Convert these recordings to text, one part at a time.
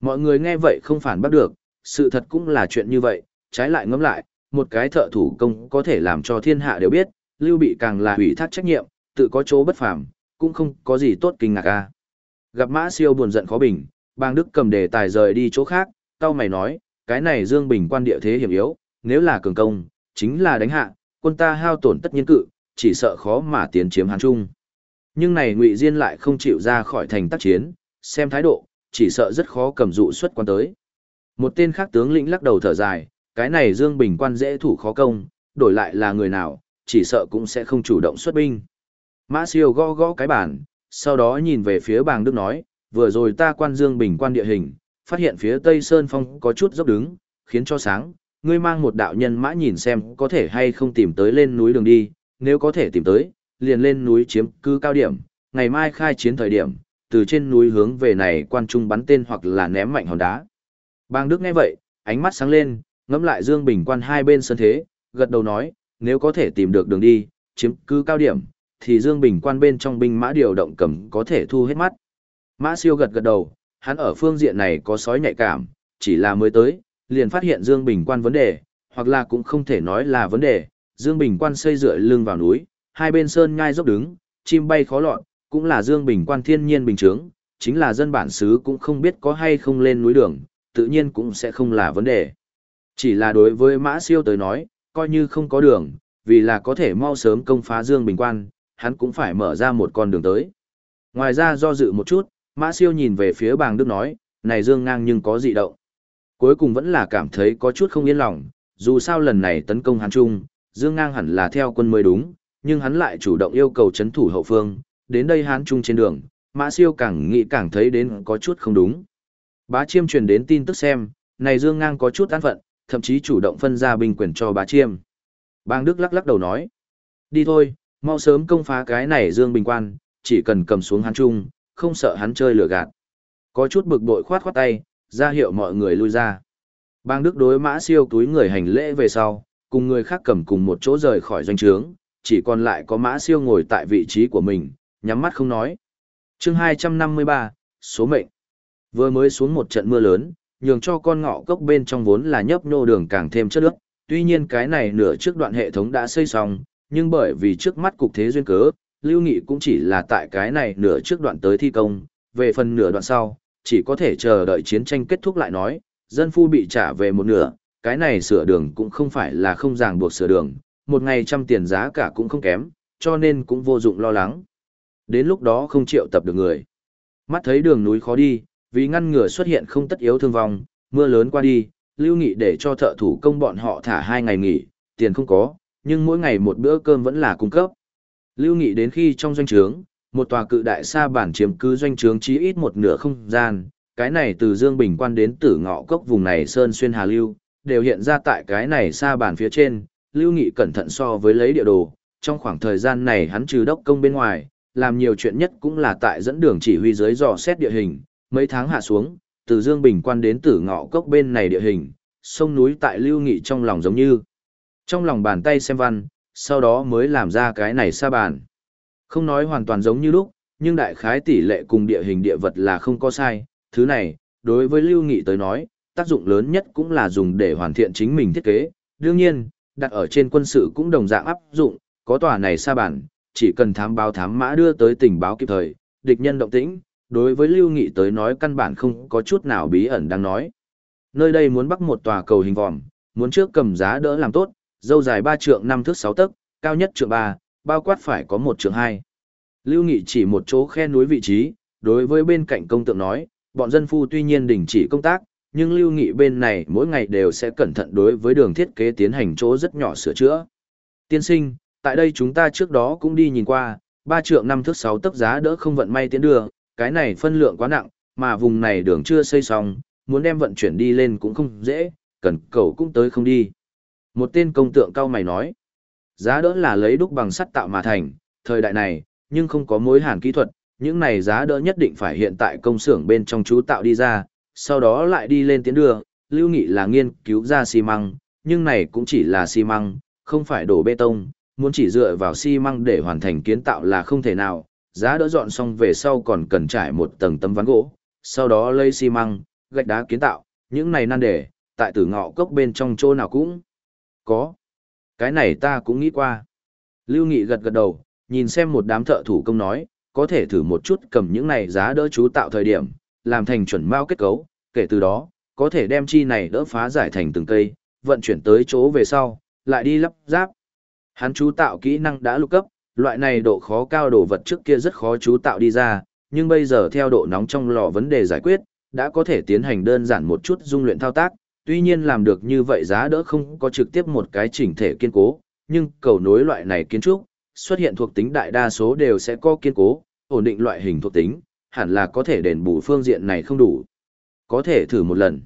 Mọi người nghe vậy không phản bác được, sự thật cũng là chuyện như vậy, trái lại ngẫm lại, một cái thợ thủ công có thể làm cho thiên hạ đều biết, Lưu Bị càng là ủy thác trách nhiệm, tự có chỗ bất phàm, cũng không có gì tốt kinh ngạc a. Gặp Mã Siêu buồn giận khó bình, Bang Đức cầm đề tài rời đi chỗ khác, tao mày nói, cái này Dương Bình quan địa thế hiểm yếu, nếu là cường công, chính là đánh hạ, quân ta hao tổn tất nhiên cự, chỉ sợ khó mà tiến chiếm Hán Trung. Nhưng này Ngụy Diên lại không chịu ra khỏi thành tác chiến, xem thái độ, chỉ sợ rất khó cầm dụ xuất quan tới. Một tên khác tướng lĩnh lắc đầu thở dài, cái này Dương Bình quan dễ thủ khó công, đổi lại là người nào, chỉ sợ cũng sẽ không chủ động xuất binh. Mã siêu gõ gõ cái bản, sau đó nhìn về phía bàng Đức nói, vừa rồi ta quan Dương Bình quan địa hình, phát hiện phía Tây Sơn Phong có chút dốc đứng, khiến cho sáng, ngươi mang một đạo nhân mã nhìn xem có thể hay không tìm tới lên núi đường đi, nếu có thể tìm tới, liền lên núi chiếm cứ cao điểm, ngày mai khai chiến thời điểm, từ trên núi hướng về này quan trung bắn tên hoặc là ném mạnh hòn đá. Bang Đức nghe vậy, ánh mắt sáng lên, ngắm lại Dương Bình quan hai bên sân thế, gật đầu nói, nếu có thể tìm được đường đi, chiếm cứ cao điểm, thì Dương Bình quan bên trong binh mã điều động cầm có thể thu hết mắt. Mã siêu gật gật đầu, hắn ở phương diện này có sói nhạy cảm, chỉ là mới tới, liền phát hiện Dương Bình quan vấn đề, hoặc là cũng không thể nói là vấn đề, Dương Bình quan xây dựa lưng vào núi, hai bên sơn ngai dốc đứng, chim bay khó lọt, cũng là Dương Bình quan thiên nhiên bình trướng, chính là dân bản xứ cũng không biết có hay không lên núi đường, tự nhiên cũng sẽ không là vấn đề. Chỉ là đối với Mã Siêu tới nói, coi như không có đường, vì là có thể mau sớm công phá Dương Bình quan, hắn cũng phải mở ra một con đường tới. Ngoài ra do dự một chút, Mã Siêu nhìn về phía bàng Đức nói, này Dương ngang nhưng có dị động. Cuối cùng vẫn là cảm thấy có chút không yên lòng, dù sao lần này tấn công hắn Trung, Dương ngang hẳn là theo quân mới đúng, nhưng hắn lại chủ động yêu cầu chấn thủ hậu phương, đến đây Hán Trung trên đường, Mã Siêu càng nghĩ càng thấy đến có chút không đúng. Bá Chiêm truyền đến tin tức xem, này Dương Ngang có chút an phận, thậm chí chủ động phân ra binh quyền cho Bá Chiêm. Bang Đức lắc lắc đầu nói, đi thôi, mau sớm công phá cái này Dương Bình Quan, chỉ cần cầm xuống hắn Trung, không sợ hắn chơi lừa gạt. Có chút bực bội khoát khoát tay, ra hiệu mọi người lui ra. Bang Đức đối Mã Siêu túi người hành lễ về sau, cùng người khác cầm cùng một chỗ rời khỏi doanh trướng, chỉ còn lại có Mã Siêu ngồi tại vị trí của mình, nhắm mắt không nói. chương 253, số mệnh. Vừa mới xuống một trận mưa lớn, nhường cho con ngọ cốc bên trong vốn là nhấp nô đường càng thêm chất nước. Tuy nhiên cái này nửa trước đoạn hệ thống đã xây xong, nhưng bởi vì trước mắt cục thế duyên cớ, Lưu Nghị cũng chỉ là tại cái này nửa trước đoạn tới thi công, về phần nửa đoạn sau, chỉ có thể chờ đợi chiến tranh kết thúc lại nói, dân phu bị trả về một nửa, cái này sửa đường cũng không phải là không ràng buộc sửa đường, một ngày trăm tiền giá cả cũng không kém, cho nên cũng vô dụng lo lắng. Đến lúc đó không triệu tập được người. Mắt thấy đường núi khó đi, vì ngăn ngừa xuất hiện không tất yếu thương vong, mưa lớn qua đi, Lưu Nghị để cho thợ thủ công bọn họ thả hai ngày nghỉ, tiền không có, nhưng mỗi ngày một bữa cơm vẫn là cung cấp. Lưu Nghị đến khi trong doanh trướng, một tòa cự đại sa bản chiếm cứ doanh trướng chí ít một nửa không gian, cái này từ Dương Bình quan đến tử ngọ cốc vùng này Sơn Xuyên Hà Lưu, đều hiện ra tại cái này sa bản phía trên, Lưu Nghị cẩn thận so với lấy địa đồ, trong khoảng thời gian này hắn trừ đốc công bên ngoài, làm nhiều chuyện nhất cũng là tại dẫn đường chỉ huy dưới dò xét địa hình, mấy tháng hạ xuống, từ Dương Bình quan đến tử ngọ cốc bên này địa hình, sông núi tại Lưu Nghị trong lòng giống như. Trong lòng bàn tay xem văn, sau đó mới làm ra cái này sa bàn. Không nói hoàn toàn giống như lúc, nhưng đại khái tỷ lệ cùng địa hình địa vật là không có sai, thứ này, đối với Lưu Nghị tới nói, tác dụng lớn nhất cũng là dùng để hoàn thiện chính mình thiết kế, đương nhiên, đặt ở trên quân sự cũng đồng dạng áp dụng, có tòa này sa bản, chỉ cần thám báo thám mã đưa tới tình báo kịp thời, địch nhân động tĩnh, đối với Lưu Nghị tới nói căn bản không có chút nào bí ẩn đang nói. Nơi đây muốn bắt một tòa cầu hình vòm, muốn trước cầm giá đỡ làm tốt, dâu dài 3 trượng 5 thước 6 tấc, cao nhất trượng 3, bao quát phải có một trượng 2. Lưu Nghị chỉ một chỗ khe núi vị trí, đối với bên cạnh công tượng nói, bọn dân phu tuy nhiên đình chỉ công tác, nhưng Lưu Nghị bên này mỗi ngày đều sẽ cẩn thận đối với đường thiết kế tiến hành chỗ rất nhỏ sửa chữa. Tiên sinh, tại đây chúng ta trước đó cũng đi nhìn qua, ba trượng năm thước sáu tấc giá đỡ không vận may tiến đưa cái này phân lượng quá nặng, mà vùng này đường chưa xây xong, muốn đem vận chuyển đi lên cũng không dễ, cần cầu cũng tới không đi. Một tên công tượng cao mày nói, giá đỡ là lấy đúc bằng sắt tạo mà thành, thời đại này, nhưng không có mối hàn kỹ thuật, những này giá đỡ nhất định phải hiện tại công xưởng bên trong chú tạo đi ra, sau đó lại đi lên tiến đưa lưu nghị là nghiên cứu ra xi măng, nhưng này cũng chỉ là xi măng, không phải đổ bê tông, muốn chỉ dựa vào xi măng để hoàn thành kiến tạo là không thể nào, giá đỡ dọn xong về sau còn cần trải một tầng tấm ván gỗ, sau đó lấy xi măng, gạch đá kiến tạo, những này nan đề, tại tử ngọ cốc bên trong chỗ nào cũng có. Cái này ta cũng nghĩ qua. Lưu Nghị gật gật đầu, nhìn xem một đám thợ thủ công nói, có thể thử một chút cầm những này giá đỡ chú tạo thời điểm, làm thành chuẩn mao kết cấu, kể từ đó, có thể đem chi này đỡ phá giải thành từng cây, vận chuyển tới chỗ về sau, lại đi lắp ráp. Hắn chú tạo kỹ năng đã lục cấp, loại này độ khó cao đồ vật trước kia rất khó chú tạo đi ra, nhưng bây giờ theo độ nóng trong lò vấn đề giải quyết, đã có thể tiến hành đơn giản một chút dung luyện thao tác, tuy nhiên làm được như vậy giá đỡ không có trực tiếp một cái chỉnh thể kiên cố, nhưng cầu nối loại này kiến trúc, xuất hiện thuộc tính đại đa số đều sẽ có kiên cố, ổn định loại hình thuộc tính, hẳn là có thể đền bù phương diện này không đủ. Có thể thử một lần.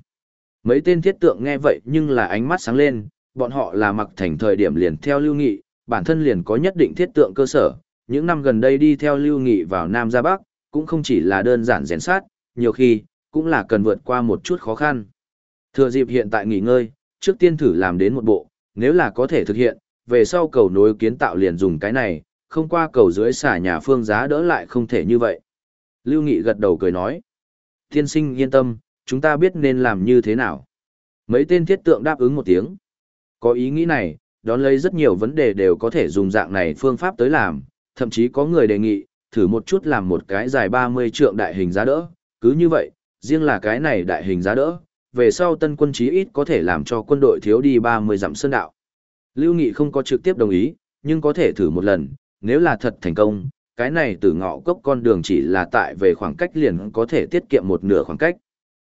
Mấy tên thiết tượng nghe vậy nhưng là ánh mắt sáng lên, bọn họ là mặc thành thời điểm liền theo lưu nghị, bản thân liền có nhất định thiết tượng cơ sở, những năm gần đây đi theo lưu nghị vào Nam ra Bắc, cũng không chỉ là đơn giản rèn sát, nhiều khi, cũng là cần vượt qua một chút khó khăn. Thừa dịp hiện tại nghỉ ngơi, trước tiên thử làm đến một bộ, nếu là có thể thực hiện, về sau cầu nối kiến tạo liền dùng cái này, không qua cầu dưới xả nhà phương giá đỡ lại không thể như vậy. Lưu Nghị gật đầu cười nói. Tiên sinh yên tâm, chúng ta biết nên làm như thế nào. Mấy tên thiết tượng đáp ứng một tiếng. Có ý nghĩ này, đón lấy rất nhiều vấn đề đều có thể dùng dạng này phương pháp tới làm, thậm chí có người đề nghị, thử một chút làm một cái dài 30 trượng đại hình giá đỡ. Cứ như vậy, riêng là cái này đại hình giá đỡ, về sau tân quân chí ít có thể làm cho quân đội thiếu đi 30 dặm sơn đạo. Lưu Nghị không có trực tiếp đồng ý, nhưng có thể thử một lần, nếu là thật thành công, cái này từ ngõ cốc con đường chỉ là tại về khoảng cách liền có thể tiết kiệm một nửa khoảng cách.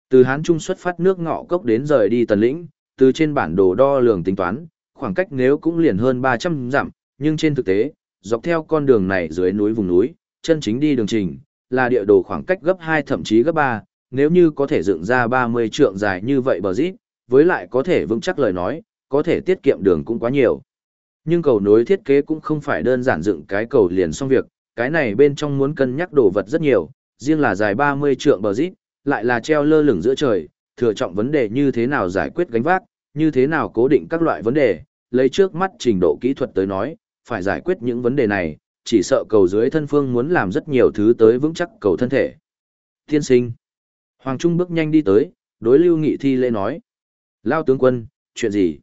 Từ Hán Trung xuất phát nước ngọ cốc đến rời đi tần lĩnh, từ trên bản đồ đo lường tính toán, khoảng cách nếu cũng liền hơn 300 dặm, nhưng trên thực tế, dọc theo con đường này dưới núi vùng núi, chân chính đi đường trình, là địa đồ khoảng cách gấp 2 thậm chí gấp 3, nếu như có thể dựng ra 30 trượng dài như vậy bờ dít, với lại có thể vững chắc lời nói, có thể tiết kiệm đường cũng quá nhiều. Nhưng cầu nối thiết kế cũng không phải đơn giản dựng cái cầu liền xong việc, cái này bên trong muốn cân nhắc đồ vật rất nhiều, riêng là dài 30 trượng bờ dít, lại là treo lơ lửng giữa trời, thừa trọng vấn đề như thế nào giải quyết gánh vác, như thế nào cố định các loại vấn đề, lấy trước mắt trình độ kỹ thuật tới nói, phải giải quyết những vấn đề này, chỉ sợ cầu dưới thân phương muốn làm rất nhiều thứ tới vững chắc cầu thân thể. Tiên sinh. Hoàng Trung bước nhanh đi tới, đối Lưu Nghị thi lễ nói. Lao tướng quân, chuyện gì?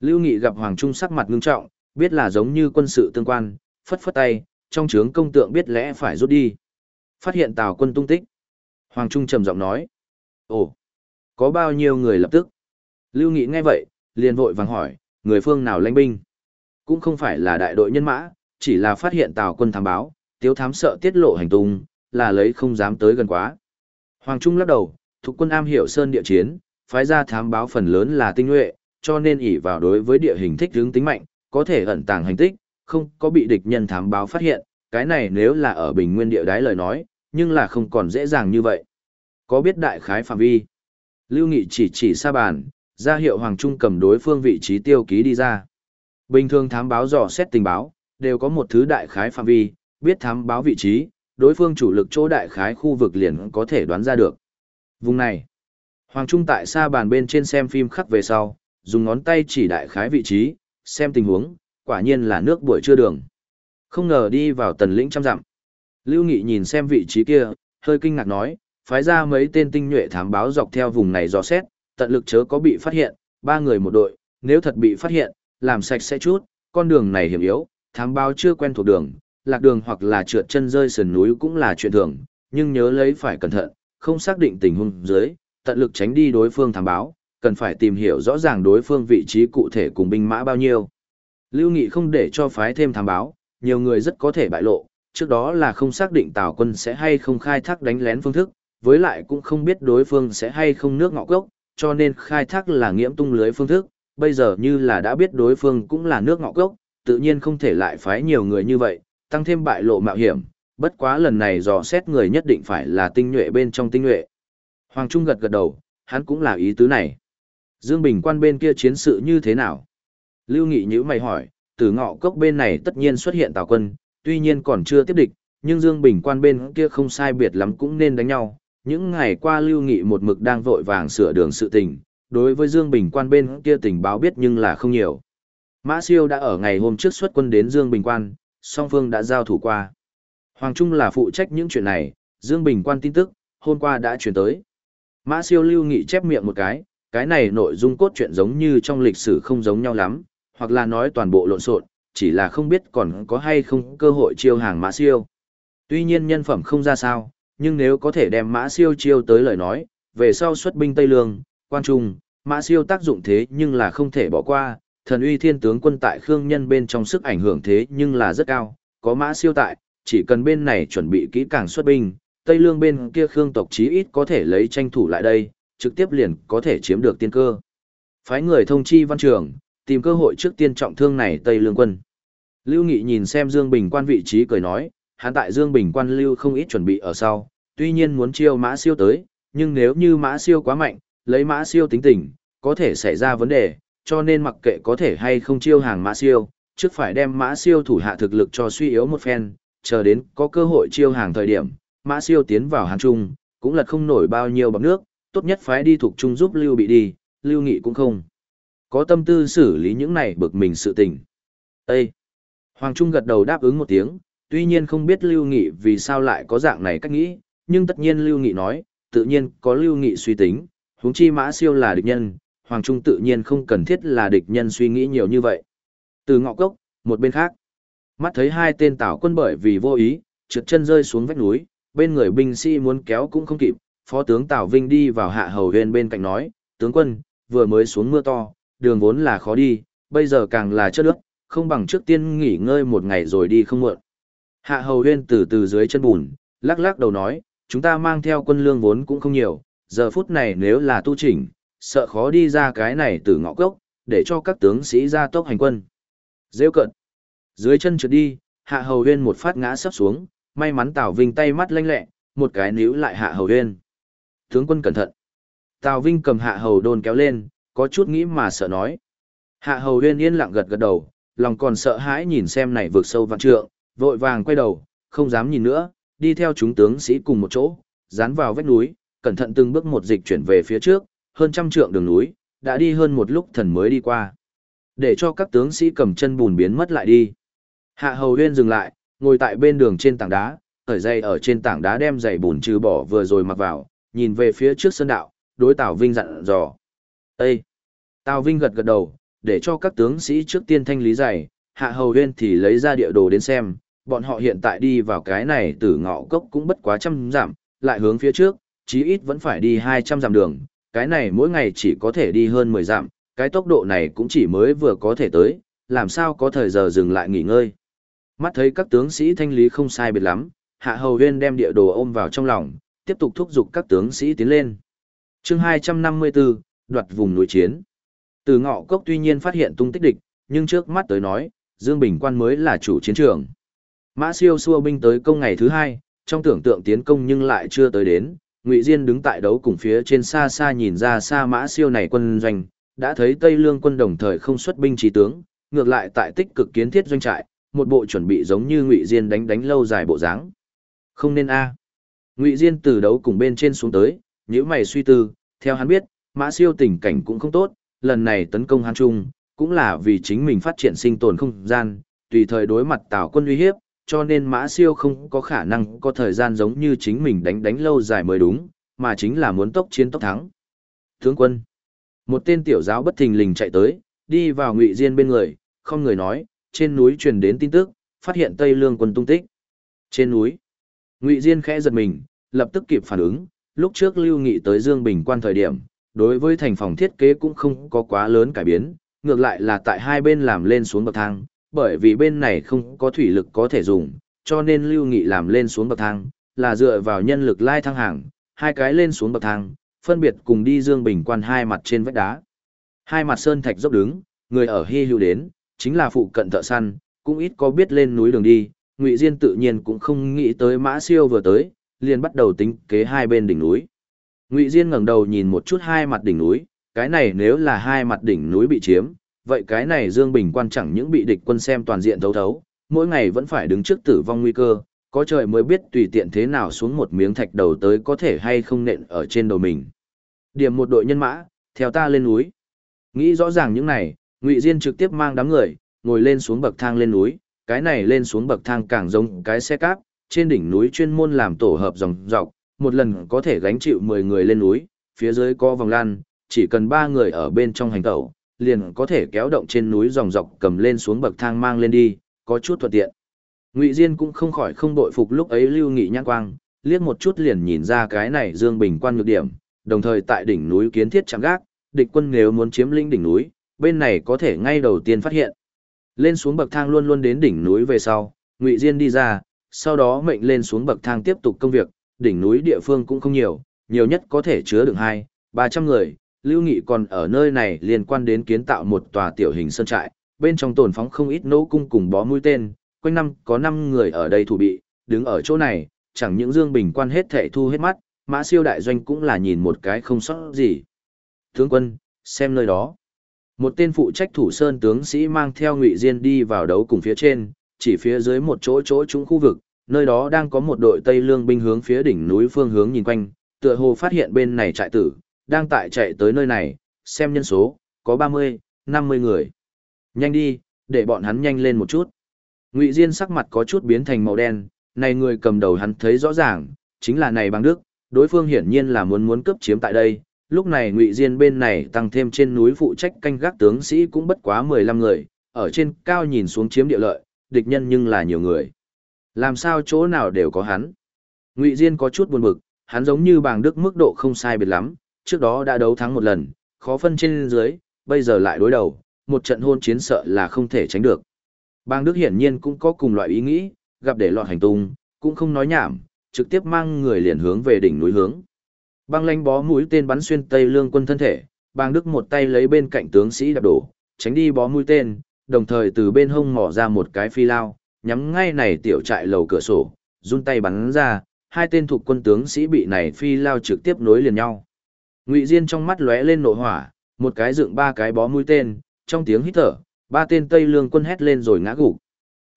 Lưu Nghị gặp Hoàng Trung sắc mặt ngưng trọng, biết là giống như quân sự tương quan, phất phất tay, trong trướng công tượng biết lẽ phải rút đi. Phát hiện Tào quân tung tích. Hoàng Trung trầm giọng nói. Ồ, có bao nhiêu người lập tức? Lưu Nghị nghe vậy, liền vội vàng hỏi, người phương nào lãnh binh? Cũng không phải là đại đội nhân mã, chỉ là phát hiện Tào quân thám báo, tiếu thám sợ tiết lộ hành tung, là lấy không dám tới gần quá. Hoàng Trung lắc đầu, thuộc quân am hiểu sơn địa chiến, phái ra thám báo phần lớn là tinh nhuệ, cho nên ỷ vào đối với địa hình thích hướng tính mạnh, có thể ẩn tàng hành tích, không có bị địch nhân thám báo phát hiện, cái này nếu là ở bình nguyên địa đái lời nói, nhưng là không còn dễ dàng như vậy. Có biết đại khái phạm vi? Lưu Nghị chỉ chỉ xa bàn, ra hiệu Hoàng Trung cầm đối phương vị trí tiêu ký đi ra. Bình thường thám báo dò xét tình báo, đều có một thứ đại khái phạm vi, biết thám báo vị trí, đối phương chủ lực chỗ đại khái khu vực liền có thể đoán ra được. Vùng này, Hoàng Trung tại xa bàn bên trên xem phim khắc về sau, dùng ngón tay chỉ đại khái vị trí, xem tình huống, quả nhiên là nước buổi trưa đường. Không ngờ đi vào tần lĩnh trăm dặm. Lưu Nghị nhìn xem vị trí kia, hơi kinh ngạc nói, phái ra mấy tên tinh nhuệ thám báo dọc theo vùng này dò xét, tận lực chớ có bị phát hiện, ba người một đội, nếu thật bị phát hiện, làm sạch sẽ chút, con đường này hiểm yếu, thám báo chưa quen thuộc đường, lạc đường hoặc là trượt chân rơi sườn núi cũng là chuyện thường, nhưng nhớ lấy phải cẩn thận, không xác định tình huống dưới, tận lực tránh đi đối phương thám báo, cần phải tìm hiểu rõ ràng đối phương vị trí cụ thể cùng binh mã bao nhiêu. Lưu Nghị không để cho phái thêm thám báo, nhiều người rất có thể bại lộ, trước đó là không xác định Tào quân sẽ hay không khai thác đánh lén phương thức, với lại cũng không biết đối phương sẽ hay không nước ngọ gốc, cho nên khai thác là nghiễm tung lưới phương thức, bây giờ như là đã biết đối phương cũng là nước ngọ gốc, tự nhiên không thể lại phái nhiều người như vậy, tăng thêm bại lộ mạo hiểm, bất quá lần này dò xét người nhất định phải là tinh nhuệ bên trong tinh nhuệ. Hoàng Trung gật gật đầu, hắn cũng là ý tứ này. Dương Bình quan bên kia chiến sự như thế nào? Lưu Nghị nhữ mày hỏi, từ ngọ cốc bên này tất nhiên xuất hiện tào quân, tuy nhiên còn chưa tiếp địch, nhưng Dương Bình quan bên kia không sai biệt lắm cũng nên đánh nhau. Những ngày qua Lưu Nghị một mực đang vội vàng sửa đường sự tình, đối với Dương Bình quan bên kia tình báo biết nhưng là không nhiều. Mã Siêu đã ở ngày hôm trước xuất quân đến Dương Bình quan, song phương đã giao thủ qua. Hoàng Trung là phụ trách những chuyện này, Dương Bình quan tin tức, hôm qua đã chuyển tới. Mã siêu lưu nghị chép miệng một cái, cái này nội dung cốt truyện giống như trong lịch sử không giống nhau lắm, hoặc là nói toàn bộ lộn xộn, chỉ là không biết còn có hay không cơ hội chiêu hàng mã siêu. Tuy nhiên nhân phẩm không ra sao, nhưng nếu có thể đem mã siêu chiêu tới lời nói, về sau xuất binh Tây Lương, quan trung, mã siêu tác dụng thế nhưng là không thể bỏ qua, thần uy thiên tướng quân tại Khương Nhân bên trong sức ảnh hưởng thế nhưng là rất cao, có mã siêu tại, chỉ cần bên này chuẩn bị kỹ càng xuất binh, Tây Lương bên kia Khương tộc chí ít có thể lấy tranh thủ lại đây, trực tiếp liền có thể chiếm được tiên cơ. Phái người thông chi văn trường, tìm cơ hội trước tiên trọng thương này Tây Lương quân. Lưu Nghị nhìn xem Dương Bình quan vị trí cười nói, hắn tại Dương Bình quan lưu không ít chuẩn bị ở sau, tuy nhiên muốn chiêu mã siêu tới, nhưng nếu như mã siêu quá mạnh, lấy mã siêu tính tình, có thể xảy ra vấn đề, cho nên mặc kệ có thể hay không chiêu hàng mã siêu, trước phải đem mã siêu thủ hạ thực lực cho suy yếu một phen, chờ đến có cơ hội chiêu hàng thời điểm, mã siêu tiến vào hàn trung, cũng lật không nổi bao nhiêu bằng nước, tốt nhất phái đi thuộc trung giúp Lưu bị đi, Lưu Nghị cũng không. Có tâm tư xử lý những này bực mình sự tình. Ê! Hoàng Trung gật đầu đáp ứng một tiếng, tuy nhiên không biết Lưu Nghị vì sao lại có dạng này cách nghĩ, nhưng tất nhiên Lưu Nghị nói, tự nhiên có Lưu Nghị suy tính, huống chi mã siêu là địch nhân, Hoàng Trung tự nhiên không cần thiết là địch nhân suy nghĩ nhiều như vậy. Từ ngọ cốc, một bên khác, mắt thấy hai tên tảo quân bởi vì vô ý, trượt chân rơi xuống vách núi, bên người binh sĩ muốn kéo cũng không kịp, phó tướng Tào Vinh đi vào hạ hầu huyên bên cạnh nói, tướng quân, vừa mới xuống mưa to, đường vốn là khó đi, bây giờ càng là chất nước, không bằng trước tiên nghỉ ngơi một ngày rồi đi không muộn. Hạ hầu huyên từ từ dưới chân bùn, lắc lắc đầu nói, chúng ta mang theo quân lương vốn cũng không nhiều, giờ phút này nếu là tu chỉnh, sợ khó đi ra cái này từ ngõ cốc, để cho các tướng sĩ ra tốc hành quân. Rêu cận. Dưới chân trượt đi, hạ hầu huyên một phát ngã sắp xuống, may mắn Tào Vinh tay mắt lanh lẹ, một cái níu lại hạ hầu huyên. Tướng quân cẩn thận. Tào Vinh cầm hạ hầu đôn kéo lên, có chút nghĩ mà sợ nói. Hạ hầu huyên yên lặng gật gật đầu, lòng còn sợ hãi nhìn xem này vượt sâu vạn trượng, vội vàng quay đầu, không dám nhìn nữa, đi theo chúng tướng sĩ cùng một chỗ, dán vào vách núi, cẩn thận từng bước một dịch chuyển về phía trước, hơn trăm trượng đường núi, đã đi hơn một lúc thần mới đi qua. Để cho các tướng sĩ cầm chân bùn biến mất lại đi. Hạ hầu huyên dừng lại, ngồi tại bên đường trên tảng đá, ở dây ở trên tảng đá đem giày bùn trừ bỏ vừa rồi mặc vào, nhìn về phía trước sơn đạo, đối Tào Vinh dặn dò. Ê! Tào Vinh gật gật đầu, để cho các tướng sĩ trước tiên thanh lý giày, hạ hầu huyên thì lấy ra địa đồ đến xem, bọn họ hiện tại đi vào cái này từ ngõ cốc cũng bất quá trăm giảm, lại hướng phía trước, chí ít vẫn phải đi 200 dặm đường, cái này mỗi ngày chỉ có thể đi hơn 10 dặm, cái tốc độ này cũng chỉ mới vừa có thể tới, làm sao có thời giờ dừng lại nghỉ ngơi. Mắt thấy các tướng sĩ thanh lý không sai biệt lắm, Hạ Hầu Huyên đem địa đồ ôm vào trong lòng, tiếp tục thúc giục các tướng sĩ tiến lên. chương 254, đoạt vùng núi chiến. Từ ngọ cốc tuy nhiên phát hiện tung tích địch, nhưng trước mắt tới nói, Dương Bình Quan mới là chủ chiến trường. Mã siêu xua binh tới công ngày thứ hai, trong tưởng tượng tiến công nhưng lại chưa tới đến, Ngụy Diên đứng tại đấu cùng phía trên xa xa nhìn ra xa mã siêu này quân doanh, đã thấy Tây Lương quân đồng thời không xuất binh trí tướng, ngược lại tại tích cực kiến thiết doanh trại, một bộ chuẩn bị giống như Ngụy Diên đánh đánh lâu dài bộ dáng. Không nên a. Ngụy Diên từ đấu cùng bên trên xuống tới, nhíu mày suy tư, theo hắn biết, Mã Siêu tình cảnh cũng không tốt, lần này tấn công hắn Trung, cũng là vì chính mình phát triển sinh tồn không gian, tùy thời đối mặt Tào quân uy hiếp, cho nên Mã Siêu không có khả năng có thời gian giống như chính mình đánh đánh lâu dài mới đúng, mà chính là muốn tốc chiến tốc thắng. Tướng quân, một tên tiểu giáo bất thình lình chạy tới, đi vào Ngụy Diên bên người, không người nói, trên núi truyền đến tin tức, phát hiện Tây Lương quân tung tích. Trên núi, Ngụy Diên khẽ giật mình, lập tức kịp phản ứng, lúc trước Lưu Nghị tới Dương Bình quan thời điểm, đối với thành phòng thiết kế cũng không có quá lớn cải biến, ngược lại là tại hai bên làm lên xuống bậc thang, bởi vì bên này không có thủy lực có thể dùng, cho nên Lưu Nghị làm lên xuống bậc thang, là dựa vào nhân lực lai thăng hàng, hai cái lên xuống bậc thang, phân biệt cùng đi Dương Bình quan hai mặt trên vách đá. Hai mặt sơn thạch dốc đứng, người ở hy hữu đến, chính là phụ cận thợ săn, cũng ít có biết lên núi đường đi, Ngụy Diên tự nhiên cũng không nghĩ tới Mã Siêu vừa tới, liền bắt đầu tính kế hai bên đỉnh núi. Ngụy Diên ngẩng đầu nhìn một chút hai mặt đỉnh núi, cái này nếu là hai mặt đỉnh núi bị chiếm, vậy cái này Dương Bình quan chẳng những bị địch quân xem toàn diện thấu thấu, mỗi ngày vẫn phải đứng trước tử vong nguy cơ, có trời mới biết tùy tiện thế nào xuống một miếng thạch đầu tới có thể hay không nện ở trên đầu mình. Điểm một đội nhân mã, theo ta lên núi. Nghĩ rõ ràng những này, Ngụy Diên trực tiếp mang đám người, ngồi lên xuống bậc thang lên núi, cái này lên xuống bậc thang càng giống cái xe cáp, trên đỉnh núi chuyên môn làm tổ hợp dòng dọc, một lần có thể gánh chịu 10 người lên núi, phía dưới có vòng lan, chỉ cần ba người ở bên trong hành tẩu, liền có thể kéo động trên núi dòng dọc cầm lên xuống bậc thang mang lên đi, có chút thuận tiện. Ngụy Diên cũng không khỏi không đội phục lúc ấy Lưu Nghị nhãn quang, liếc một chút liền nhìn ra cái này Dương Bình quan nhược điểm, đồng thời tại đỉnh núi kiến thiết chạm gác, địch quân nếu muốn chiếm lĩnh đỉnh núi, bên này có thể ngay đầu tiên phát hiện. Lên xuống bậc thang luôn luôn đến đỉnh núi về sau, Ngụy Diên đi ra, sau đó mệnh lên xuống bậc thang tiếp tục công việc, đỉnh núi địa phương cũng không nhiều, nhiều nhất có thể chứa được hai, ba trăm người. Lưu Nghị còn ở nơi này liên quan đến kiến tạo một tòa tiểu hình sơn trại, bên trong tồn phóng không ít nỗ cung cùng bó mũi tên, quanh năm có năm người ở đây thủ bị, đứng ở chỗ này, chẳng những Dương Bình quan hết thể thu hết mắt, mã siêu đại doanh cũng là nhìn một cái không sót gì. Tướng quân, xem nơi đó. Một tên phụ trách thủ sơn tướng sĩ mang theo ngụy diên đi vào đấu cùng phía trên, chỉ phía dưới một chỗ chỗ trũng khu vực, nơi đó đang có một đội Tây Lương binh hướng phía đỉnh núi phương hướng nhìn quanh, tựa hồ phát hiện bên này trại tử, đang tại chạy tới nơi này, xem nhân số, có 30, 50 người. Nhanh đi, để bọn hắn nhanh lên một chút. Ngụy Diên sắc mặt có chút biến thành màu đen, này người cầm đầu hắn thấy rõ ràng, chính là này bằng đức, đối phương hiển nhiên là muốn muốn cướp chiếm tại đây. Lúc này Ngụy Diên bên này tăng thêm trên núi phụ trách canh gác tướng sĩ cũng bất quá 15 người, ở trên cao nhìn xuống chiếm địa lợi, địch nhân nhưng là nhiều người. Làm sao chỗ nào đều có hắn. Ngụy Diên có chút buồn bực, hắn giống như bàng đức mức độ không sai biệt lắm, trước đó đã đấu thắng một lần, khó phân trên dưới, bây giờ lại đối đầu, một trận hôn chiến sợ là không thể tránh được. Bang Đức hiển nhiên cũng có cùng loại ý nghĩ, gặp để lọt hành tung, cũng không nói nhảm, trực tiếp mang người liền hướng về đỉnh núi hướng. Bang lanh bó mũi tên bắn xuyên Tây Lương quân thân thể, Bang Đức một tay lấy bên cạnh tướng sĩ đạp đổ, tránh đi bó mũi tên, đồng thời từ bên hông mỏ ra một cái phi lao, nhắm ngay này tiểu trại lầu cửa sổ, run tay bắn ra, hai tên thuộc quân tướng sĩ bị này phi lao trực tiếp nối liền nhau. Ngụy Diên trong mắt lóe lên nộ hỏa, một cái dựng ba cái bó mũi tên, trong tiếng hít thở, ba tên Tây Lương quân hét lên rồi ngã gục.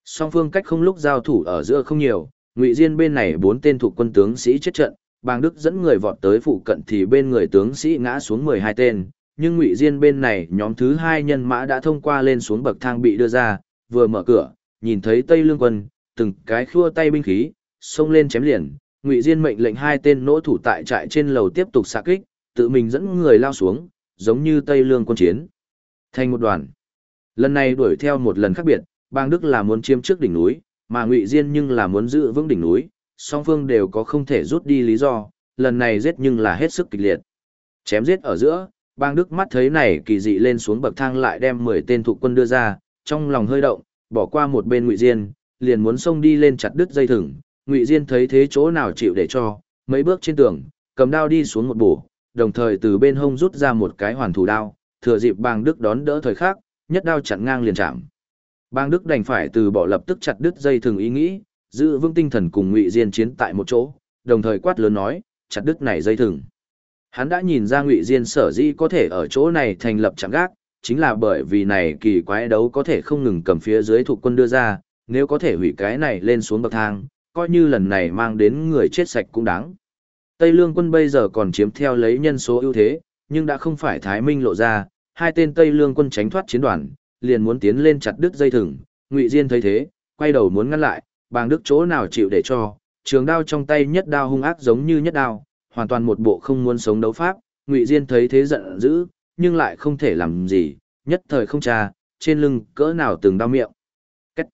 Song phương cách không lúc giao thủ ở giữa không nhiều, Ngụy Diên bên này bốn tên thuộc quân tướng sĩ chết trận, Bàng Đức dẫn người vọt tới phụ cận thì bên người tướng sĩ ngã xuống 12 tên, nhưng Ngụy Diên bên này nhóm thứ hai nhân mã đã thông qua lên xuống bậc thang bị đưa ra, vừa mở cửa, nhìn thấy Tây Lương quân, từng cái khua tay binh khí, xông lên chém liền, Ngụy Diên mệnh lệnh hai tên nỗ thủ tại trại trên lầu tiếp tục xạ kích, tự mình dẫn người lao xuống, giống như Tây Lương quân chiến. Thành một đoàn. Lần này đuổi theo một lần khác biệt, bang Đức là muốn chiếm trước đỉnh núi, mà Ngụy Diên nhưng là muốn giữ vững đỉnh núi, song phương đều có không thể rút đi lý do, lần này giết nhưng là hết sức kịch liệt. Chém giết ở giữa, bang Đức mắt thấy này kỳ dị lên xuống bậc thang lại đem 10 tên thuộc quân đưa ra, trong lòng hơi động, bỏ qua một bên Ngụy Diên, liền muốn xông đi lên chặt đứt dây thừng, Ngụy Diên thấy thế chỗ nào chịu để cho, mấy bước trên tường, cầm đao đi xuống một bổ, đồng thời từ bên hông rút ra một cái hoàn thủ đao, thừa dịp bang Đức đón đỡ thời khắc, nhất đao chặn ngang liền chạm. Bang Đức đành phải từ bỏ lập tức chặt đứt dây thường ý nghĩ, giữ vững tinh thần cùng Ngụy Diên chiến tại một chỗ, đồng thời quát lớn nói, chặt đứt này dây thừng. Hắn đã nhìn ra Ngụy Diên sở dĩ có thể ở chỗ này thành lập chạm gác, chính là bởi vì này kỳ quái đấu có thể không ngừng cầm phía dưới thuộc quân đưa ra, nếu có thể hủy cái này lên xuống bậc thang, coi như lần này mang đến người chết sạch cũng đáng. Tây Lương quân bây giờ còn chiếm theo lấy nhân số ưu thế, nhưng đã không phải Thái Minh lộ ra, hai tên Tây Lương quân tránh thoát chiến đoàn, liền muốn tiến lên chặt đứt dây thừng, Ngụy Diên thấy thế, quay đầu muốn ngăn lại, bàng đức chỗ nào chịu để cho, trường đao trong tay nhất đao hung ác giống như nhất đao, hoàn toàn một bộ không muốn sống đấu pháp, Ngụy Diên thấy thế giận dữ, nhưng lại không thể làm gì, nhất thời không tra, trên lưng cỡ nào từng đau miệng. Cách.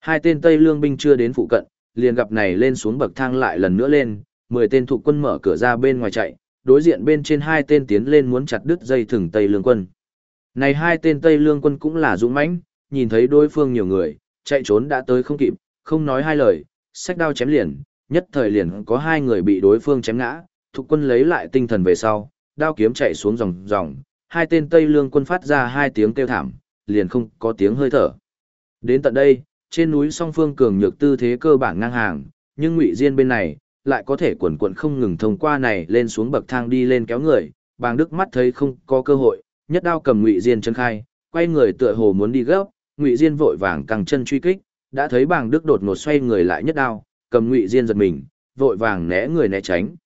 Hai tên Tây Lương binh chưa đến phụ cận, liền gặp này lên xuống bậc thang lại lần nữa lên, 10 tên thuộc quân mở cửa ra bên ngoài chạy, đối diện bên trên hai tên tiến lên muốn chặt đứt dây thừng Tây Lương quân. Này hai tên Tây Lương quân cũng là dũng mãnh, nhìn thấy đối phương nhiều người, chạy trốn đã tới không kịp, không nói hai lời, sách đao chém liền, nhất thời liền có hai người bị đối phương chém ngã, thuộc quân lấy lại tinh thần về sau, đao kiếm chạy xuống dòng dòng, hai tên Tây Lương quân phát ra hai tiếng kêu thảm, liền không có tiếng hơi thở. Đến tận đây, trên núi song phương cường nhược tư thế cơ bản ngang hàng, nhưng Ngụy Diên bên này lại có thể quần quần không ngừng thông qua này lên xuống bậc thang đi lên kéo người, Bàng Đức mắt thấy không có cơ hội, nhất đao cầm Ngụy Diên chân khai, quay người tựa hồ muốn đi gấp, Ngụy Diên vội vàng căng chân truy kích, đã thấy Bàng Đức đột ngột xoay người lại nhất đao, cầm Ngụy Diên giật mình, vội vàng né người né tránh.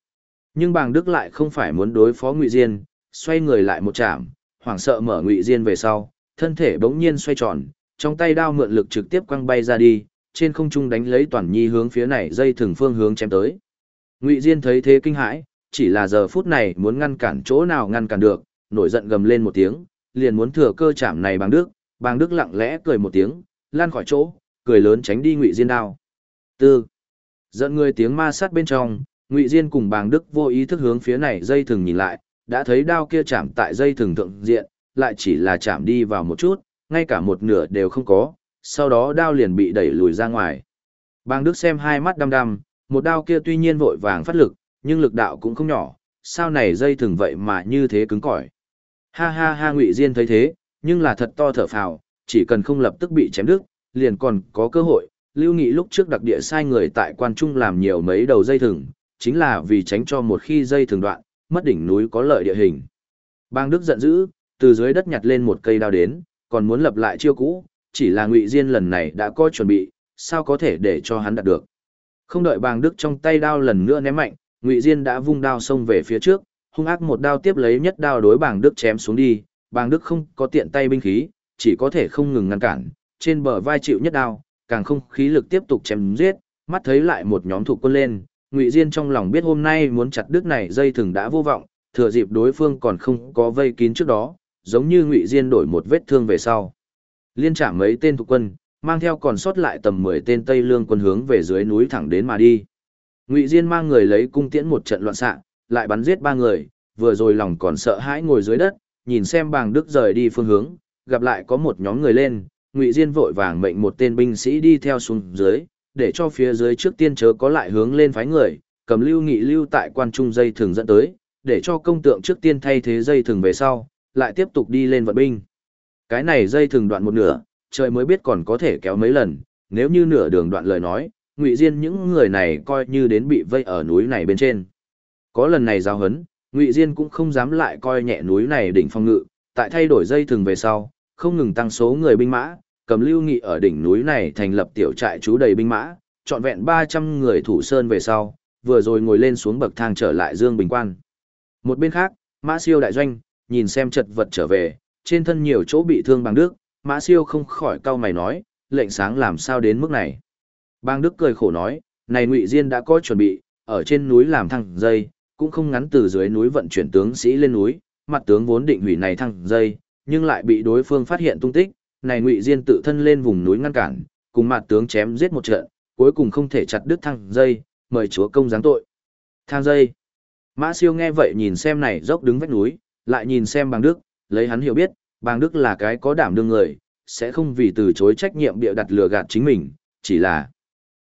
Nhưng Bàng Đức lại không phải muốn đối phó Ngụy Diên, xoay người lại một chạm, hoảng sợ mở Ngụy Diên về sau, thân thể bỗng nhiên xoay tròn, trong tay đao mượn lực trực tiếp quăng bay ra đi, trên không trung đánh lấy toàn nhi hướng phía này dây thừng phương hướng chém tới. Ngụy Diên thấy thế kinh hãi, chỉ là giờ phút này muốn ngăn cản chỗ nào ngăn cản được, nổi giận gầm lên một tiếng, liền muốn thừa cơ chạm này bằng đức, bằng đức lặng lẽ cười một tiếng, lan khỏi chỗ, cười lớn tránh đi ngụy diên đao. Tư. Giận người tiếng ma sát bên trong, ngụy diên cùng bàng đức vô ý thức hướng phía này dây thừng nhìn lại, đã thấy đao kia chạm tại dây thừng thượng diện, lại chỉ là chạm đi vào một chút, ngay cả một nửa đều không có, sau đó đao liền bị đẩy lùi ra ngoài. Bàng đức xem hai mắt đăm đăm, một đao kia tuy nhiên vội vàng phát lực, nhưng lực đạo cũng không nhỏ, sao này dây thường vậy mà như thế cứng cỏi. Ha ha ha Ngụy Diên thấy thế, nhưng là thật to thở phào, chỉ cần không lập tức bị chém đứt, liền còn có cơ hội. Lưu Nghị lúc trước đặc địa sai người tại quan trung làm nhiều mấy đầu dây thừng, chính là vì tránh cho một khi dây thường đoạn, mất đỉnh núi có lợi địa hình. Bang Đức giận dữ, từ dưới đất nhặt lên một cây đao đến, còn muốn lập lại chiêu cũ, chỉ là Ngụy Diên lần này đã có chuẩn bị, sao có thể để cho hắn đạt được. Không đợi Bang Đức trong tay đao lần nữa ném mạnh, Ngụy Diên đã vung đao xông về phía trước, hung ác một đao tiếp lấy nhất đao đối Bàng Đức chém xuống đi, Bàng Đức không có tiện tay binh khí, chỉ có thể không ngừng ngăn cản, trên bờ vai chịu nhất đao, càng không khí lực tiếp tục chém giết, mắt thấy lại một nhóm thủ quân lên, Ngụy Diên trong lòng biết hôm nay muốn chặt đứt này dây thừng đã vô vọng, thừa dịp đối phương còn không có vây kín trước đó, giống như Ngụy Diên đổi một vết thương về sau. Liên trả mấy tên thuộc quân, mang theo còn sót lại tầm 10 tên Tây Lương quân hướng về dưới núi thẳng đến mà đi. Ngụy Diên mang người lấy cung tiễn một trận loạn xạ, lại bắn giết ba người, vừa rồi lòng còn sợ hãi ngồi dưới đất, nhìn xem bàng đức rời đi phương hướng, gặp lại có một nhóm người lên, Ngụy Diên vội vàng mệnh một tên binh sĩ đi theo xuống dưới, để cho phía dưới trước tiên chớ có lại hướng lên phái người, cầm lưu nghị lưu tại quan trung dây thường dẫn tới, để cho công tượng trước tiên thay thế dây thường về sau, lại tiếp tục đi lên vận binh. Cái này dây thường đoạn một nửa, trời mới biết còn có thể kéo mấy lần, nếu như nửa đường đoạn lời nói, ngụy diên những người này coi như đến bị vây ở núi này bên trên. Có lần này giao hấn ngụy diên cũng không dám lại coi nhẹ núi này đỉnh phong ngự tại thay đổi dây thừng về sau không ngừng tăng số người binh mã cầm lưu nghị ở đỉnh núi này thành lập tiểu trại trú đầy binh mã trọn vẹn ba trăm người thủ sơn về sau vừa rồi ngồi lên xuống bậc thang trở lại dương bình quan. Một bên khác mã siêu đại doanh nhìn xem chật vật trở về trên thân nhiều chỗ bị thương bằng đức mã siêu không khỏi cau mày nói lệnh sáng làm sao đến mức này Bang Đức cười khổ nói, này Ngụy Diên đã có chuẩn bị, ở trên núi làm thăng dây, cũng không ngắn từ dưới núi vận chuyển tướng sĩ lên núi, mặt tướng vốn định hủy này thăng dây, nhưng lại bị đối phương phát hiện tung tích, này Ngụy Diên tự thân lên vùng núi ngăn cản, cùng mặt tướng chém giết một trận, cuối cùng không thể chặt đứt thăng dây, mời chúa công giáng tội. Thang dây. Mã Siêu nghe vậy nhìn xem này dốc đứng vách núi, lại nhìn xem bằng Đức, lấy hắn hiểu biết, Bang Đức là cái có đảm đương người, sẽ không vì từ chối trách nhiệm bịa đặt lừa gạt chính mình, chỉ là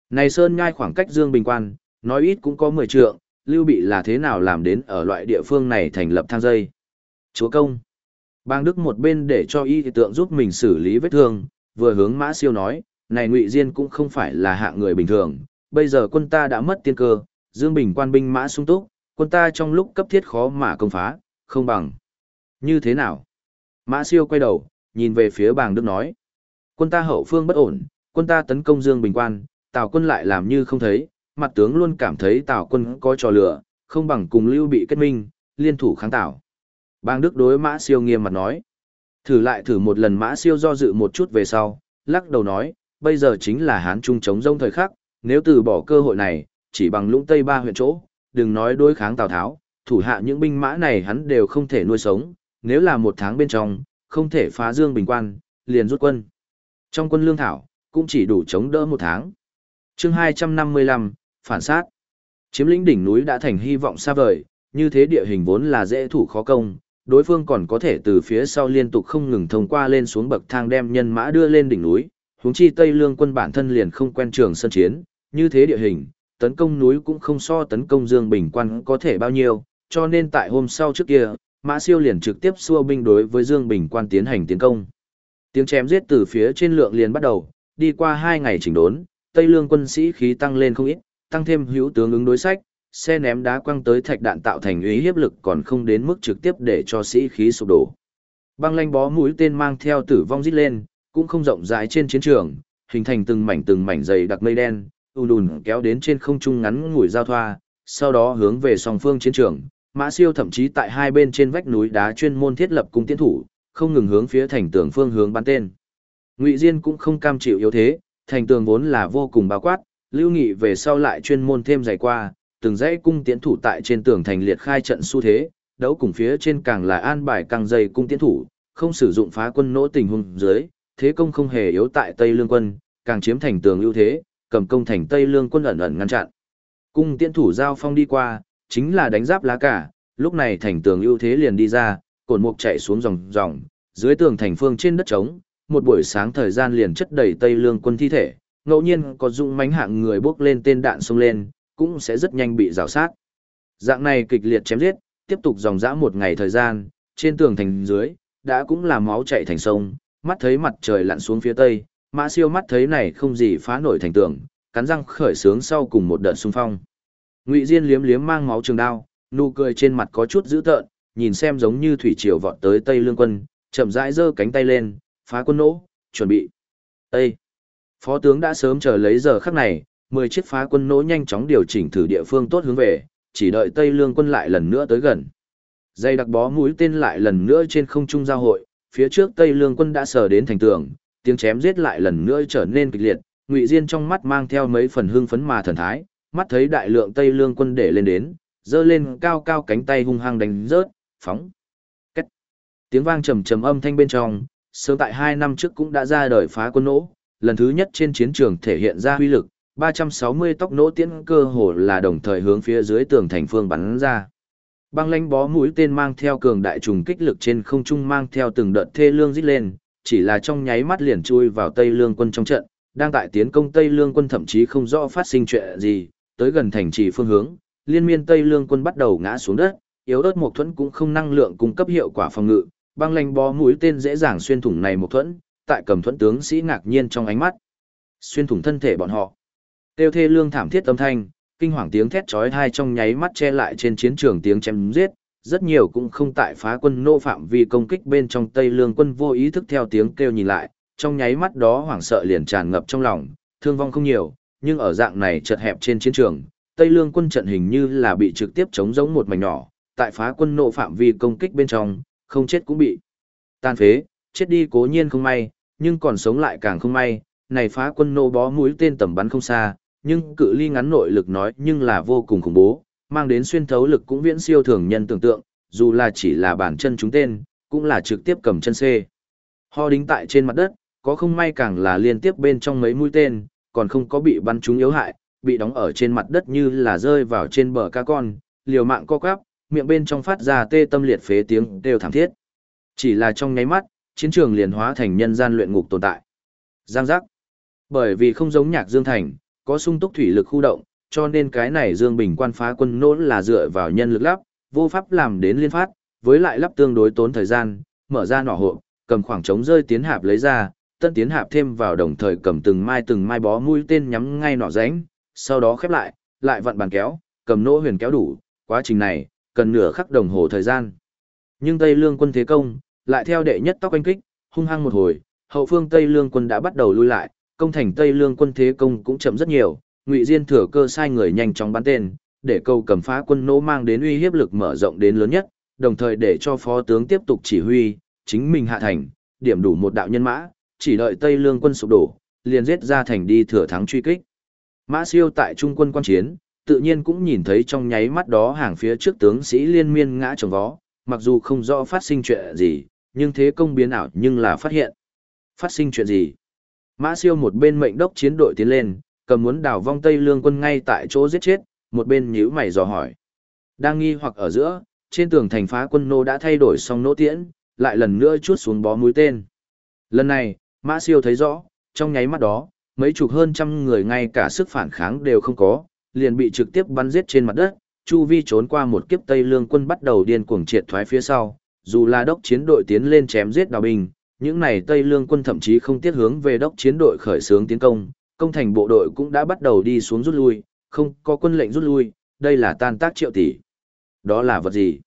này Sơn Nhai khoảng cách Dương Bình Quan, nói ít cũng có 10 trượng, Lưu Bị là thế nào làm đến ở loại địa phương này thành lập thang dây. Chúa công. Bang Đức một bên để cho y tượng giúp mình xử lý vết thương, vừa hướng Mã Siêu nói, này Ngụy Diên cũng không phải là hạng người bình thường, bây giờ quân ta đã mất tiên cơ, Dương Bình quan binh mã sung túc, quân ta trong lúc cấp thiết khó mà công phá, không bằng. Như thế nào? Mã Siêu quay đầu, nhìn về phía bàng Đức nói. Quân ta hậu phương bất ổn, quân ta tấn công Dương Bình quan, Tào quân lại làm như không thấy, mặt tướng luôn cảm thấy Tào quân có trò lửa, không bằng cùng Lưu bị kết minh, liên thủ kháng Tào. Bang Đức đối Mã Siêu nghiêm mặt nói. Thử lại thử một lần Mã Siêu do dự một chút về sau, lắc đầu nói, bây giờ chính là Hán Trung chống rông thời khắc, nếu từ bỏ cơ hội này, chỉ bằng lũng Tây ba huyện chỗ, đừng nói đối kháng Tào Tháo, thủ hạ những binh mã này hắn đều không thể nuôi sống, nếu là một tháng bên trong, không thể phá dương bình quan, liền rút quân. Trong quân lương thảo, cũng chỉ đủ chống đỡ một tháng chương 255, phản sát. Chiếm lĩnh đỉnh núi đã thành hy vọng xa vời, như thế địa hình vốn là dễ thủ khó công, đối phương còn có thể từ phía sau liên tục không ngừng thông qua lên xuống bậc thang đem nhân mã đưa lên đỉnh núi, huống chi Tây Lương quân bản thân liền không quen trường sân chiến, như thế địa hình, tấn công núi cũng không so tấn công Dương Bình quan có thể bao nhiêu, cho nên tại hôm sau trước kia, Mã Siêu liền trực tiếp xua binh đối với Dương Bình quan tiến hành tiến công. Tiếng chém giết từ phía trên lượng liền bắt đầu, đi qua hai ngày chỉnh đốn, Tây Lương quân sĩ khí tăng lên không ít, tăng thêm hữu tướng ứng đối sách, xe ném đá quăng tới thạch đạn tạo thành uy hiếp lực còn không đến mức trực tiếp để cho sĩ khí sụp đổ. Băng lanh bó mũi tên mang theo tử vong rít lên, cũng không rộng rãi trên chiến trường, hình thành từng mảnh từng mảnh dày đặc mây đen, ùn ùn kéo đến trên không trung ngắn ngủi giao thoa, sau đó hướng về song phương chiến trường. Mã Siêu thậm chí tại hai bên trên vách núi đá chuyên môn thiết lập cung tiến thủ, không ngừng hướng phía thành tường phương hướng bắn tên. Ngụy Diên cũng không cam chịu yếu thế, thành tường vốn là vô cùng bao quát, lưu nghị về sau lại chuyên môn thêm dày qua, từng dãy cung tiến thủ tại trên tường thành liệt khai trận xu thế, đấu cùng phía trên càng là an bài càng dày cung tiến thủ, không sử dụng phá quân nỗ tình hùng dưới, thế công không hề yếu tại Tây Lương quân, càng chiếm thành tường ưu thế, cầm công thành Tây Lương quân ẩn ẩn ngăn chặn. Cung tiến thủ giao phong đi qua, chính là đánh giáp lá cả, lúc này thành tường ưu thế liền đi ra, cột mục chạy xuống dòng dòng, dưới tường thành phương trên đất trống, một buổi sáng thời gian liền chất đầy Tây Lương quân thi thể, ngẫu nhiên có dụng mánh hạng người bước lên tên đạn xông lên, cũng sẽ rất nhanh bị rào sát. Dạng này kịch liệt chém giết, tiếp tục dòng dã một ngày thời gian, trên tường thành dưới, đã cũng là máu chạy thành sông, mắt thấy mặt trời lặn xuống phía tây, mã siêu mắt thấy này không gì phá nổi thành tường, cắn răng khởi sướng sau cùng một đợt xung phong. Ngụy Diên liếm liếm mang máu trường đao, nụ cười trên mặt có chút dữ tợn, nhìn xem giống như thủy triều vọt tới Tây Lương quân, chậm rãi giơ cánh tay lên, phá quân nỗ, chuẩn bị. Ê! Phó tướng đã sớm chờ lấy giờ khắc này, 10 chiếc phá quân nỗ nhanh chóng điều chỉnh thử địa phương tốt hướng về, chỉ đợi Tây Lương quân lại lần nữa tới gần. Dây đặc bó mũi tên lại lần nữa trên không trung giao hội, phía trước Tây Lương quân đã sờ đến thành tường, tiếng chém giết lại lần nữa trở nên kịch liệt, Ngụy Diên trong mắt mang theo mấy phần hưng phấn mà thần thái, mắt thấy đại lượng Tây Lương quân để lên đến, giơ lên cao cao cánh tay hung hăng đánh rớt, phóng. Cách. Tiếng vang trầm trầm âm thanh bên trong, sớm tại hai năm trước cũng đã ra đời phá quân nỗ, lần thứ nhất trên chiến trường thể hiện ra huy lực, 360 tóc nỗ tiễn cơ hồ là đồng thời hướng phía dưới tường thành phương bắn ra. Băng lãnh bó mũi tên mang theo cường đại trùng kích lực trên không trung mang theo từng đợt thê lương rít lên, chỉ là trong nháy mắt liền chui vào Tây Lương quân trong trận, đang tại tiến công Tây Lương quân thậm chí không rõ phát sinh chuyện gì, tới gần thành trì phương hướng, liên miên Tây Lương quân bắt đầu ngã xuống đất, yếu ớt một thuẫn cũng không năng lượng cung cấp hiệu quả phòng ngự, băng lanh bó mũi tên dễ dàng xuyên thủng này một thuẫn, tại cầm thuẫn tướng sĩ ngạc nhiên trong ánh mắt. Xuyên thủng thân thể bọn họ. Tiêu thê lương thảm thiết âm thanh, kinh hoàng tiếng thét chói tai trong nháy mắt che lại trên chiến trường tiếng chém giết, rất nhiều cũng không tại phá quân nô phạm vì công kích bên trong Tây Lương quân vô ý thức theo tiếng kêu nhìn lại, trong nháy mắt đó hoảng sợ liền tràn ngập trong lòng, thương vong không nhiều, nhưng ở dạng này chật hẹp trên chiến trường, Tây Lương quân trận hình như là bị trực tiếp chống giống một mảnh nhỏ, tại phá quân nộ phạm vi công kích bên trong, không chết cũng bị tan phế, chết đi cố nhiên không may, nhưng còn sống lại càng không may, này phá quân nô bó mũi tên tầm bắn không xa, nhưng cự ly ngắn nội lực nói nhưng là vô cùng khủng bố, mang đến xuyên thấu lực cũng viễn siêu thường nhân tưởng tượng, dù là chỉ là bản chân chúng tên, cũng là trực tiếp cầm chân C. Ho đính tại trên mặt đất, có không may càng là liên tiếp bên trong mấy mũi tên, còn không có bị bắn trúng yếu hại, bị đóng ở trên mặt đất như là rơi vào trên bờ cá con, liều mạng co quắp, miệng bên trong phát ra tê tâm liệt phế tiếng đều thảm thiết. Chỉ là trong nháy mắt, chiến trường liền hóa thành nhân gian luyện ngục tồn tại. Giang giác. Bởi vì không giống nhạc Dương Thành, có sung túc thủy lực khu động, cho nên cái này Dương Bình quan phá quân nỗ là dựa vào nhân lực lắp, vô pháp làm đến liên phát, với lại lắp tương đối tốn thời gian, mở ra nỏ hộ, cầm khoảng trống rơi tiến hạp lấy ra, tân tiến hạp thêm vào đồng thời cầm từng mai từng mai bó mũi tên nhắm ngay nỏ ránh, sau đó khép lại, lại vặn bàn kéo, cầm nỗ huyền kéo đủ, quá trình này, cần nửa khắc đồng hồ thời gian. Nhưng Tây Lương quân thế công, lại theo đệ nhất tóc anh kích, hung hăng một hồi, hậu phương Tây Lương quân đã bắt đầu lui lại, công thành Tây Lương quân thế công cũng chậm rất nhiều, Ngụy Diên thừa cơ sai người nhanh chóng bắn tên, để câu cầm phá quân nỗ mang đến uy hiếp lực mở rộng đến lớn nhất, đồng thời để cho phó tướng tiếp tục chỉ huy, chính mình hạ thành, điểm đủ một đạo nhân mã, chỉ đợi Tây Lương quân sụp đổ, liền giết ra thành đi thừa thắng truy kích. Mã Siêu tại trung quân quan chiến, tự nhiên cũng nhìn thấy trong nháy mắt đó hàng phía trước tướng sĩ liên miên ngã trồng vó, mặc dù không rõ phát sinh chuyện gì, nhưng thế công biến ảo nhưng là phát hiện. Phát sinh chuyện gì? Mã siêu một bên mệnh đốc chiến đội tiến lên, cầm muốn đào vong Tây Lương quân ngay tại chỗ giết chết, một bên nhíu mày dò hỏi. Đang nghi hoặc ở giữa, trên tường thành phá quân nô đã thay đổi xong nỗ tiễn, lại lần nữa chuốt xuống bó mũi tên. Lần này, Mã siêu thấy rõ, trong nháy mắt đó, mấy chục hơn trăm người ngay cả sức phản kháng đều không có, liền bị trực tiếp bắn giết trên mặt đất, chu vi trốn qua một kiếp Tây Lương quân bắt đầu điên cuồng triệt thoái phía sau, dù là đốc chiến đội tiến lên chém giết đào bình những này Tây Lương quân thậm chí không tiết hướng về đốc chiến đội khởi xướng tiến công, công thành bộ đội cũng đã bắt đầu đi xuống rút lui, không có quân lệnh rút lui, đây là tan tác triệu tỷ. Đó là vật gì?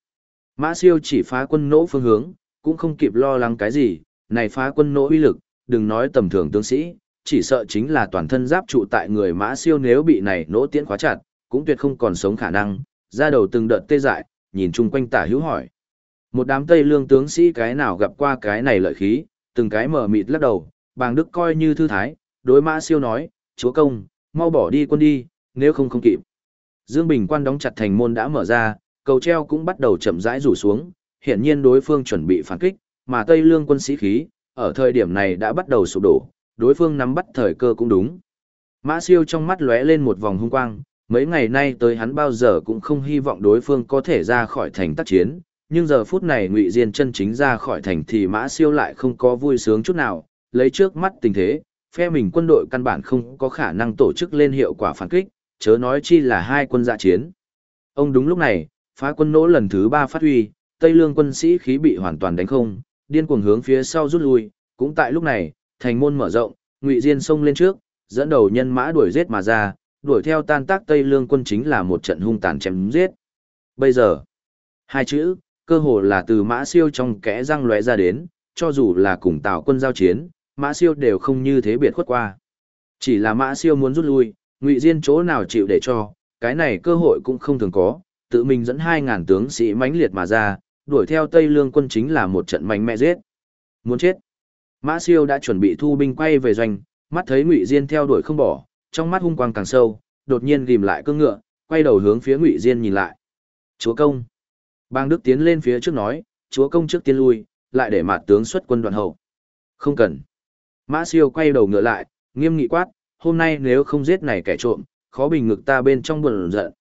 Mã siêu chỉ phá quân nỗ phương hướng, cũng không kịp lo lắng cái gì, này phá quân nỗ uy lực, đừng nói tầm thường tướng sĩ, chỉ sợ chính là toàn thân giáp trụ tại người mã siêu nếu bị này nỗ tiễn khóa chặt, cũng tuyệt không còn sống khả năng, ra đầu từng đợt tê dại, nhìn chung quanh tả hữu hỏi. Một đám Tây lương tướng sĩ cái nào gặp qua cái này lợi khí, từng cái mở mịt lắc đầu, bàng đức coi như thư thái, đối mã siêu nói, chúa công, mau bỏ đi quân đi, nếu không không kịp. Dương Bình quan đóng chặt thành môn đã mở ra, cầu treo cũng bắt đầu chậm rãi rủ xuống, hiển nhiên đối phương chuẩn bị phản kích, mà Tây Lương quân sĩ khí, ở thời điểm này đã bắt đầu sụp đổ, đối phương nắm bắt thời cơ cũng đúng. Mã siêu trong mắt lóe lên một vòng hung quang, mấy ngày nay tới hắn bao giờ cũng không hy vọng đối phương có thể ra khỏi thành tác chiến, nhưng giờ phút này Ngụy Diên chân chính ra khỏi thành thì Mã siêu lại không có vui sướng chút nào, lấy trước mắt tình thế, phe mình quân đội căn bản không có khả năng tổ chức lên hiệu quả phản kích, chớ nói chi là hai quân dạ chiến. Ông đúng lúc này, phá quân nỗ lần thứ ba phát huy, Tây Lương quân sĩ khí bị hoàn toàn đánh không, điên cuồng hướng phía sau rút lui, cũng tại lúc này, thành môn mở rộng, Ngụy Diên xông lên trước, dẫn đầu nhân mã đuổi giết mà ra, đuổi theo tan tác Tây Lương quân chính là một trận hung tàn chém giết. Bây giờ, hai chữ, cơ hồ là từ mã siêu trong kẽ răng lóe ra đến, cho dù là cùng Tào quân giao chiến, mã siêu đều không như thế biệt khuất qua. Chỉ là mã siêu muốn rút lui, Ngụy Diên chỗ nào chịu để cho, cái này cơ hội cũng không thường có, tự mình dẫn hai ngàn tướng sĩ mãnh liệt mà ra, đuổi theo Tây Lương quân chính là một trận mạnh mẽ giết. Muốn chết. Mã siêu đã chuẩn bị thu binh quay về doanh, mắt thấy Ngụy Diên theo đuổi không bỏ, trong mắt hung quang càng sâu, đột nhiên ghim lại cương ngựa, quay đầu hướng phía Ngụy Diên nhìn lại. Chúa công. Bang Đức tiến lên phía trước nói, chúa công trước tiên lui, lại để mặt tướng xuất quân đoàn hậu. Không cần. Mã siêu quay đầu ngựa lại, nghiêm nghị quát, hôm nay nếu không giết này kẻ trộm, khó bình ngực ta bên trong buồn giận.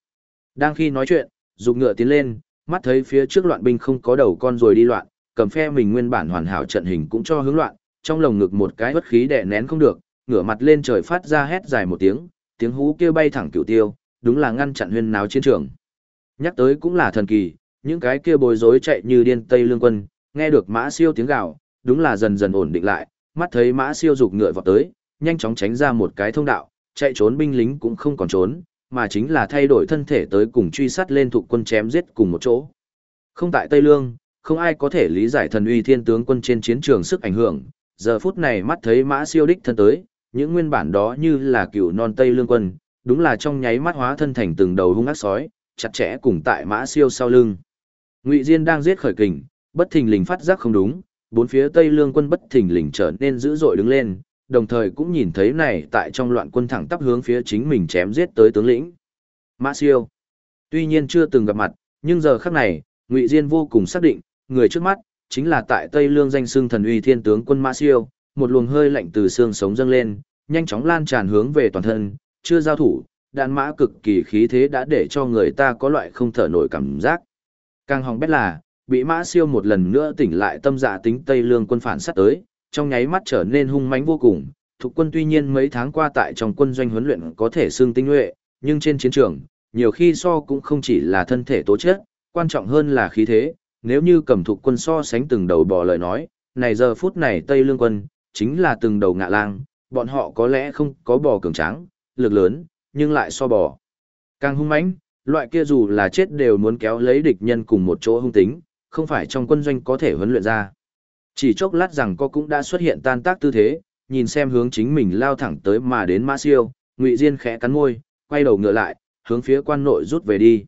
Đang khi nói chuyện, dục ngựa tiến lên, mắt thấy phía trước loạn binh không có đầu con rồi đi loạn, cầm phe mình nguyên bản hoàn hảo trận hình cũng cho hướng loạn, trong lồng ngực một cái bất khí đè nén không được, ngửa mặt lên trời phát ra hét dài một tiếng, tiếng hú kêu bay thẳng cửu tiêu, đúng là ngăn chặn huyên náo chiến trường. Nhắc tới cũng là thần kỳ, những cái kia bối rối chạy như điên tây lương quân, nghe được mã siêu tiếng gào, đúng là dần dần ổn định lại, mắt thấy mã siêu dục ngựa vọt tới, nhanh chóng tránh ra một cái thông đạo, chạy trốn binh lính cũng không còn trốn, mà chính là thay đổi thân thể tới cùng truy sát lên thuộc quân chém giết cùng một chỗ. Không tại Tây Lương, không ai có thể lý giải thần uy thiên tướng quân trên chiến trường sức ảnh hưởng, giờ phút này mắt thấy mã siêu đích thân tới, những nguyên bản đó như là cựu non Tây Lương quân, đúng là trong nháy mắt hóa thân thành từng đầu hung ác sói, chặt chẽ cùng tại mã siêu sau lưng. Ngụy Diên đang giết khởi kình, bất thình lình phát giác không đúng, bốn phía Tây Lương quân bất thình lình trở nên dữ dội đứng lên, đồng thời cũng nhìn thấy này tại trong loạn quân thẳng tắp hướng phía chính mình chém giết tới tướng lĩnh. Mã Siêu. Tuy nhiên chưa từng gặp mặt, nhưng giờ khắc này, Ngụy Diên vô cùng xác định, người trước mắt chính là tại Tây Lương danh xưng thần uy thiên tướng quân Mã Siêu, một luồng hơi lạnh từ xương sống dâng lên, nhanh chóng lan tràn hướng về toàn thân, chưa giao thủ, đạn mã cực kỳ khí thế đã để cho người ta có loại không thở nổi cảm giác. Càng hỏng bét là, bị Mã Siêu một lần nữa tỉnh lại tâm dạ tính Tây Lương quân phản sát tới, trong nháy mắt trở nên hung mãnh vô cùng. Thục quân tuy nhiên mấy tháng qua tại trong quân doanh huấn luyện có thể xương tinh nhuệ, nhưng trên chiến trường, nhiều khi so cũng không chỉ là thân thể tố chất, quan trọng hơn là khí thế. Nếu như cầm thục quân so sánh từng đầu bò lời nói, này giờ phút này Tây Lương quân, chính là từng đầu ngạ lang, bọn họ có lẽ không có bò cường tráng, lực lớn, nhưng lại so bò. Càng hung mãnh, loại kia dù là chết đều muốn kéo lấy địch nhân cùng một chỗ hung tính, không phải trong quân doanh có thể huấn luyện ra. Chỉ chốc lát rằng có cũng đã xuất hiện tan tác tư thế, nhìn xem hướng chính mình lao thẳng tới mà đến Mã Siêu, Ngụy Diên khẽ cắn môi, quay đầu ngựa lại, hướng phía quan nội rút về đi.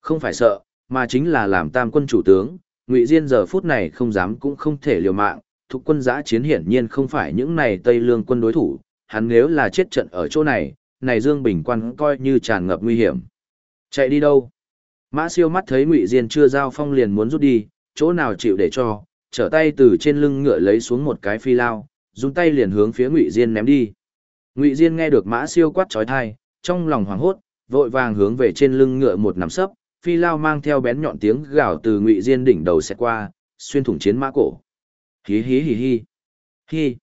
Không phải sợ, mà chính là làm tam quân chủ tướng, Ngụy Diên giờ phút này không dám cũng không thể liều mạng, thuộc quân giã chiến hiển nhiên không phải những này Tây Lương quân đối thủ, hắn nếu là chết trận ở chỗ này, này Dương Bình quan coi như tràn ngập nguy hiểm. Chạy đi đâu? Mã siêu mắt thấy Ngụy Diên chưa giao phong liền muốn rút đi, chỗ nào chịu để cho, trở tay từ trên lưng ngựa lấy xuống một cái phi lao, dùng tay liền hướng phía Ngụy Diên ném đi. Ngụy Diên nghe được Mã siêu quát chói tai, trong lòng hoảng hốt, vội vàng hướng về trên lưng ngựa một nắm sấp, phi lao mang theo bén nhọn tiếng gào từ Ngụy Diên đỉnh đầu xẹt qua, xuyên thủng chiến mã cổ. Hí hí hí hí. Hí.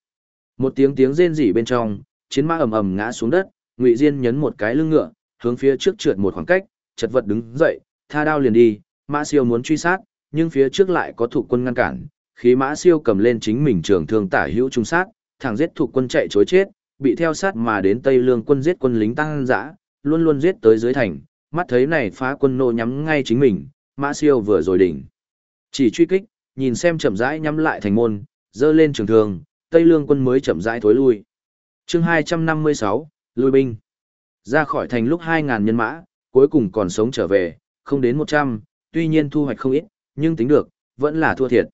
Một tiếng tiếng rên rỉ bên trong, chiến mã ầm ầm ngã xuống đất, Ngụy Diên nhấn một cái lưng ngựa, hướng phía trước trượt một khoảng cách, chật vật đứng dậy, tha đao liền đi, Mã Siêu muốn truy sát, nhưng phía trước lại có thủ quân ngăn cản, khí Mã Siêu cầm lên chính mình trường thương tả hữu trung sát, thẳng giết thuộc quân chạy chối chết, bị theo sát mà đến Tây Lương quân giết quân lính tăng dã, luôn luôn giết tới dưới thành, mắt thấy này phá quân nô nhắm ngay chính mình, Mã Siêu vừa rồi đỉnh. Chỉ truy kích, nhìn xem chậm rãi nhắm lại thành môn, dơ lên trường thương, Tây Lương quân mới chậm rãi thối lui. Chương 256, lui binh. Ra khỏi thành lúc 2000 nhân mã, cuối cùng còn sống trở về, không đến 100, tuy nhiên thu hoạch không ít, nhưng tính được, vẫn là thua thiệt.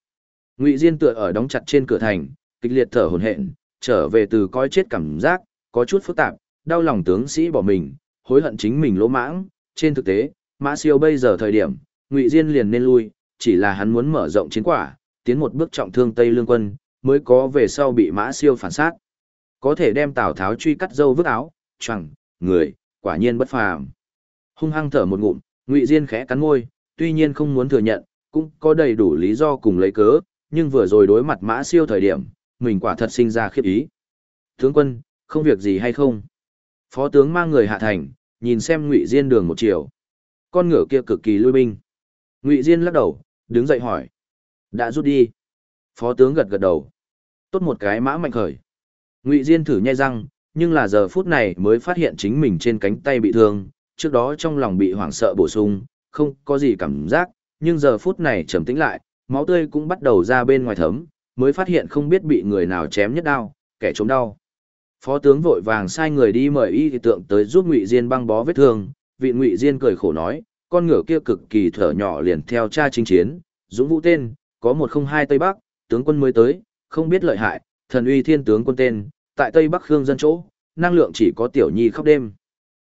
Ngụy Diên tựa ở đóng chặt trên cửa thành, kịch liệt thở hổn hển, trở về từ coi chết cảm giác, có chút phức tạp, đau lòng tướng sĩ bỏ mình, hối hận chính mình lỗ mãng, trên thực tế, Mã Siêu bây giờ thời điểm, Ngụy Diên liền nên lui, chỉ là hắn muốn mở rộng chiến quả, tiến một bước trọng thương Tây Lương quân, mới có về sau bị Mã Siêu phản sát. Có thể đem Tào Tháo truy cắt dâu vứt áo, choàng, người, quả nhiên bất phàm. Hung hăng thở một ngụm, Ngụy Diên khẽ cắn môi, tuy nhiên không muốn thừa nhận, cũng có đầy đủ lý do cùng lấy cớ, nhưng vừa rồi đối mặt Mã Siêu thời điểm, mình quả thật sinh ra khiếp ý. Tướng quân, không việc gì hay không? Phó tướng mang người hạ thành, nhìn xem Ngụy Diên đường một chiều. Con ngựa kia cực kỳ lui binh. Ngụy Diên lắc đầu, đứng dậy hỏi. Đã rút đi. Phó tướng gật gật đầu. Tốt một cái mã mạnh khởi. Ngụy Diên thử nhai răng, nhưng là giờ phút này mới phát hiện chính mình trên cánh tay bị thương, trước đó trong lòng bị hoảng sợ bổ sung, không có gì cảm giác, nhưng giờ phút này trầm tĩnh lại, máu tươi cũng bắt đầu ra bên ngoài thấm, mới phát hiện không biết bị người nào chém nhất đau, kẻ trống đau. Phó tướng vội vàng sai người đi mời y thị tượng tới giúp Ngụy Diên băng bó vết thương, vị Ngụy Diên cười khổ nói, con ngựa kia cực kỳ thở nhỏ liền theo cha chinh chiến, dũng vũ tên, có một không hai Tây Bắc, tướng quân mới tới, không biết lợi hại, thần uy thiên tướng quân tên, tại Tây Bắc Khương dân chỗ, năng lượng chỉ có tiểu nhi khóc đêm.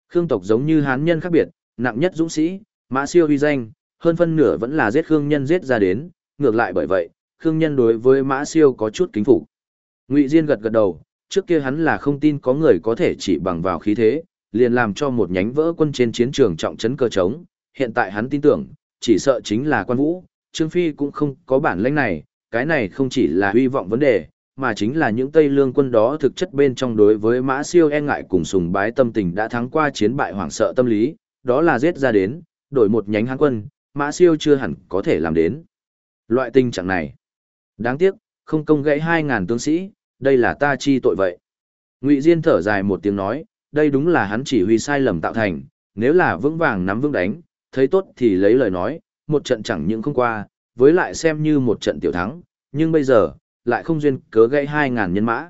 Khương tộc giống như hán nhân khác biệt, nặng nhất dũng sĩ, mã siêu uy danh, hơn phân nửa vẫn là giết Khương nhân giết ra đến, ngược lại bởi vậy, Khương nhân đối với mã siêu có chút kính phục. Ngụy Diên gật gật đầu, trước kia hắn là không tin có người có thể chỉ bằng vào khí thế, liền làm cho một nhánh vỡ quân trên chiến trường trọng trấn cơ trống, hiện tại hắn tin tưởng, chỉ sợ chính là quan vũ, Trương Phi cũng không có bản lĩnh này, cái này không chỉ là hy vọng vấn đề, mà chính là những Tây Lương quân đó thực chất bên trong đối với Mã Siêu e ngại cùng sùng bái tâm tình đã thắng qua chiến bại hoảng sợ tâm lý, đó là giết ra đến, đổi một nhánh hán quân, Mã Siêu chưa hẳn có thể làm đến. Loại tình trạng này, đáng tiếc, không công gãy 2.000 tướng sĩ, đây là ta chi tội vậy. Ngụy Diên thở dài một tiếng nói, đây đúng là hắn chỉ huy sai lầm tạo thành, nếu là vững vàng nắm vững đánh, thấy tốt thì lấy lời nói, một trận chẳng những không qua, với lại xem như một trận tiểu thắng, nhưng bây giờ, lại không duyên cớ gãy 2.000 nhân mã.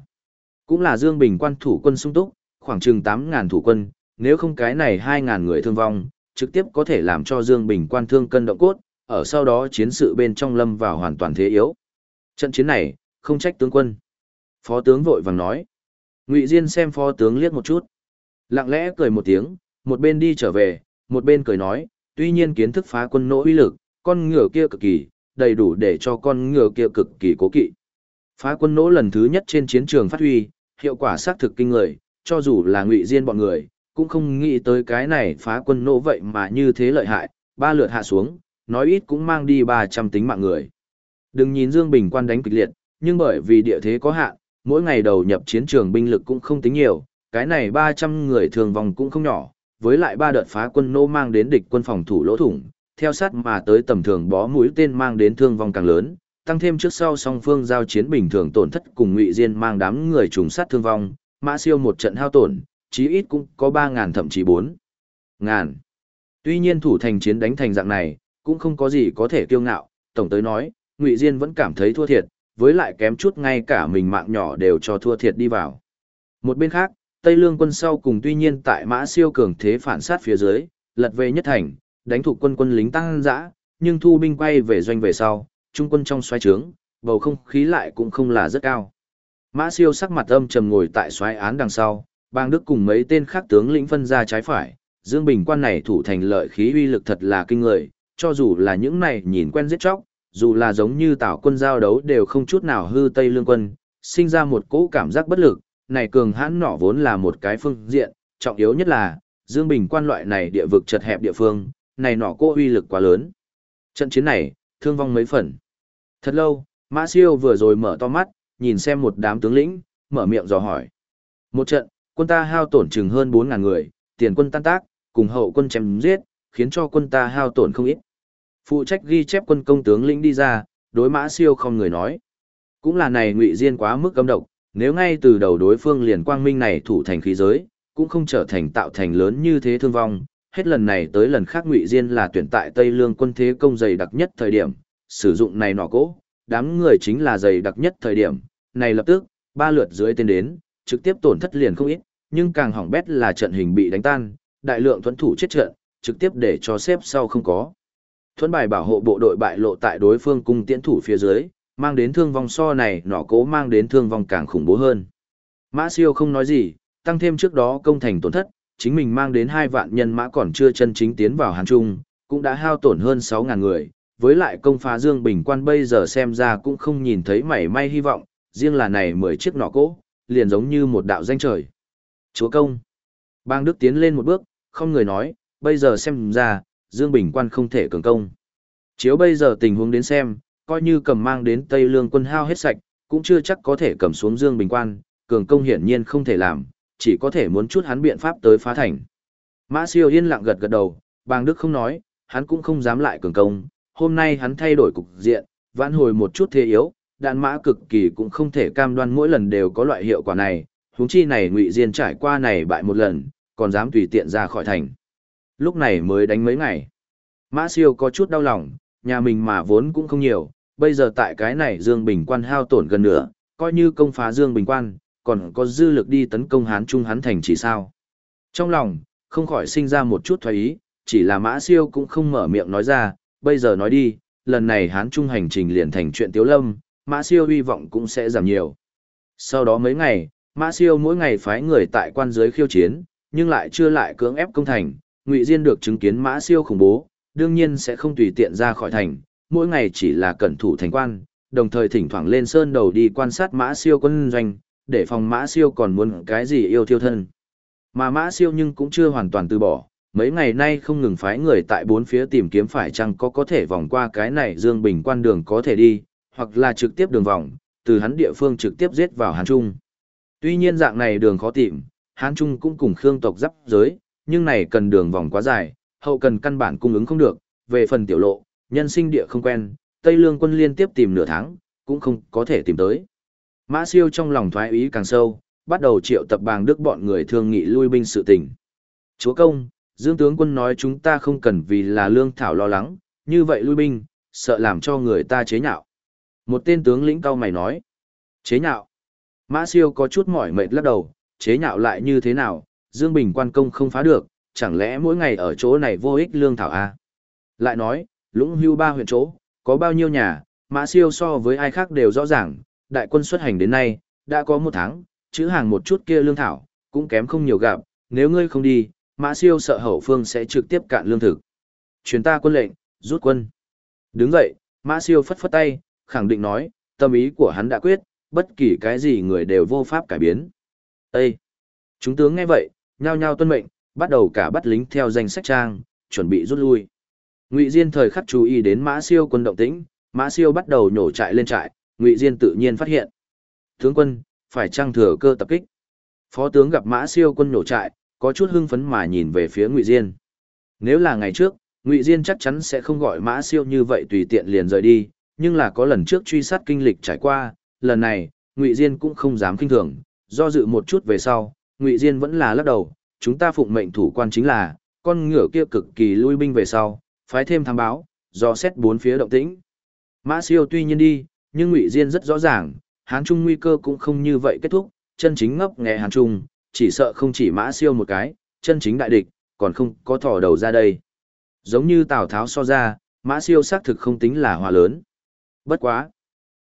Cũng là Dương Bình quan thủ quân sung túc, khoảng chừng 8.000 thủ quân, nếu không cái này 2.000 người thương vong, trực tiếp có thể làm cho Dương Bình quan thương cân động cốt, ở sau đó chiến sự bên trong lâm vào hoàn toàn thế yếu. Trận chiến này, không trách tướng quân. Phó tướng vội vàng nói. Ngụy Diên xem phó tướng liếc một chút. Lặng lẽ cười một tiếng, một bên đi trở về, một bên cười nói, tuy nhiên kiến thức phá quân nỗ uy lực, con ngựa kia cực kỳ, đầy đủ để cho con ngựa kia cực kỳ cố kỵ. Phá quân nỗ lần thứ nhất trên chiến trường phát huy, hiệu quả xác thực kinh người, cho dù là ngụy diên bọn người, cũng không nghĩ tới cái này phá quân nỗ vậy mà như thế lợi hại, ba lượt hạ xuống, nói ít cũng mang đi 300 tính mạng người. Đừng nhìn Dương Bình quan đánh kịch liệt, nhưng bởi vì địa thế có hạn, mỗi ngày đầu nhập chiến trường binh lực cũng không tính nhiều, cái này 300 người thường vòng cũng không nhỏ, với lại ba đợt phá quân nô mang đến địch quân phòng thủ lỗ thủng, theo sát mà tới tầm thường bó mũi tên mang đến thương vong càng lớn, tăng thêm trước sau song phương giao chiến bình thường tổn thất cùng ngụy diên mang đám người trùng sát thương vong, mã siêu một trận hao tổn, chí ít cũng có 3.000 thậm chí 4 ngàn. Tuy nhiên thủ thành chiến đánh thành dạng này, cũng không có gì có thể kiêu ngạo, tổng tới nói, ngụy diên vẫn cảm thấy thua thiệt, với lại kém chút ngay cả mình mạng nhỏ đều cho thua thiệt đi vào. Một bên khác, Tây Lương quân sau cùng tuy nhiên tại mã siêu cường thế phản sát phía dưới, lật về nhất thành, đánh thủ quân quân lính tăng dã, nhưng thu binh quay về doanh về sau, trung quân trong xoáy trướng, bầu không khí lại cũng không là rất cao. Mã siêu sắc mặt âm trầm ngồi tại xoáy án đằng sau, bang đức cùng mấy tên khác tướng lĩnh phân ra trái phải, Dương Bình quan này thủ thành lợi khí uy lực thật là kinh người, cho dù là những này nhìn quen giết chóc, dù là giống như tảo quân giao đấu đều không chút nào hư Tây Lương quân, sinh ra một cỗ cảm giác bất lực, này cường hãn nọ vốn là một cái phương diện, trọng yếu nhất là, Dương Bình quan loại này địa vực chật hẹp địa phương, này nọ cỗ uy lực quá lớn. Trận chiến này, thương vong mấy phần. Thật lâu, Mã Siêu vừa rồi mở to mắt, nhìn xem một đám tướng lĩnh, mở miệng dò hỏi. Một trận, quân ta hao tổn chừng hơn 4.000 người, tiền quân tan tác, cùng hậu quân chém giết, khiến cho quân ta hao tổn không ít. Phụ trách ghi chép quân công tướng lĩnh đi ra, đối Mã Siêu không người nói. Cũng là này ngụy diên quá mức cấm độc, nếu ngay từ đầu đối phương liền quang minh này thủ thành khí giới, cũng không trở thành tạo thành lớn như thế thương vong, hết lần này tới lần khác ngụy diên là tuyển tại Tây Lương quân thế công dày đặc nhất thời điểm, sử dụng này nọ cỗ, đám người chính là dày đặc nhất thời điểm, này lập tức, ba lượt dưới tên đến, trực tiếp tổn thất liền không ít, nhưng càng hỏng bét là trận hình bị đánh tan, đại lượng thuẫn thủ chết trận, trực tiếp để cho xếp sau không có. Thuẫn bài bảo hộ bộ đội bại lộ tại đối phương cung tiễn thủ phía dưới, mang đến thương vong so này nọ cố mang đến thương vong càng khủng bố hơn. Mã siêu không nói gì, tăng thêm trước đó công thành tổn thất, chính mình mang đến hai vạn nhân mã còn chưa chân chính tiến vào Hàn Trung, cũng đã hao tổn hơn sáu ngàn người, với lại công phá Dương Bình Quan bây giờ xem ra cũng không nhìn thấy mảy may hy vọng, riêng là này 10 chiếc nỏ cỗ, liền giống như một đạo danh trời. Chúa công. Bang Đức tiến lên một bước, không người nói, bây giờ xem ra, Dương Bình Quan không thể cường công. Chiếu bây giờ tình huống đến xem, coi như cầm mang đến Tây Lương quân hao hết sạch, cũng chưa chắc có thể cầm xuống Dương Bình Quan, cường công hiển nhiên không thể làm, chỉ có thể muốn chút hắn biện pháp tới phá thành. Mã siêu yên lặng gật gật đầu, bang Đức không nói, hắn cũng không dám lại cường công, hôm nay hắn thay đổi cục diện, vãn hồi một chút thế yếu, đạn mã cực kỳ cũng không thể cam đoan mỗi lần đều có loại hiệu quả này, huống chi này ngụy diên trải qua này bại một lần, còn dám tùy tiện ra khỏi thành. Lúc này mới đánh mấy ngày. Mã siêu có chút đau lòng, nhà mình mà vốn cũng không nhiều, bây giờ tại cái này Dương Bình Quan hao tổn gần nữa, coi như công phá Dương Bình Quan, còn có dư lực đi tấn công Hán Trung Hán Thành chỉ sao. Trong lòng, không khỏi sinh ra một chút thoái ý, chỉ là Mã Siêu cũng không mở miệng nói ra, bây giờ nói đi, lần này Hán Trung hành trình liền thành chuyện tiếu lâm, Mã Siêu hy vọng cũng sẽ giảm nhiều. Sau đó mấy ngày, Mã Siêu mỗi ngày phái người tại quan giới khiêu chiến, nhưng lại chưa lại cưỡng ép công thành, Ngụy Diên được chứng kiến Mã Siêu khủng bố, đương nhiên sẽ không tùy tiện ra khỏi thành, mỗi ngày chỉ là cẩn thủ thành quan, đồng thời thỉnh thoảng lên sơn đầu đi quan sát Mã Siêu quân doanh, để phòng Mã Siêu còn muốn cái gì yêu thiêu thân. Mà Mã Siêu nhưng cũng chưa hoàn toàn từ bỏ, mấy ngày nay không ngừng phái người tại bốn phía tìm kiếm phải chăng có có thể vòng qua cái này Dương Bình quan đường có thể đi, hoặc là trực tiếp đường vòng, từ hắn địa phương trực tiếp giết vào Hán Trung. Tuy nhiên dạng này đường khó tìm, Hán Trung cũng cùng Khương tộc giáp giới, nhưng này cần đường vòng quá dài, hậu cần căn bản cung ứng không được, về phần tiểu lộ, nhân sinh địa không quen, Tây Lương quân liên tiếp tìm nửa tháng, cũng không có thể tìm tới. Mã siêu trong lòng thoái ý càng sâu, bắt đầu triệu tập bàng đức bọn người thương nghị lui binh sự tình. Chúa công, Dương tướng quân nói chúng ta không cần vì là lương thảo lo lắng, như vậy lui binh, sợ làm cho người ta chế nhạo. Một tên tướng lĩnh cao mày nói. Chế nhạo. Mã siêu có chút mỏi mệt lắc đầu, chế nhạo lại như thế nào, Dương Bình quan công không phá được, chẳng lẽ mỗi ngày ở chỗ này vô ích lương thảo à? Lại nói, lũng hưu ba huyện chỗ, có bao nhiêu nhà, mã siêu so với ai khác đều rõ ràng, đại quân xuất hành đến nay, đã có một tháng, chữ hàng một chút kia lương thảo, cũng kém không nhiều gặp, nếu ngươi không đi, mã siêu sợ hậu phương sẽ trực tiếp cạn lương thực. Truyền ta quân lệnh, rút quân. Đứng dậy, mã siêu phất phất tay, khẳng định nói, tâm ý của hắn đã quyết, bất kỳ cái gì người đều vô pháp cải biến. Ê! Chúng tướng nghe vậy, nhao nhao tuân mệnh, bắt đầu cả bắt lính theo danh sách trang, chuẩn bị rút lui. Ngụy Diên thời khắc chú ý đến Mã Siêu quân động tĩnh, Mã Siêu bắt đầu nhổ trại lên trại, Ngụy Diên tự nhiên phát hiện. Tướng quân, phải trang thừa cơ tập kích. Phó tướng gặp Mã Siêu quân nhổ trại, có chút hưng phấn mà nhìn về phía Ngụy Diên. Nếu là ngày trước, Ngụy Diên chắc chắn sẽ không gọi Mã Siêu như vậy tùy tiện liền rời đi, nhưng là có lần trước truy sát kinh lịch trải qua, lần này, Ngụy Diên cũng không dám kinh thường, do dự một chút về sau, Ngụy Diên vẫn là lắc đầu, chúng ta phụng mệnh thủ quan chính là, con ngựa kia cực kỳ lui binh về sau, phái thêm thám báo, do xét bốn phía động tĩnh. Mã siêu tuy nhiên đi, nhưng Ngụy Diên rất rõ ràng, Hán Trung nguy cơ cũng không như vậy kết thúc, chân chính ngấp nghe Hán Trung, chỉ sợ không chỉ Mã siêu một cái, chân chính đại địch, còn không có thò đầu ra đây. Giống như Tào Tháo so ra, Mã siêu xác thực không tính là hòa lớn. Bất quá.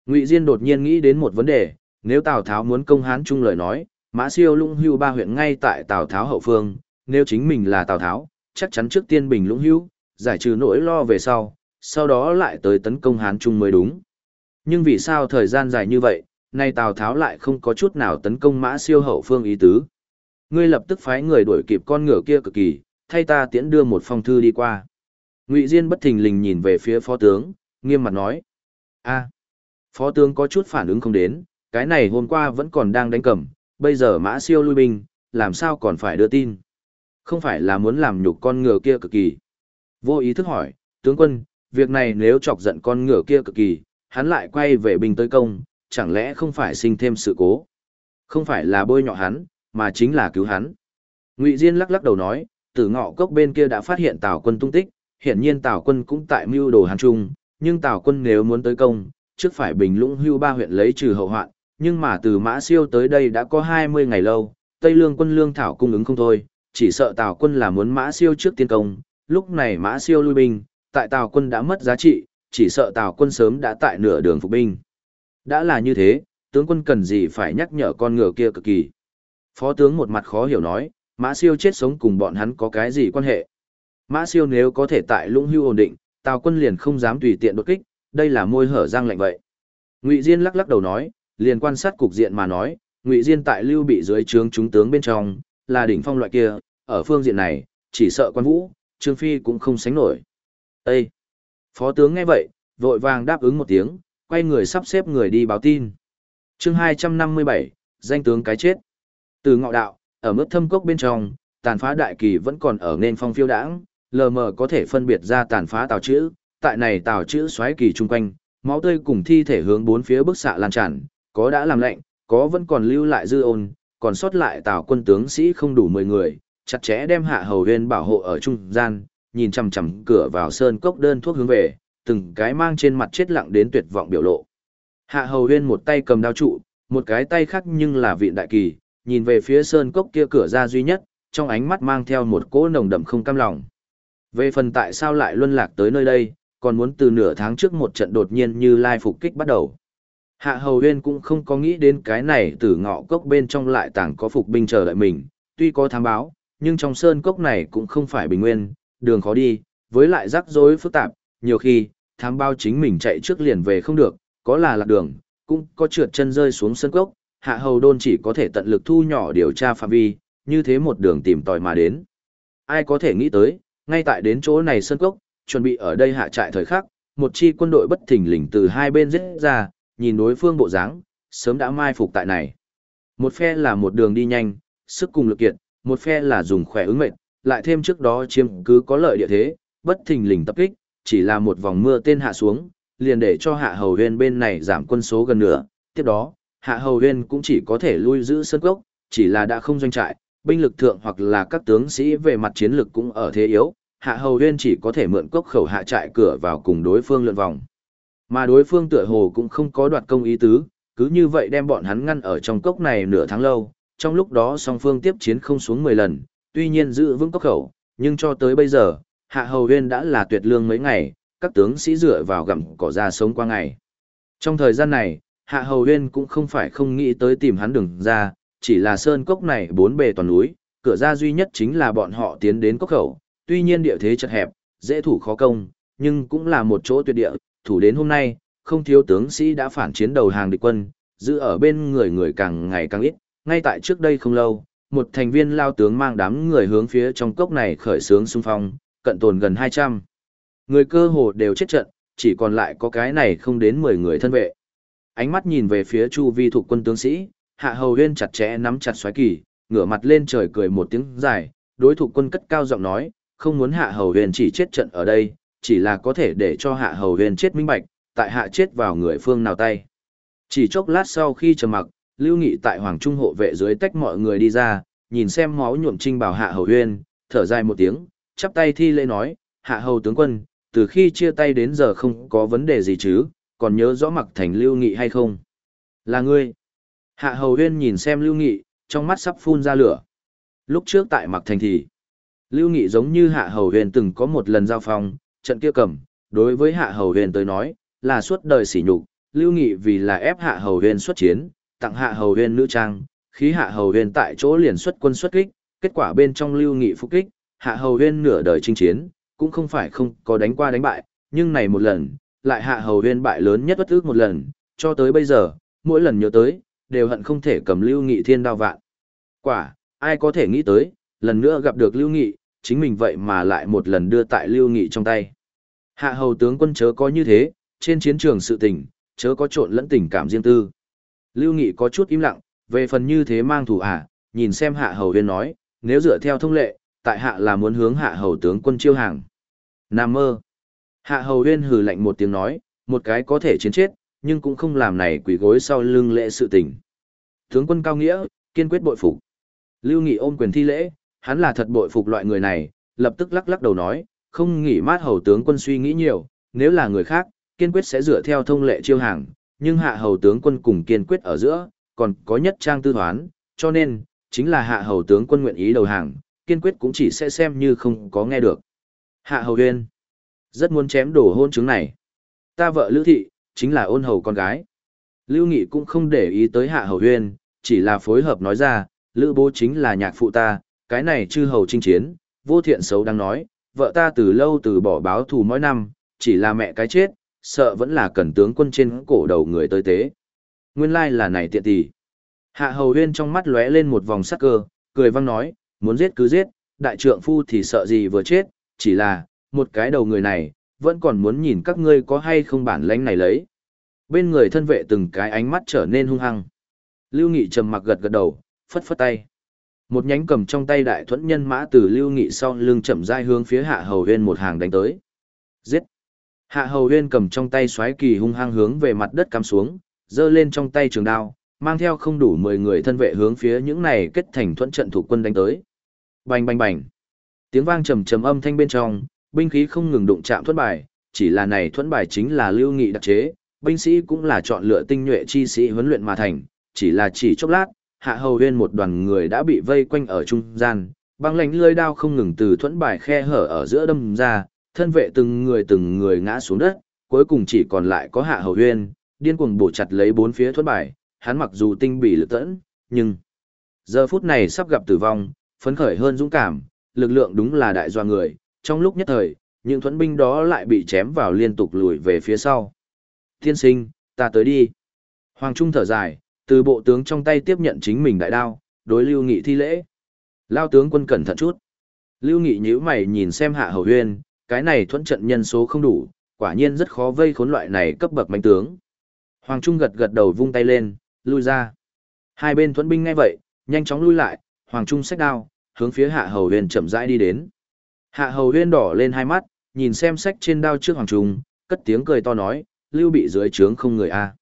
Ngụy Diên đột nhiên nghĩ đến một vấn đề, nếu Tào Tháo muốn công Hán Trung lời nói, Mã siêu lũng hưu ba huyện ngay tại Tào Tháo hậu phương, nếu chính mình là Tào Tháo, chắc chắn trước tiên bình lũng hưu, giải trừ nỗi lo về sau, sau đó lại tới tấn công Hán Trung mới đúng. Nhưng vì sao thời gian dài như vậy, nay Tào Tháo lại không có chút nào tấn công mã siêu hậu phương ý tứ. Ngươi lập tức phái người đuổi kịp con ngựa kia cực kỳ, thay ta tiễn đưa một phong thư đi qua. Ngụy Diên bất thình lình nhìn về phía phó tướng, nghiêm mặt nói. a phó tướng có chút phản ứng không đến, cái này hôm qua vẫn còn đang đánh cầm, bây giờ mã siêu lui binh, làm sao còn phải đưa tin. Không phải là muốn làm nhục con ngựa kia cực kỳ. Vô ý thức hỏi, tướng quân, việc này nếu chọc giận con ngựa kia cực kỳ, hắn lại quay về binh tới công, chẳng lẽ không phải sinh thêm sự cố? Không phải là bôi nhọ hắn, mà chính là cứu hắn. Ngụy Diên lắc lắc đầu nói, tử ngọ cốc bên kia đã phát hiện Tào quân tung tích, hiện nhiên Tào quân cũng tại mưu đồ Hán Trung, nhưng Tào quân nếu muốn tới công, trước phải bình lũng hưu ba huyện lấy trừ hậu hoạn, nhưng mà từ Mã Siêu tới đây đã có 20 ngày lâu, Tây Lương quân lương thảo cung ứng không thôi, chỉ sợ Tào quân là muốn Mã Siêu trước tiên công, lúc này Mã Siêu lui binh, tại Tào quân đã mất giá trị, chỉ sợ Tào quân sớm đã tại nửa đường phục binh. Đã là như thế, tướng quân cần gì phải nhắc nhở con ngựa kia cực kỳ. Phó tướng một mặt khó hiểu nói, Mã siêu chết sống cùng bọn hắn có cái gì quan hệ? Mã siêu nếu có thể tại lũng hưu ổn định, Tào quân liền không dám tùy tiện đột kích, đây là môi hở răng lạnh vậy. Ngụy Diên lắc lắc đầu nói, liền quan sát cục diện mà nói, Ngụy Diên tại Lưu bị dưới trướng chúng tướng bên trong, là đỉnh phong loại kia, ở phương diện này, chỉ sợ quan vũ, Trương Phi cũng không sánh nổi. Ê! Phó tướng nghe vậy, vội vàng đáp ứng một tiếng, quay người sắp xếp người đi báo tin. chương 257, danh tướng cái chết. Từ ngọ đạo, ở mức thâm cốc bên trong, tàn phá đại kỳ vẫn còn ở nên phong phiêu đãng, lờ mờ có thể phân biệt ra tàn phá tàu chữ, tại này tàu chữ xoáy kỳ chung quanh, máu tươi cùng thi thể hướng bốn phía bức xạ lan tràn, có đã làm lệnh, có vẫn còn lưu lại dư ôn, còn sót lại tào quân tướng sĩ không đủ 10 người, chặt chẽ đem hạ hầu huyên bảo hộ ở trung gian, nhìn chằm chằm cửa vào sơn cốc đơn thuốc hướng về, từng cái mang trên mặt chết lặng đến tuyệt vọng biểu lộ. Hạ hầu huyên một tay cầm đao trụ, một cái tay khác nhưng là viện đại kỳ, nhìn về phía sơn cốc kia cửa ra duy nhất, trong ánh mắt mang theo một cỗ nồng đậm không cam lòng. Về phần tại sao lại luân lạc tới nơi đây, còn muốn từ nửa tháng trước một trận đột nhiên như lai phục kích bắt đầu. Hạ Hầu Huyên cũng không có nghĩ đến cái này từ ngọ cốc bên trong lại tảng có phục binh chờ đợi mình, tuy có thám báo, nhưng trong sơn cốc này cũng không phải bình nguyên, đường khó đi, với lại rắc rối phức tạp, nhiều khi, thám báo chính mình chạy trước liền về không được, có là lạc đường, cũng có trượt chân rơi xuống sơn cốc, Hạ Hầu Đôn chỉ có thể tận lực thu nhỏ điều tra phạm vi, như thế một đường tìm tòi mà đến. Ai có thể nghĩ tới, ngay tại đến chỗ này sơn cốc, chuẩn bị ở đây hạ trại thời khắc, một chi quân đội bất thình lình từ hai bên giết ra, nhìn đối phương bộ dáng, sớm đã mai phục tại này. Một phe là một đường đi nhanh, sức cùng lực kiệt, một phe là dùng khỏe ứng mệnh, lại thêm trước đó chiếm cứ có lợi địa thế, bất thình lình tập kích, chỉ là một vòng mưa tên hạ xuống, liền để cho hạ hầu huyên bên này giảm quân số gần nửa, tiếp đó, hạ hầu huyên cũng chỉ có thể lui giữ sân cốc, chỉ là đã không doanh trại, binh lực thượng hoặc là các tướng sĩ về mặt chiến lực cũng ở thế yếu, hạ hầu huyên chỉ có thể mượn cốc khẩu hạ trại cửa vào cùng đối phương lượn vòng. Mà đối phương tựa hồ cũng không có đoạt công ý tứ, cứ như vậy đem bọn hắn ngăn ở trong cốc này nửa tháng lâu, trong lúc đó song phương tiếp chiến không xuống 10 lần, tuy nhiên giữ vững cốc khẩu, nhưng cho tới bây giờ, hạ hầu huyên đã là tuyệt lương mấy ngày, các tướng sĩ dựa vào gặm cỏ ra sống qua ngày. Trong thời gian này, hạ hầu huyên cũng không phải không nghĩ tới tìm hắn đường ra, chỉ là sơn cốc này bốn bề toàn núi, cửa ra duy nhất chính là bọn họ tiến đến cốc khẩu, tuy nhiên địa thế chật hẹp, dễ thủ khó công, nhưng cũng là một chỗ tuyệt địa, thủ đến hôm nay, không thiếu tướng sĩ đã phản chiến đầu hàng địch quân, giữ ở bên người người càng ngày càng ít, ngay tại trước đây không lâu, một thành viên lao tướng mang đám người hướng phía trong cốc này khởi xướng xung phong, cận tồn gần 200. Người cơ hồ đều chết trận, chỉ còn lại có cái này không đến 10 người thân vệ. Ánh mắt nhìn về phía chu vi thuộc quân tướng sĩ, hạ hầu huyên chặt chẽ nắm chặt xoáy kỳ, ngửa mặt lên trời cười một tiếng dài, đối thủ quân cất cao giọng nói, không muốn hạ hầu huyền chỉ chết trận ở đây, chỉ là có thể để cho hạ hầu huyền chết minh bạch, tại hạ chết vào người phương nào tay. Chỉ chốc lát sau khi trầm mặc, Lưu Nghị tại Hoàng Trung hộ vệ dưới tách mọi người đi ra, nhìn xem máu nhuộm trinh bảo hạ hầu huyền, thở dài một tiếng, chắp tay thi lễ nói, hạ hầu tướng quân, từ khi chia tay đến giờ không có vấn đề gì chứ, còn nhớ rõ mặc thành Lưu Nghị hay không? Là ngươi. Hạ hầu huyên nhìn xem Lưu Nghị, trong mắt sắp phun ra lửa. Lúc trước tại mặc thành thì, Lưu Nghị giống như Hạ Hầu Huyền từng có một lần giao phong, trận kia cầm, đối với Hạ Hầu Huyền tới nói, là suốt đời sỉ nhục, Lưu Nghị vì là ép Hạ Hầu Huyền xuất chiến, tặng Hạ Hầu Huyền nữ trang, khí Hạ Hầu Huyền tại chỗ liền xuất quân xuất kích, kết quả bên trong Lưu Nghị phục kích, Hạ Hầu Huyền nửa đời chinh chiến, cũng không phải không có đánh qua đánh bại, nhưng này một lần, lại Hạ Hầu Huyền bại lớn nhất bất ước một lần, cho tới bây giờ, mỗi lần nhớ tới, đều hận không thể cầm Lưu Nghị thiên đao vạn. Quả, ai có thể nghĩ tới, lần nữa gặp được Lưu Nghị, chính mình vậy mà lại một lần đưa tại Lưu Nghị trong tay. Hạ hầu tướng quân chớ có như thế, trên chiến trường sự tình, chớ có trộn lẫn tình cảm riêng tư. Lưu Nghị có chút im lặng, về phần như thế mang thủ à, nhìn xem hạ hầu huyên nói, nếu dựa theo thông lệ, tại hạ là muốn hướng hạ hầu tướng quân chiêu hàng. Nam mơ. Hạ hầu huyên hừ lạnh một tiếng nói, một cái có thể chiến chết, nhưng cũng không làm này quỷ gối sau lưng lễ sự tình. Tướng quân cao nghĩa, kiên quyết bội phục. Lưu Nghị ôm quyền thi lễ, hắn là thật bội phục loại người này, lập tức lắc lắc đầu nói, không nghỉ mát hầu tướng quân suy nghĩ nhiều, nếu là người khác, kiên quyết sẽ dựa theo thông lệ chiêu hàng, nhưng hạ hầu tướng quân cùng kiên quyết ở giữa, còn có nhất trang tư thoán, cho nên, chính là hạ hầu tướng quân nguyện ý đầu hàng, kiên quyết cũng chỉ sẽ xem như không có nghe được. Hạ hầu huyên, rất muốn chém đổ hôn chứng này. Ta vợ Lữ Thị, chính là ôn hầu con gái. Lưu Nghị cũng không để ý tới hạ hầu huyên, chỉ là phối hợp nói ra, Lữ bố chính là nhạc phụ ta, cái này chư hầu chinh chiến, vô thiện xấu đang nói, vợ ta từ lâu từ bỏ báo thù mỗi năm, chỉ là mẹ cái chết, sợ vẫn là cần tướng quân trên cổ đầu người tới tế. Nguyên lai là này tiện tỷ. Hạ hầu huyên trong mắt lóe lên một vòng sắc cơ, cười văng nói, muốn giết cứ giết, đại trượng phu thì sợ gì vừa chết, chỉ là, một cái đầu người này, vẫn còn muốn nhìn các ngươi có hay không bản lãnh này lấy. Bên người thân vệ từng cái ánh mắt trở nên hung hăng. Lưu Nghị trầm mặc gật gật đầu, phất phất tay. Một nhánh cầm trong tay đại thuẫn nhân mã từ Lưu Nghị sau lưng chậm rãi hướng phía Hạ Hầu Huyên một hàng đánh tới. Giết! Hạ Hầu Huyên cầm trong tay xoáy kỳ hung hăng hướng về mặt đất cắm xuống, giơ lên trong tay trường đao, mang theo không đủ 10 người thân vệ hướng phía những này kết thành thuẫn trận thủ quân đánh tới. Bành bành bành. Tiếng vang trầm trầm âm thanh bên trong, binh khí không ngừng đụng chạm thuẫn bài, chỉ là này thuẫn bài chính là lưu nghị đặc chế, binh sĩ cũng là chọn lựa tinh nhuệ chi sĩ huấn luyện mà thành, chỉ là chỉ chốc lát, hạ hầu huyên một đoàn người đã bị vây quanh ở trung gian, băng lạnh lưỡi đao không ngừng từ thuẫn bài khe hở ở giữa đâm ra, thân vệ từng người từng người ngã xuống đất, cuối cùng chỉ còn lại có hạ hầu huyên, điên cuồng bổ chặt lấy bốn phía thuẫn bài, hắn mặc dù tinh bỉ lực tẫn, nhưng giờ phút này sắp gặp tử vong, phấn khởi hơn dũng cảm, lực lượng đúng là đại doa người, trong lúc nhất thời, những thuẫn binh đó lại bị chém vào liên tục lùi về phía sau. Thiên sinh, ta tới đi. Hoàng Trung thở dài, từ bộ tướng trong tay tiếp nhận chính mình đại đao, đối Lưu Nghị thi lễ. Lao tướng quân cẩn thận chút. Lưu Nghị nhíu mày nhìn xem hạ hầu huyên, cái này thuẫn trận nhân số không đủ, quả nhiên rất khó vây khốn loại này cấp bậc mạnh tướng. Hoàng Trung gật gật đầu vung tay lên, lui ra. Hai bên thuẫn binh ngay vậy, nhanh chóng lui lại, Hoàng Trung xách đao, hướng phía Hạ Hầu Huyên chậm rãi đi đến. Hạ Hầu Huyên đỏ lên hai mắt, nhìn xem sách trên đao trước Hoàng Trung, cất tiếng cười to nói, lưu bị dưới trướng không người a.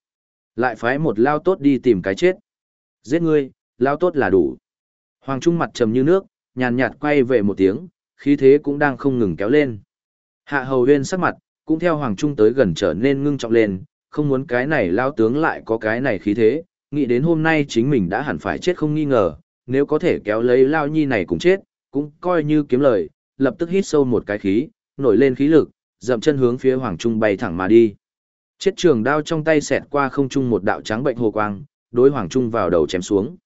Lại phái một lao tốt đi tìm cái chết. Giết ngươi, lao tốt là đủ. Hoàng Trung mặt trầm như nước, nhàn nhạt quay về một tiếng, khí thế cũng đang không ngừng kéo lên. Hạ Hầu Huyên sắc mặt, cũng theo Hoàng Trung tới gần trở nên ngưng trọng lên, không muốn cái này lao tướng lại có cái này khí thế, nghĩ đến hôm nay chính mình đã hẳn phải chết không nghi ngờ, nếu có thể kéo lấy lao nhi này cũng chết, cũng coi như kiếm lời, lập tức hít sâu một cái khí, nổi lên khí lực, dậm chân hướng phía Hoàng Trung bay thẳng mà đi. Chết trường đao trong tay xẹt qua không trung một đạo trắng bệnh hồ quang, đối Hoàng Trung vào đầu chém xuống.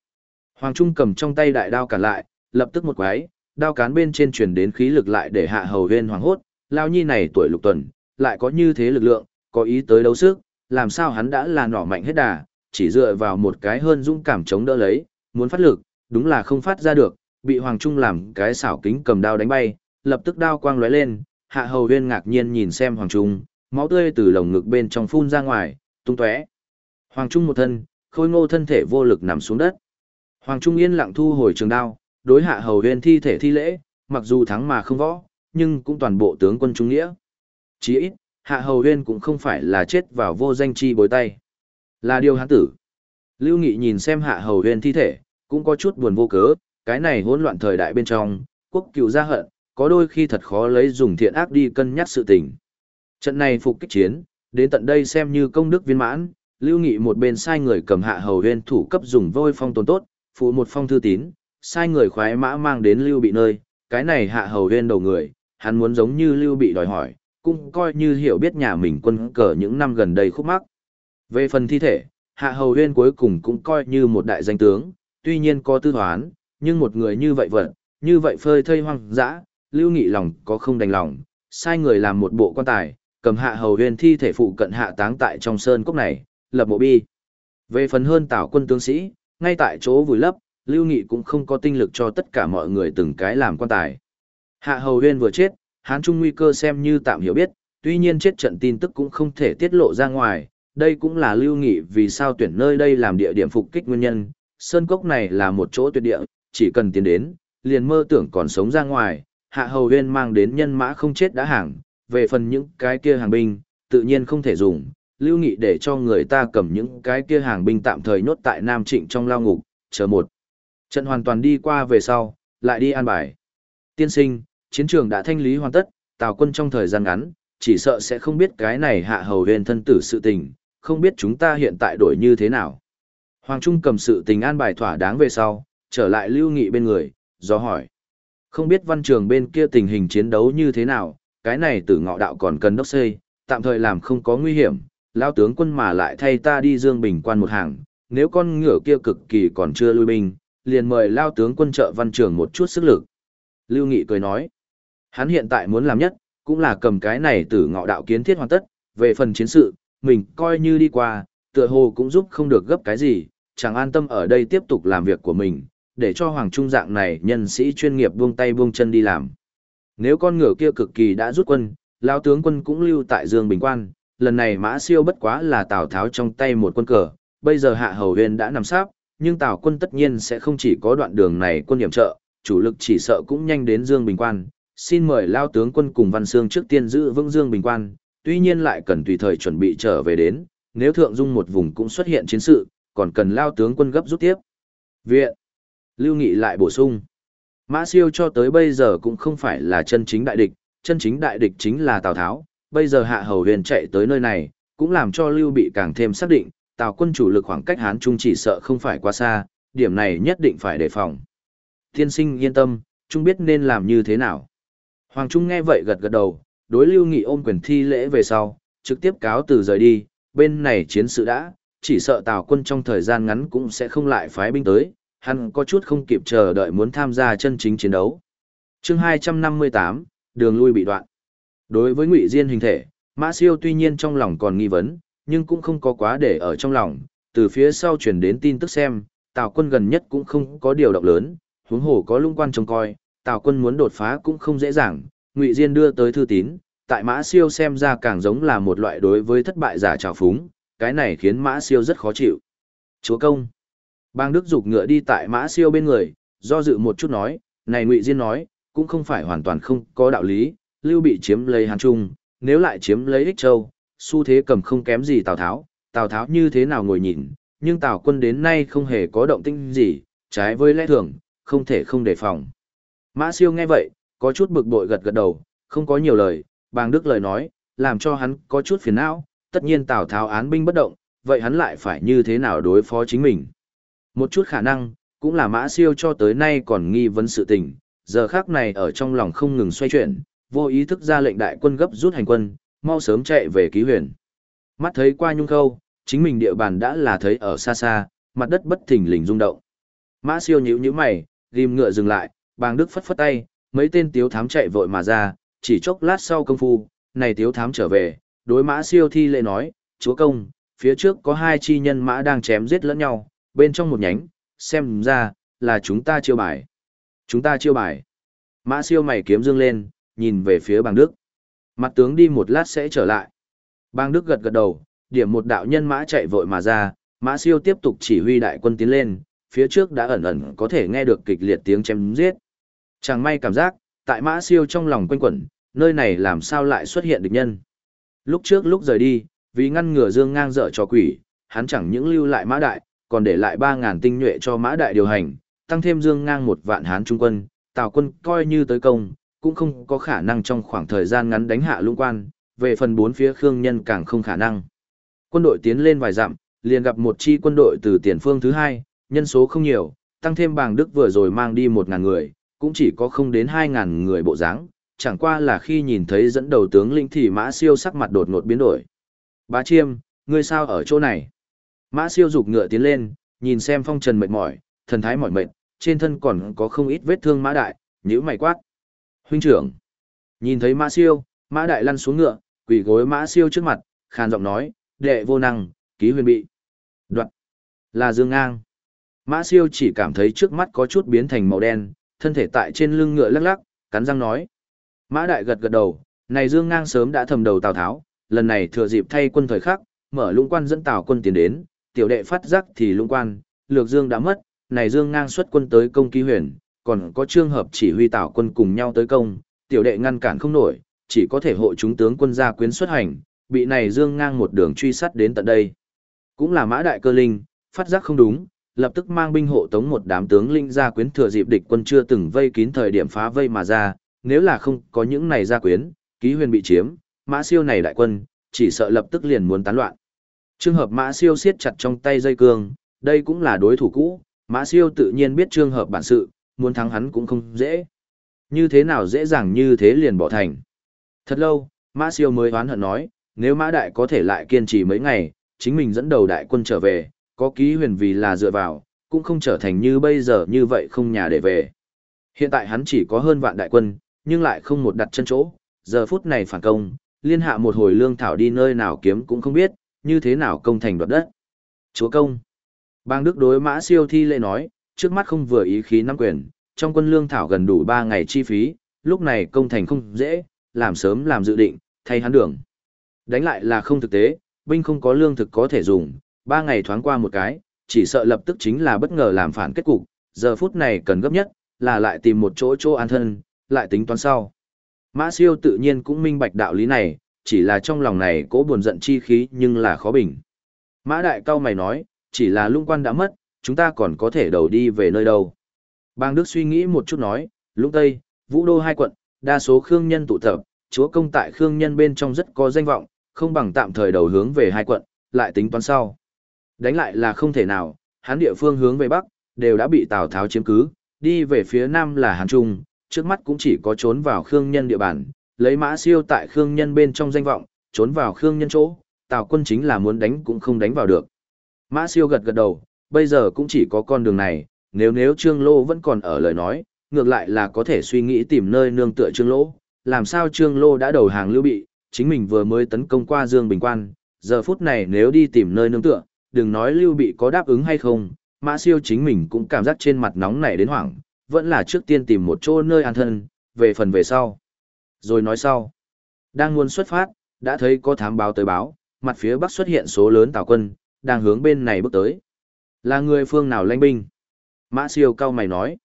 Hoàng Trung cầm trong tay đại đao cản lại, lập tức một quái, đao cán bên trên truyền đến khí lực lại để hạ hầu huyên hoàng hốt, lao nhi này tuổi lục tuần, lại có như thế lực lượng, có ý tới đấu sức, làm sao hắn đã là nỏ mạnh hết đà, chỉ dựa vào một cái hơn dũng cảm chống đỡ lấy, muốn phát lực, đúng là không phát ra được, bị Hoàng Trung làm cái xảo kính cầm đao đánh bay, lập tức đao quang lóe lên, Hạ Hầu Huyên ngạc nhiên nhìn xem Hoàng Trung, máu tươi từ lồng ngực bên trong phun ra ngoài, tung tóe. Hoàng Trung một thân, khôi ngô thân thể vô lực nằm xuống đất. Hoàng Trung yên lặng thu hồi trường đao, đối Hạ Hầu Huyên thi thể thi lễ, mặc dù thắng mà không võ, nhưng cũng toàn bộ tướng quân trung nghĩa. Chỉ ít, Hạ Hầu Huyên cũng không phải là chết vào vô danh chi bối tay. Là điều hắn tử. Lưu Nghị nhìn xem Hạ Hầu Huyên thi thể, cũng có chút buồn vô cớ, cái này hỗn loạn thời đại bên trong, quốc cựu gia hận, có đôi khi thật khó lấy dùng thiện ác đi cân nhắc sự tình. Trận này phục kích chiến, đến tận đây xem như công đức viên mãn, Lưu Nghị một bên sai người cầm Hạ Hầu Huyên thủ cấp dùng vôi phong tồn tốt, phụ một phong thư tín, sai người khoái mã mang đến Lưu Bị nơi, cái này Hạ Hầu Huyên đầu người, hắn muốn giống như Lưu Bị đòi hỏi, cũng coi như hiểu biết nhà mình quân cờ những năm gần đây khúc mắc. Về phần thi thể, Hạ Hầu Huyên cuối cùng cũng coi như một đại danh tướng, tuy nhiên có tư thoán, nhưng một người như vậy vật, như vậy phơi thây hoang dã, Lưu Nghị lòng có không đành lòng, sai người làm một bộ quan tài, cầm Hạ Hầu Huyên thi thể phụ cận hạ táng tại trong sơn cốc này, lập mộ bi. Về phần hơn tảo quân tướng sĩ, ngay tại chỗ vùi lấp, Lưu Nghị cũng không có tinh lực cho tất cả mọi người từng cái làm quan tài. Hạ Hầu Huyên vừa chết, Hán Trung nguy cơ xem như tạm hiểu biết, tuy nhiên chết trận tin tức cũng không thể tiết lộ ra ngoài, đây cũng là lưu nghị vì sao tuyển nơi đây làm địa điểm phục kích nguyên nhân. Sơn cốc này là một chỗ tuyệt địa, chỉ cần tiến đến, liền mơ tưởng còn sống ra ngoài, hạ hầu huyên mang đến nhân mã không chết đã hàng, về phần những cái kia hàng binh, tự nhiên không thể dùng, lưu nghị để cho người ta cầm những cái kia hàng binh tạm thời nhốt tại Nam Trịnh trong lao ngục, chờ một. Trận hoàn toàn đi qua về sau, lại đi an bài. Tiên sinh, chiến trường đã thanh lý hoàn tất, Tào quân trong thời gian ngắn, chỉ sợ sẽ không biết cái này hạ hầu huyền thân tử sự tình, không biết chúng ta hiện tại đổi như thế nào. Hoàng Trung cầm sự tình an bài thỏa đáng về sau, trở lại lưu nghị bên người, do hỏi. Không biết văn trường bên kia tình hình chiến đấu như thế nào, cái này tử ngọ đạo còn cần đốc xây, tạm thời làm không có nguy hiểm, lao tướng quân mà lại thay ta đi dương bình quan một hàng, nếu con ngựa kia cực kỳ còn chưa lui binh, liền mời lao tướng quân trợ văn trường một chút sức lực. Lưu Nghị cười nói, hắn hiện tại muốn làm nhất, cũng là cầm cái này từ ngọ đạo kiến thiết hoàn tất, về phần chiến sự, mình coi như đi qua, tựa hồ cũng giúp không được gấp cái gì, chẳng an tâm ở đây tiếp tục làm việc của mình, để cho Hoàng Trung dạng này nhân sĩ chuyên nghiệp buông tay buông chân đi làm. Nếu con ngựa kia cực kỳ đã rút quân, lao tướng quân cũng lưu tại Dương Bình Quan, lần này mã siêu bất quá là Tào Tháo trong tay một quân cờ, bây giờ hạ hầu huyền đã nằm sáp, nhưng Tào quân tất nhiên sẽ không chỉ có đoạn đường này quân điểm trợ, chủ lực chỉ sợ cũng nhanh đến Dương Bình Quan. Xin mời lao tướng quân cùng Văn Sương trước tiên giữ vững Dương Bình Quan, tuy nhiên lại cần tùy thời chuẩn bị trở về đến, nếu thượng dung một vùng cũng xuất hiện chiến sự, còn cần lao tướng quân gấp rút tiếp. Viện. Lưu Nghị lại bổ sung. Mã siêu cho tới bây giờ cũng không phải là chân chính đại địch, chân chính đại địch chính là Tào Tháo, bây giờ hạ hầu huyền chạy tới nơi này, cũng làm cho Lưu Bị càng thêm xác định, Tào quân chủ lực khoảng cách Hán Trung chỉ sợ không phải quá xa, điểm này nhất định phải đề phòng. Thiên sinh yên tâm, Trung biết nên làm như thế nào. Hoàng Trung nghe vậy gật gật đầu, đối Lưu Nghị ôm quyền thi lễ về sau, trực tiếp cáo từ rời đi, bên này chiến sự đã, chỉ sợ Tào quân trong thời gian ngắn cũng sẽ không lại phái binh tới, hắn có chút không kịp chờ đợi muốn tham gia chân chính chiến đấu. Chương 258, đường lui bị đoạn. Đối với Ngụy Diên hình thể, Mã Siêu tuy nhiên trong lòng còn nghi vấn, nhưng cũng không có quá để ở trong lòng, từ phía sau truyền đến tin tức xem, Tào quân gần nhất cũng không có điều động lớn, huống hồ có lung quan trông coi, Tào quân muốn đột phá cũng không dễ dàng, Ngụy Diên đưa tới thư tín, tại Mã Siêu xem ra càng giống là một loại đối với thất bại giả trào phúng, cái này khiến Mã Siêu rất khó chịu. Chúa công. Bang Đức dục ngựa đi tại Mã Siêu bên người, do dự một chút nói, này Ngụy Diên nói, cũng không phải hoàn toàn không có đạo lý, Lưu bị chiếm lấy Hàn Trung, nếu lại chiếm lấy Ích Châu, xu thế cầm không kém gì Tào Tháo, Tào Tháo như thế nào ngồi nhìn, nhưng Tào quân đến nay không hề có động tĩnh gì, trái với lẽ thường, không thể không đề phòng. Mã Siêu nghe vậy, có chút bực bội gật gật đầu, không có nhiều lời, Bang đức lời nói, làm cho hắn có chút phiền não, tất nhiên Tào Tháo án binh bất động, vậy hắn lại phải như thế nào đối phó chính mình. Một chút khả năng, cũng là Mã Siêu cho tới nay còn nghi vấn sự tình, giờ khác này ở trong lòng không ngừng xoay chuyển, vô ý thức ra lệnh đại quân gấp rút hành quân, mau sớm chạy về ký huyền. Mắt thấy qua nhung khâu, chính mình địa bàn đã là thấy ở xa xa, mặt đất bất thình lình rung động. Mã siêu nhíu nhíu mày, ghim ngựa dừng lại, bàng đức phất phất tay, mấy tên tiếu thám chạy vội mà ra, chỉ chốc lát sau công phu, này tiếu thám trở về, đối mã siêu thi lệ nói, chúa công, phía trước có hai chi nhân mã đang chém giết lẫn nhau, bên trong một nhánh, xem ra, là chúng ta chiêu bài. Chúng ta chiêu bài. Mã siêu mày kiếm dương lên, nhìn về phía bàng đức. Mặt tướng đi một lát sẽ trở lại. Bàng Đức gật gật đầu, điểm một đạo nhân mã chạy vội mà ra, mã siêu tiếp tục chỉ huy đại quân tiến lên, phía trước đã ẩn ẩn có thể nghe được kịch liệt tiếng chém giết. Chẳng may cảm giác, tại mã siêu trong lòng quanh quẩn, nơi này làm sao lại xuất hiện địch nhân. Lúc trước lúc rời đi, vì ngăn ngừa dương ngang dở cho quỷ, hắn chẳng những lưu lại mã đại, còn để lại 3.000 tinh nhuệ cho mã đại điều hành, tăng thêm dương ngang một vạn hán trung quân, tào quân coi như tới công, cũng không có khả năng trong khoảng thời gian ngắn đánh hạ lũng quan, về phần bốn phía khương nhân càng không khả năng. Quân đội tiến lên vài dặm, liền gặp một chi quân đội từ tiền phương thứ hai, nhân số không nhiều, tăng thêm bàng đức vừa rồi mang đi một ngàn người, cũng chỉ có không đến hai ngàn người bộ dáng chẳng qua là khi nhìn thấy dẫn đầu tướng lĩnh thì mã siêu sắc mặt đột ngột biến đổi. Bá chiêm, ngươi sao ở chỗ này? Mã siêu dục ngựa tiến lên, nhìn xem phong trần mệt mỏi, thần thái mỏi mệt, trên thân còn có không ít vết thương mã đại, nhữ mày quát. Huynh trưởng. Nhìn thấy Mã Siêu, Mã Đại lăn xuống ngựa, quỳ gối Mã Siêu trước mặt, khàn giọng nói, đệ vô năng, ký huyền bị. Đoạn. Là Dương Ngang. Mã Siêu chỉ cảm thấy trước mắt có chút biến thành màu đen, thân thể tại trên lưng ngựa lắc lắc, cắn răng nói. Mã Đại gật gật đầu, này Dương Ngang sớm đã thầm đầu Tào Tháo, lần này thừa dịp thay quân thời khắc, mở lũng quan dẫn Tào quân tiến đến, tiểu đệ phát giác thì lũng quan, lược Dương đã mất, này Dương Ngang xuất quân tới công ký huyền, còn có trường hợp chỉ huy tảo quân cùng nhau tới công, tiểu đệ ngăn cản không nổi, chỉ có thể hộ chúng tướng quân gia quyến xuất hành, bị này dương ngang một đường truy sát đến tận đây. Cũng là mã đại cơ linh, phát giác không đúng, lập tức mang binh hộ tống một đám tướng linh gia quyến thừa dịp địch quân chưa từng vây kín thời điểm phá vây mà ra, nếu là không có những này gia quyến, ký huyền bị chiếm, mã siêu này đại quân, chỉ sợ lập tức liền muốn tán loạn. Trường hợp mã siêu siết chặt trong tay dây cương, đây cũng là đối thủ cũ, mã siêu tự nhiên biết trường hợp bản sự, muốn thắng hắn cũng không dễ. Như thế nào dễ dàng như thế liền bỏ thành. Thật lâu, Mã Siêu mới oán hận nói, nếu Mã Đại có thể lại kiên trì mấy ngày, chính mình dẫn đầu đại quân trở về, có ký huyền vì là dựa vào, cũng không trở thành như bây giờ như vậy không nhà để về. Hiện tại hắn chỉ có hơn vạn đại quân, nhưng lại không một đặt chân chỗ, giờ phút này phản công, liên hạ một hồi lương thảo đi nơi nào kiếm cũng không biết, như thế nào công thành đoạt đất. Chúa công. Bang Đức đối mã siêu thi lễ nói, trước mắt không vừa ý khí nắm quyền, trong quân lương thảo gần đủ 3 ngày chi phí, lúc này công thành không dễ, làm sớm làm dự định, thay hắn đường. Đánh lại là không thực tế, binh không có lương thực có thể dùng, 3 ngày thoáng qua một cái, chỉ sợ lập tức chính là bất ngờ làm phản kết cục, giờ phút này cần gấp nhất, là lại tìm một chỗ chỗ an thân, lại tính toán sau. Mã siêu tự nhiên cũng minh bạch đạo lý này, chỉ là trong lòng này cố buồn giận chi khí nhưng là khó bình. Mã đại cao mày nói, chỉ là lũng quan đã mất, chúng ta còn có thể đầu đi về nơi đâu. Bang Đức suy nghĩ một chút nói, lũng Tây, Vũ Đô hai quận, đa số Khương nhân tụ tập, chúa công tại Khương nhân bên trong rất có danh vọng, không bằng tạm thời đầu hướng về hai quận, lại tính toán sau. Đánh lại là không thể nào, hán địa phương hướng về Bắc, đều đã bị Tào Tháo chiếm cứ, đi về phía Nam là hán Trung, trước mắt cũng chỉ có trốn vào Khương nhân địa bàn, lấy mã siêu tại Khương nhân bên trong danh vọng, trốn vào Khương nhân chỗ, Tào quân chính là muốn đánh cũng không đánh vào được. Mã siêu gật gật đầu, bây giờ cũng chỉ có con đường này, nếu nếu Trương Lô vẫn còn ở lời nói, ngược lại là có thể suy nghĩ tìm nơi nương tựa Trương Lô, làm sao Trương Lô đã đầu hàng lưu bị, chính mình vừa mới tấn công qua Dương Bình Quan, giờ phút này nếu đi tìm nơi nương tựa, đừng nói lưu bị có đáp ứng hay không, mã siêu chính mình cũng cảm giác trên mặt nóng nảy đến hoảng, vẫn là trước tiên tìm một chỗ nơi an thân, về phần về sau. Rồi nói sau, đang muốn xuất phát, đã thấy có thám báo tới báo, mặt phía bắc xuất hiện số lớn tàu quân, đang hướng bên này bước tới. Là người phương nào lãnh binh? Mã siêu cao mày nói.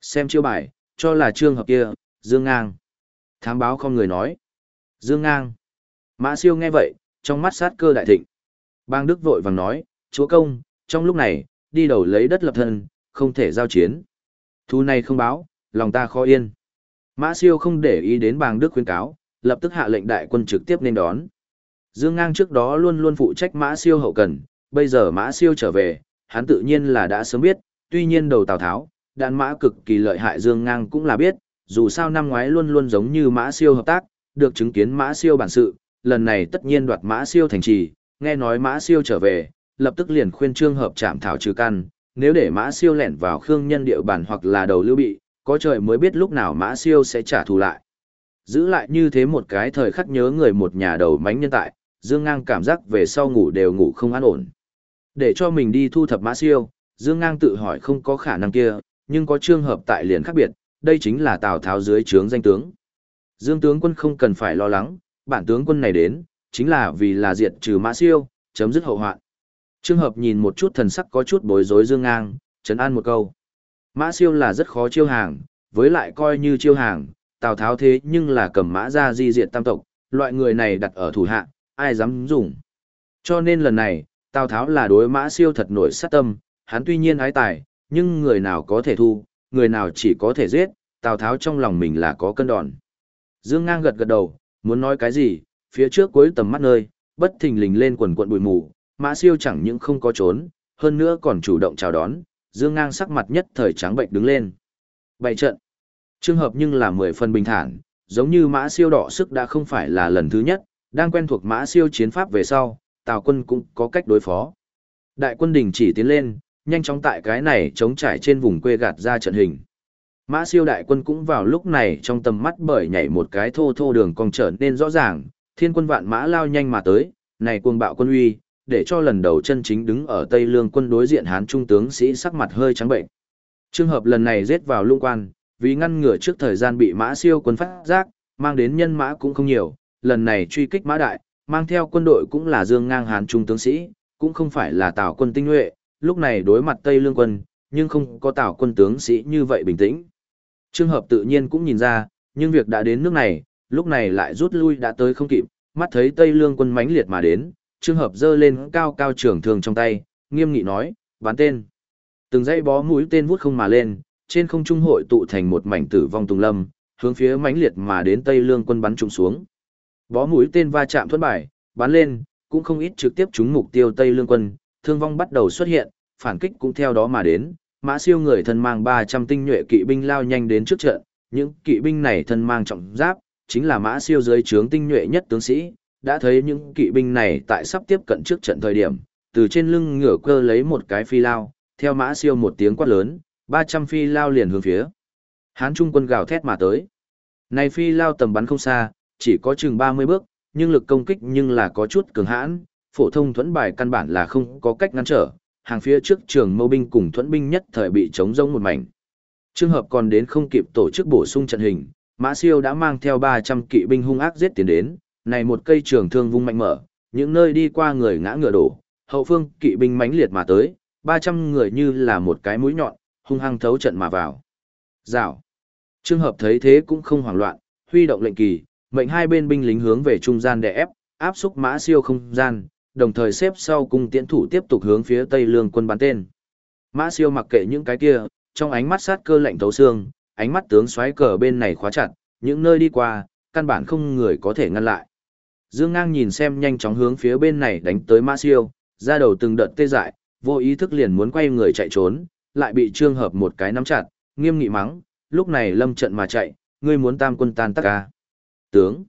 Xem chiêu bài, cho là trương hợp kia, Dương Ngang. Thám báo không người nói. Dương Ngang. Mã siêu nghe vậy, trong mắt sát cơ đại thịnh. Bang Đức vội vàng nói, chúa công, trong lúc này, đi đầu lấy đất lập thân, không thể giao chiến. Thu này không báo, lòng ta khó yên. Mã siêu không để ý đến bang Đức khuyên cáo, lập tức hạ lệnh đại quân trực tiếp nên đón. Dương Ngang trước đó luôn luôn phụ trách Mã siêu hậu cần, bây giờ Mã siêu trở về, hắn tự nhiên là đã sớm biết, tuy nhiên đầu Tào Tháo, đàn mã cực kỳ lợi hại Dương Ngang cũng là biết, dù sao năm ngoái luôn luôn giống như Mã siêu hợp tác, được chứng kiến Mã siêu bản sự, lần này tất nhiên đoạt Mã siêu thành trì, nghe nói Mã siêu trở về, lập tức liền khuyên trương hợp chạm thảo trừ căn, nếu để Mã siêu lẻn vào khương nhân địa bàn hoặc là đầu lưu bị, có trời mới biết lúc nào Mã siêu sẽ trả thù lại. Giữ lại như thế một cái thời khắc nhớ người một nhà đầu mánh nhân tại, Dương Ngang cảm giác về sau ngủ đều ngủ không an ổn. Để cho mình đi thu thập Mã siêu, Dương Ngang tự hỏi không có khả năng kia, nhưng có trường hợp tại liền khác biệt, đây chính là Tào Tháo dưới trướng danh tướng. Dương tướng quân không cần phải lo lắng, bản tướng quân này đến, chính là vì là diệt trừ Mã Siêu, chấm dứt hậu hoạn. Trường hợp nhìn một chút thần sắc có chút bối rối Dương Ngang, trấn an một câu. Mã Siêu là rất khó chiêu hàng, với lại coi như chiêu hàng, Tào Tháo thế nhưng là cầm mã ra di diệt tam tộc, loại người này đặt ở thủ hạ, ai dám dùng. Cho nên lần này, Tào Tháo là đối Mã Siêu thật nổi sát tâm, hắn tuy nhiên ái tài, nhưng người nào có thể thu, người nào chỉ có thể giết, Tào Tháo trong lòng mình là có cân đòn. Dương Ngang gật gật đầu, muốn nói cái gì, phía trước cuối tầm mắt nơi, bất thình lình lên quần quận bụi mù, Mã Siêu chẳng những không có trốn, hơn nữa còn chủ động chào đón, Dương Ngang sắc mặt nhất thời trắng bệnh đứng lên. Bày trận. Trường hợp nhưng là mười phần bình thản, giống như Mã Siêu đỏ sức đã không phải là lần thứ nhất, đang quen thuộc Mã Siêu chiến pháp về sau, Tào quân cũng có cách đối phó. Đại quân đình chỉ tiến lên, nhanh chóng tại cái này chống trải trên vùng quê gạt ra trận hình. Mã siêu đại quân cũng vào lúc này trong tầm mắt bởi nhảy một cái thô thô đường cong trở nên rõ ràng, thiên quân vạn mã lao nhanh mà tới, này cuồng bạo quân uy, để cho lần đầu chân chính đứng ở Tây Lương quân đối diện Hán Trung tướng sĩ sắc mặt hơi trắng bệnh. Trường hợp lần này giết vào lung quan, vì ngăn ngừa trước thời gian bị mã siêu quân phát giác, mang đến nhân mã cũng không nhiều, lần này truy kích mã đại, mang theo quân đội cũng là dương ngang Hán Trung tướng sĩ, cũng không phải là tào quân tinh nhuệ, lúc này đối mặt Tây Lương quân, nhưng không có tào quân tướng sĩ như vậy bình tĩnh. Trường hợp tự nhiên cũng nhìn ra, nhưng việc đã đến nước này, lúc này lại rút lui đã tới không kịp, mắt thấy Tây Lương quân mãnh liệt mà đến, trường hợp giơ lên cao cao trường thường trong tay, nghiêm nghị nói, bán tên. Từng dãy bó mũi tên vút không mà lên, trên không trung hội tụ thành một mảnh tử vong tùng lâm, hướng phía mãnh liệt mà đến Tây Lương quân bắn trúng xuống. Bó mũi tên va chạm thuẫn bài, bắn lên, cũng không ít trực tiếp trúng mục tiêu Tây Lương quân, thương vong bắt đầu xuất hiện, phản kích cũng theo đó mà đến, mã siêu người thân mang 300 tinh nhuệ kỵ binh lao nhanh đến trước trận, những kỵ binh này thân mang trọng giáp, chính là mã siêu dưới trướng tinh nhuệ nhất tướng sĩ, đã thấy những kỵ binh này tại sắp tiếp cận trước trận thời điểm, từ trên lưng ngựa cơ lấy một cái phi lao, theo mã siêu một tiếng quát lớn, 300 phi lao liền hướng phía. Hán trung quân gào thét mà tới. Này phi lao tầm bắn không xa, chỉ có chừng 30 bước, nhưng lực công kích nhưng là có chút cường hãn, phổ thông thuẫn bài căn bản là không có cách ngăn trở, hàng phía trước trường mâu binh cùng thuẫn binh nhất thời bị chống rông một mảnh. Trường hợp còn đến không kịp tổ chức bổ sung trận hình, Mã Siêu đã mang theo 300 kỵ binh hung ác giết tiến đến, này một cây trường thương vung mạnh mở, những nơi đi qua người ngã ngựa đổ, hậu phương kỵ binh mãnh liệt mà tới, 300 người như là một cái mũi nhọn, hung hăng thấu trận mà vào. Rào. Trường hợp thấy thế cũng không hoảng loạn, huy động lệnh kỳ, mệnh hai bên binh lính hướng về trung gian để ép, áp xúc Mã Siêu không gian, đồng thời xếp sau cung tiễn thủ tiếp tục hướng phía Tây Lương quân bắn tên. Mã siêu mặc kệ những cái kia, trong ánh mắt sát cơ lạnh thấu xương, ánh mắt tướng xoáy cờ bên này khóa chặt, những nơi đi qua, căn bản không người có thể ngăn lại. Dương Ngang nhìn xem nhanh chóng hướng phía bên này đánh tới Mã siêu, ra đầu từng đợt tê dại, vô ý thức liền muốn quay người chạy trốn, lại bị trương hợp một cái nắm chặt, nghiêm nghị mắng, lúc này lâm trận mà chạy, ngươi muốn tam quân tan tác ca. À? Tướng.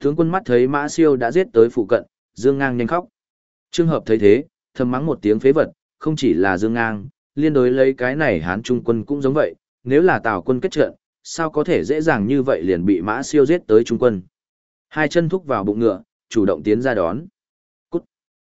Tướng quân mắt thấy Mã siêu đã giết tới phụ cận, Dương Ngang nhanh khóc. Trương Hợp thấy thế, thầm mắng một tiếng phế vật, không chỉ là Dương Ngang, liên đối lấy cái này Hán Trung quân cũng giống vậy, nếu là Tào quân kết trận, sao có thể dễ dàng như vậy liền bị Mã Siêu giết tới Trung quân. Hai chân thúc vào bụng ngựa, chủ động tiến ra đón. Cút.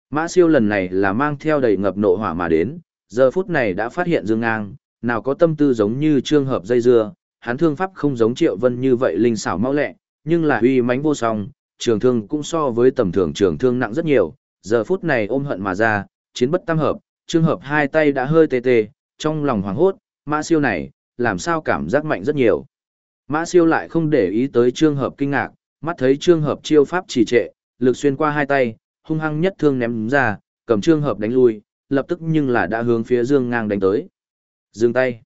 Mã Siêu lần này là mang theo đầy ngập nộ hỏa mà đến, giờ phút này đã phát hiện Dương Ngang, nào có tâm tư giống như Trương Hợp dây dưa, hắn thương pháp không giống Triệu Vân như vậy linh xảo mau lẹ, nhưng là uy mãnh vô song, trường thương cũng so với tầm thường trường thương nặng rất nhiều, giờ phút này ôm hận mà ra, chiến bất tam hợp, trường hợp hai tay đã hơi tê tê, trong lòng hoảng hốt, mã siêu này, làm sao cảm giác mạnh rất nhiều. Mã siêu lại không để ý tới trường hợp kinh ngạc, mắt thấy trương hợp chiêu pháp trì trệ, lực xuyên qua hai tay, hung hăng nhất thương ném ra, cầm trương hợp đánh lui, lập tức nhưng là đã hướng phía dương ngang đánh tới. Dừng tay.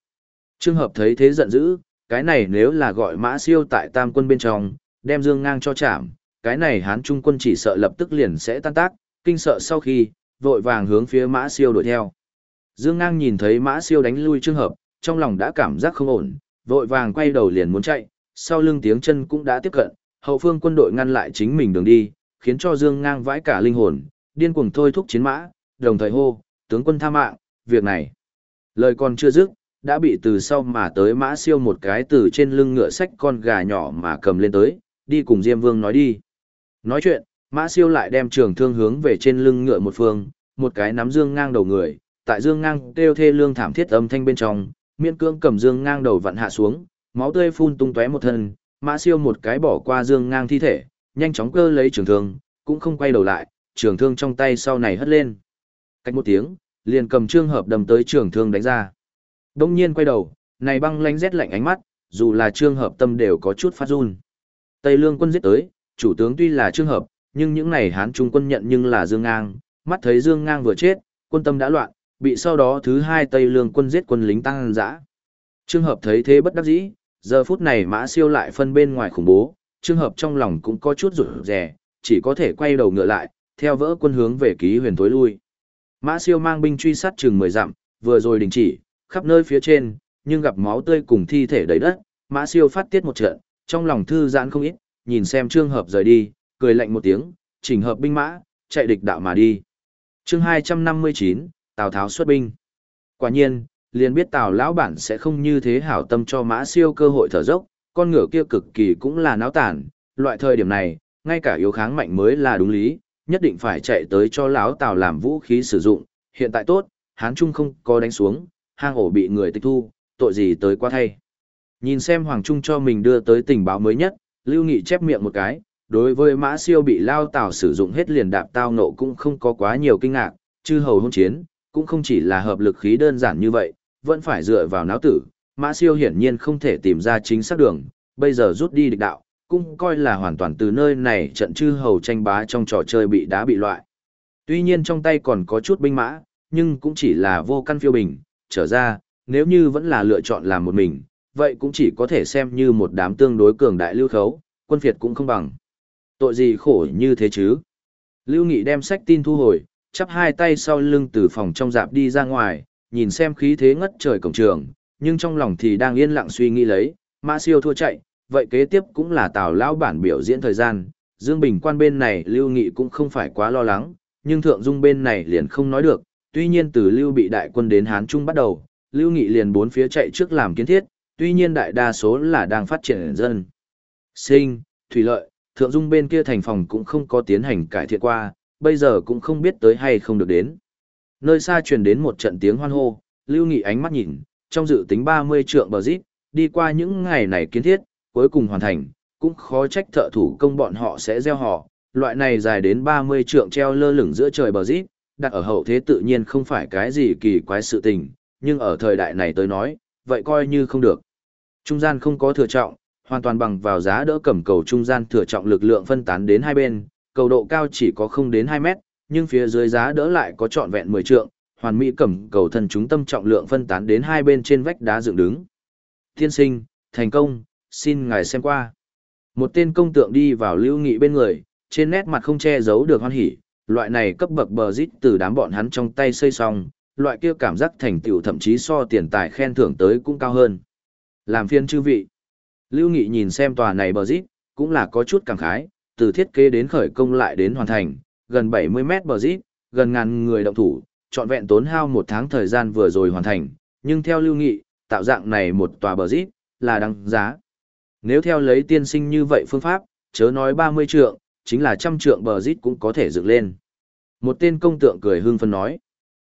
trương hợp thấy thế giận dữ, cái này nếu là gọi mã siêu tại tam quân bên trong, đem dương ngang cho chạm, cái này hán trung quân chỉ sợ lập tức liền sẽ tan tác, kinh sợ sau khi, vội vàng hướng phía mã siêu đuổi theo. Dương ngang nhìn thấy mã siêu đánh lui trương hợp, trong lòng đã cảm giác không ổn, vội vàng quay đầu liền muốn chạy, sau lưng tiếng chân cũng đã tiếp cận, hậu phương quân đội ngăn lại chính mình đường đi, khiến cho Dương ngang vãi cả linh hồn, điên cuồng thôi thúc chiến mã, đồng thời hô, tướng quân tha mạng, việc này. Lời còn chưa dứt, đã bị từ sau mà tới mã siêu một cái từ trên lưng ngựa sách con gà nhỏ mà cầm lên tới, đi cùng Diêm Vương nói đi. Nói chuyện, Mã Siêu lại đem trường thương hướng về trên lưng ngựa một phương, một cái nắm dương ngang đầu người, tại dương ngang kêu thê lương thảm thiết âm thanh bên trong, miễn cưỡng cầm dương ngang đầu vặn hạ xuống, máu tươi phun tung tóe một thân, Mã Siêu một cái bỏ qua dương ngang thi thể, nhanh chóng cơ lấy trường thương, cũng không quay đầu lại, trường thương trong tay sau này hất lên. Cách một tiếng, liền cầm trương hợp đầm tới trường thương đánh ra. Đông nhiên quay đầu, này băng lánh rét lạnh ánh mắt, dù là trương hợp tâm đều có chút phát run. Tây Lương quân giết tới, chủ tướng tuy là trương hợp, nhưng những này Hán Trung quân nhận nhưng là Dương Ngang, mắt thấy Dương Ngang vừa chết, quân tâm đã loạn, bị sau đó thứ hai Tây Lương quân giết quân lính tăng dã. Trương hợp thấy thế bất đắc dĩ, giờ phút này Mã Siêu lại phân bên ngoài khủng bố, Trương hợp trong lòng cũng có chút rụt rè, chỉ có thể quay đầu ngựa lại, theo vỡ quân hướng về ký huyền tối lui. Mã Siêu mang binh truy sát chừng 10 dặm, vừa rồi đình chỉ, khắp nơi phía trên, nhưng gặp máu tươi cùng thi thể đầy đất, Mã Siêu phát tiết một trận, trong lòng thư giãn không ít, nhìn xem Trương Hợp rời đi, cười lạnh một tiếng, chỉnh hợp binh mã, chạy địch đạo mà đi. Chương 259, Tào Tháo xuất binh. Quả nhiên, liền biết Tào lão bản sẽ không như thế hảo tâm cho Mã Siêu cơ hội thở dốc, con ngựa kia cực kỳ cũng là náo tản, loại thời điểm này, ngay cả yếu kháng mạnh mới là đúng lý, nhất định phải chạy tới cho lão Tào làm vũ khí sử dụng, hiện tại tốt, Hán Trung không có đánh xuống, hang ổ bị người tịch thu, tội gì tới quá thay. Nhìn xem Hoàng Trung cho mình đưa tới tình báo mới nhất, Lưu Nghị chép miệng một cái, đối với mã siêu bị lao tào sử dụng hết liền đạp tao nộ cũng không có quá nhiều kinh ngạc, chư hầu hôn chiến, cũng không chỉ là hợp lực khí đơn giản như vậy, vẫn phải dựa vào náo tử. Mã siêu hiển nhiên không thể tìm ra chính xác đường, bây giờ rút đi địch đạo, cũng coi là hoàn toàn từ nơi này trận chư hầu tranh bá trong trò chơi bị đá bị loại. Tuy nhiên trong tay còn có chút binh mã, nhưng cũng chỉ là vô căn phiêu bình, trở ra, nếu như vẫn là lựa chọn làm một mình, vậy cũng chỉ có thể xem như một đám tương đối cường đại lưu khấu, quân phiệt cũng không bằng. Tội gì khổ như thế chứ? Lưu Nghị đem sách tin thu hồi, chắp hai tay sau lưng từ phòng trong dạp đi ra ngoài, nhìn xem khí thế ngất trời cổng trường, nhưng trong lòng thì đang yên lặng suy nghĩ lấy, Mã Siêu thua chạy, vậy kế tiếp cũng là Tào lão bản biểu diễn thời gian, Dương Bình quan bên này Lưu Nghị cũng không phải quá lo lắng, nhưng Thượng Dung bên này liền không nói được, tuy nhiên từ Lưu bị đại quân đến Hán Trung bắt đầu, Lưu Nghị liền bốn phía chạy trước làm kiến thiết, tuy nhiên đại đa số là đang phát triển dân. Sinh, thủy lợi, thượng dung bên kia thành phòng cũng không có tiến hành cải thiện qua, bây giờ cũng không biết tới hay không được đến. Nơi xa truyền đến một trận tiếng hoan hô, Lưu Nghị ánh mắt nhìn, trong dự tính 30 trượng bờ rít, đi qua những ngày này kiến thiết, cuối cùng hoàn thành, cũng khó trách thợ thủ công bọn họ sẽ gieo họ, loại này dài đến 30 trượng treo lơ lửng giữa trời bờ rít, đặt ở hậu thế tự nhiên không phải cái gì kỳ quái sự tình, nhưng ở thời đại này tới nói, vậy coi như không được. Trung gian không có thừa trọng, hoàn toàn bằng vào giá đỡ cầm cầu trung gian thừa trọng lực lượng phân tán đến hai bên, cầu độ cao chỉ có không đến 2 mét, nhưng phía dưới giá đỡ lại có trọn vẹn 10 trượng, hoàn mỹ cầm cầu thần chúng tâm trọng lượng phân tán đến hai bên trên vách đá dựng đứng. Thiên sinh, thành công, xin ngài xem qua. Một tên công tượng đi vào lưu nghị bên người, trên nét mặt không che giấu được hoan hỉ, loại này cấp bậc bờ rít từ đám bọn hắn trong tay xây xong, loại kia cảm giác thành tựu thậm chí so tiền tài khen thưởng tới cũng cao hơn. Làm phiên chư vị. Lưu Nghị nhìn xem tòa này bờ rít, cũng là có chút cảm khái, từ thiết kế đến khởi công lại đến hoàn thành, gần 70 mét bờ dít, gần ngàn người động thủ, trọn vẹn tốn hao một tháng thời gian vừa rồi hoàn thành, nhưng theo Lưu Nghị, tạo dạng này một tòa bờ dít là đáng giá. Nếu theo lấy tiên sinh như vậy phương pháp, chớ nói 30 trượng, chính là trăm trượng bờ dít cũng có thể dựng lên. Một tên công tượng cười hưng phân nói,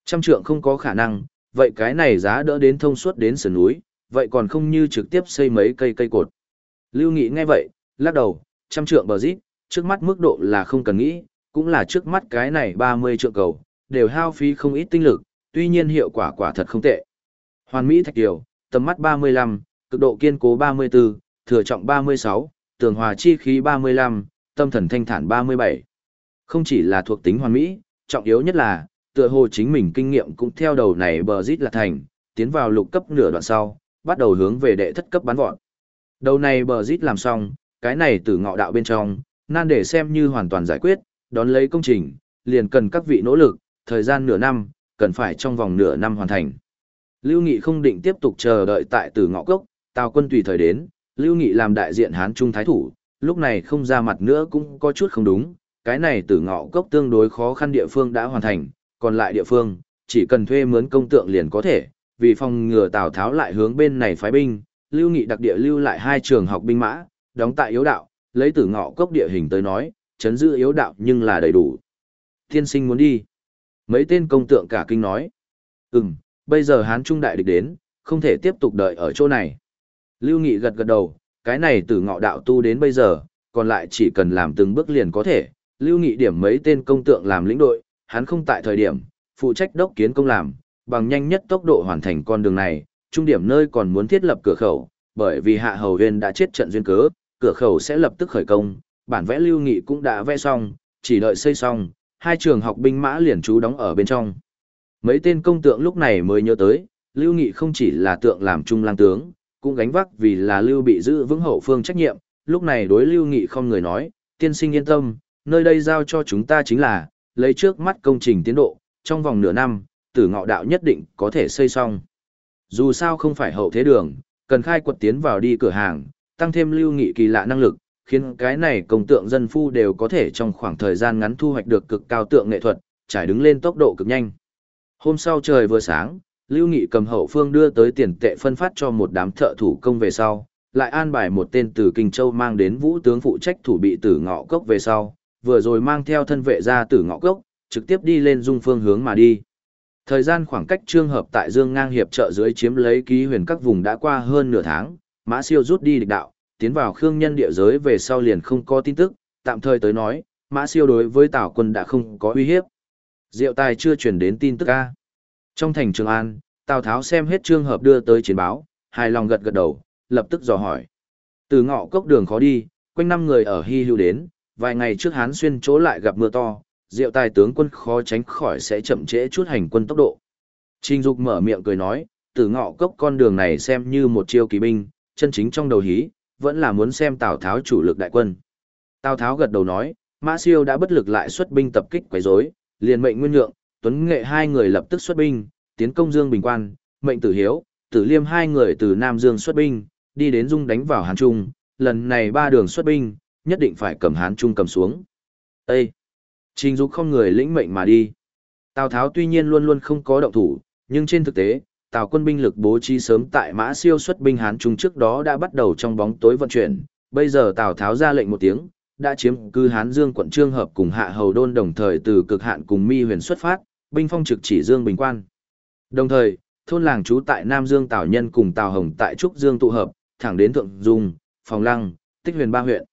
trăm trượng không có khả năng, vậy cái này giá đỡ đến thông suốt đến sườn núi, vậy còn không như trực tiếp xây mấy cây cây cột. Lưu Nghị nghe vậy, lắc đầu, trăm trượng bờ dít, trước mắt mức độ là không cần nghĩ, cũng là trước mắt cái này 30 trượng cầu, đều hao phí không ít tinh lực, tuy nhiên hiệu quả quả thật không tệ. Hoàn Mỹ Thạch Kiều, tầm mắt 35, cực độ kiên cố 34, thừa trọng 36, tường hòa chi khí 35, tâm thần thanh thản 37. Không chỉ là thuộc tính hoàn mỹ, trọng yếu nhất là, tựa hồ chính mình kinh nghiệm cũng theo đầu này bờ rít là thành, tiến vào lục cấp nửa đoạn sau, bắt đầu hướng về đệ thất cấp bắn vọt. Đầu này bờ rít làm xong, cái này từ ngọ đạo bên trong, nan để xem như hoàn toàn giải quyết, đón lấy công trình, liền cần các vị nỗ lực, thời gian nửa năm, cần phải trong vòng nửa năm hoàn thành. Lưu Nghị không định tiếp tục chờ đợi tại tử ngọ cốc, Tào quân tùy thời đến, Lưu Nghị làm đại diện Hán Trung Thái Thủ, lúc này không ra mặt nữa cũng có chút không đúng, cái này tử ngọ cốc tương đối khó khăn địa phương đã hoàn thành, còn lại địa phương, chỉ cần thuê mướn công tượng liền có thể, vì phòng ngừa Tào Tháo lại hướng bên này phái binh, Lưu Nghị đặc địa lưu lại hai trường học binh mã, đóng tại yếu đạo, lấy tử ngọ cốc địa hình tới nói, chấn giữ yếu đạo nhưng là đầy đủ. Thiên sinh muốn đi. Mấy tên công tượng cả kinh nói. Ừm, bây giờ Hán Trung đại địch đến, không thể tiếp tục đợi ở chỗ này. Lưu Nghị gật gật đầu, cái này từ ngọ đạo tu đến bây giờ, còn lại chỉ cần làm từng bước liền có thể. Lưu Nghị điểm mấy tên công tượng làm lĩnh đội, hắn không tại thời điểm, phụ trách đốc kiến công làm, bằng nhanh nhất tốc độ hoàn thành con đường này, trung điểm nơi còn muốn thiết lập cửa khẩu, bởi vì Hạ Hầu Huyên đã chết trận duyên cớ, cửa khẩu sẽ lập tức khởi công, bản vẽ Lưu Nghị cũng đã vẽ xong, chỉ đợi xây xong, hai trường học binh mã liền trú đóng ở bên trong. Mấy tên công tượng lúc này mới nhớ tới, Lưu Nghị không chỉ là tượng làm trung lang tướng, cũng gánh vác vì là Lưu bị giữ vững hậu phương trách nhiệm, lúc này đối Lưu Nghị không người nói, tiên sinh yên tâm, nơi đây giao cho chúng ta chính là, lấy trước mắt công trình tiến độ, trong vòng nửa năm, tử ngọ đạo nhất định có thể xây xong. Dù sao không phải hậu thế đường, cần khai quật tiến vào đi cửa hàng, tăng thêm Lưu Nghị kỳ lạ năng lực, khiến cái này công tượng dân phu đều có thể trong khoảng thời gian ngắn thu hoạch được cực cao tượng nghệ thuật, trải đứng lên tốc độ cực nhanh. Hôm sau trời vừa sáng, Lưu Nghị cầm hậu phương đưa tới tiền tệ phân phát cho một đám thợ thủ công về sau, lại an bài một tên từ Kinh Châu mang đến vũ tướng phụ trách thủ bị tử ngọ cốc về sau, vừa rồi mang theo thân vệ ra tử ngọ cốc, trực tiếp đi lên dung phương hướng mà đi. Thời gian khoảng cách trường hợp tại Dương Ngang hiệp trợ dưới chiếm lấy ký huyền các vùng đã qua hơn nửa tháng, Mã Siêu rút đi địch đạo, tiến vào khương nhân địa giới về sau liền không có tin tức, tạm thời tới nói, Mã Siêu đối với Tào quân đã không có uy hiếp. Diệu Tài chưa truyền đến tin tức a. Trong thành Trường An, Tào Tháo xem hết trường hợp đưa tới chiến báo, hài lòng gật gật đầu, lập tức dò hỏi. Từ ngọ cốc đường khó đi, quanh năm người ở hy hữu đến, vài ngày trước Hán xuyên chỗ lại gặp mưa to, Diệu Tài tướng quân khó tránh khỏi sẽ chậm trễ chút hành quân tốc độ. Trình Dục mở miệng cười nói, từ ngọ cốc con đường này xem như một chiêu kỳ binh, chân chính trong đầu hí, vẫn là muốn xem Tào Tháo chủ lực đại quân. Tào Tháo gật đầu nói, Mã Siêu đã bất lực lại xuất binh tập kích quấy rối, liền mệnh Nguyên Nhượng, Tuấn Nghệ hai người lập tức xuất binh, tiến công Dương Bình Quan, mệnh Tử Hiếu, Tử Liêm hai người từ Nam Dương xuất binh, đi đến Dung đánh vào Hán Trung, lần này ba đường xuất binh, nhất định phải cầm Hán Trung cầm xuống. Ê! Trình Dục không người lĩnh mệnh mà đi. Tào Tháo tuy nhiên luôn luôn không có động thủ, nhưng trên thực tế, Tào quân binh lực bố trí sớm tại Mã Siêu xuất binh Hán Trung trước đó đã bắt đầu trong bóng tối vận chuyển, bây giờ Tào Tháo ra lệnh một tiếng, đã chiếm cư Hán Dương quận Trương Hợp cùng Hạ Hầu Đôn đồng thời từ cực hạn cùng Mi Huyền xuất phát, binh phong trực chỉ Dương Bình Quan. Đồng thời, thôn làng trú tại Nam Dương Tào Nhân cùng Tào Hồng tại Trúc Dương tụ hợp, thẳng đến Thượng Dung, Phòng Lăng, Tích Huyền ba huyện.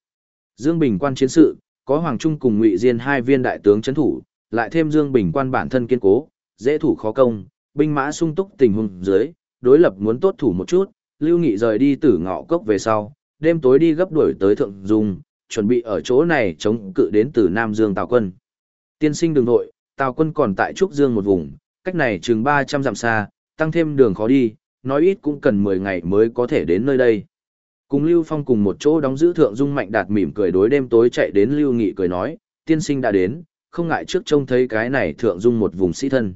Dương Bình Quan chiến sự, có Hoàng Trung cùng Ngụy Diên hai viên đại tướng chấn thủ, lại thêm Dương Bình Quan bản thân kiên cố, dễ thủ khó công, binh mã sung túc tình huống dưới, đối lập muốn tốt thủ một chút, Lưu Nghị rời đi tử ngọ cốc về sau, đêm tối đi gấp đuổi tới Thượng Dung, chuẩn bị ở chỗ này chống cự đến từ Nam Dương Tào quân. Tiên sinh đường nội, Tào quân còn tại Trúc Dương một vùng, cách này chừng 300 dặm xa, tăng thêm đường khó đi, nói ít cũng cần 10 ngày mới có thể đến nơi đây. Cùng Lưu Phong cùng một chỗ đóng giữ Thượng Dung Mạnh Đạt mỉm cười đối đêm tối chạy đến Lưu Nghị cười nói, tiên sinh đã đến, không ngại trước trông thấy cái này Thượng Dung một vùng sĩ thân.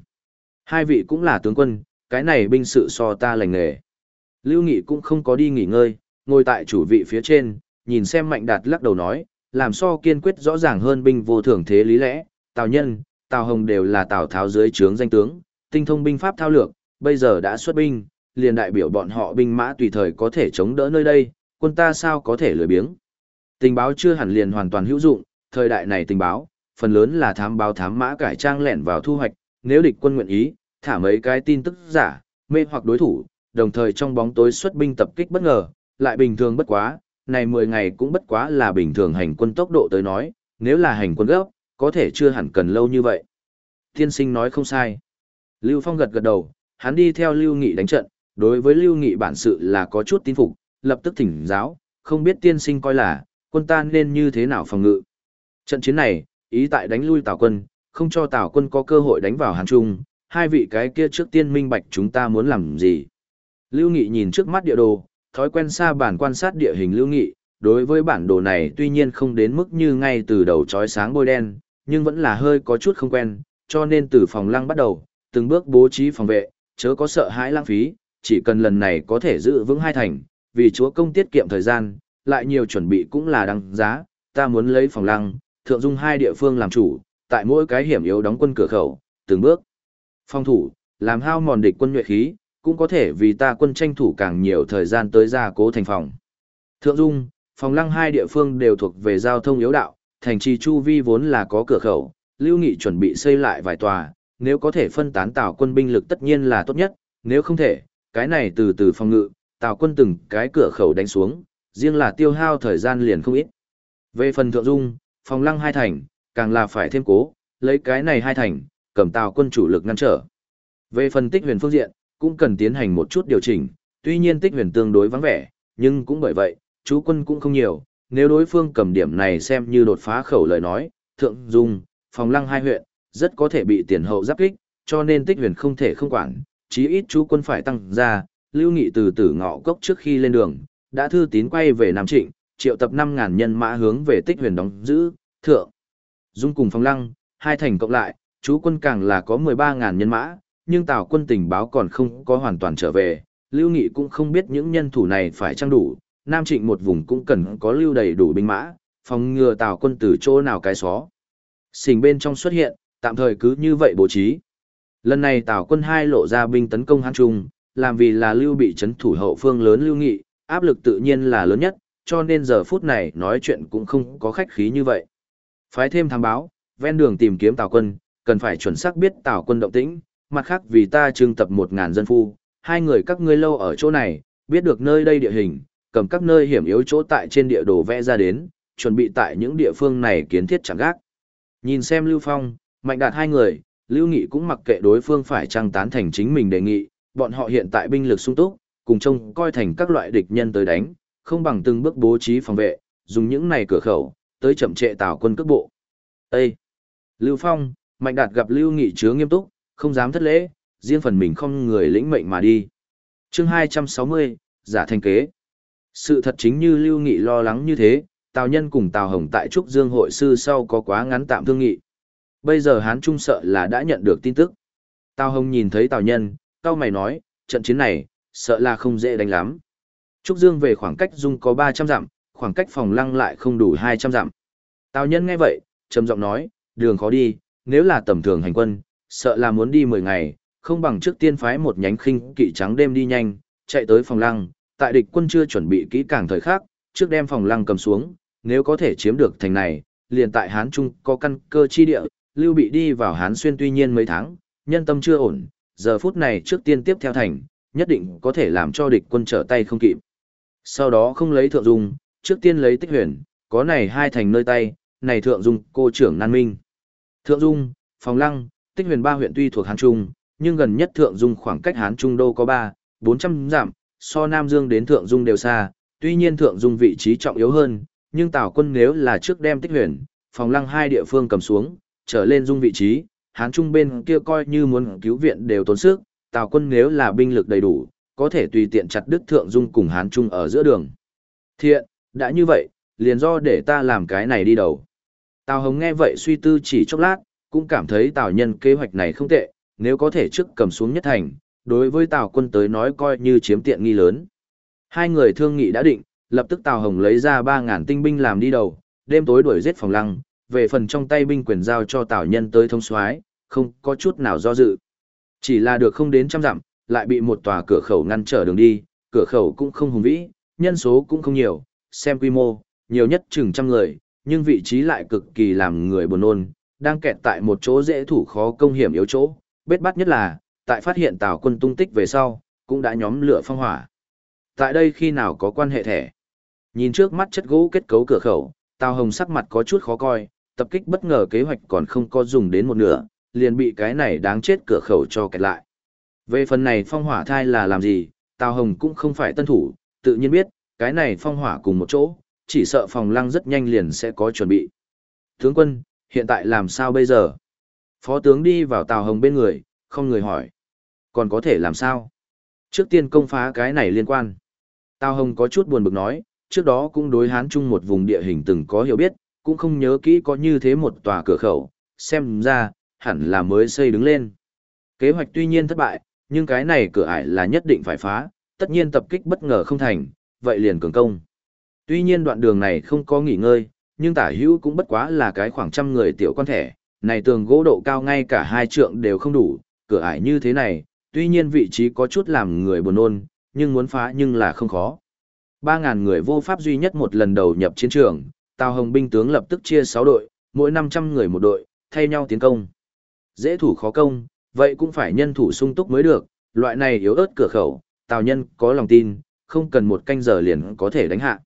Hai vị cũng là tướng quân, cái này binh sự so ta lành nghề. Lưu Nghị cũng không có đi nghỉ ngơi, ngồi tại chủ vị phía trên, nhìn xem Mạnh Đạt lắc đầu nói, làm so kiên quyết rõ ràng hơn binh vô thường thế lý lẽ, Tào Nhân, Tào Hồng đều là Tào Tháo dưới trướng danh tướng, tinh thông binh pháp thao lược, bây giờ đã xuất binh, liền đại biểu bọn họ binh mã tùy thời có thể chống đỡ nơi đây, quân ta sao có thể lười biếng. Tình báo chưa hẳn liền hoàn toàn hữu dụng, thời đại này tình báo, phần lớn là thám báo thám mã cải trang lẻn vào thu hoạch, nếu địch quân nguyện ý, thả mấy cái tin tức giả, mê hoặc đối thủ, đồng thời trong bóng tối xuất binh tập kích bất ngờ, lại bình thường bất quá, này 10 ngày cũng bất quá là bình thường hành quân tốc độ tới nói, nếu là hành quân gấp, có thể chưa hẳn cần lâu như vậy. Tiên sinh nói không sai. Lưu Phong gật gật đầu, hắn đi theo Lưu Nghị đánh trận, đối với Lưu Nghị bản sự là có chút tin phục, lập tức thỉnh giáo, không biết tiên sinh coi là, quân ta nên như thế nào phòng ngự. Trận chiến này, ý tại đánh lui Tào quân, không cho Tào quân có cơ hội đánh vào Hàn Trung, hai vị cái kia trước tiên minh bạch chúng ta muốn làm gì. Lưu Nghị nhìn trước mắt địa đồ, thói quen xa bản quan sát địa hình Lưu Nghị, đối với bản đồ này tuy nhiên không đến mức như ngay từ đầu chói sáng bôi đen, nhưng vẫn là hơi có chút không quen, cho nên từ phòng lăng bắt đầu, từng bước bố trí phòng vệ, chớ có sợ hãi lãng phí, chỉ cần lần này có thể giữ vững hai thành, vì chúa công tiết kiệm thời gian, lại nhiều chuẩn bị cũng là đăng giá, ta muốn lấy phòng lăng, thượng dung hai địa phương làm chủ, tại mỗi cái hiểm yếu đóng quân cửa khẩu, từng bước. Phòng thủ, làm hao mòn địch quân nhuệ khí, cũng có thể vì ta quân tranh thủ càng nhiều thời gian tới gia cố thành phòng. Thượng dung, phòng lăng hai địa phương đều thuộc về giao thông yếu đạo, thành trì chu vi vốn là có cửa khẩu, Lưu Nghị chuẩn bị xây lại vài tòa, nếu có thể phân tán tào quân binh lực tất nhiên là tốt nhất, nếu không thể, cái này từ từ phòng ngự, tào quân từng cái cửa khẩu đánh xuống, riêng là tiêu hao thời gian liền không ít. Về phần thượng dung, phòng lăng hai thành, càng là phải thêm cố, lấy cái này hai thành, cầm tào quân chủ lực ngăn trở. Về phần tích huyền phương diện, cũng cần tiến hành một chút điều chỉnh, tuy nhiên tích huyền tương đối vắng vẻ, nhưng cũng bởi vậy, chú quân cũng không nhiều, nếu đối phương cầm điểm này xem như đột phá khẩu lời nói, thượng dung, phòng lăng hai huyện, rất có thể bị tiền hậu giáp kích, cho nên tích huyền không thể không quản, chí ít chú quân phải tăng ra, lưu nghị từ tử ngọ cốc trước khi lên đường, đã thư tín quay về Nam Trịnh, triệu tập 5.000 nhân mã hướng về tích huyền đóng giữ, thượng. Dung cùng phòng lăng, hai thành cộng lại, chú quân càng là có 13.000 nhân mã, nhưng tào quân tình báo còn không có hoàn toàn trở về, lưu nghị cũng không biết những nhân thủ này phải trang đủ, Nam Trịnh một vùng cũng cần có lưu đầy đủ binh mã, phòng ngừa tào quân từ chỗ nào cái xó. Xình bên trong xuất hiện, tạm thời cứ như vậy bố trí. Lần này Tào quân hai lộ ra binh tấn công Hán Trung, làm vì là lưu bị chấn thủ hậu phương lớn lưu nghị, áp lực tự nhiên là lớn nhất, cho nên giờ phút này nói chuyện cũng không có khách khí như vậy. Phái thêm thám báo, ven đường tìm kiếm Tào quân, cần phải chuẩn xác biết Tào quân động tĩnh, mặt khác vì ta trưng tập một ngàn dân phu, hai người các ngươi lâu ở chỗ này, biết được nơi đây địa hình, cầm các nơi hiểm yếu chỗ tại trên địa đồ vẽ ra đến, chuẩn bị tại những địa phương này kiến thiết chẳng gác. Nhìn xem Lưu Phong, Mạnh Đạt hai người, Lưu Nghị cũng mặc kệ đối phương phải trăng tán thành chính mình đề nghị, bọn họ hiện tại binh lực sung túc, cùng trông coi thành các loại địch nhân tới đánh, không bằng từng bước bố trí phòng vệ, dùng những này cửa khẩu, tới chậm trệ tào quân cước bộ. Ê! Lưu Phong, Mạnh Đạt gặp Lưu Nghị chứa nghiêm túc, không dám thất lễ, riêng phần mình không người lĩnh mệnh mà đi. chương 260, giả thành kế. Sự thật chính như Lưu Nghị lo lắng như thế, Tào Nhân cùng Tào Hồng tại Trúc Dương hội sư sau có quá ngắn tạm thương nghị. Bây giờ Hán Trung sợ là đã nhận được tin tức. Tào Hồng nhìn thấy Tào Nhân, cao mày nói, trận chiến này, sợ là không dễ đánh lắm. Trúc Dương về khoảng cách Dung có 300 dặm, khoảng cách phòng lăng lại không đủ 200 dặm. Tào Nhân nghe vậy, trầm giọng nói, đường khó đi, nếu là tầm thường hành quân, sợ là muốn đi 10 ngày, không bằng trước tiên phái một nhánh khinh kỵ trắng đêm đi nhanh, chạy tới phòng lăng, tại địch quân chưa chuẩn bị kỹ càng thời khắc, trước đem phòng lăng cầm xuống, nếu có thể chiếm được thành này, liền tại Hán Trung có căn cơ chi địa, Lưu Bị đi vào Hán Xuyên tuy nhiên mấy tháng, nhân tâm chưa ổn, giờ phút này trước tiên tiếp theo thành, nhất định có thể làm cho địch quân trở tay không kịp. Sau đó không lấy thượng dung, trước tiên lấy tích huyền, có này hai thành nơi tay, này thượng dung cô trưởng nan minh. Thượng dung, phòng lăng, tích huyền ba huyện tuy thuộc Hán Trung, nhưng gần nhất thượng dung khoảng cách Hán Trung đô có 3, 400 giảm, so Nam Dương đến thượng dung đều xa, tuy nhiên thượng dung vị trí trọng yếu hơn, nhưng Tào quân nếu là trước đem tích huyền, phòng lăng hai địa phương cầm xuống, trở lên dung vị trí, Hán Trung bên kia coi như muốn cứu viện đều tốn sức, Tào quân nếu là binh lực đầy đủ, có thể tùy tiện chặt đứt thượng dung cùng Hán Trung ở giữa đường. Thiện, đã như vậy, liền do để ta làm cái này đi đầu. Tào Hồng nghe vậy suy tư chỉ chốc lát, cũng cảm thấy Tào nhân kế hoạch này không tệ, nếu có thể trước cầm xuống nhất thành, đối với Tào quân tới nói coi như chiếm tiện nghi lớn. Hai người thương nghị đã định, lập tức Tào Hồng lấy ra 3.000 tinh binh làm đi đầu, đêm tối đuổi giết phòng lăng, về phần trong tay binh quyền giao cho Tào nhân tới thông soái, không có chút nào do dự. Chỉ là được không đến trăm dặm, lại bị một tòa cửa khẩu ngăn trở đường đi, cửa khẩu cũng không hùng vĩ, nhân số cũng không nhiều, xem quy mô, nhiều nhất chừng trăm người, nhưng vị trí lại cực kỳ làm người buồn nôn, đang kẹt tại một chỗ dễ thủ khó công hiểm yếu chỗ, bết bắt nhất là, tại phát hiện Tào quân tung tích về sau, cũng đã nhóm lửa phong hỏa. Tại đây khi nào có quan hệ thẻ? Nhìn trước mắt chất gỗ kết cấu cửa khẩu, Tào Hồng sắc mặt có chút khó coi, tập kích bất ngờ kế hoạch còn không có dùng đến một nửa, liền bị cái này đáng chết cửa khẩu cho kẹt lại. Về phần này phong hỏa thai là làm gì, Tào Hồng cũng không phải tân thủ, tự nhiên biết, cái này phong hỏa cùng một chỗ, chỉ sợ phòng lăng rất nhanh liền sẽ có chuẩn bị. Tướng quân, hiện tại làm sao bây giờ? Phó tướng đi vào Tào Hồng bên người, không người hỏi. Còn có thể làm sao? Trước tiên công phá cái này liên quan. Tào Hồng có chút buồn bực nói, trước đó cũng đối hán chung một vùng địa hình từng có hiểu biết, cũng không nhớ kỹ có như thế một tòa cửa khẩu, xem ra, hẳn là mới xây đứng lên. Kế hoạch tuy nhiên thất bại, nhưng cái này cửa ải là nhất định phải phá, tất nhiên tập kích bất ngờ không thành, vậy liền cường công. Tuy nhiên đoạn đường này không có nghỉ ngơi, nhưng tả hữu cũng bất quá là cái khoảng trăm người tiểu con thẻ, này tường gỗ độ cao ngay cả hai trượng đều không đủ, cửa ải như thế này, tuy nhiên vị trí có chút làm người buồn nôn, nhưng muốn phá nhưng là không khó. Ba ngàn người vô pháp duy nhất một lần đầu nhập chiến trường, Tào Hồng binh tướng lập tức chia sáu đội, mỗi năm trăm người một đội, thay nhau tiến công. Dễ thủ khó công, vậy cũng phải nhân thủ sung túc mới được, loại này yếu ớt cửa khẩu, Tào nhân có lòng tin, không cần một canh giờ liền có thể đánh hạ.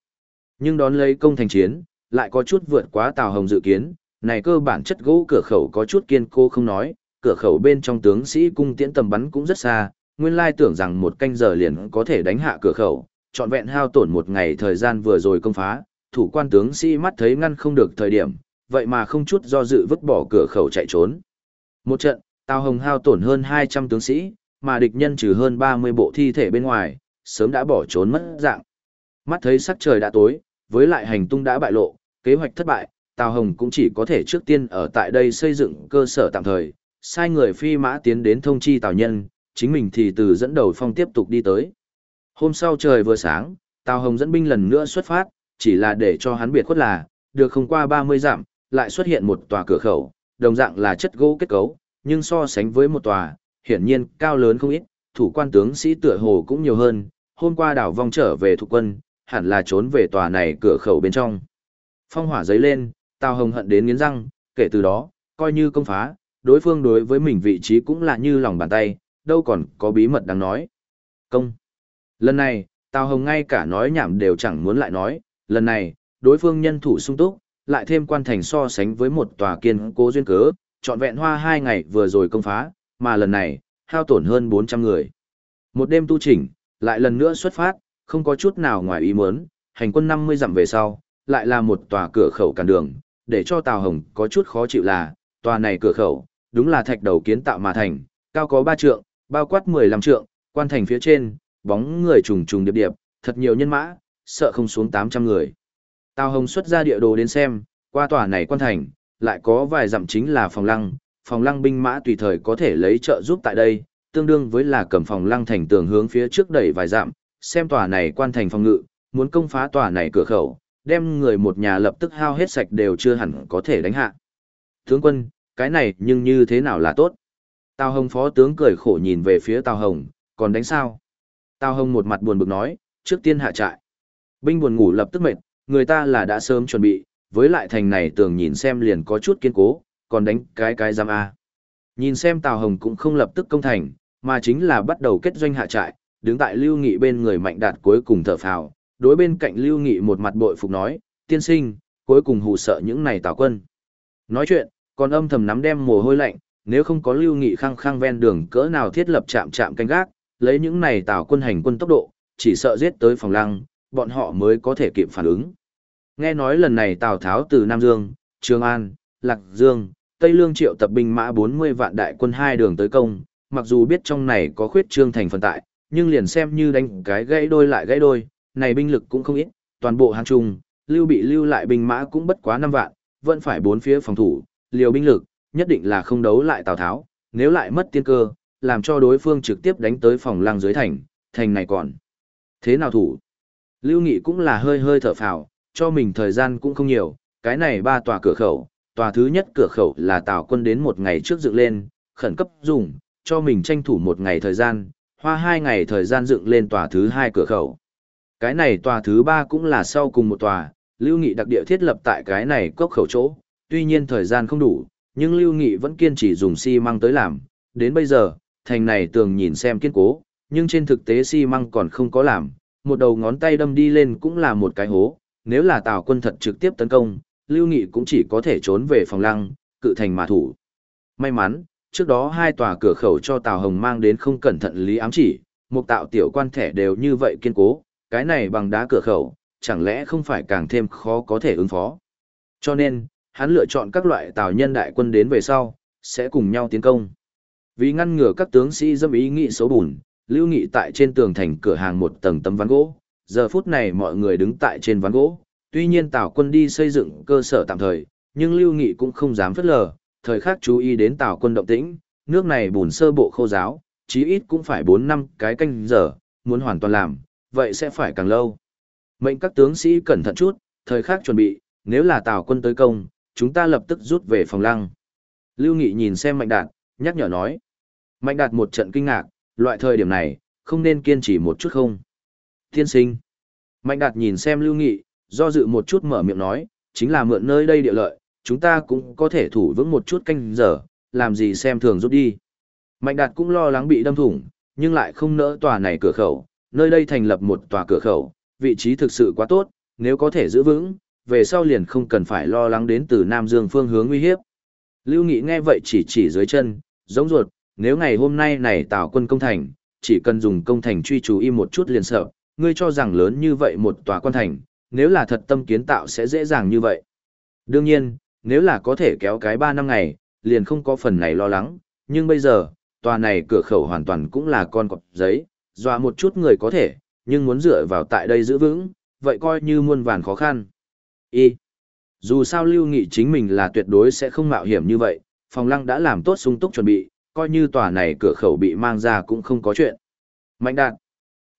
Nhưng đón lấy công thành chiến, lại có chút vượt quá Tào Hồng dự kiến, này cơ bản chất gỗ cửa khẩu có chút kiên cố không nói, cửa khẩu bên trong tướng sĩ cung tiễn tầm bắn cũng rất xa, nguyên lai tưởng rằng một canh giờ liền có thể đánh hạ cửa khẩu, trọn vẹn hao tổn một ngày thời gian vừa rồi công phá, thủ quan tướng sĩ mắt thấy ngăn không được thời điểm, vậy mà không chút do dự vứt bỏ cửa khẩu chạy trốn. Một trận, Tào Hồng hao tổn hơn 200 tướng sĩ, mà địch nhân trừ hơn 30 bộ thi thể bên ngoài, sớm đã bỏ trốn mất dạng. Mắt thấy sắc trời đã tối, với lại hành tung đã bại lộ, kế hoạch thất bại, Tào Hồng cũng chỉ có thể trước tiên ở tại đây xây dựng cơ sở tạm thời, sai người phi mã tiến đến thông chi Tào Nhân, chính mình thì từ dẫn đầu phong tiếp tục đi tới. Hôm sau trời vừa sáng, Tào Hồng dẫn binh lần nữa xuất phát, chỉ là để cho hắn biệt khuất là, được không qua 30 dặm, lại xuất hiện một tòa cửa khẩu, đồng dạng là chất gỗ kết cấu, nhưng so sánh với một tòa, hiển nhiên cao lớn không ít, thủ quan tướng sĩ tựa hồ cũng nhiều hơn, hôm qua đảo vong trở về thuộc quân, hẳn là trốn về tòa này cửa khẩu bên trong. Phong hỏa giấy lên, Tào Hồng hận đến nghiến răng, kể từ đó, coi như công phá, đối phương đối với mình vị trí cũng là như lòng bàn tay, đâu còn có bí mật đáng nói. Công. Lần này, Tào Hồng ngay cả nói nhảm đều chẳng muốn lại nói, lần này, đối phương nhân thủ sung túc, lại thêm quan thành so sánh với một tòa kiên cố duyên cớ, trọn vẹn hoa hai ngày vừa rồi công phá, mà lần này, hao tổn hơn 400 người. Một đêm tu chỉnh, lại lần nữa xuất phát, không có chút nào ngoài ý muốn, hành quân 50 dặm về sau, lại là một tòa cửa khẩu cản đường, để cho Tào Hồng có chút khó chịu là, tòa này cửa khẩu, đúng là thạch đầu kiến tạo mà thành, cao có 3 trượng, bao quát 15 trượng, quan thành phía trên, bóng người trùng trùng điệp điệp, thật nhiều nhân mã, sợ không xuống 800 người. Tào Hồng xuất ra địa đồ đến xem, qua tòa này quan thành, lại có vài dặm chính là phòng lăng, phòng lăng binh mã tùy thời có thể lấy trợ giúp tại đây, tương đương với là cầm phòng lăng thành tường hướng phía trước đẩy vài dặm, xem tòa này quan thành phòng ngự, muốn công phá tòa này cửa khẩu, đem người một nhà lập tức hao hết sạch đều chưa hẳn có thể đánh hạ. Tướng quân, cái này nhưng như thế nào là tốt? Tào Hồng phó tướng cười khổ nhìn về phía Tào Hồng, còn đánh sao? Tào Hồng một mặt buồn bực nói, trước tiên hạ trại. Binh buồn ngủ lập tức mệt, người ta là đã sớm chuẩn bị, với lại thành này tưởng nhìn xem liền có chút kiên cố, còn đánh cái cái giam A. Nhìn xem Tào Hồng cũng không lập tức công thành, mà chính là bắt đầu kết doanh hạ trại, đứng tại Lưu Nghị bên người mạnh đạt cuối cùng thở phào, đối bên cạnh Lưu Nghị một mặt bội phục nói, tiên sinh, cuối cùng hù sợ những này Tào quân. Nói chuyện, còn âm thầm nắm đem mồ hôi lạnh, nếu không có Lưu Nghị khăng khăng ven đường cỡ nào thiết lập trạm trạm canh gác, lấy những này Tào quân hành quân tốc độ, chỉ sợ giết tới phòng lăng, bọn họ mới có thể kịp phản ứng. Nghe nói lần này Tào Tháo từ Nam Dương, Trường An, Lạc Dương, Tây Lương triệu tập binh mã 40 vạn đại quân hai đường tới công, mặc dù biết trong này có khuyết trương thành phần tại, nhưng liền xem như đánh cái gãy đôi lại gãy đôi, này binh lực cũng không ít, toàn bộ hàng trung, lưu bị lưu lại binh mã cũng bất quá 5 vạn, vẫn phải bốn phía phòng thủ, liều binh lực, nhất định là không đấu lại Tào Tháo, nếu lại mất tiên cơ, làm cho đối phương trực tiếp đánh tới phòng lăng dưới thành, thành này còn. Thế nào thủ? Lưu Nghị cũng là hơi hơi thở phào, cho mình thời gian cũng không nhiều, cái này ba tòa cửa khẩu, tòa thứ nhất cửa khẩu là Tào quân đến một ngày trước dựng lên, khẩn cấp dùng, cho mình tranh thủ một ngày thời gian, hoa hai ngày thời gian dựng lên tòa thứ hai cửa khẩu. Cái này tòa thứ ba cũng là sau cùng một tòa, Lưu Nghị đặc địa thiết lập tại cái này cốc khẩu chỗ, tuy nhiên thời gian không đủ, nhưng Lưu Nghị vẫn kiên trì dùng xi măng tới làm, đến bây giờ, thành này tường nhìn xem kiên cố, nhưng trên thực tế xi măng còn không có làm, một đầu ngón tay đâm đi lên cũng là một cái hố, nếu là Tào quân thật trực tiếp tấn công, Lưu Nghị cũng chỉ có thể trốn về phòng lăng, cự thành mà thủ. May mắn, trước đó hai tòa cửa khẩu cho Tào Hồng mang đến không cẩn thận lý ám chỉ, một tạo tiểu quan thẻ đều như vậy kiên cố, cái này bằng đá cửa khẩu, chẳng lẽ không phải càng thêm khó có thể ứng phó. Cho nên, hắn lựa chọn các loại tào nhân đại quân đến về sau, sẽ cùng nhau tiến công. Vì ngăn ngừa các tướng sĩ dâm ý nghị xấu bùn, lưu nghị tại trên tường thành cửa hàng một tầng tấm ván gỗ, giờ phút này mọi người đứng tại trên ván gỗ, tuy nhiên tào quân đi xây dựng cơ sở tạm thời, nhưng lưu nghị cũng không dám phất lờ, thời khắc chú ý đến tào quân động tĩnh, nước này bùn sơ bộ khô giáo, chí ít cũng phải 4 năm cái canh giờ, muốn hoàn toàn làm, vậy sẽ phải càng lâu. Mệnh các tướng sĩ cẩn thận chút, thời khắc chuẩn bị, nếu là tào quân tới công, chúng ta lập tức rút về phòng lăng. Lưu Nghị nhìn xem Mạnh Đạt, nhắc nhở nói. Mạnh Đạt một trận kinh ngạc, loại thời điểm này, không nên kiên trì một chút không. Tiên sinh. Mạnh Đạt nhìn xem Lưu Nghị, do dự một chút mở miệng nói, chính là mượn nơi đây địa lợi, chúng ta cũng có thể thủ vững một chút canh giờ, làm gì xem thường rút đi. Mạnh Đạt cũng lo lắng bị đâm thủng, nhưng lại không nỡ tòa này cửa khẩu, nơi đây thành lập một tòa cửa khẩu, vị trí thực sự quá tốt, nếu có thể giữ vững, về sau liền không cần phải lo lắng đến từ Nam Dương phương hướng nguy hiếp. Lưu Nghị nghe vậy chỉ chỉ dưới chân, giống ruột, nếu ngày hôm nay này tạo quân công thành, chỉ cần dùng công thành truy chú im một chút liền sợ, ngươi cho rằng lớn như vậy một tòa quan thành, nếu là thật tâm kiến tạo sẽ dễ dàng như vậy. Đương nhiên, nếu là có thể kéo cái 3 năm ngày, liền không có phần này lo lắng, nhưng bây giờ, tòa này cửa khẩu hoàn toàn cũng là con cọp giấy, dọa một chút người có thể, nhưng muốn dựa vào tại đây giữ vững, vậy coi như muôn vàn khó khăn. Y. Dù sao Lưu Nghị chính mình là tuyệt đối sẽ không mạo hiểm như vậy, phòng lăng đã làm tốt sung túc chuẩn bị, coi như tòa này cửa khẩu bị mang ra cũng không có chuyện. Mạnh đạt.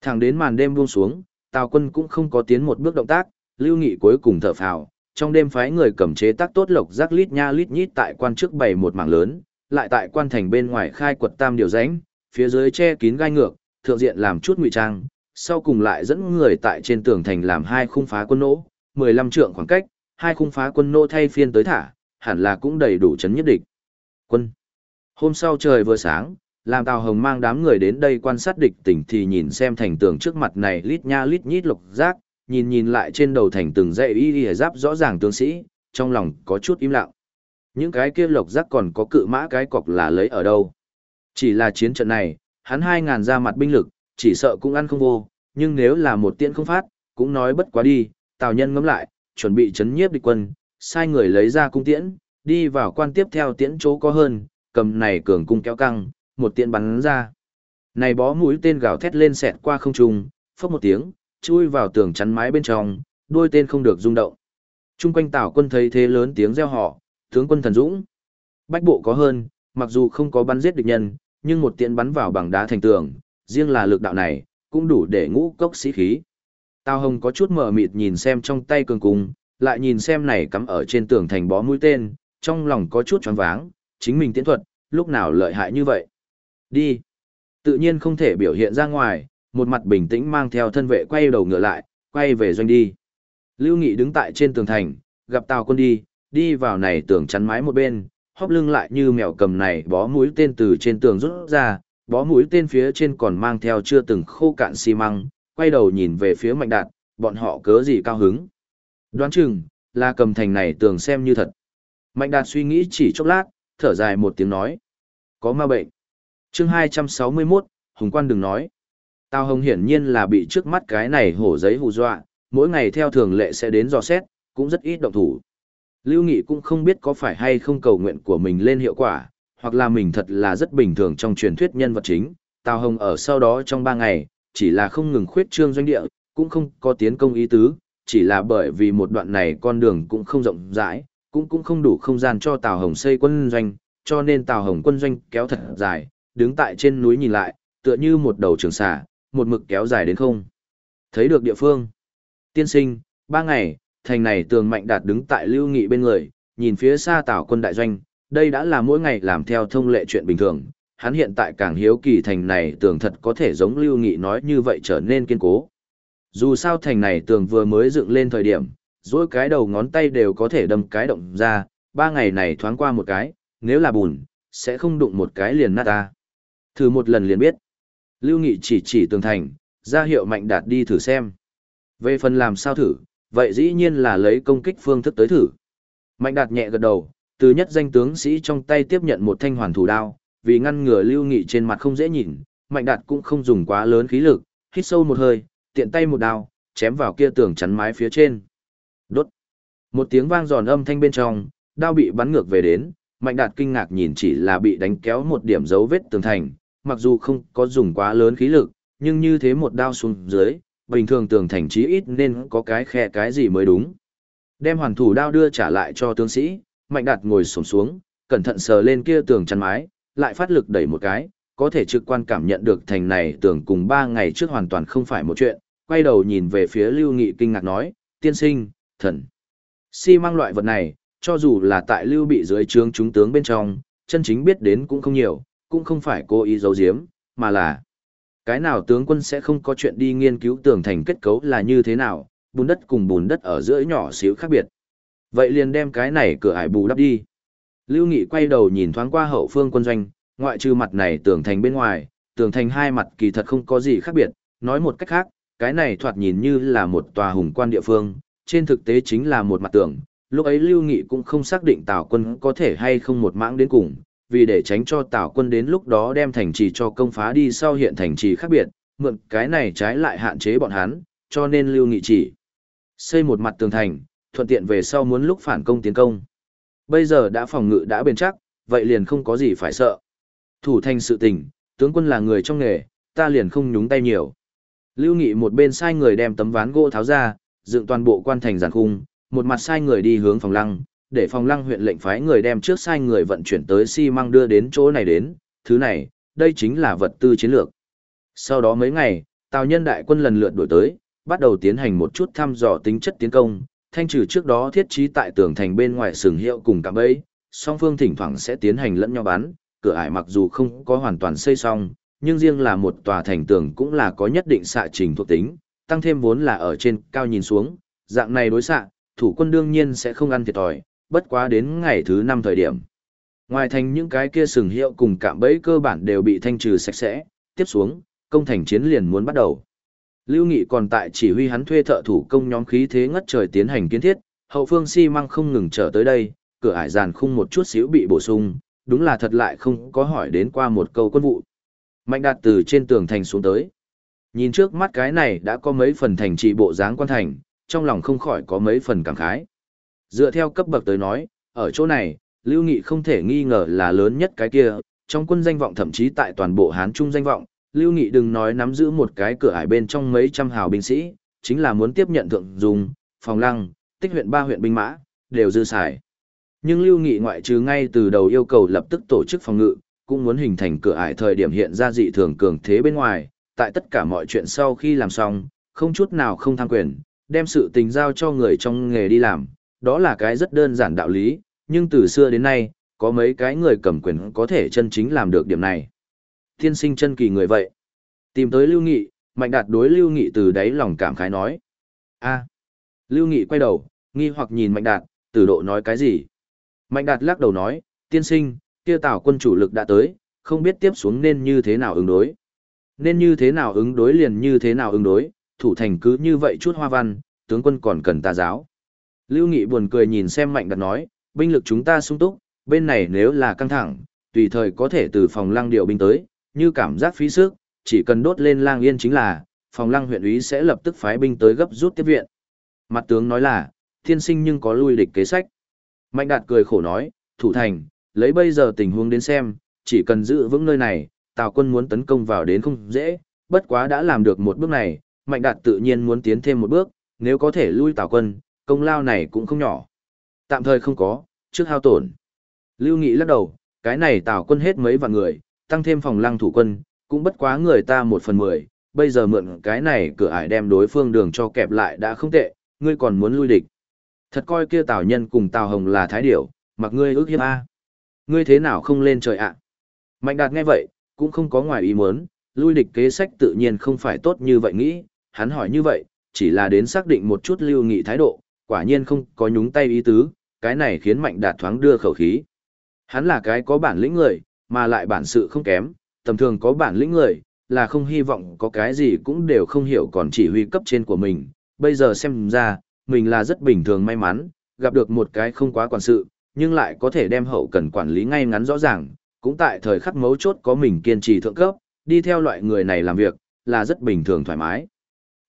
Thẳng đến màn đêm buông xuống, Tào quân cũng không có tiến một bước động tác, Lưu Nghị cuối cùng thở phào, trong đêm phái người cầm chế tác tốt lộc rác lít nha lít nhít tại quan trước bày một mảng lớn, lại tại quan thành bên ngoài khai quật tam điều rãnh, phía dưới che kín gai ngược, thượng diện làm chút ngụy trang, sau cùng lại dẫn người tại trên tường thành làm hai khung phá quân nỗ, 15 trượng khoảng cách, hai khung phá quân nỗ thay phiên tới thả, hẳn là cũng đầy đủ chấn nhất địch. Quân. Hôm sau trời vừa sáng, làm Tào Hồng mang đám người đến đây quan sát địch tỉnh thì nhìn xem thành tường trước mặt này lít nha lít nhít lục giác, nhìn nhìn lại trên đầu thành từng dãy y y giáp rõ ràng tướng sĩ, trong lòng có chút im lặng. Những cái kia lộc giác còn có cự mã cái cọc là lấy ở đâu. Chỉ là chiến trận này, hắn hai ngàn ra mặt binh lực, chỉ sợ cũng ăn không vô, nhưng nếu là một tiễn không phát, cũng nói bất quá đi, Tào Nhân ngẫm lại, chuẩn bị chấn nhiếp địch quân, sai người lấy ra cung tiễn, đi vào quan tiếp theo tiễn chỗ có hơn, cầm này cường cung kéo căng, một tiễn bắn ra. Này bó mũi tên gào thét lên xẹt qua không trung, phốc một tiếng, chui vào tường chắn mái bên trong, đuôi tên không được rung động. Trung quanh Tào quân thấy thế lớn tiếng reo hò, tướng quân thần dũng. Bách bộ có hơn, mặc dù không có bắn giết địch nhân, nhưng một tiễn bắn vào bằng đá thành tường, riêng là lực đạo này, cũng đủ để ngũ cốc sĩ khí. Tào Hồng có chút mở mịt nhìn xem trong tay cường cung, lại nhìn xem này cắm ở trên tường thành bó mũi tên, trong lòng có chút choáng váng, chính mình tiễn thuật, lúc nào lợi hại như vậy. Đi. Tự nhiên không thể biểu hiện ra ngoài, một mặt bình tĩnh mang theo thân vệ quay đầu ngựa lại, quay về doanh đi. Lưu Nghị đứng tại trên tường thành, gặp Tào quân đi, đi vào này tường chắn mái một bên, hóp lưng lại như mèo cầm này bó mũi tên từ trên tường rút ra, bó mũi tên phía trên còn mang theo chưa từng khô cạn xi măng, quay đầu nhìn về phía Mạnh Đạt, bọn họ cớ gì cao hứng. Đoán chừng, là cầm thành này tường xem như thật. Mạnh Đạt suy nghĩ chỉ chốc lát, thở dài một tiếng nói. Có ma bệnh. chương 261, Hùng Quan đừng nói. Tào Hồng hiển nhiên là bị trước mắt cái này hổ giấy hù dọa, mỗi ngày theo thường lệ sẽ đến dò xét, cũng rất ít động thủ. Lưu Nghị cũng không biết có phải hay không cầu nguyện của mình lên hiệu quả, hoặc là mình thật là rất bình thường trong truyền thuyết nhân vật chính. Tào Hồng ở sau đó trong ba ngày, chỉ là không ngừng khuyết trương doanh địa, cũng không có tiến công ý tứ, chỉ là bởi vì một đoạn này con đường cũng không rộng rãi, cũng cũng không đủ không gian cho Tào Hồng xây quân doanh, cho nên Tào Hồng quân doanh kéo thật dài, đứng tại trên núi nhìn lại, tựa như một đầu trường xà, một mực kéo dài đến không. Thấy được địa phương. Tiên sinh, ba ngày, thành này tường mạnh đạt đứng tại lưu nghị bên người, nhìn phía xa Tào quân đại doanh, đây đã là mỗi ngày làm theo thông lệ chuyện bình thường. Hắn hiện tại càng hiếu kỳ thành này tường thật có thể giống lưu nghị nói như vậy trở nên kiên cố. Dù sao thành này tường vừa mới dựng lên thời điểm, dỗi cái đầu ngón tay đều có thể đâm cái động ra, ba ngày này thoáng qua một cái, nếu là bùn, sẽ không đụng một cái liền nát ta. Thử một lần liền biết. Lưu Nghị chỉ chỉ tường thành, ra hiệu mạnh đạt đi thử xem. Về phần làm sao thử, vậy dĩ nhiên là lấy công kích phương thức tới thử. Mạnh đạt nhẹ gật đầu, từ nhất danh tướng sĩ trong tay tiếp nhận một thanh hoàn thủ đao, vì ngăn ngừa Lưu Nghị trên mặt không dễ nhìn, Mạnh đạt cũng không dùng quá lớn khí lực, hít sâu một hơi, tiện tay một đao, chém vào kia tường chắn mái phía trên. Đốt. Một tiếng vang giòn âm thanh bên trong, đao bị bắn ngược về đến, Mạnh Đạt kinh ngạc nhìn chỉ là bị đánh kéo một điểm dấu vết tường thành, mặc dù không có dùng quá lớn khí lực, nhưng như thế một đao xuống dưới, bình thường tường thành chí ít nên có cái khe cái gì mới đúng. Đem hoàn thủ đao đưa trả lại cho tướng sĩ, Mạnh Đạt ngồi xổm xuống, cẩn thận sờ lên kia tường chắn mái, lại phát lực đẩy một cái, có thể trực quan cảm nhận được thành này tường cùng ba ngày trước hoàn toàn không phải một chuyện, quay đầu nhìn về phía Lưu Nghị kinh ngạc nói, tiên sinh, thần. Si mang loại vật này, cho dù là tại Lưu bị dưới trướng chúng tướng bên trong, chân chính biết đến cũng không nhiều, cũng không phải cố ý giấu giếm, mà là cái nào tướng quân sẽ không có chuyện đi nghiên cứu tường thành kết cấu là như thế nào, bùn đất cùng bùn đất ở giữa nhỏ xíu khác biệt. Vậy liền đem cái này cửa ải bù đắp đi. Lưu Nghị quay đầu nhìn thoáng qua hậu phương quân doanh, ngoại trừ mặt này tường thành bên ngoài, tường thành hai mặt kỳ thật không có gì khác biệt, nói một cách khác, cái này thoạt nhìn như là một tòa hùng quan địa phương, trên thực tế chính là một mặt tường. Lúc ấy Lưu Nghị cũng không xác định Tào quân có thể hay không một mãng đến cùng, vì để tránh cho Tào quân đến lúc đó đem thành trì cho công phá đi sau hiện thành trì khác biệt, mượn cái này trái lại hạn chế bọn hắn, cho nên Lưu Nghị chỉ xây một mặt tường thành, thuận tiện về sau muốn lúc phản công tiến công. Bây giờ đã phòng ngự đã bền chắc, vậy liền không có gì phải sợ. Thủ thành sự tình, tướng quân là người trong nghề, ta liền không nhúng tay nhiều. Lưu Nghị một bên sai người đem tấm ván gỗ tháo ra, dựng toàn bộ quan thành giàn khung, một mặt sai người đi hướng phòng lăng, để phòng lăng huyện lệnh phái người đem trước sai người vận chuyển tới xi măng đưa đến chỗ này đến, thứ này, đây chính là vật tư chiến lược. Sau đó mấy ngày, Tào nhân đại quân lần lượt đổi tới, bắt đầu tiến hành một chút thăm dò tính chất tiến công, thanh trừ trước đó thiết trí tại tường thành bên ngoài sừng hiệu cùng cả bẫy, song phương thỉnh thoảng sẽ tiến hành lẫn nhau bắn, cửa ải mặc dù không có hoàn toàn xây xong, nhưng riêng là một tòa thành tường cũng là có nhất định xạ trình thuộc tính, tăng thêm vốn là ở trên cao nhìn xuống, dạng này đối xạ, thủ quân đương nhiên sẽ không ăn thiệt thòi, bất quá đến ngày thứ năm thời điểm. Ngoài thành những cái kia sừng hiệu cùng cạm bẫy cơ bản đều bị thanh trừ sạch sẽ, tiếp xuống, công thành chiến liền muốn bắt đầu. Lưu Nghị còn tại chỉ huy hắn thuê thợ thủ công nhóm khí thế ngất trời tiến hành kiến thiết, hậu phương xi măng không ngừng trở tới đây, cửa ải giàn khung một chút xíu bị bổ sung, đúng là thật lại không có hỏi đến qua một câu quân vụ. Mạnh đạt từ trên tường thành xuống tới. Nhìn trước mắt cái này đã có mấy phần thành trị bộ dáng quan thành, trong lòng không khỏi có mấy phần cảm khái. Dựa theo cấp bậc tới nói, ở chỗ này, Lưu Nghị không thể nghi ngờ là lớn nhất cái kia, trong quân danh vọng thậm chí tại toàn bộ Hán Trung danh vọng, Lưu Nghị đừng nói nắm giữ một cái cửa ải bên trong mấy trăm hào binh sĩ, chính là muốn tiếp nhận thượng dùng, phòng lăng, tích huyện ba huyện binh mã, đều dư xài. Nhưng Lưu Nghị ngoại trừ ngay từ đầu yêu cầu lập tức tổ chức phòng ngự, cũng muốn hình thành cửa ải thời điểm hiện ra dị thường cường thế bên ngoài, tại tất cả mọi chuyện sau khi làm xong, không chút nào không tham quyền, đem sự tình giao cho người trong nghề đi làm, đó là cái rất đơn giản đạo lý, nhưng từ xưa đến nay, có mấy cái người cầm quyền có thể chân chính làm được điểm này. thiên sinh chân kỳ người vậy. Tìm tới Lưu Nghị, Mạnh Đạt đối Lưu Nghị từ đáy lòng cảm khái nói. a Lưu Nghị quay đầu, nghi hoặc nhìn Mạnh Đạt, tử độ nói cái gì? Mạnh Đạt lắc đầu nói, tiên sinh, kia tảo quân chủ lực đã tới, không biết tiếp xuống nên như thế nào ứng đối. Nên như thế nào ứng đối liền như thế nào ứng đối, thủ thành cứ như vậy chút hoa văn, tướng quân còn cần ta giáo. Lưu Nghị buồn cười nhìn xem Mạnh Đạt nói, binh lực chúng ta sung túc, bên này nếu là căng thẳng, tùy thời có thể từ phòng lăng điều binh tới, như cảm giác phí sức, chỉ cần đốt lên lang yên chính là, phòng lăng huyện úy sẽ lập tức phái binh tới gấp rút tiếp viện. Mặt tướng nói là, thiên sinh nhưng có lui địch kế sách. Mạnh đạt cười khổ nói, thủ thành, lấy bây giờ tình huống đến xem, chỉ cần giữ vững nơi này, Tào quân muốn tấn công vào đến không dễ, bất quá đã làm được một bước này, Mạnh đạt tự nhiên muốn tiến thêm một bước, nếu có thể lui Tào quân, công lao này cũng không nhỏ. Tạm thời không có, trước hao tổn. Lưu Nghị lắc đầu, cái này Tào quân hết mấy vạn người, tăng thêm phòng lăng thủ quân, cũng bất quá người ta một phần mười, bây giờ mượn cái này cửa ải đem đối phương đường cho kẹp lại đã không tệ, ngươi còn muốn lui địch. Thật coi kia Tào Nhân cùng Tào Hồng là thái điểu, mặc ngươi ước hiếp a. Ngươi thế nào không lên trời ạ? Mạnh Đạt nghe vậy, cũng không có ngoài ý muốn, lui địch kế sách tự nhiên không phải tốt như vậy nghĩ, hắn hỏi như vậy, chỉ là đến xác định một chút lưu nghị thái độ, quả nhiên không có nhúng tay ý tứ, cái này khiến Mạnh Đạt thoáng đưa khẩu khí. Hắn là cái có bản lĩnh người, mà lại bản sự không kém, tầm thường có bản lĩnh người, là không hy vọng có cái gì cũng đều không hiểu còn chỉ huy cấp trên của mình. Bây giờ xem ra, mình là rất bình thường may mắn, gặp được một cái không quá quản sự, nhưng lại có thể đem hậu cần quản lý ngay ngắn rõ ràng, cũng tại thời khắc mấu chốt có mình kiên trì thượng cấp, đi theo loại người này làm việc, là rất bình thường thoải mái.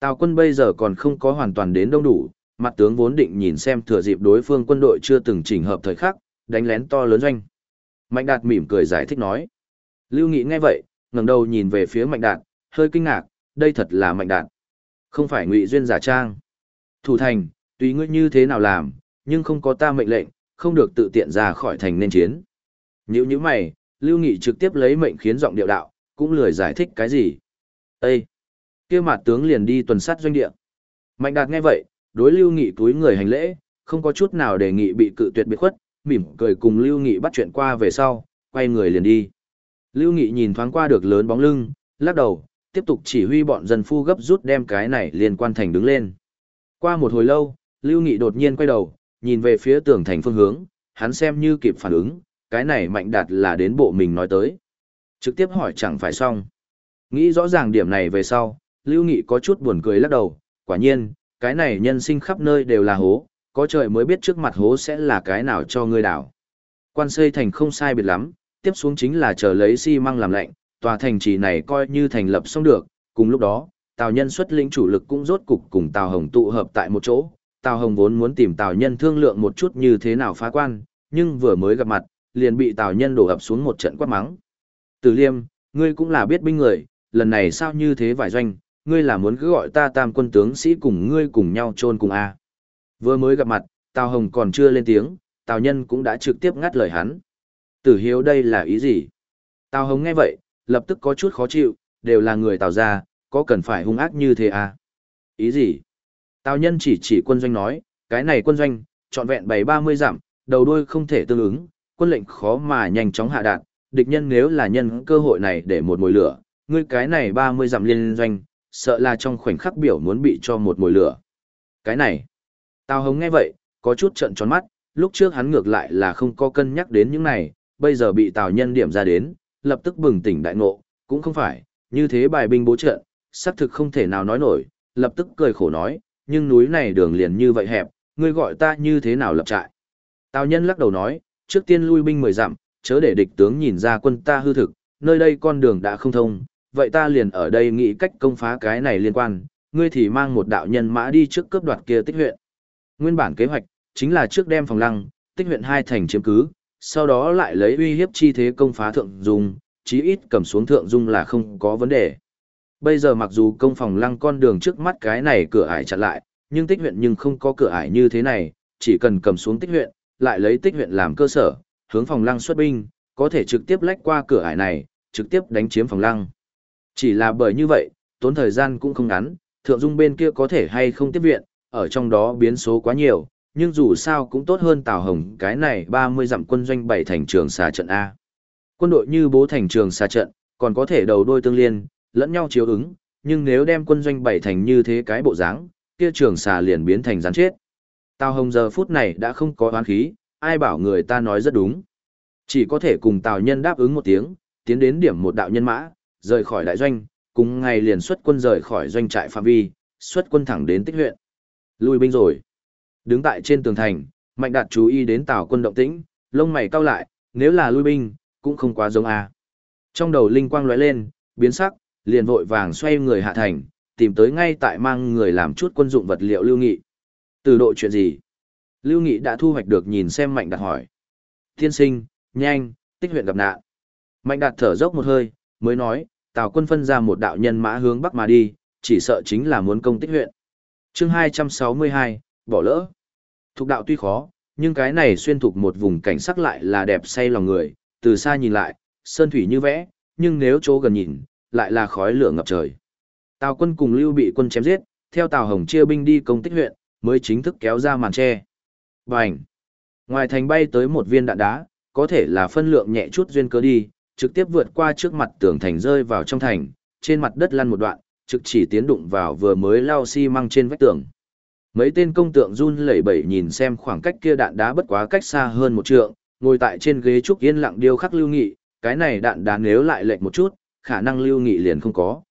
Tào quân bây giờ còn không có hoàn toàn đến đông đủ, mặt tướng vốn định nhìn xem thừa dịp đối phương quân đội chưa từng chỉnh hợp thời khắc, đánh lén to lớn doanh. Mạnh Đạt mỉm cười giải thích nói. Lưu Nghị nghe vậy, ngẩng đầu nhìn về phía Mạnh Đạt, hơi kinh ngạc, đây thật là Mạnh Đạt. Không phải ngụy duyên giả trang. Thủ thành, tùy ngươi như thế nào làm, nhưng không có ta mệnh lệnh, không được tự tiện ra khỏi thành nên chiến. Nhữ như mày, Lưu Nghị trực tiếp lấy mệnh khiến giọng điệu đạo, cũng lười giải thích cái gì. Ê! kia mặt tướng liền đi tuần sát doanh địa. Mạnh Đạt nghe vậy, đối Lưu Nghị túi người hành lễ, không có chút nào đề nghị bị cự tuyệt biệt khuất, mỉm cười cùng Lưu Nghị bắt chuyện qua về sau, quay người liền đi. Lưu Nghị nhìn thoáng qua được lớn bóng lưng, lắc đầu, tiếp tục chỉ huy bọn dân phu gấp rút đem cái này liên quan thành đứng lên. Qua một hồi lâu, Lưu Nghị đột nhiên quay đầu, nhìn về phía tường thành phương hướng, hắn xem như kịp phản ứng, cái này mạnh đạt là đến bộ mình nói tới. Trực tiếp hỏi chẳng phải xong. Nghĩ rõ ràng điểm này về sau, Lưu Nghị có chút buồn cười lắc đầu, quả nhiên, cái này nhân sinh khắp nơi đều là hố, có trời mới biết trước mặt hố sẽ là cái nào cho ngươi đảo. Quan xây thành không sai biệt lắm, tiếp xuống chính là chờ lấy xi măng làm lạnh, tòa thành trì này coi như thành lập xong được, cùng lúc đó, Tào Nhân xuất lĩnh chủ lực cũng rốt cục cùng Tào Hồng tụ hợp tại một chỗ. Tào Hồng vốn muốn tìm Tào Nhân thương lượng một chút như thế nào phá quan, nhưng vừa mới gặp mặt, liền bị Tào Nhân đổ ập xuống một trận quát mắng. Từ Liêm, ngươi cũng là biết binh người, lần này sao như thế vải doanh, ngươi là muốn cứ gọi ta tam quân tướng sĩ cùng ngươi cùng nhau chôn cùng a Vừa mới gặp mặt, Tào Hồng còn chưa lên tiếng, Tào Nhân cũng đã trực tiếp ngắt lời hắn. Tử hiếu đây là ý gì? Tào Hồng nghe vậy, lập tức có chút khó chịu, đều là người Tào gia, có cần phải hung ác như thế à? Ý gì? Tào Nhân chỉ chỉ quân doanh nói, cái này quân doanh, trọn vẹn bảy ba mươi dặm, đầu đuôi không thể tương ứng, quân lệnh khó mà nhanh chóng hạ đạt, địch nhân nếu là nhân cơ hội này để một mồi lửa, ngươi cái này ba mươi dặm liên doanh, sợ là trong khoảnh khắc biểu muốn bị cho một mồi lửa. Cái này, Tào Hồng nghe vậy, có chút trận tròn mắt, lúc trước hắn ngược lại là không có cân nhắc đến những này, bây giờ bị Tào Nhân điểm ra đến, lập tức bừng tỉnh đại ngộ, cũng không phải, như thế bài binh bố trận, xác thực không thể nào nói nổi, lập tức cười khổ nói, nhưng núi này đường liền như vậy hẹp, ngươi gọi ta như thế nào lập trại. Tào Nhân lắc đầu nói, trước tiên lui binh mười dặm, chớ để địch tướng nhìn ra quân ta hư thực, nơi đây con đường đã không thông, vậy ta liền ở đây nghĩ cách công phá cái này liên quan, ngươi thì mang một đạo nhân mã đi trước cướp đoạt kia tích huyện. Nguyên bản kế hoạch, chính là trước đem phòng lăng, tích huyện hai thành chiếm cứ, sau đó lại lấy uy hiếp chi thế công phá thượng dung, chí ít cầm xuống thượng dung là không có vấn đề. Bây giờ mặc dù công phòng lăng con đường trước mắt cái này cửa ải chặn lại, nhưng tích huyện nhưng không có cửa ải như thế này, chỉ cần cầm xuống tích huyện, lại lấy tích huyện làm cơ sở, hướng phòng lăng xuất binh, có thể trực tiếp lách qua cửa ải này, trực tiếp đánh chiếm phòng lăng. Chỉ là bởi như vậy, tốn thời gian cũng không ngắn, thượng dung bên kia có thể hay không tiếp viện, ở trong đó biến số quá nhiều, nhưng dù sao cũng tốt hơn Tào Hồng cái này 30 dặm quân doanh bảy thành trường xà trận A. Quân đội như bố thành trường xà trận, còn có thể đầu đôi tương liên, lẫn nhau chiếu ứng, nhưng nếu đem quân doanh bảy thành như thế cái bộ dáng, kia trường xà liền biến thành rắn chết. Tào Hồng giờ phút này đã không có oán khí, ai bảo người ta nói rất đúng. Chỉ có thể cùng Tào Nhân đáp ứng một tiếng, tiến đến điểm một đạo nhân mã, rời khỏi đại doanh, cùng ngày liền xuất quân rời khỏi doanh trại phạm vi, xuất quân thẳng đến tích huyện. Lui binh rồi. Đứng tại trên tường thành, Mạnh Đạt chú ý đến Tào quân động tĩnh, lông mày cau lại, nếu là lui binh, cũng không quá giống a. Trong đầu linh quang lóe lên, biến sắc, liền vội vàng xoay người hạ thành, tìm tới ngay tại mang người làm chút quân dụng vật liệu lưu nghị. Từ độ chuyện gì? Lưu Nghị đã thu hoạch được nhìn xem Mạnh Đạt hỏi. Thiên sinh, nhanh, tích huyện gặp nạn. Mạnh Đạt thở dốc một hơi, mới nói, Tào quân phân ra một đạo nhân mã hướng bắc mà đi, chỉ sợ chính là muốn công tích huyện. chương 262, bỏ lỡ. Thục đạo tuy khó, nhưng cái này xuyên thục một vùng cảnh sắc lại là đẹp say lòng người, từ xa nhìn lại, sơn thủy như vẽ, nhưng nếu chỗ gần nhìn, lại là khói lửa ngập trời. Tào quân cùng Lưu bị quân chém giết, theo Tào Hồng chia binh đi công tích huyện, mới chính thức kéo ra màn che. Bành! Ngoài thành bay tới một viên đạn đá, có thể là phân lượng nhẹ chút duyên cớ đi, trực tiếp vượt qua trước mặt tường thành rơi vào trong thành, trên mặt đất lăn một đoạn, trực chỉ tiến đụng vào vừa mới lao xi si măng trên vách tường. Mấy tên công tượng run lẩy bẩy nhìn xem khoảng cách kia đạn đá bất quá cách xa hơn một trượng, ngồi tại trên ghế trúc yên lặng điêu khắc lưu nghị, cái này đạn đá nếu lại lệch một chút, khả năng lưu nghị liền không có.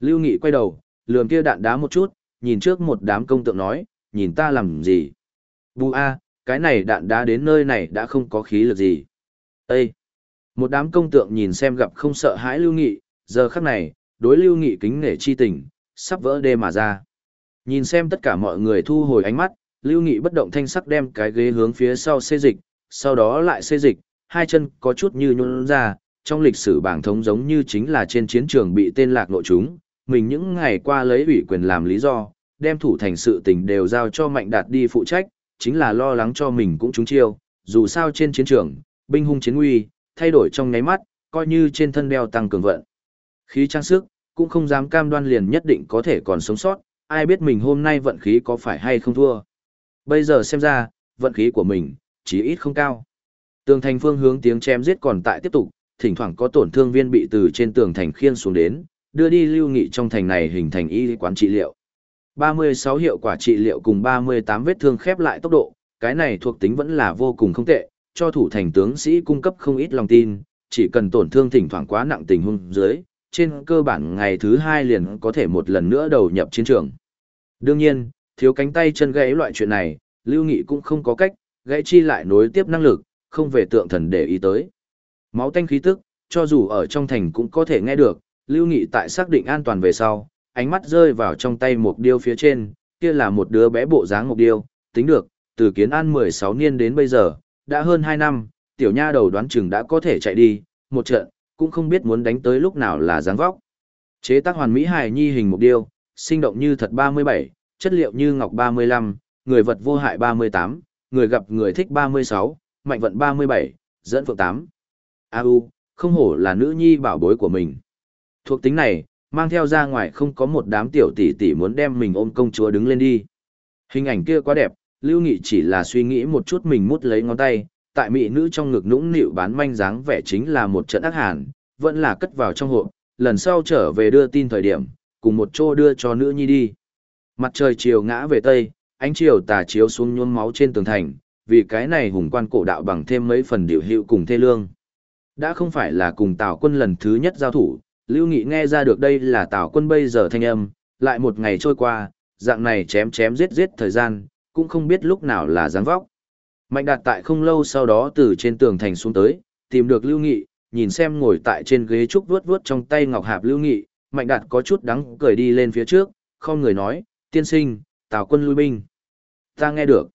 Lưu nghị quay đầu, lườm kia đạn đá một chút, nhìn trước một đám công tượng nói, nhìn ta làm gì? Bu A, cái này đạn đá đến nơi này đã không có khí lực gì. Ê! Một đám công tượng nhìn xem gặp không sợ hãi lưu nghị, giờ khắc này, đối lưu nghị kính nể chi tình, sắp vỡ đê mà ra. Nhìn xem tất cả mọi người thu hồi ánh mắt, lưu nghị bất động thanh sắc đem cái ghế hướng phía sau xê dịch, sau đó lại xê dịch, hai chân có chút như nhún ra, trong lịch sử bảng thống giống như chính là trên chiến trường bị tên lạc nội chúng, mình những ngày qua lấy ủy quyền làm lý do, đem thủ thành sự tình đều giao cho Mạnh Đạt đi phụ trách, chính là lo lắng cho mình cũng trúng chiêu, dù sao trên chiến trường, binh hung chiến uy thay đổi trong nháy mắt, coi như trên thân đeo tăng cường vận. Khí trang sức, cũng không dám cam đoan liền nhất định có thể còn sống sót, ai biết mình hôm nay vận khí có phải hay không thua. Bây giờ xem ra, vận khí của mình, chỉ ít không cao. Tường thành phương hướng tiếng chém giết còn tại tiếp tục, thỉnh thoảng có tổn thương viên bị từ trên tường thành khiên xuống đến, đưa đi lưu nghị trong thành này hình thành y quán trị liệu. 36 hiệu quả trị liệu cùng 38 vết thương khép lại tốc độ, cái này thuộc tính vẫn là vô cùng không tệ, cho thủ thành tướng sĩ cung cấp không ít lòng tin, chỉ cần tổn thương thỉnh thoảng quá nặng tình huống dưới, trên cơ bản ngày thứ hai liền có thể một lần nữa đầu nhập chiến trường. Đương nhiên, thiếu cánh tay chân gãy loại chuyện này, Lưu Nghị cũng không có cách, gãy chi lại nối tiếp năng lực, không về tượng thần để ý tới. Máu tanh khí tức, cho dù ở trong thành cũng có thể nghe được, Lưu Nghị tại xác định an toàn về sau, ánh mắt rơi vào trong tay một điêu phía trên, kia là một đứa bé bộ dáng một điêu, tính được, từ kiến an 16 niên đến bây giờ, đã hơn 2 năm, tiểu nha đầu đoán chừng đã có thể chạy đi, một trận, cũng không biết muốn đánh tới lúc nào là dáng vóc. Chế tác hoàn mỹ hài nhi hình một điêu, sinh động như thật 37, chất liệu như ngọc 35, người vật vô hại 38, người gặp người thích 36, mạnh vận 37, dẫn phượng 8. A u, không hổ là nữ nhi bảo bối của mình. Thuộc tính này, mang theo ra ngoài không có một đám tiểu tỷ tỷ muốn đem mình ôm công chúa đứng lên đi. Hình ảnh kia quá đẹp, Lưu Nghị chỉ là suy nghĩ một chút mình mút lấy ngón tay, tại mỹ nữ trong ngực nũng nịu bán manh dáng vẻ chính là một trận ác hàn, vẫn là cất vào trong hộp, lần sau trở về đưa tin thời điểm, cùng một chỗ đưa cho nữ nhi đi. Mặt trời chiều ngã về tây, ánh chiều tà chiếu xuống nhuốm máu trên tường thành, vì cái này hùng quan cổ đạo bằng thêm mấy phần điều hiệu cùng thê lương. Đã không phải là cùng Tào quân lần thứ nhất giao thủ, Lưu Nghị nghe ra được đây là Tào quân bây giờ thanh âm, lại một ngày trôi qua, dạng này chém chém giết giết thời gian, cũng không biết lúc nào là dáng vóc. Mạnh đạt tại không lâu sau đó từ trên tường thành xuống tới, tìm được Lưu Nghị, nhìn xem ngồi tại trên ghế trúc vuốt vuốt trong tay ngọc hạp Lưu Nghị, Mạnh đạt có chút đắng cười đi lên phía trước, không người nói, tiên sinh, Tào quân lui binh. Ta nghe được.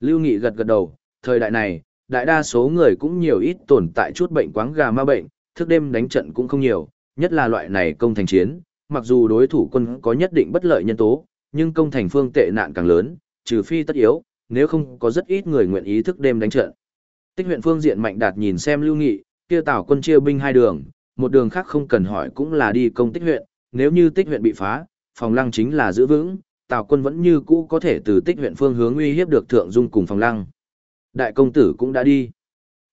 Lưu Nghị gật gật đầu, thời đại này, đại đa số người cũng nhiều ít tồn tại chút bệnh quáng gà ma bệnh, thức đêm đánh trận cũng không nhiều, nhất là loại này công thành chiến, mặc dù đối thủ quân có nhất định bất lợi nhân tố, nhưng công thành phương tệ nạn càng lớn, trừ phi tất yếu, nếu không có rất ít người nguyện ý thức đêm đánh trận. Tích huyện phương diện mạnh đạt nhìn xem lưu nghị, kia tảo quân chia binh hai đường, một đường khác không cần hỏi cũng là đi công tích huyện, nếu như tích huyện bị phá, phòng lăng chính là giữ vững, tào quân vẫn như cũ có thể từ tích huyện phương hướng uy hiếp được thượng dung cùng phòng lăng. Đại công tử cũng đã đi.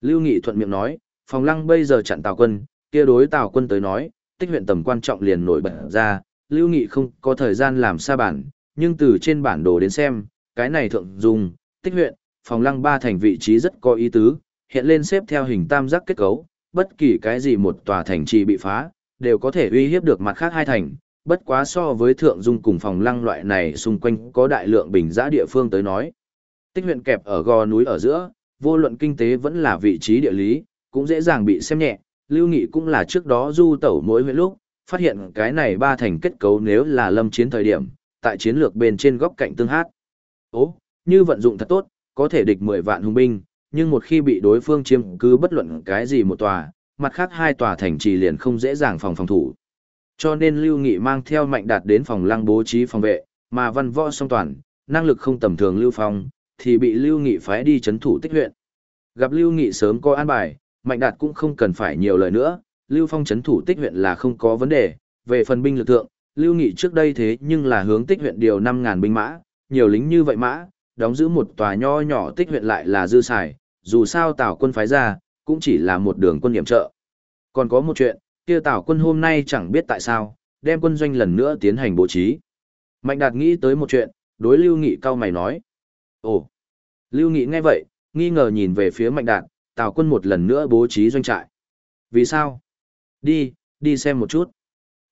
Lưu Nghị thuận miệng nói, phòng lăng bây giờ chặn tào quân, kia đối Tào quân tới nói, tích huyện tầm quan trọng liền nổi bật ra, Lưu Nghị không có thời gian làm xa bản, nhưng từ trên bản đồ đến xem, cái này thượng dùng, tích huyện, phòng lăng ba thành vị trí rất có ý tứ, hiện lên xếp theo hình tam giác kết cấu, bất kỳ cái gì một tòa thành trì bị phá, đều có thể uy hiếp được mặt khác hai thành, bất quá so với thượng dung cùng phòng lăng loại này xung quanh có đại lượng bình giã địa phương tới nói. Tích huyện kẹp ở gò núi ở giữa, vô luận kinh tế vẫn là vị trí địa lý, cũng dễ dàng bị xem nhẹ, Lưu Nghị cũng là trước đó du tẩu mỗi huyện lúc, phát hiện cái này ba thành kết cấu nếu là lâm chiến thời điểm, tại chiến lược bên trên góc cạnh tương hát. Ố, như vận dụng thật tốt, có thể địch 10 vạn hùng binh, nhưng một khi bị đối phương chiếm cứ bất luận cái gì một tòa, mặt khác hai tòa thành trì liền không dễ dàng phòng phòng thủ. Cho nên Lưu Nghị mang theo mạnh đạt đến phòng lăng bố trí phòng vệ, mà văn võ song toàn, năng lực không tầm thường Lưu Phong, thì bị Lưu Nghị phái đi chấn thủ tích huyện. Gặp Lưu Nghị sớm có an bài, mạnh đạt cũng không cần phải nhiều lời nữa, Lưu Phong chấn thủ tích huyện là không có vấn đề, về phần binh lực thượng, Lưu Nghị trước đây thế nhưng là hướng tích huyện điều 5.000 binh mã, nhiều lính như vậy mã, đóng giữ một tòa nho nhỏ tích huyện lại là dư xài, dù sao Tào quân phái ra, cũng chỉ là một đường quân nghiệm trợ. Còn có một chuyện, kia Tào quân hôm nay chẳng biết tại sao, đem quân doanh lần nữa tiến hành bố trí. Mạnh Đạt nghĩ tới một chuyện, đối Lưu Nghị cao mày nói. Ồ! Lưu Nghị nghe vậy, nghi ngờ nhìn về phía Mạnh Đạt, Tào quân một lần nữa bố trí doanh trại. Vì sao? Đi, đi xem một chút.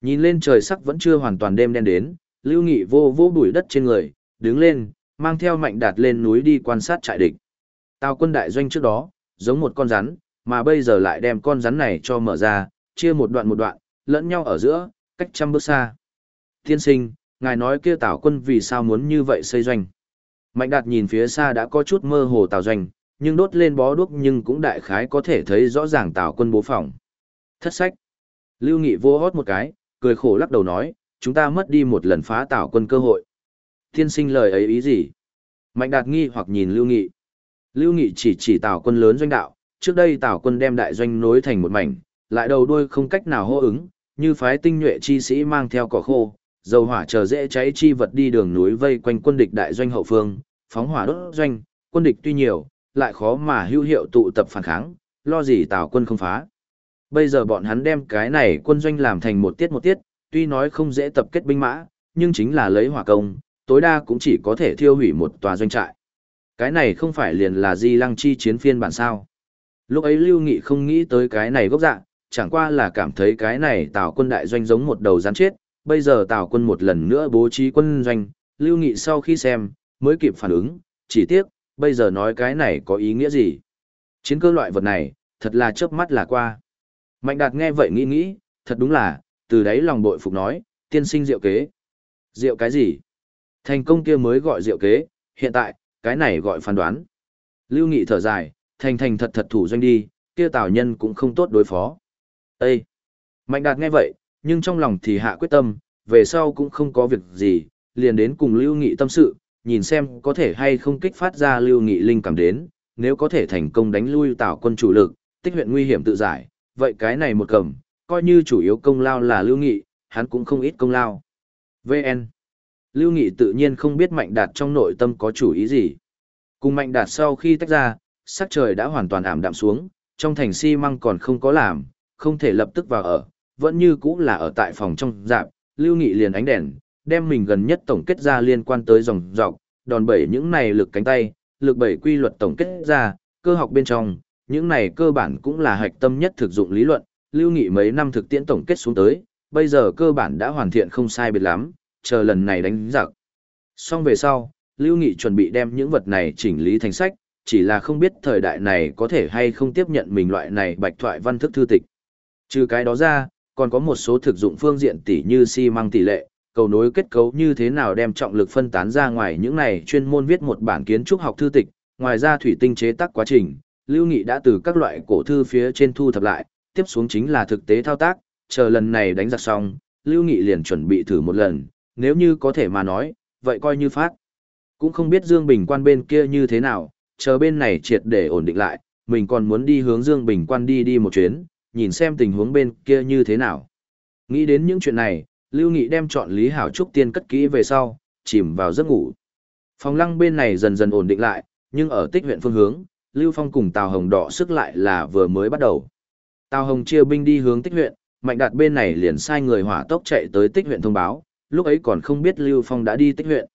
Nhìn lên trời sắc vẫn chưa hoàn toàn đêm đen đến, Lưu Nghị vô vô bụi đất trên người, đứng lên, mang theo Mạnh Đạt lên núi đi quan sát trại địch. Tào quân đại doanh trước đó, giống một con rắn, mà bây giờ lại đem con rắn này cho mở ra, chia một đoạn một đoạn, lẫn nhau ở giữa, cách trăm bước xa. Tiên sinh, ngài nói kia Tào quân vì sao muốn như vậy xây doanh. Mạnh đạt nhìn phía xa đã có chút mơ hồ Tào doanh, nhưng đốt lên bó đuốc nhưng cũng đại khái có thể thấy rõ ràng Tào quân bố phòng. Thất sách. Lưu Nghị vô hót một cái, cười khổ lắc đầu nói, chúng ta mất đi một lần phá Tào quân cơ hội. Thiên sinh lời ấy ý gì? Mạnh đạt nghi hoặc nhìn Lưu Nghị. Lưu Nghị chỉ chỉ Tào quân lớn doanh đạo, trước đây Tào quân đem đại doanh nối thành một mảnh, lại đầu đuôi không cách nào hô ứng, như phái tinh nhuệ chi sĩ mang theo cỏ khô, dầu hỏa chờ dễ cháy chi vật đi đường núi vây quanh quân địch đại doanh hậu phương, phóng hỏa đốt doanh, quân địch tuy nhiều, lại khó mà hữu hiệu tụ tập phản kháng, lo gì Tào quân không phá. Bây giờ bọn hắn đem cái này quân doanh làm thành một tiết một tiết, tuy nói không dễ tập kết binh mã, nhưng chính là lấy hỏa công, tối đa cũng chỉ có thể thiêu hủy một tòa doanh trại. Cái này không phải liền là di lăng chi chiến phiên bản sao. Lúc ấy Lưu Nghị không nghĩ tới cái này gốc dạng, chẳng qua là cảm thấy cái này Tào quân đại doanh giống một đầu rắn chết, bây giờ Tào quân một lần nữa bố trí quân doanh, Lưu Nghị sau khi xem, mới kịp phản ứng, chỉ tiếc, bây giờ nói cái này có ý nghĩa gì. Chiến cơ loại vật này, thật là chớp mắt là qua. Mạnh đạt nghe vậy nghĩ nghĩ, thật đúng là, từ đấy lòng bội phục nói, tiên sinh diệu kế. Diệu cái gì? Thành công kia mới gọi diệu kế, hiện tại, cái này gọi phán đoán. Lưu Nghị thở dài, thành thành thật thật thủ doanh đi, kia tào nhân cũng không tốt đối phó. Ê! Mạnh đạt nghe vậy, nhưng trong lòng thì hạ quyết tâm, về sau cũng không có việc gì, liền đến cùng Lưu Nghị tâm sự, nhìn xem có thể hay không kích phát ra Lưu Nghị linh cảm đến, nếu có thể thành công đánh lui tào quân chủ lực, tích huyện nguy hiểm tự giải, vậy cái này một cầm, coi như chủ yếu công lao là Lưu Nghị, hắn cũng không ít công lao. VN Lưu Nghị tự nhiên không biết Mạnh Đạt trong nội tâm có chủ ý gì. Cùng Mạnh Đạt sau khi tách ra, sắc trời đã hoàn toàn ảm đạm xuống, trong thành xi măng còn không có làm, không thể lập tức vào ở, vẫn như cũ là ở tại phòng trong dạp, Lưu Nghị liền ánh đèn, đem mình gần nhất tổng kết ra liên quan tới dòng dọc, đòn bẩy những này lực cánh tay, lực bẩy quy luật tổng kết ra, cơ học bên trong, những này cơ bản cũng là hạch tâm nhất thực dụng lý luận, Lưu Nghị mấy năm thực tiễn tổng kết xuống tới, bây giờ cơ bản đã hoàn thiện không sai biệt lắm, chờ lần này đánh giặc. Xong về sau, Lưu Nghị chuẩn bị đem những vật này chỉnh lý thành sách, chỉ là không biết thời đại này có thể hay không tiếp nhận mình loại này bạch thoại văn thức thư tịch. Trừ cái đó ra, còn có một số thực dụng phương diện tỷ như xi măng tỷ lệ, cầu nối kết cấu như thế nào đem trọng lực phân tán ra ngoài những này chuyên môn viết một bản kiến trúc học thư tịch, ngoài ra thủy tinh chế tác quá trình, Lưu Nghị đã từ các loại cổ thư phía trên thu thập lại, tiếp xuống chính là thực tế thao tác, chờ lần này đánh giặc xong, Lưu Nghị liền chuẩn bị thử một lần, nếu như có thể mà nói, vậy coi như phát. Cũng không biết Dương Bình quan bên kia như thế nào, chờ bên này triệt để ổn định lại, mình còn muốn đi hướng Dương Bình quan đi đi một chuyến, nhìn xem tình huống bên kia như thế nào. Nghĩ đến những chuyện này, Lưu Nghị đem chọn Lý Hảo Trúc tiên cất kỹ về sau, chìm vào giấc ngủ. Phòng lăng bên này dần dần ổn định lại, nhưng ở tích huyện phương hướng, Lưu Phong cùng Tào Hồng Đỏ sức lại là vừa mới bắt đầu. Tào Hồng chia binh đi hướng Tích huyện, Mạnh Đạt bên này liền sai người hỏa tốc chạy tới Tích huyện thông báo, lúc ấy còn không biết Lưu Phong đã đi Tích huyện.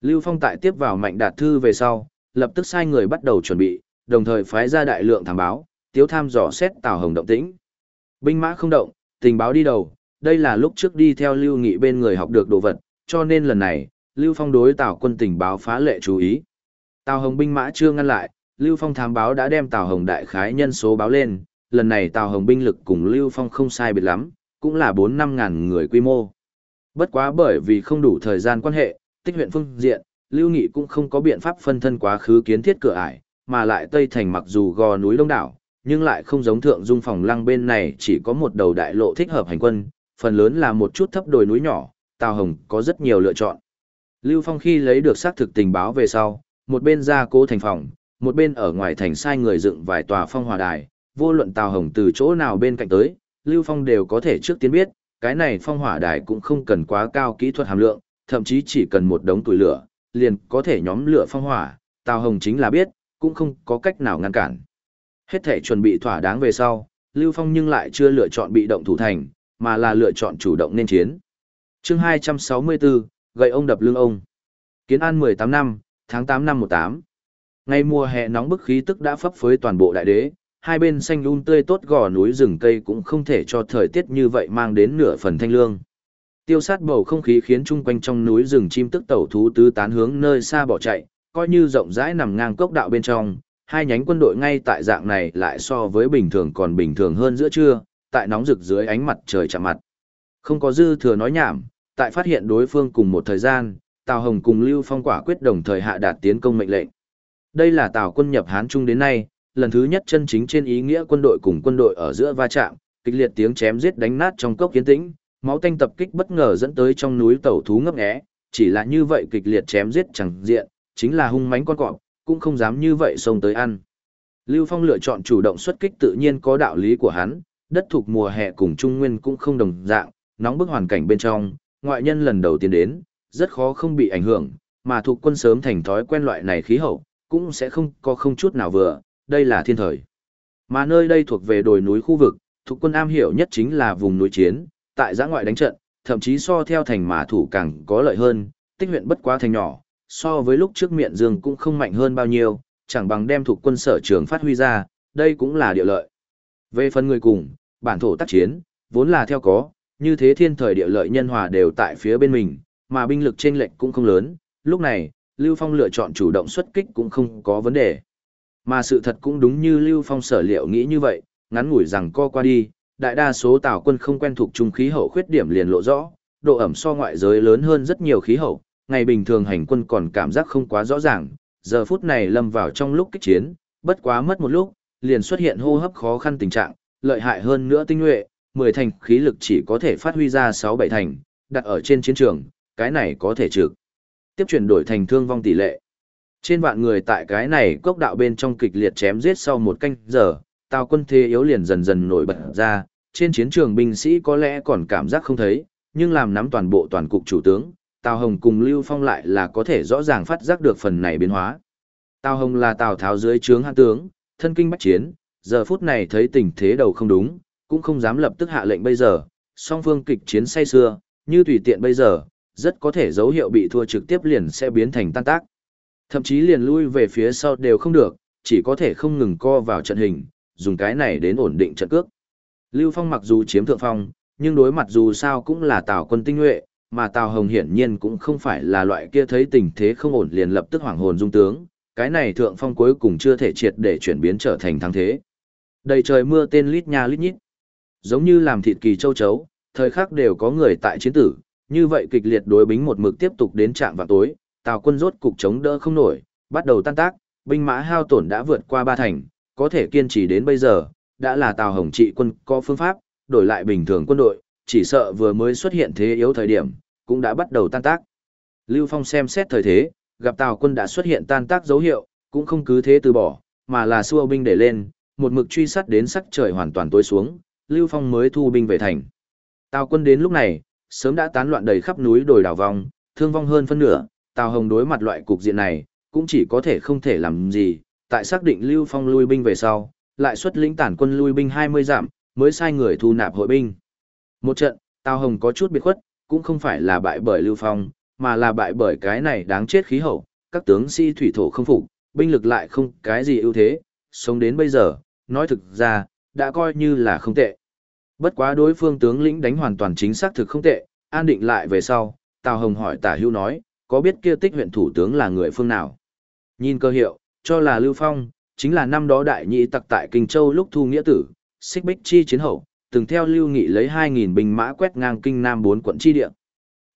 Lưu Phong tại tiếp vào Mạnh Đạt thư về sau, lập tức sai người bắt đầu chuẩn bị, đồng thời phái ra đại lượng thám báo, tiếu tham dò xét Tào Hồng động tĩnh. Binh mã không động, tình báo đi đầu, đây là lúc trước đi theo Lưu Nghị bên người học được đồ vật, cho nên lần này, Lưu Phong đối Tào quân tình báo phá lệ chú ý. Tào Hồng binh mã chưa ngăn lại, Lưu Phong thám báo đã đem Tào Hồng đại khái nhân số báo lên, lần này Tào Hồng binh lực cùng Lưu Phong không sai biệt lắm, cũng là 4-5 ngàn người quy mô. Bất quá bởi vì không đủ thời gian quan hệ, tích huyện phương diện, Lưu Nghị cũng không có biện pháp phân thân quá khứ kiến thiết cửa ải, mà lại Tây Thành mặc dù gò núi đông đảo, nhưng lại không giống thượng dung phòng lăng bên này chỉ có một đầu đại lộ thích hợp hành quân, phần lớn là một chút thấp đồi núi nhỏ, Tào Hồng có rất nhiều lựa chọn. Lưu Phong khi lấy được xác thực tình báo về sau, một bên ra cố thành phòng, một bên ở ngoài thành sai người dựng vài tòa phong hòa đài, vô luận Tào Hồng từ chỗ nào bên cạnh tới, Lưu Phong đều có thể trước tiên biết, cái này phong hỏa đài cũng không cần quá cao kỹ thuật hàm lượng, thậm chí chỉ cần một đống tuổi lửa, liền có thể nhóm lửa phong hỏa, Tào Hồng chính là biết, cũng không có cách nào ngăn cản. Hết thể chuẩn bị thỏa đáng về sau, Lưu Phong nhưng lại chưa lựa chọn bị động thủ thành, mà là lựa chọn chủ động nên chiến. chương 264, gậy ông đập lưng ông. Kiến an 18 năm, tháng 8 năm 18. Ngày mùa hè nóng bức khí tức đã phấp phới toàn bộ đại đế, hai bên xanh un tươi tốt gò núi rừng cây cũng không thể cho thời tiết như vậy mang đến nửa phần thanh lương. Tiêu sát bầu không khí khiến chung quanh trong núi rừng chim tức tẩu thú tứ tán hướng nơi xa bỏ chạy, coi như rộng rãi nằm ngang cốc đạo bên trong, hai nhánh quân đội ngay tại dạng này lại so với bình thường còn bình thường hơn giữa trưa, tại nóng rực dưới ánh mặt trời chạm mặt. Không có dư thừa nói nhảm, tại phát hiện đối phương cùng một thời gian, Tào Hồng cùng Lưu Phong quả quyết đồng thời hạ đạt tiến công mệnh lệnh. Đây là Tào quân nhập Hán Trung đến nay, lần thứ nhất chân chính trên ý nghĩa quân đội cùng quân đội ở giữa va chạm, kịch liệt tiếng chém giết đánh nát trong cốc kiến tĩnh, máu tanh tập kích bất ngờ dẫn tới trong núi tẩu thú ngấp nghé, chỉ là như vậy kịch liệt chém giết chẳng diện, chính là hung mãnh con cọp, cũng không dám như vậy xông tới ăn. Lưu Phong lựa chọn chủ động xuất kích tự nhiên có đạo lý của hắn, đất thuộc mùa hè cùng Trung Nguyên cũng không đồng dạng, nóng bức hoàn cảnh bên trong, ngoại nhân lần đầu tiên đến, rất khó không bị ảnh hưởng, mà thuộc quân sớm thành thói quen loại này khí hậu, cũng sẽ không có không chút nào vừa, đây là thiên thời. Mà nơi đây thuộc về đồi núi khu vực, thuộc quân am hiểu nhất chính là vùng núi chiến, tại giã ngoại đánh trận, thậm chí so theo thành mà thủ càng có lợi hơn, tích huyện bất quá thành nhỏ, so với lúc trước miệng dương cũng không mạnh hơn bao nhiêu, chẳng bằng đem thuộc quân sở trường phát huy ra, đây cũng là địa lợi. Về phần người cùng, bản thổ tác chiến, vốn là theo có, như thế thiên thời địa lợi nhân hòa đều tại phía bên mình, mà binh lực trên lệch cũng không lớn, lúc này, Lưu Phong lựa chọn chủ động xuất kích cũng không có vấn đề. Mà sự thật cũng đúng như Lưu Phong sở liệu nghĩ như vậy, ngắn ngủi rằng co qua đi, đại đa số tàu quân không quen thuộc trung khí hậu khuyết điểm liền lộ rõ, độ ẩm so ngoại giới lớn hơn rất nhiều khí hậu, ngày bình thường hành quân còn cảm giác không quá rõ ràng, giờ phút này lâm vào trong lúc kích chiến, bất quá mất một lúc, liền xuất hiện hô hấp khó khăn tình trạng, lợi hại hơn nữa tinh nhuệ, 10 thành khí lực chỉ có thể phát huy ra 6-7 thành, đặt ở trên chiến trường, cái này có thể trực. Tiếp chuyển đổi thành thương vong tỷ lệ. Trên vạn người tại cái này cốc đạo bên trong kịch liệt chém giết sau một canh giờ, tào quân thế yếu liền dần dần nổi bật ra, trên chiến trường binh sĩ có lẽ còn cảm giác không thấy, nhưng làm nắm toàn bộ toàn cục chủ tướng, Tào Hồng cùng Lưu Phong lại là có thể rõ ràng phát giác được phần này biến hóa. Tào Hồng là Tào Tháo dưới trướng hãn tướng, thân kinh bách chiến, giờ phút này thấy tình thế đầu không đúng, cũng không dám lập tức hạ lệnh bây giờ, song phương kịch chiến say xưa, như tùy tiện bây giờ, rất có thể dấu hiệu bị thua trực tiếp liền sẽ biến thành tan tác. Thậm chí liền lui về phía sau đều không được, chỉ có thể không ngừng co vào trận hình, dùng cái này đến ổn định trận cước. Lưu Phong mặc dù chiếm thượng phong, nhưng đối mặt dù sao cũng là Tào quân tinh nhuệ, mà Tào Hồng hiển nhiên cũng không phải là loại kia thấy tình thế không ổn liền lập tức hoảng hồn dung tướng, cái này thượng phong cuối cùng chưa thể triệt để chuyển biến trở thành thắng thế. Đầy trời mưa tên lít nha lít nhít. Giống như làm thịt kỳ châu chấu, thời khắc đều có người tại chiến tử, như vậy kịch liệt đối bính một mực tiếp tục đến trạng vào tối, Tào quân rốt cục chống đỡ không nổi, bắt đầu tan tác, binh mã hao tổn đã vượt qua ba thành, có thể kiên trì đến bây giờ, đã là Tào Hồng trị quân có phương pháp, đổi lại bình thường quân đội, chỉ sợ vừa mới xuất hiện thế yếu thời điểm, cũng đã bắt đầu tan tác. Lưu Phong xem xét thời thế, gặp Tào quân đã xuất hiện tan tác dấu hiệu, cũng không cứ thế từ bỏ, mà là xua binh để lên, một mực truy sát đến sắc trời hoàn toàn tối xuống, Lưu Phong mới thu binh về thành. Tào quân đến lúc này, sớm đã tán loạn đầy khắp núi đồi đảo vong, thương vong hơn phân nửa, Tào Hồng đối mặt loại cục diện này, cũng chỉ có thể không thể làm gì, tại xác định Lưu Phong lui binh về sau, lại xuất lĩnh tản quân lui binh 20 giảm, mới sai người thu nạp hội binh. Một trận, Tào Hồng có chút biệt khuất, cũng không phải là bại bởi Lưu Phong, mà là bại bởi cái này đáng chết khí hậu, các tướng sĩ thủy thổ không phục, binh lực lại không cái gì ưu thế, sống đến bây giờ, nói thực ra, đã coi như là không tệ. Bất quá đối phương tướng lĩnh đánh hoàn toàn chính xác thực không tệ, an định lại về sau, Tào Hồng hỏi Tả Hưu nói, có biết kia tích huyện thủ tướng là người phương nào? Nhìn cơ hiệu, cho là Lưu Phong, chính là năm đó đại nhị tặc tại Kinh Châu lúc thu nghĩa tử, xích bích chi chiến hậu, từng theo Lưu Nghị lấy 2.000 binh mã quét ngang Kinh Nam bốn quận chi địa.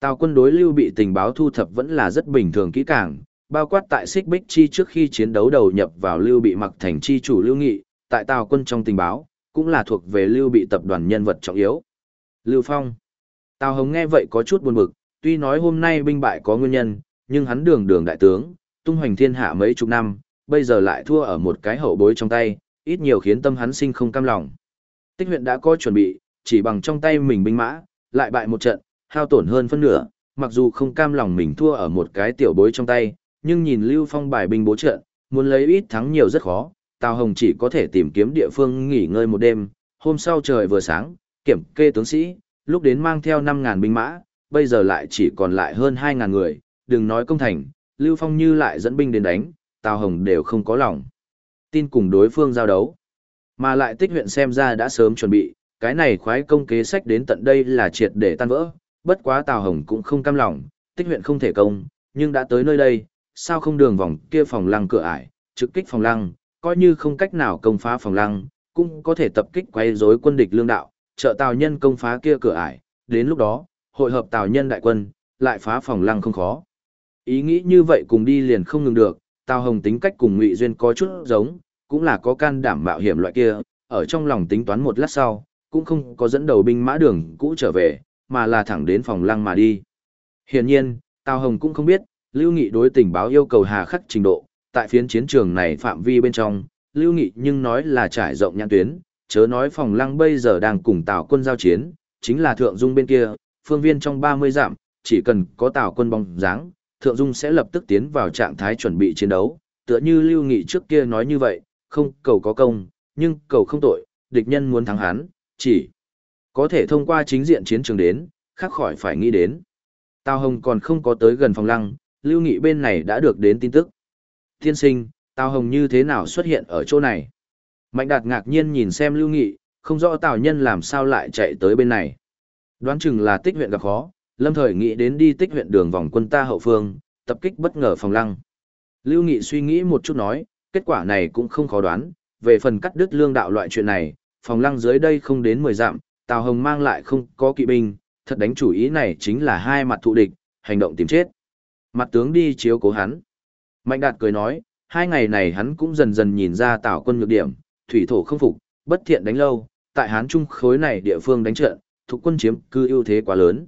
Tào quân đối Lưu bị tình báo thu thập vẫn là rất bình thường kỹ càng, bao quát tại xích bích chi trước khi chiến đấu đầu nhập vào Lưu bị mặc thành chi chủ Lưu Nghị, tại Tào quân trong tình báo, cũng là thuộc về Lưu bị tập đoàn nhân vật trọng yếu. Lưu Phong Tào Hồng nghe vậy có chút buồn bực, tuy nói hôm nay binh bại có nguyên nhân, nhưng hắn đường đường đại tướng, tung hoành thiên hạ mấy chục năm, bây giờ lại thua ở một cái hậu bối trong tay, ít nhiều khiến tâm hắn sinh không cam lòng. Tích huyện đã có chuẩn bị, chỉ bằng trong tay mình binh mã, lại bại một trận, hao tổn hơn phân nửa, mặc dù không cam lòng mình thua ở một cái tiểu bối trong tay, nhưng nhìn Lưu Phong bài binh bố trận, muốn lấy ít thắng nhiều rất khó, Tào Hồng chỉ có thể tìm kiếm địa phương nghỉ ngơi một đêm, hôm sau trời vừa sáng, kiểm kê tướng sĩ, lúc đến mang theo 5.000 binh mã, bây giờ lại chỉ còn lại hơn 2.000 người, đừng nói công thành, Lưu Phong như lại dẫn binh đến đánh, Tào Hồng đều không có lòng. Tin cùng đối phương giao đấu. Mà lại tích huyện xem ra đã sớm chuẩn bị, cái này khoái công kế sách đến tận đây là triệt để tan vỡ, bất quá Tào Hồng cũng không cam lòng, tích huyện không thể công, nhưng đã tới nơi đây, sao không đường vòng kia phòng lăng cửa ải, trực kích phòng lăng, coi như không cách nào công phá phòng lăng, cũng có thể tập kích quay rối quân địch lương đạo, trợ Tào nhân công phá kia cửa ải, đến lúc đó, hội hợp Tào nhân đại quân, lại phá phòng lăng không khó. Ý nghĩ như vậy cùng đi liền không ngừng được, Tào Hồng tính cách cùng Ngụy Duyên có chút giống, cũng là có can đảm mạo hiểm loại kia, ở trong lòng tính toán một lát sau, cũng không có dẫn đầu binh mã đường cũ trở về, mà là thẳng đến phòng lăng mà đi. Hiển nhiên, Tào Hồng cũng không biết, Lưu Nghị đối tình báo yêu cầu hà khắc trình độ, tại phiến chiến trường này phạm vi bên trong, Lưu Nghị nhưng nói là trải rộng nhãn tuyến, chớ nói phòng lăng bây giờ đang cùng Tào quân giao chiến, chính là thượng dung bên kia, phương viên trong 30 dặm, chỉ cần có Tào quân bóng dáng, thượng dung sẽ lập tức tiến vào trạng thái chuẩn bị chiến đấu, tựa như Lưu Nghị trước kia nói như vậy, không cầu có công, nhưng cầu không tội, địch nhân muốn thắng hắn, chỉ có thể thông qua chính diện chiến trường đến, khác khỏi phải nghĩ đến. Tào Hồng còn không có tới gần phòng lăng, Lưu Nghị bên này đã được đến tin tức. Thiên sinh, Tào Hồng như thế nào xuất hiện ở chỗ này? Mạnh Đạt ngạc nhiên nhìn xem Lưu Nghị, không rõ Tào Nhân làm sao lại chạy tới bên này. Đoán chừng là tích huyện gặp khó, lâm thời nghĩ đến đi tích huyện đường vòng quân ta hậu phương, tập kích bất ngờ phòng lăng. Lưu Nghị suy nghĩ một chút nói, kết quả này cũng không khó đoán, về phần cắt đứt lương đạo loại chuyện này, phòng lăng dưới đây không đến 10 dặm, Tào Hồng mang lại không có kỵ binh, thật đánh chủ ý này chính là hai mặt thụ địch, hành động tìm chết. Mặt tướng đi chiếu cố hắn. Mạnh Đạt cười nói, hai ngày này hắn cũng dần dần nhìn ra Tào quân nhược điểm, thủy thổ không phục, bất thiện đánh lâu, tại Hán Trung khối này địa phương đánh trận, thuộc quân chiếm cư ưu thế quá lớn.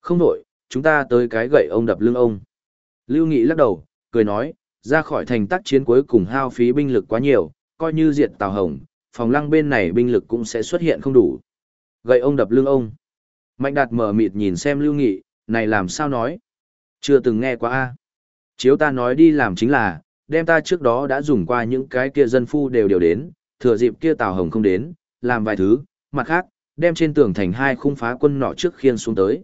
Không đổi, chúng ta tới cái gậy ông đập lưng ông. Lưu Nghị lắc đầu, cười nói, ra khỏi thành tác chiến cuối cùng hao phí binh lực quá nhiều, coi như diệt Tào Hồng, phòng lăng bên này binh lực cũng sẽ xuất hiện không đủ. Gậy ông đập lưng ông. Mạnh đạt mở mịt nhìn xem Lưu Nghị, này làm sao nói? Chưa từng nghe qua a. Chiếu ta nói đi làm chính là, đem ta trước đó đã dùng qua những cái kia dân phu đều đều đến, thừa dịp kia Tào Hồng không đến, làm vài thứ, mặt khác, đem trên tường thành hai khung phá quân nọ trước khiên xuống tới.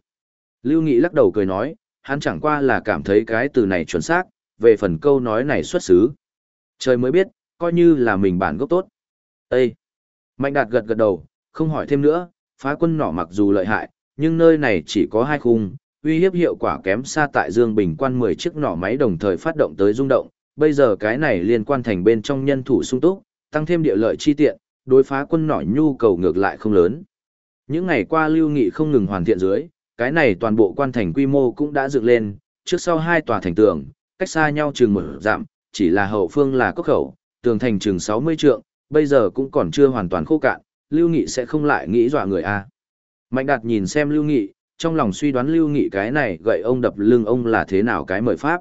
Lưu Nghị lắc đầu cười nói, hắn chẳng qua là cảm thấy cái từ này chuẩn xác, về phần câu nói này xuất xứ. Trời mới biết, coi như là mình bản gốc tốt. Ê! Mạnh đạt gật gật đầu, không hỏi thêm nữa, phá quân nỏ mặc dù lợi hại, nhưng nơi này chỉ có hai khung, uy hiếp hiệu quả kém xa tại Dương Bình quan 10 chiếc nỏ máy đồng thời phát động tới rung động, bây giờ cái này liên quan thành bên trong nhân thủ sung túc, tăng thêm địa lợi chi tiện, đối phá quân nỏ nhu cầu ngược lại không lớn. Những ngày qua lưu nghị không ngừng hoàn thiện dưới, cái này toàn bộ quan thành quy mô cũng đã dựng lên, trước sau hai tòa thành tường, cách xa nhau chừng một dặm, chỉ là hậu phương là cốc khẩu, tường thành chừng 60 trượng, bây giờ cũng còn chưa hoàn toàn khô cạn, Lưu Nghị sẽ không lại nghĩ dọa người a. Mạnh Đạt nhìn xem Lưu Nghị, trong lòng suy đoán Lưu Nghị cái này gậy ông đập lưng ông là thế nào cái mời pháp.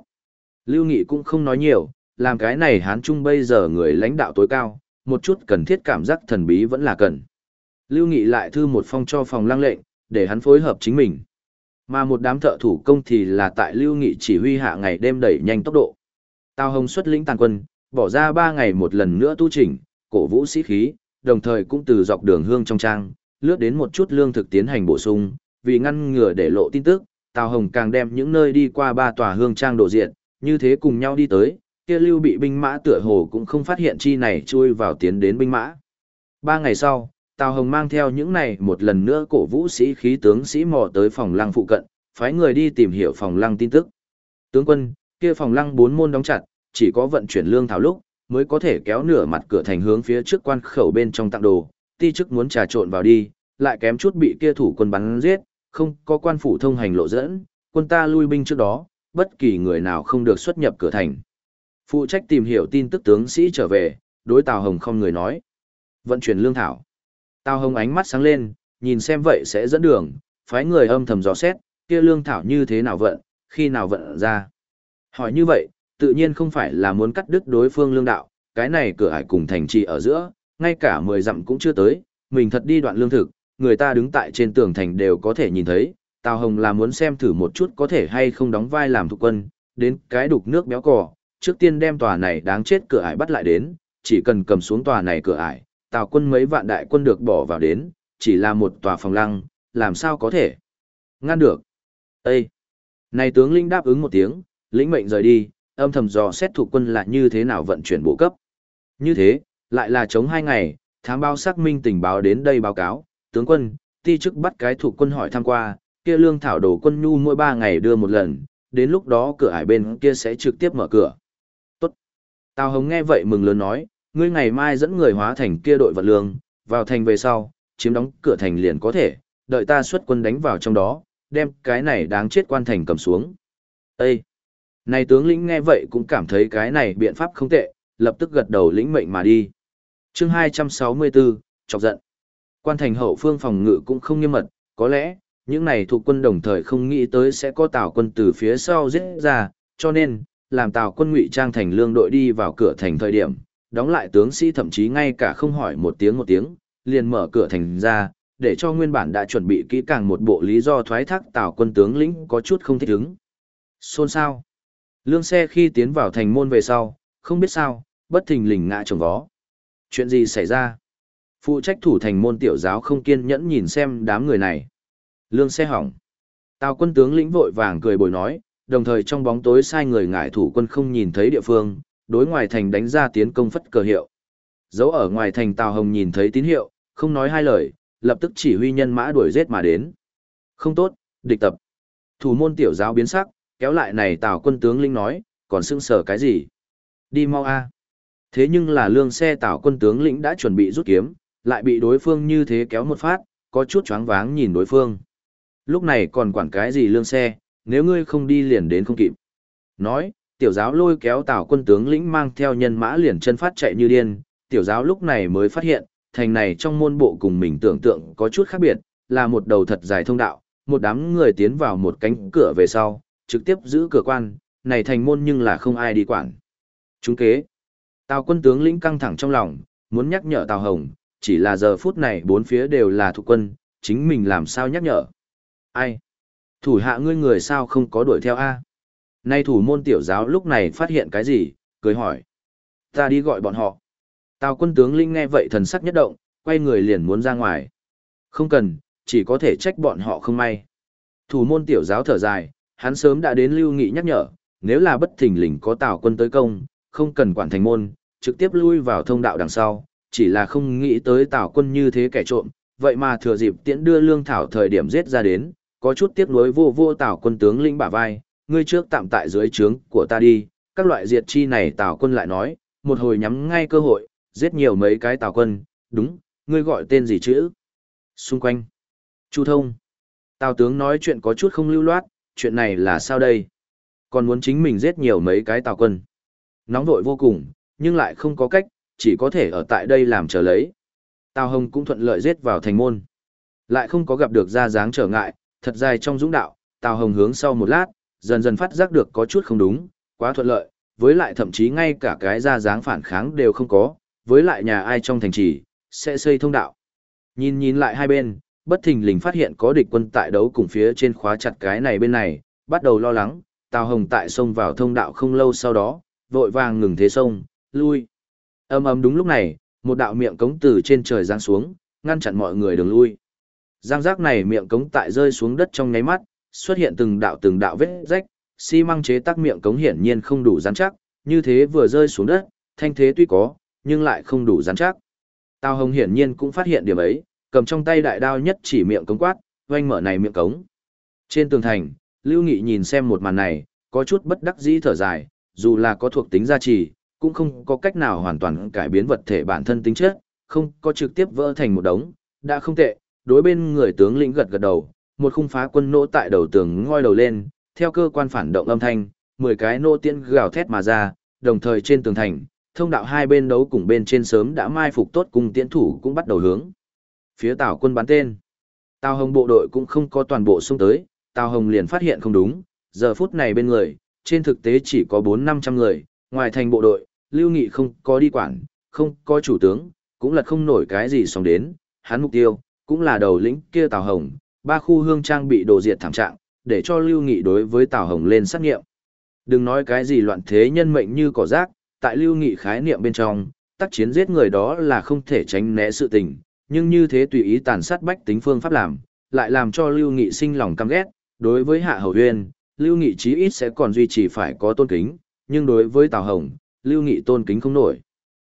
Lưu Nghị cũng không nói nhiều, làm cái này hán trung bây giờ người lãnh đạo tối cao, một chút cần thiết cảm giác thần bí vẫn là cần. Lưu Nghị lại thư một phong cho phòng lăng lệnh, để hắn phối hợp chính mình. Mà một đám thợ thủ công thì là tại Lưu Nghị chỉ huy hạ ngày đêm đẩy nhanh tốc độ. Tào Hồng xuất lĩnh tàn quân, bỏ ra ba ngày một lần nữa tu chỉnh, cổ vũ sĩ khí, đồng thời cũng từ dọc đường hương trong trang, lướt đến một chút lương thực tiến hành bổ sung, vì ngăn ngừa để lộ tin tức, Tào Hồng càng đem những nơi đi qua ba tòa hương trang độ diện, như thế cùng nhau đi tới, kia lưu bị binh mã tựa hồ cũng không phát hiện chi này chui vào tiến đến binh mã. Ba ngày sau, Tào Hồng mang theo những này một lần nữa cổ vũ sĩ khí tướng sĩ mò tới phòng lăng phụ cận, phái người đi tìm hiểu phòng lăng tin tức. Tướng quân, kia phòng lăng bốn môn đóng chặt, chỉ có vận chuyển lương thảo lúc, mới có thể kéo nửa mặt cửa thành hướng phía trước quan khẩu bên trong tặng đồ, ti chức muốn trà trộn vào đi, lại kém chút bị kia thủ quân bắn giết, không có quan phủ thông hành lộ dẫn, quân ta lui binh trước đó, bất kỳ người nào không được xuất nhập cửa thành. Phụ trách tìm hiểu tin tức tướng sĩ trở về, đối Tào Hồng không người nói. Vận chuyển lương thảo. Tào Hồng ánh mắt sáng lên, nhìn xem vậy sẽ dẫn đường, phái người âm thầm dò xét, kia lương thảo như thế nào vận, khi nào vận ra. Hỏi như vậy, tự nhiên không phải là muốn cắt đứt đối phương lương đạo, cái này cửa ải cùng thành trì ở giữa, ngay cả 10 dặm cũng chưa tới, mình thật đi đoạn lương thực, người ta đứng tại trên tường thành đều có thể nhìn thấy, Tào Hồng là muốn xem thử một chút có thể hay không đóng vai làm thuộc quân, đến cái đục nước béo cò, trước tiên đem tòa này đáng chết cửa ải bắt lại đến, chỉ cần cầm xuống tòa này cửa ải, Tào quân mấy vạn đại quân được bỏ vào đến, chỉ là một tòa phòng lăng, làm sao có thể ngăn được. Ê! Này tướng linh đáp ứng một tiếng, lĩnh mệnh rời đi, âm thầm dò xét thuộc quân là như thế nào vận chuyển bộ cấp. Như thế, lại là chống hai ngày, thám báo xác minh tình báo đến đây báo cáo, tướng quân, ti chức bắt cái thuộc quân hỏi thăm qua, kia lương thảo đồ quân nhu mỗi ba ngày đưa một lần, đến lúc đó cửa ải bên kia sẽ trực tiếp mở cửa. Tốt. Tào Hồng nghe vậy mừng lớn nói, ngươi ngày mai dẫn người hóa thành kia đội vật lương, vào thành về sau, chiếm đóng cửa thành liền có thể, đợi ta xuất quân đánh vào trong đó, đem cái này đáng chết quan thành cầm xuống. Ê! Này tướng lĩnh nghe vậy cũng cảm thấy cái này biện pháp không tệ, lập tức gật đầu lĩnh mệnh mà đi. chương 264, chọc giận. Quan thành hậu phương phòng ngự cũng không nghiêm mật, có lẽ, những này thuộc quân đồng thời không nghĩ tới sẽ có tào quân từ phía sau giết ra, cho nên, làm tào quân ngụy trang thành lương đội đi vào cửa thành thời điểm, đóng lại tướng sĩ thậm chí ngay cả không hỏi một tiếng một tiếng, liền mở cửa thành ra, để cho nguyên bản đã chuẩn bị kỹ càng một bộ lý do thoái thác tào quân tướng lĩnh có chút không thích ứng. Xôn sao? Lương xe khi tiến vào thành môn về sau, không biết sao, bất thình lình ngã trồng vó. Chuyện gì xảy ra? Phụ trách thủ thành môn tiểu giáo không kiên nhẫn nhìn xem đám người này. Lương xe hỏng. Tào quân tướng lĩnh vội vàng cười bồi nói, đồng thời trong bóng tối sai người ngải thủ quân không nhìn thấy địa phương, đối ngoài thành đánh ra tiến công phất cờ hiệu. Dấu ở ngoài thành Tào Hồng nhìn thấy tín hiệu, không nói hai lời, lập tức chỉ huy nhân mã đuổi giết mà đến. Không tốt, địch tập. Thủ môn tiểu giáo biến sắc, kéo lại này Tào quân tướng lĩnh nói, còn sưng sở cái gì? Đi mau a. Thế nhưng là lương xe Tào quân tướng lĩnh đã chuẩn bị rút kiếm, lại bị đối phương như thế kéo một phát, có chút choáng váng nhìn đối phương. Lúc này còn quản cái gì lương xe, nếu ngươi không đi liền đến không kịp. Nói, tiểu giáo lôi kéo tào quân tướng lĩnh mang theo nhân mã liền chân phát chạy như điên, tiểu giáo lúc này mới phát hiện, thành này trong môn bộ cùng mình tưởng tượng có chút khác biệt, là một đầu thật dài thông đạo, một đám người tiến vào một cánh cửa về sau, trực tiếp giữ cửa quan, này thành môn nhưng là không ai đi quản. Chúng kế. Tào quân tướng lĩnh căng thẳng trong lòng, muốn nhắc nhở Tào Hồng, chỉ là giờ phút này bốn phía đều là thuộc quân, chính mình làm sao nhắc nhở. Ai? Thủ hạ ngươi người sao không có đuổi theo A? Nay thủ môn tiểu giáo lúc này phát hiện cái gì, cười hỏi. Ta đi gọi bọn họ. Tào quân tướng linh nghe vậy thần sắc nhất động, quay người liền muốn ra ngoài. Không cần, chỉ có thể trách bọn họ không may. Thủ môn tiểu giáo thở dài, hắn sớm đã đến lưu nghị nhắc nhở, nếu là bất thình lình có tào quân tới công, không cần quản thành môn, trực tiếp lui vào thông đạo đằng sau, chỉ là không nghĩ tới tào quân như thế kẻ trộm, vậy mà thừa dịp tiễn đưa lương thảo thời điểm giết ra đến, có chút tiếc nuối vô vô tào quân tướng linh bả vai, ngươi trước tạm tại dưới trướng của ta đi, các loại diệt chi này tào quân lại nói, một hồi nhắm ngay cơ hội, giết nhiều mấy cái tào quân, đúng, ngươi gọi tên gì chữ? Xung quanh. Chu thông. Tào tướng nói chuyện có chút không lưu loát, chuyện này là sao đây? Còn muốn chính mình giết nhiều mấy cái tào quân. Nóng vội vô cùng, nhưng lại không có cách, chỉ có thể ở tại đây làm chờ lấy. Tào Hồng cũng thuận lợi giết vào thành môn. Lại không có gặp được ra dáng trở ngại, thật dài trong dũng đạo, Tào Hồng hướng sau một lát, dần dần phát giác được có chút không đúng, quá thuận lợi, với lại thậm chí ngay cả cái ra dáng phản kháng đều không có, với lại nhà ai trong thành trì, sẽ xây thông đạo. Nhìn nhìn lại hai bên, bất thình lình phát hiện có địch quân tại đấu cùng phía trên khóa chặt cái này bên này, bắt đầu lo lắng, Tào Hồng tại sông vào thông đạo không lâu sau đó, vội vàng ngừng thế sông, lui. Âm ầm đúng lúc này, một đạo miệng cống từ trên trời giáng xuống, ngăn chặn mọi người đường lui. Giang giác này miệng cống tại rơi xuống đất trong nháy mắt, xuất hiện từng đạo từng đạo vết rách, xi măng chế tác miệng cống hiển nhiên không đủ rắn chắc, như thế vừa rơi xuống đất, thanh thế tuy có, nhưng lại không đủ rắn chắc. Tào Hồng hiển nhiên cũng phát hiện điểm ấy, cầm trong tay đại đao nhất chỉ miệng cống quát, oanh mở này miệng cống. Trên tường thành, Lưu Nghị nhìn xem một màn này, có chút bất đắc dĩ thở dài, dù là có thuộc tính gia trì, cũng không có cách nào hoàn toàn cải biến vật thể bản thân tính chất, không có trực tiếp vỡ thành một đống, đã không tệ, đối bên người tướng lĩnh gật gật đầu, một khung phá quân nỗ tại đầu tường ngoi đầu lên, theo cơ quan phản động âm thanh, 10 cái nô tiên gào thét mà ra, đồng thời trên tường thành, thông đạo hai bên đấu cùng bên trên sớm đã mai phục tốt cùng tiễn thủ cũng bắt đầu hướng. Phía Tào quân bắn tên. Tào Hồng bộ đội cũng không có toàn bộ xông tới, Tào Hồng liền phát hiện không đúng, giờ phút này bên người, trên thực tế chỉ có 4-500 người, ngoài thành bộ đội, Lưu Nghị không có đi quản, không có chủ tướng, cũng là không nổi cái gì xong đến, hắn mục tiêu, cũng là đầu lĩnh kia Tào Hồng, ba khu hương trang bị đồ diệt thảm trạng, để cho Lưu Nghị đối với Tào Hồng lên sát nghiệm. Đừng nói cái gì loạn thế nhân mệnh như cỏ rác, tại Lưu Nghị khái niệm bên trong, tác chiến giết người đó là không thể tránh né sự tình, nhưng như thế tùy ý tàn sát bách tính phương pháp làm, lại làm cho Lưu Nghị sinh lòng căm ghét, đối với Hạ Hầu Huyên, Lưu Nghị chí ít sẽ còn duy trì phải có tôn kính, nhưng đối với Tào Hồng, Lưu Nghị tôn kính không nổi.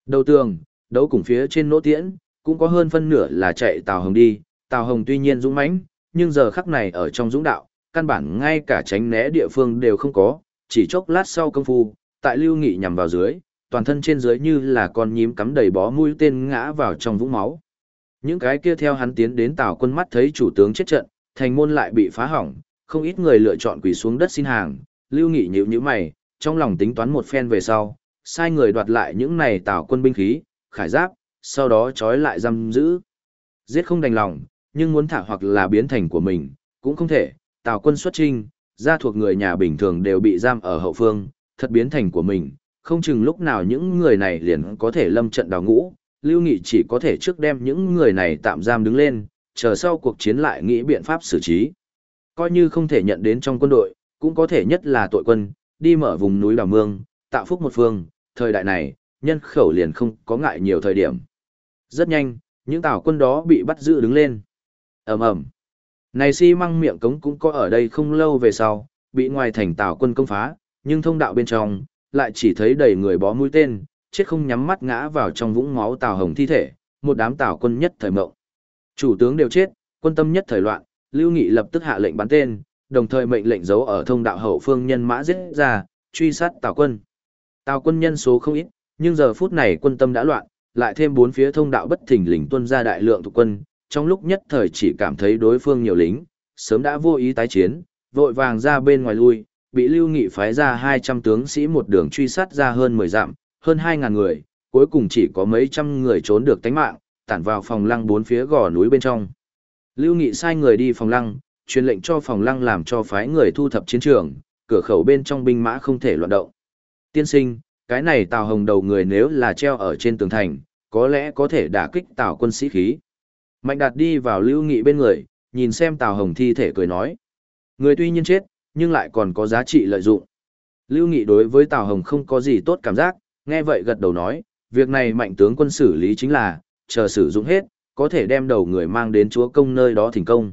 Đầu tường, đấu cùng phía trên nỗ tiễn, cũng có hơn phân nửa là chạy Tào Hồng đi, Tào Hồng tuy nhiên dũng mãnh, nhưng giờ khắc này ở trong dũng đạo, căn bản ngay cả tránh né địa phương đều không có, chỉ chốc lát sau công phu, tại Lưu Nghị nhằm vào dưới, toàn thân trên dưới như là con nhím cắm đầy bó mũi tên ngã vào trong vũng máu. Những cái kia theo hắn tiến đến Tào quân mắt thấy chủ tướng chết trận, thành môn lại bị phá hỏng, không ít người lựa chọn quỳ xuống đất xin hàng, Lưu Nghị nhíu nhíu mày, trong lòng tính toán một phen về sau, sai người đoạt lại những này Tào quân binh khí, khải giáp, sau đó trói lại giam giữ. Giết không đành lòng, nhưng muốn thả hoặc là biến thành của mình, cũng không thể, Tào quân xuất trinh, gia thuộc người nhà bình thường đều bị giam ở hậu phương, thật biến thành của mình, không chừng lúc nào những người này liền có thể lâm trận đào ngũ, Lưu Nghị chỉ có thể trước đem những người này tạm giam đứng lên, chờ sau cuộc chiến lại nghĩ biện pháp xử trí. Coi như không thể nhận đến trong quân đội, cũng có thể nhất là tội quân, đi mở vùng núi đào mương, tạo phúc một phương, thời đại này, nhân khẩu liền không có ngại nhiều thời điểm. Rất nhanh, những tàu quân đó bị bắt giữ đứng lên ầm ầm Này xi si măng miệng cống cũng có ở đây không lâu về sau, bị ngoài thành Tào quân công phá, nhưng thông đạo bên trong, lại chỉ thấy đầy người bó mũi tên, chết không nhắm mắt ngã vào trong vũng máu tào hồng thi thể, một đám Tào quân nhất thời mộng. Chủ tướng đều chết, quân tâm nhất thời loạn, Lưu Nghị lập tức hạ lệnh bắn tên, đồng thời mệnh lệnh giấu ở thông đạo hậu phương nhân mã giết ra, truy sát Tào quân. Tào quân nhân số không ít, nhưng giờ phút này quân tâm đã loạn, lại thêm bốn phía thông đạo bất thình lình tuân ra đại lượng thuộc quân, trong lúc nhất thời chỉ cảm thấy đối phương nhiều lính, sớm đã vô ý tái chiến, vội vàng ra bên ngoài lui, bị Lưu Nghị phái ra 200 tướng sĩ một đường truy sát ra hơn 10 dặm, hơn 2000 người, cuối cùng chỉ có mấy trăm người trốn được tánh mạng, tản vào phòng lăng bốn phía gò núi bên trong. Lưu Nghị sai người đi phòng lăng, truyền lệnh cho phòng lăng làm cho phái người thu thập chiến trường, cửa khẩu bên trong binh mã không thể loạn động. Tiên sinh, cái này Tào Hồng đầu người nếu là treo ở trên tường thành, có lẽ có thể đả kích Tào quân sĩ khí. Mạnh Đạt đi vào Lưu Nghị bên người, nhìn xem Tào Hồng thi thể cười nói. Người tuy nhiên chết, nhưng lại còn có giá trị lợi dụng. Lưu Nghị đối với Tào Hồng không có gì tốt cảm giác, nghe vậy gật đầu nói, việc này mạnh tướng quân xử lý chính là, chờ sử dụng hết, có thể đem đầu người mang đến chúa công nơi đó thành công.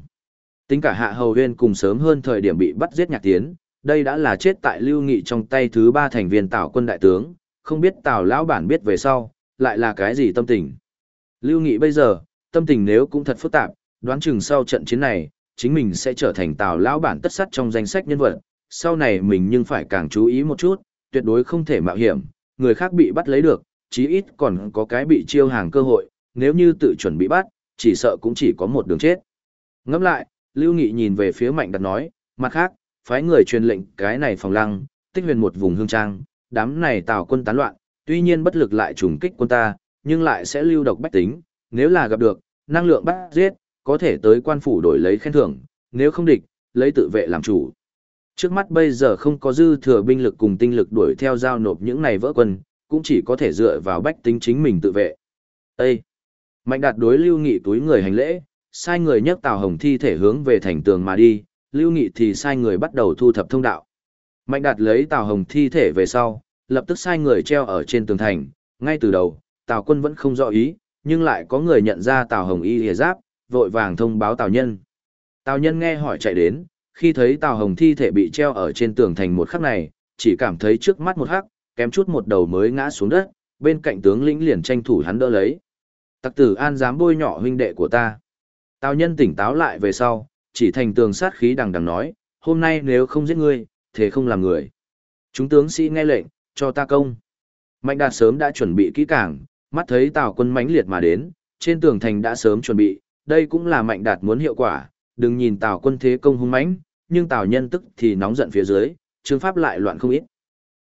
Tính cả hạ hầu huyên cùng sớm hơn thời điểm bị bắt giết nhạc tiến, đây đã là chết tại lưu nghị trong tay thứ ba thành viên tào quân đại tướng, không biết tào lão bản biết về sau, lại là cái gì tâm tình. Lưu nghị bây giờ, tâm tình nếu cũng thật phức tạp, đoán chừng sau trận chiến này, chính mình sẽ trở thành tào lão bản tất sắt trong danh sách nhân vật, sau này mình nhưng phải càng chú ý một chút, tuyệt đối không thể mạo hiểm, người khác bị bắt lấy được, chí ít còn có cái bị chiêu hàng cơ hội, nếu như tự chuẩn bị bắt, chỉ sợ cũng chỉ có một đường chết. Ngẫm lại, Lưu Nghị nhìn về phía Mạnh Đạt nói, mặt khác, phái người truyền lệnh cái này phòng lăng, tích huyền một vùng hương trang, đám này tào quân tán loạn, tuy nhiên bất lực lại trùng kích quân ta, nhưng lại sẽ lưu độc bách tính, nếu là gặp được, năng lượng bắt giết, có thể tới quan phủ đổi lấy khen thưởng, nếu không địch, lấy tự vệ làm chủ. Trước mắt bây giờ không có dư thừa binh lực cùng tinh lực đuổi theo giao nộp những này vỡ quân, cũng chỉ có thể dựa vào bách tính chính mình tự vệ. Ê! Mạnh đạt đối lưu nghị túi người hành lễ, sai người nhấc Tào Hồng thi thể hướng về thành tường mà đi, lưu nghị thì sai người bắt đầu thu thập thông đạo. Mạnh đạt lấy Tào Hồng thi thể về sau, lập tức sai người treo ở trên tường thành, ngay từ đầu, Tào quân vẫn không rõ ý, nhưng lại có người nhận ra Tào Hồng Y hề giáp, vội vàng thông báo Tào Nhân. Tào Nhân nghe hỏi chạy đến, khi thấy Tào Hồng thi thể bị treo ở trên tường thành một khắc này, chỉ cảm thấy trước mắt một hắc, kém chút một đầu mới ngã xuống đất, bên cạnh tướng lĩnh liền tranh thủ hắn đỡ lấy. Tặc tử an dám bôi nhọ huynh đệ của ta. Tào Nhân tỉnh táo lại về sau, chỉ thành tường sát khí đằng đằng nói, hôm nay nếu không giết ngươi, thế không làm người. Chúng tướng sĩ nghe lệnh, cho ta công. Mạnh đạt sớm đã chuẩn bị kỹ càng, mắt thấy tào quân mãnh liệt mà đến, trên tường thành đã sớm chuẩn bị, đây cũng là mạnh đạt muốn hiệu quả, đừng nhìn tào quân thế công hung mãnh, nhưng tào nhân tức thì nóng giận phía dưới, chương pháp lại loạn không ít.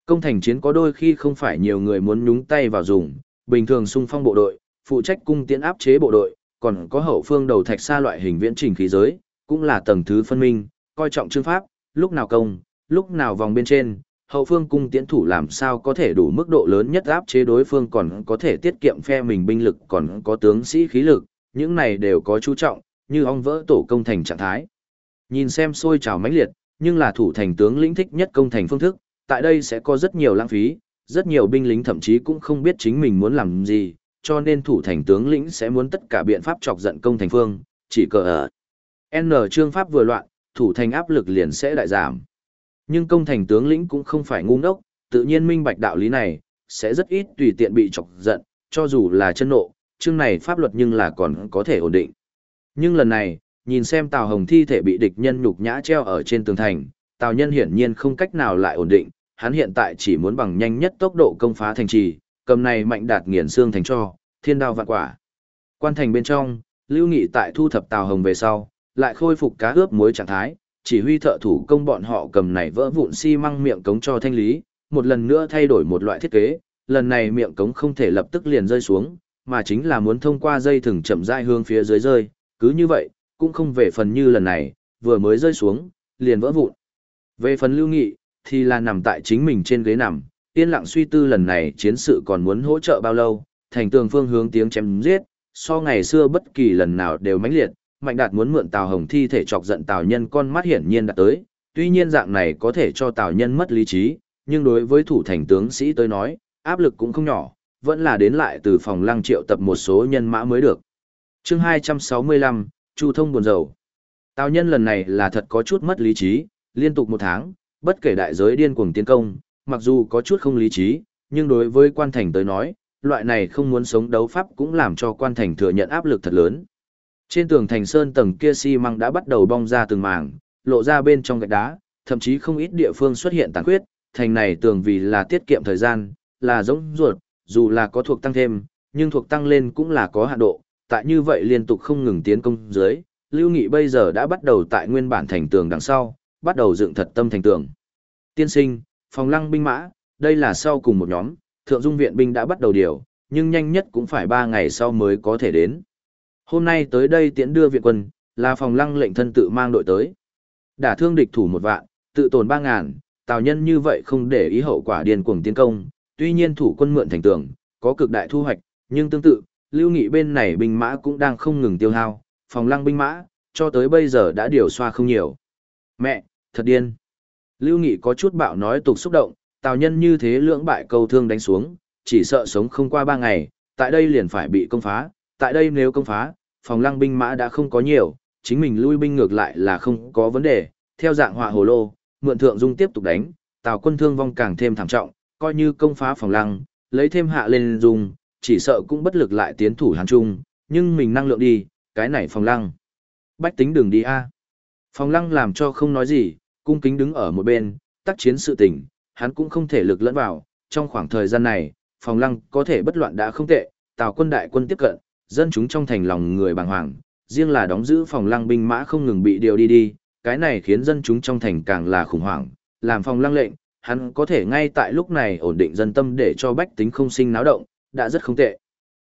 Công thành chiến có đôi khi không phải nhiều người muốn nhúng tay vào dùng, bình thường sung phong bộ đội, phụ trách cung tiễn áp chế bộ đội, còn có hậu phương đầu thạch xa loại hình viễn trình khí giới, cũng là tầng thứ phân minh, coi trọng chương pháp, lúc nào công, lúc nào vòng bên trên, hậu phương cung tiễn thủ làm sao có thể đủ mức độ lớn nhất áp chế đối phương còn có thể tiết kiệm phe mình binh lực còn có tướng sĩ khí lực, những này đều có chú trọng, như ong vỡ tổ công thành trạng thái. Nhìn xem sôi trào mãnh liệt, nhưng là thủ thành tướng lĩnh thích nhất công thành phương thức, tại đây sẽ có rất nhiều lãng phí, rất nhiều binh lính thậm chí cũng không biết chính mình muốn làm gì, cho nên thủ thành tướng lĩnh sẽ muốn tất cả biện pháp chọc giận công thành phương, chỉ cờ ở. N trương pháp vừa loạn, thủ thành áp lực liền sẽ đại giảm. Nhưng công thành tướng lĩnh cũng không phải ngu ngốc, tự nhiên minh bạch đạo lý này, sẽ rất ít tùy tiện bị chọc giận, cho dù là chân nộ, chương này pháp luật nhưng là còn có thể ổn định. Nhưng lần này, nhìn xem Tào Hồng thi thể bị địch nhân nhục nhã treo ở trên tường thành, Tào Nhân hiển nhiên không cách nào lại ổn định, hắn hiện tại chỉ muốn bằng nhanh nhất tốc độ công phá thành trì, cầm này mạnh đạt nghiền xương thành cho, thiên đao vạn quả. Quan thành bên trong, Lưu Nghị tại thu thập Tào Hồng về sau, lại khôi phục cá ướp muối trạng thái, chỉ huy thợ thủ công bọn họ cầm này vỡ vụn xi măng miệng cống cho thanh lý, một lần nữa thay đổi một loại thiết kế, lần này miệng cống không thể lập tức liền rơi xuống, mà chính là muốn thông qua dây thừng chậm rãi hướng phía dưới rơi, cứ như vậy, cũng không về phần như lần này, vừa mới rơi xuống, liền vỡ vụn. Về phần lưu nghị, thì là nằm tại chính mình trên ghế nằm, yên lặng suy tư lần này chiến sự còn muốn hỗ trợ bao lâu, thành tường phương hướng tiếng chém giết, so ngày xưa bất kỳ lần nào đều mãnh liệt, Mạnh Đạt muốn mượn Tào Hồng thi thể chọc giận Tào Nhân con mắt hiển nhiên đã tới, tuy nhiên dạng này có thể cho Tào Nhân mất lý trí, nhưng đối với thủ thành tướng sĩ tới nói, áp lực cũng không nhỏ, vẫn là đến lại từ phòng lăng triệu tập một số nhân mã mới được. chương 265, Chu Thông buồn rầu. Tào Nhân lần này là thật có chút mất lý trí, liên tục một tháng, bất kể đại giới điên cuồng tiến công, mặc dù có chút không lý trí, nhưng đối với quan thành tới nói, loại này không muốn sống đấu pháp cũng làm cho quan thành thừa nhận áp lực thật lớn. Trên tường thành sơn tầng kia xi măng đã bắt đầu bong ra từng mảng, lộ ra bên trong gạch đá, thậm chí không ít địa phương xuất hiện tàn khuyết, thành này tường vì là tiết kiệm thời gian, là giống ruột, dù là có thuộc tăng thêm, nhưng thuộc tăng lên cũng là có hạn độ, tại như vậy liên tục không ngừng tiến công dưới, Lưu Nghị bây giờ đã bắt đầu tại nguyên bản thành tường đằng sau, bắt đầu dựng thật tâm thành tường. Tiên sinh, phòng lăng binh mã, đây là sau cùng một nhóm, thượng dung viện binh đã bắt đầu điều, nhưng nhanh nhất cũng phải 3 ngày sau mới có thể đến. Hôm nay tới đây tiễn đưa viện quân, là phòng lăng lệnh thân tự mang đội tới. Đả thương địch thủ một vạn, tự tồn ba ngàn, tào nhân như vậy không để ý hậu quả điên cuồng tiến công, tuy nhiên thủ quân mượn thành tường, có cực đại thu hoạch, nhưng tương tự, lưu nghị bên này binh mã cũng đang không ngừng tiêu hao, phòng lăng binh mã, cho tới bây giờ đã điều xoa không nhiều. Mẹ, thật điên. Lưu nghị có chút bạo nói tục xúc động, tào nhân như thế lưỡng bại câu thương đánh xuống, chỉ sợ sống không qua ba ngày, tại đây liền phải bị công phá, tại đây nếu công phá, phòng lăng binh mã đã không có nhiều, chính mình lui binh ngược lại là không có vấn đề, theo dạng họa hồ lô, mượn thượng dung tiếp tục đánh, tào quân thương vong càng thêm thảm trọng, coi như công phá phòng lăng, lấy thêm hạ lên dung, chỉ sợ cũng bất lực lại tiến thủ hàn trung, nhưng mình năng lượng đi, cái này phòng lăng. Bách tính đừng đi a. Phòng lăng làm cho không nói gì, cung kính đứng ở một bên, tác chiến sự tình, hắn cũng không thể lực lẫn vào, trong khoảng thời gian này, phòng lăng có thể bất loạn đã không tệ, tào quân đại quân tiếp cận, dân chúng trong thành lòng người bàng hoàng, riêng là đóng giữ phòng lăng binh mã không ngừng bị điều đi đi, cái này khiến dân chúng trong thành càng là khủng hoảng, làm phòng lăng lệnh, hắn có thể ngay tại lúc này ổn định dân tâm để cho bách tính không sinh náo động, đã rất không tệ.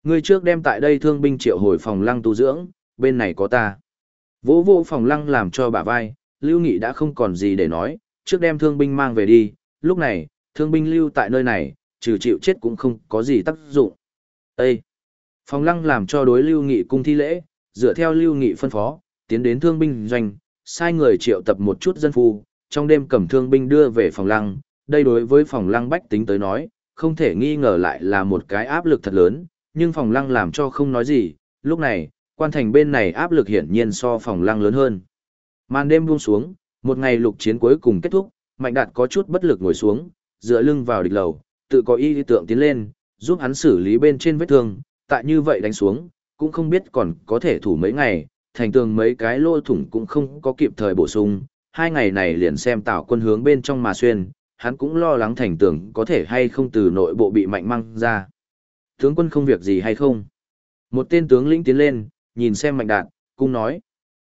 Người trước đem tại đây thương binh triệu hồi phòng lăng tu dưỡng, bên này có ta. Vỗ vô phòng lăng làm cho bả vai, Lưu Nghị đã không còn gì để nói, trước đem thương binh mang về đi, lúc này, thương binh lưu tại nơi này, trừ chịu chết cũng không có gì tác dụng. Ê! Phòng lăng làm cho đối lưu nghị cung thi lễ, dựa theo lưu nghị phân phó, tiến đến thương binh doanh, sai người triệu tập một chút dân phu, trong đêm cầm thương binh đưa về phòng lăng, đây đối với phòng lăng bách tính tới nói, không thể nghi ngờ lại là một cái áp lực thật lớn, nhưng phòng lăng làm cho không nói gì, lúc này, quan thành bên này áp lực hiển nhiên so phòng lăng lớn hơn. Màn đêm buông xuống, một ngày lục chiến cuối cùng kết thúc, Mạnh Đạt có chút bất lực ngồi xuống, dựa lưng vào địch lầu, tự có ý tượng tiến lên, giúp hắn xử lý bên trên vết thương, tại như vậy đánh xuống, cũng không biết còn có thể thủ mấy ngày, thành tường mấy cái lỗ thủng cũng không có kịp thời bổ sung, hai ngày này liền xem tạo quân hướng bên trong mà xuyên, hắn cũng lo lắng thành tường có thể hay không từ nội bộ bị mạnh măng ra. Tướng quân không việc gì hay không? Một tên tướng lĩnh tiến lên, nhìn xem mạnh đạt, cung nói.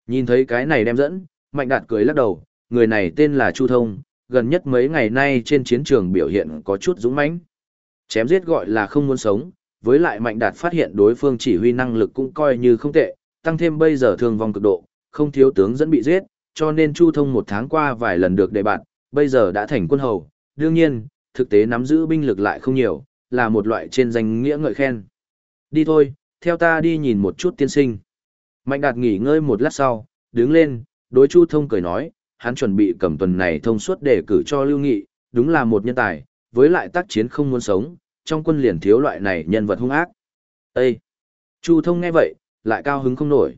Nhìn thấy cái này đem dẫn, mạnh đạt cười lắc đầu, người này tên là Chu Thông, gần nhất mấy ngày nay trên chiến trường biểu hiện có chút dũng mãnh. Chém giết gọi là không muốn sống, với lại mạnh đạt phát hiện đối phương chỉ huy năng lực cũng coi như không tệ, tăng thêm bây giờ thương vong cực độ, không thiếu tướng dẫn bị giết, cho nên Chu Thông một tháng qua vài lần được đề bạt, bây giờ đã thành quân hầu. Đương nhiên, thực tế nắm giữ binh lực lại không nhiều, là một loại trên danh nghĩa ngợi khen. Đi thôi, theo ta đi nhìn một chút tiên sinh. Mạnh đạt nghỉ ngơi một lát sau, đứng lên, đối Chu Thông cười nói, hắn chuẩn bị cầm tuần này thông suốt để cử cho Lưu Nghị, đúng là một nhân tài, với lại tác chiến không muốn sống, trong quân liền thiếu loại này nhân vật hung ác. Ê! Chu Thông nghe vậy, lại cao hứng không nổi.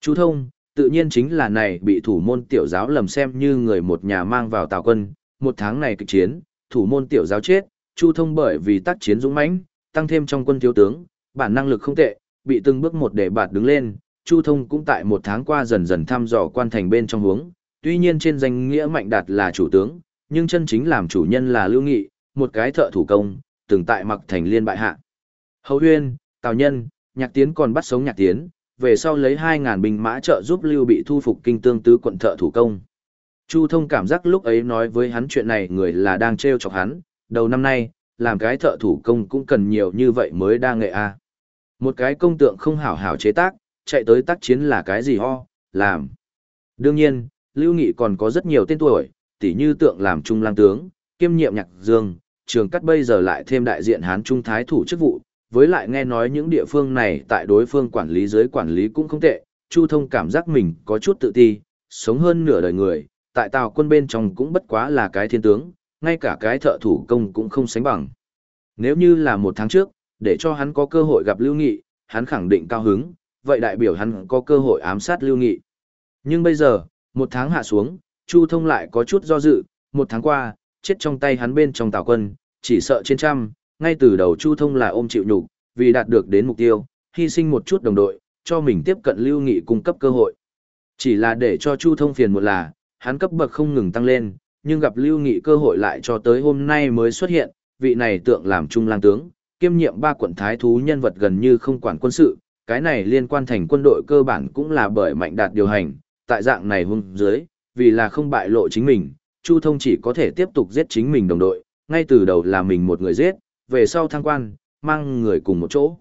Chu Thông, tự nhiên chính là này bị thủ môn tiểu giáo lầm xem như người một nhà mang vào tào quân, một tháng này kịch chiến, thủ môn tiểu giáo chết, Chu Thông bởi vì tác chiến dũng mãnh, tăng thêm trong quân thiếu tướng, bản năng lực không tệ, bị từng bước một để bạt đứng lên, Chu Thông cũng tại một tháng qua dần dần thăm dò quan thành bên trong hướng, tuy nhiên trên danh nghĩa mạnh đạt là chủ tướng, nhưng chân chính làm chủ nhân là Lưu Nghị, một cái thợ thủ công, từng tại mặc thành liên bại hạ. Hậu Huyên, Tào Nhân, Nhạc Tiến còn bắt sống Nhạc Tiến, về sau lấy 2.000 binh mã trợ giúp Lưu bị thu phục kinh tương tứ quận thợ thủ công. Chu Thông cảm giác lúc ấy nói với hắn chuyện này người là đang trêu chọc hắn, đầu năm nay, làm cái thợ thủ công cũng cần nhiều như vậy mới đa nghệ a. Một cái công tượng không hảo hảo chế tác, chạy tới tác chiến là cái gì ho, làm. Đương nhiên, Lưu Nghị còn có rất nhiều tên tuổi, tỉ như tượng làm trung lang tướng, kiêm nhiệm nhạc dương, trường cắt bây giờ lại thêm đại diện Hán Trung Thái thủ chức vụ, với lại nghe nói những địa phương này tại đối phương quản lý dưới quản lý cũng không tệ, Chu Thông cảm giác mình có chút tự ti, sống hơn nửa đời người, tại tàu quân bên trong cũng bất quá là cái thiên tướng, ngay cả cái thợ thủ công cũng không sánh bằng. Nếu như là một tháng trước, để cho hắn có cơ hội gặp Lưu Nghị, hắn khẳng định cao hứng, vậy đại biểu hắn có cơ hội ám sát Lưu Nghị. Nhưng bây giờ, một tháng hạ xuống, Chu Thông lại có chút do dự, một tháng qua, chết trong tay hắn bên trong tào quân, chỉ sợ trên trăm, ngay từ đầu Chu Thông là ôm chịu nhục, vì đạt được đến mục tiêu, hy sinh một chút đồng đội, cho mình tiếp cận Lưu Nghị cung cấp cơ hội. Chỉ là để cho Chu Thông phiền một là, hắn cấp bậc không ngừng tăng lên, nhưng gặp Lưu Nghị cơ hội lại cho tới hôm nay mới xuất hiện, vị này tượng làm trung lang tướng, kiêm nhiệm ba quận thái thú nhân vật gần như không quản quân sự, cái này liên quan thành quân đội cơ bản cũng là bởi mạnh đạt điều hành, tại dạng này hung dưới, vì là không bại lộ chính mình, Chu Thông chỉ có thể tiếp tục giết chính mình đồng đội, ngay từ đầu là mình một người giết, về sau thăng quan, mang người cùng một chỗ.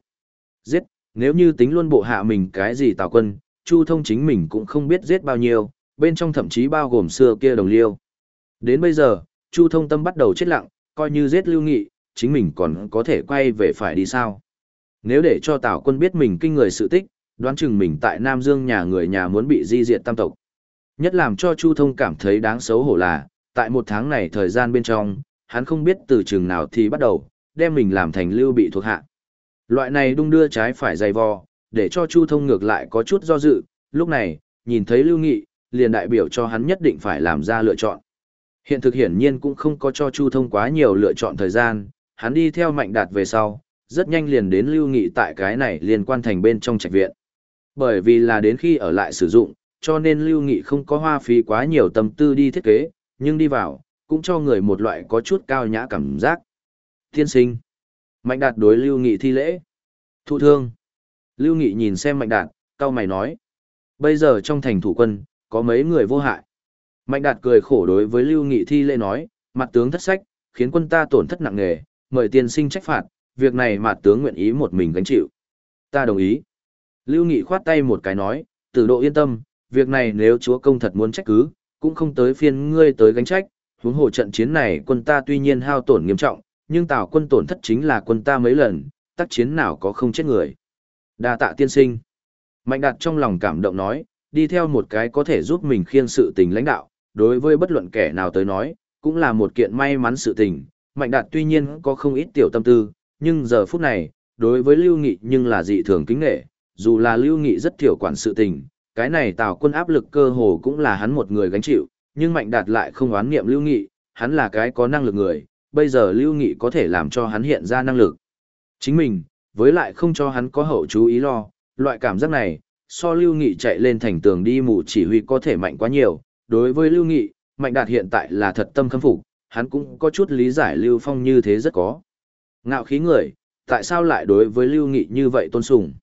Giết, nếu như tính luôn bộ hạ mình cái gì tào quân, Chu Thông chính mình cũng không biết giết bao nhiêu, bên trong thậm chí bao gồm xưa kia đồng liêu. Đến bây giờ, Chu Thông tâm bắt đầu chết lặng, coi như giết Lưu Nghị, chính mình còn có thể quay về phải đi sao. Nếu để cho Tào quân biết mình kinh người sự tích, đoán chừng mình tại Nam Dương nhà người nhà muốn bị di diệt tam tộc. Nhất làm cho Chu Thông cảm thấy đáng xấu hổ là, tại một tháng này thời gian bên trong, hắn không biết từ chừng nào thì bắt đầu, đem mình làm thành lưu bị thuộc hạ. Loại này đung đưa trái phải dày vò, để cho Chu Thông ngược lại có chút do dự, lúc này, nhìn thấy Lưu Nghị, liền đại biểu cho hắn nhất định phải làm ra lựa chọn. Hiện thực hiển nhiên cũng không có cho Chu Thông quá nhiều lựa chọn thời gian, hắn đi theo Mạnh Đạt về sau, rất nhanh liền đến Lưu Nghị tại cái này liên quan thành bên trong trạch viện. Bởi vì là đến khi ở lại sử dụng, cho nên Lưu Nghị không có hoa phí quá nhiều tâm tư đi thiết kế, nhưng đi vào, cũng cho người một loại có chút cao nhã cảm giác. Tiên sinh. Mạnh đạt đối Lưu Nghị thi lễ. Thụ thương. Lưu Nghị nhìn xem Mạnh đạt, cao mày nói. Bây giờ trong thành thủ quân, có mấy người vô hại. Mạnh đạt cười khổ đối với Lưu Nghị thi lễ nói, mặt tướng thất sách, khiến quân ta tổn thất nặng nề, mời tiên sinh trách phạt, việc này mặt tướng nguyện ý một mình gánh chịu. Ta đồng ý. Lưu Nghị khoát tay một cái nói, tử độ yên tâm, việc này nếu chúa công thật muốn trách cứ, cũng không tới phiên ngươi tới gánh trách, huống hồ trận chiến này quân ta tuy nhiên hao tổn nghiêm trọng, nhưng Tào quân tổn thất chính là quân ta mấy lần, tác chiến nào có không chết người. Đa tạ tiên sinh. Mạnh đạt trong lòng cảm động nói, đi theo một cái có thể giúp mình khiêng sự tình lãnh đạo, đối với bất luận kẻ nào tới nói, cũng là một kiện may mắn sự tình. Mạnh đạt tuy nhiên có không ít tiểu tâm tư, nhưng giờ phút này, đối với Lưu Nghị nhưng là dị thường kính nghệ, dù là Lưu Nghị rất thiểu quản sự tình, cái này Tào quân áp lực cơ hồ cũng là hắn một người gánh chịu, nhưng Mạnh Đạt lại không oán niệm Lưu Nghị, hắn là cái có năng lực người, bây giờ Lưu Nghị có thể làm cho hắn hiện ra năng lực. Chính mình, với lại không cho hắn có hậu chú ý lo, loại cảm giác này, so Lưu Nghị chạy lên thành tường đi mù chỉ huy có thể mạnh quá nhiều, đối với Lưu Nghị, Mạnh Đạt hiện tại là thật tâm khâm phục, hắn cũng có chút lý giải Lưu Phong như thế rất có. Ngạo khí người, tại sao lại đối với Lưu Nghị như vậy tôn sùng?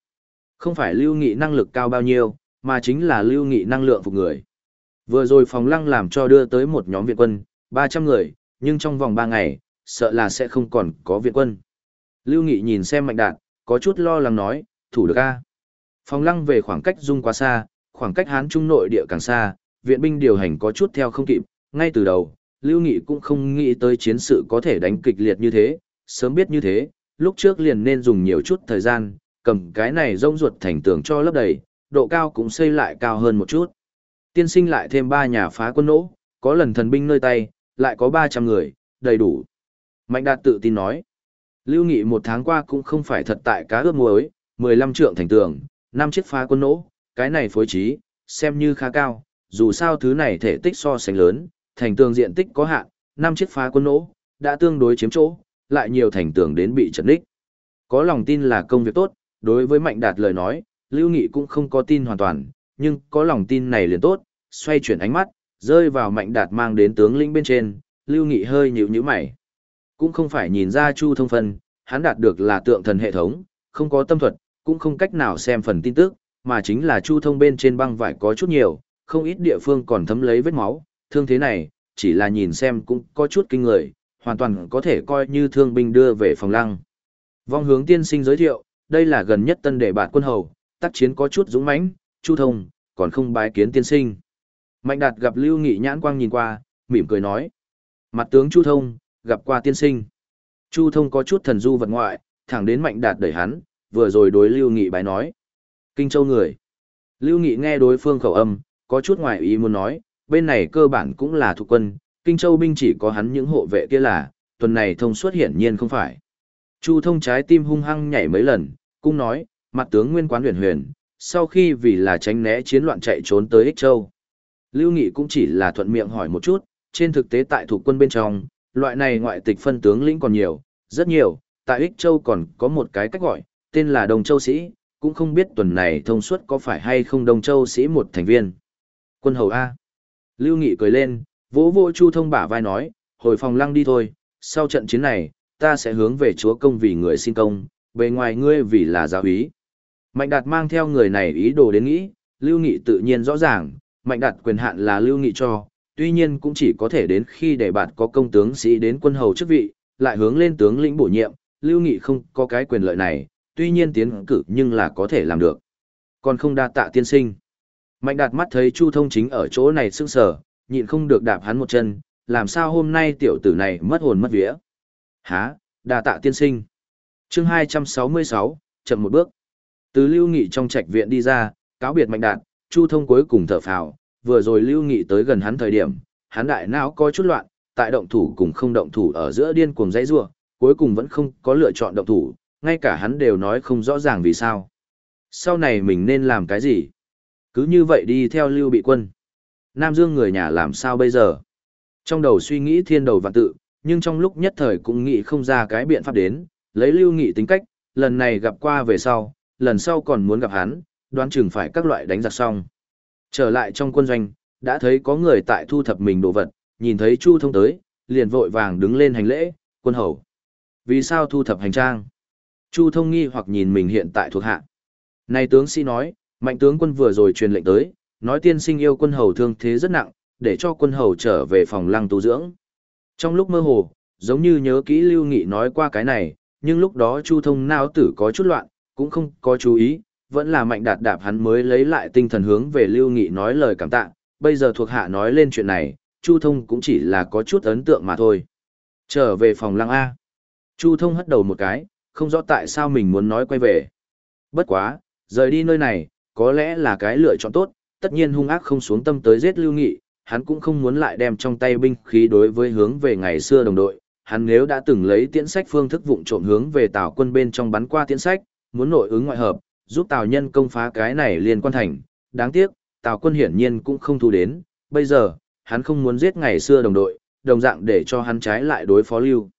Không phải Lưu Nghị năng lực cao bao nhiêu, mà chính là Lưu Nghị năng lượng phục người. Vừa rồi phòng lăng làm cho đưa tới một nhóm viện quân, 300 người, nhưng trong vòng 3 ngày, sợ là sẽ không còn có viện quân. Lưu Nghị nhìn xem Mạnh Đạt, có chút lo lắng nói, thủ được a. Phòng lăng về khoảng cách dung quá xa, khoảng cách Hán Trung nội địa càng xa, viện binh điều hành có chút theo không kịp, ngay từ đầu, Lưu Nghị cũng không nghĩ tới chiến sự có thể đánh kịch liệt như thế, sớm biết như thế, lúc trước liền nên dùng nhiều chút thời gian, cầm cái này rông ruột thành tường cho lấp đầy, độ cao cũng xây lại cao hơn một chút. Tiên sinh lại thêm 3 nhà phá quân nỗ, có lần thần binh nơi tay, lại có 300 người, đầy đủ. Mạnh đạt tự tin nói, Lưu Nghị một tháng qua cũng không phải thật tại cá ướp muối, 15 trượng thành tường, 5 chiếc phá quân nỗ, cái này phối trí, xem như khá cao, dù sao thứ này thể tích so sánh lớn, thành tường diện tích có hạn, 5 chiếc phá quân nỗ, đã tương đối chiếm chỗ, lại nhiều thành tường đến bị trật đích. Có lòng tin là công việc tốt, đối với Mạnh Đạt lời nói, Lưu Nghị cũng không có tin hoàn toàn, nhưng có lòng tin này liền tốt, xoay chuyển ánh mắt, rơi vào Mạnh Đạt mang đến tướng lĩnh bên trên, Lưu Nghị hơi nhíu nhíu mày. Cũng không phải nhìn ra Chu Thông phân, hắn đạt được là tượng thần hệ thống, không có tâm thuật, cũng không cách nào xem phần tin tức, mà chính là Chu Thông bên trên băng vải có chút nhiều, không ít địa phương còn thấm lấy vết máu, thương thế này, chỉ là nhìn xem cũng có chút kinh người, hoàn toàn có thể coi như thương binh đưa về phòng lăng. Vong hướng tiên sinh giới thiệu, đây là gần nhất tân đệ bạt quân hầu, tác chiến có chút dũng mãnh, Chu Thông, còn không bái kiến tiên sinh. Mạnh đạt gặp Lưu Nghị nhãn quang nhìn qua, mỉm cười nói. Mặt tướng Chu Thông, gặp qua tiên sinh. Chu Thông có chút thần du vật ngoại, thẳng đến mạnh đạt đẩy hắn, vừa rồi đối Lưu Nghị bái nói. Kinh Châu người. Lưu Nghị nghe đối phương khẩu âm, có chút ngoài ý muốn nói, bên này cơ bản cũng là thuộc quân, Kinh Châu binh chỉ có hắn những hộ vệ kia là, tuần này thông suốt hiển nhiên không phải. Chu thông trái tim hung hăng nhảy mấy lần, cung nói, mặt tướng nguyên quán huyền huyền, sau khi vì là tránh né chiến loạn chạy trốn tới Ích Châu. Lưu Nghị cũng chỉ là thuận miệng hỏi một chút, trên thực tế tại thuộc quân bên trong, loại này ngoại tịch phân tướng lĩnh còn nhiều, rất nhiều, tại Ích Châu còn có một cái cách gọi, tên là Đồng Châu Sĩ, cũng không biết tuần này thông suốt có phải hay không Đồng Châu Sĩ một thành viên. Quân hầu A. Lưu Nghị cười lên, vỗ vỗ Chu Thông bả vai nói, hồi phòng lăng đi thôi, sau trận chiến này, ta sẽ hướng về chúa công vì người xin công, bề ngoài ngươi vì là giáo ý. Mạnh đạt mang theo người này ý đồ đến nghĩ, Lưu Nghị tự nhiên rõ ràng, mạnh đạt quyền hạn là Lưu Nghị cho, tuy nhiên cũng chỉ có thể đến khi để bạn có công tướng sĩ đến quân hầu chức vị, lại hướng lên tướng lĩnh bổ nhiệm, Lưu Nghị không có cái quyền lợi này, tuy nhiên tiến cử nhưng là có thể làm được. Còn không đa tạ tiên sinh. Mạnh đạt mắt thấy Chu Thông chính ở chỗ này sưng sờ nhịn không được đạp hắn một chân, làm sao hôm nay tiểu tử này mất hồn mất vía. hả đa tạ tiên sinh. chương 266, chậm một bước. Từ Lưu Nghị trong trạch viện đi ra, cáo biệt Mạnh đạt, Chu Thông cuối cùng thở phào, vừa rồi Lưu Nghị tới gần hắn thời điểm, hắn đại não có chút loạn, tại động thủ cùng không động thủ ở giữa điên cuồng dãy rủa, cuối cùng vẫn không có lựa chọn động thủ, ngay cả hắn đều nói không rõ ràng vì sao. Sau này mình nên làm cái gì? Cứ như vậy đi theo Lưu Bị Quân. Nam Dương người nhà làm sao bây giờ? Trong đầu suy nghĩ thiên đầu vạn tự, nhưng trong lúc nhất thời cũng nghĩ không ra cái biện pháp đến, lấy Lưu Nghị tính cách, lần này gặp qua về sau, lần sau còn muốn gặp hắn, đoán chừng phải các loại đánh giặc xong. Trở lại trong quân doanh, đã thấy có người tại thu thập mình đồ vật, nhìn thấy Chu Thông tới, liền vội vàng đứng lên hành lễ, quân hầu. Vì sao thu thập hành trang? Chu Thông nghi hoặc nhìn mình hiện tại thuộc hạ. Này tướng sĩ nói, mạnh tướng quân vừa rồi truyền lệnh tới, nói tiên sinh yêu quân hầu thương thế rất nặng, để cho quân hầu trở về phòng lăng tu dưỡng. Trong lúc mơ hồ, giống như nhớ kỹ Lưu Nghị nói qua cái này, nhưng lúc đó Chu Thông nao tử có chút loạn, cũng không có chú ý, vẫn là mạnh đạt đạp hắn mới lấy lại tinh thần hướng về Lưu Nghị nói lời cảm tạ, bây giờ thuộc hạ nói lên chuyện này, Chu Thông cũng chỉ là có chút ấn tượng mà thôi. Trở về phòng lăng A. Chu Thông hất đầu một cái, không rõ tại sao mình muốn nói quay về. Bất quá, rời đi nơi này, có lẽ là cái lựa chọn tốt, tất nhiên hung ác không xuống tâm tới giết Lưu Nghị, hắn cũng không muốn lại đem trong tay binh khí đối với hướng về ngày xưa đồng đội, hắn nếu đã từng lấy tiễn sách phương thức vụng trộm hướng về Tào quân bên trong bắn qua tiễn sách, muốn nội ứng ngoại hợp, giúp Tào nhân công phá cái này liên quan thành. Đáng tiếc, Tào quân hiển nhiên cũng không thu đến, bây giờ, hắn không muốn giết ngày xưa đồng đội, đồng dạng để cho hắn trái lại đối phó lưu.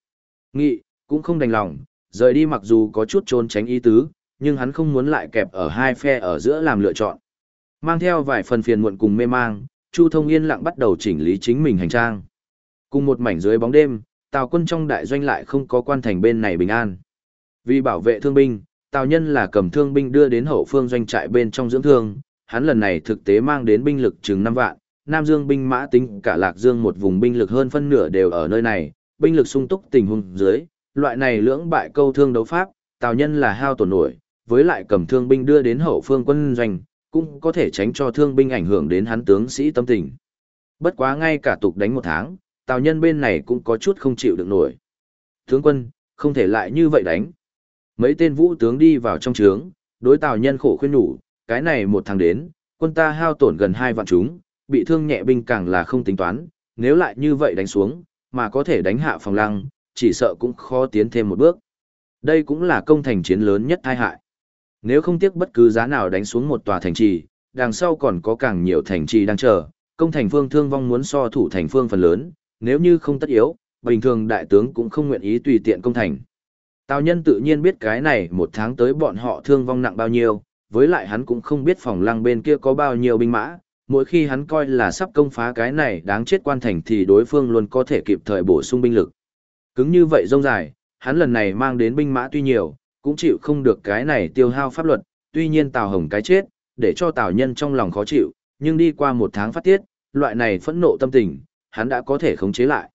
Nghị, cũng không đành lòng, rời đi mặc dù có chút trốn tránh ý tứ, nhưng hắn không muốn lại kẹp ở hai phe ở giữa làm lựa chọn. Mang theo vài phần phiền muộn cùng mê mang, Chu Thông yên lặng bắt đầu chỉnh lý chính mình hành trang. Cùng một mảnh dưới bóng đêm, Tào quân trong đại doanh lại không có quan thành bên này bình an. Vì bảo vệ thương binh, Tào nhân là cầm thương binh đưa đến hậu phương doanh trại bên trong dưỡng thương, hắn lần này thực tế mang đến binh lực chừng 5 vạn, Nam Dương binh mã tính cả Lạc Dương một vùng binh lực hơn phân nửa đều ở nơi này, binh lực sung túc tình huống dưới, loại này lưỡng bại câu thương đấu pháp, Tào nhân là hao tổn nổi, với lại cầm thương binh đưa đến hậu phương quân doanh, cũng có thể tránh cho thương binh ảnh hưởng đến hắn tướng sĩ tâm tình. Bất quá ngay cả tục đánh một tháng, Tào nhân bên này cũng có chút không chịu được nổi. Tướng quân, không thể lại như vậy đánh. Mấy tên vũ tướng đi vào trong trướng, đối Tào nhân khổ khuyên nhủ, cái này một tháng đến, quân ta hao tổn gần hai vạn chúng, bị thương nhẹ binh càng là không tính toán, nếu lại như vậy đánh xuống, mà có thể đánh hạ phòng lăng, chỉ sợ cũng khó tiến thêm một bước. Đây cũng là công thành chiến lớn nhất tai hại. Nếu không tiếc bất cứ giá nào đánh xuống một tòa thành trì, đằng sau còn có càng nhiều thành trì đang chờ, công thành phương thương vong muốn so thủ thành phương phần lớn, nếu như không tất yếu, bình thường đại tướng cũng không nguyện ý tùy tiện công thành. Tào nhân tự nhiên biết cái này một tháng tới bọn họ thương vong nặng bao nhiêu, với lại hắn cũng không biết phòng lăng bên kia có bao nhiêu binh mã, mỗi khi hắn coi là sắp công phá cái này đáng chết quan thành thì đối phương luôn có thể kịp thời bổ sung binh lực. Cứng như vậy rông dài, hắn lần này mang đến binh mã tuy nhiều, cũng chịu không được cái này tiêu hao pháp luật, tuy nhiên Tào Hồng cái chết, để cho Tào Nhân trong lòng khó chịu, nhưng đi qua một tháng phát tiết, loại này phẫn nộ tâm tình, hắn đã có thể khống chế lại.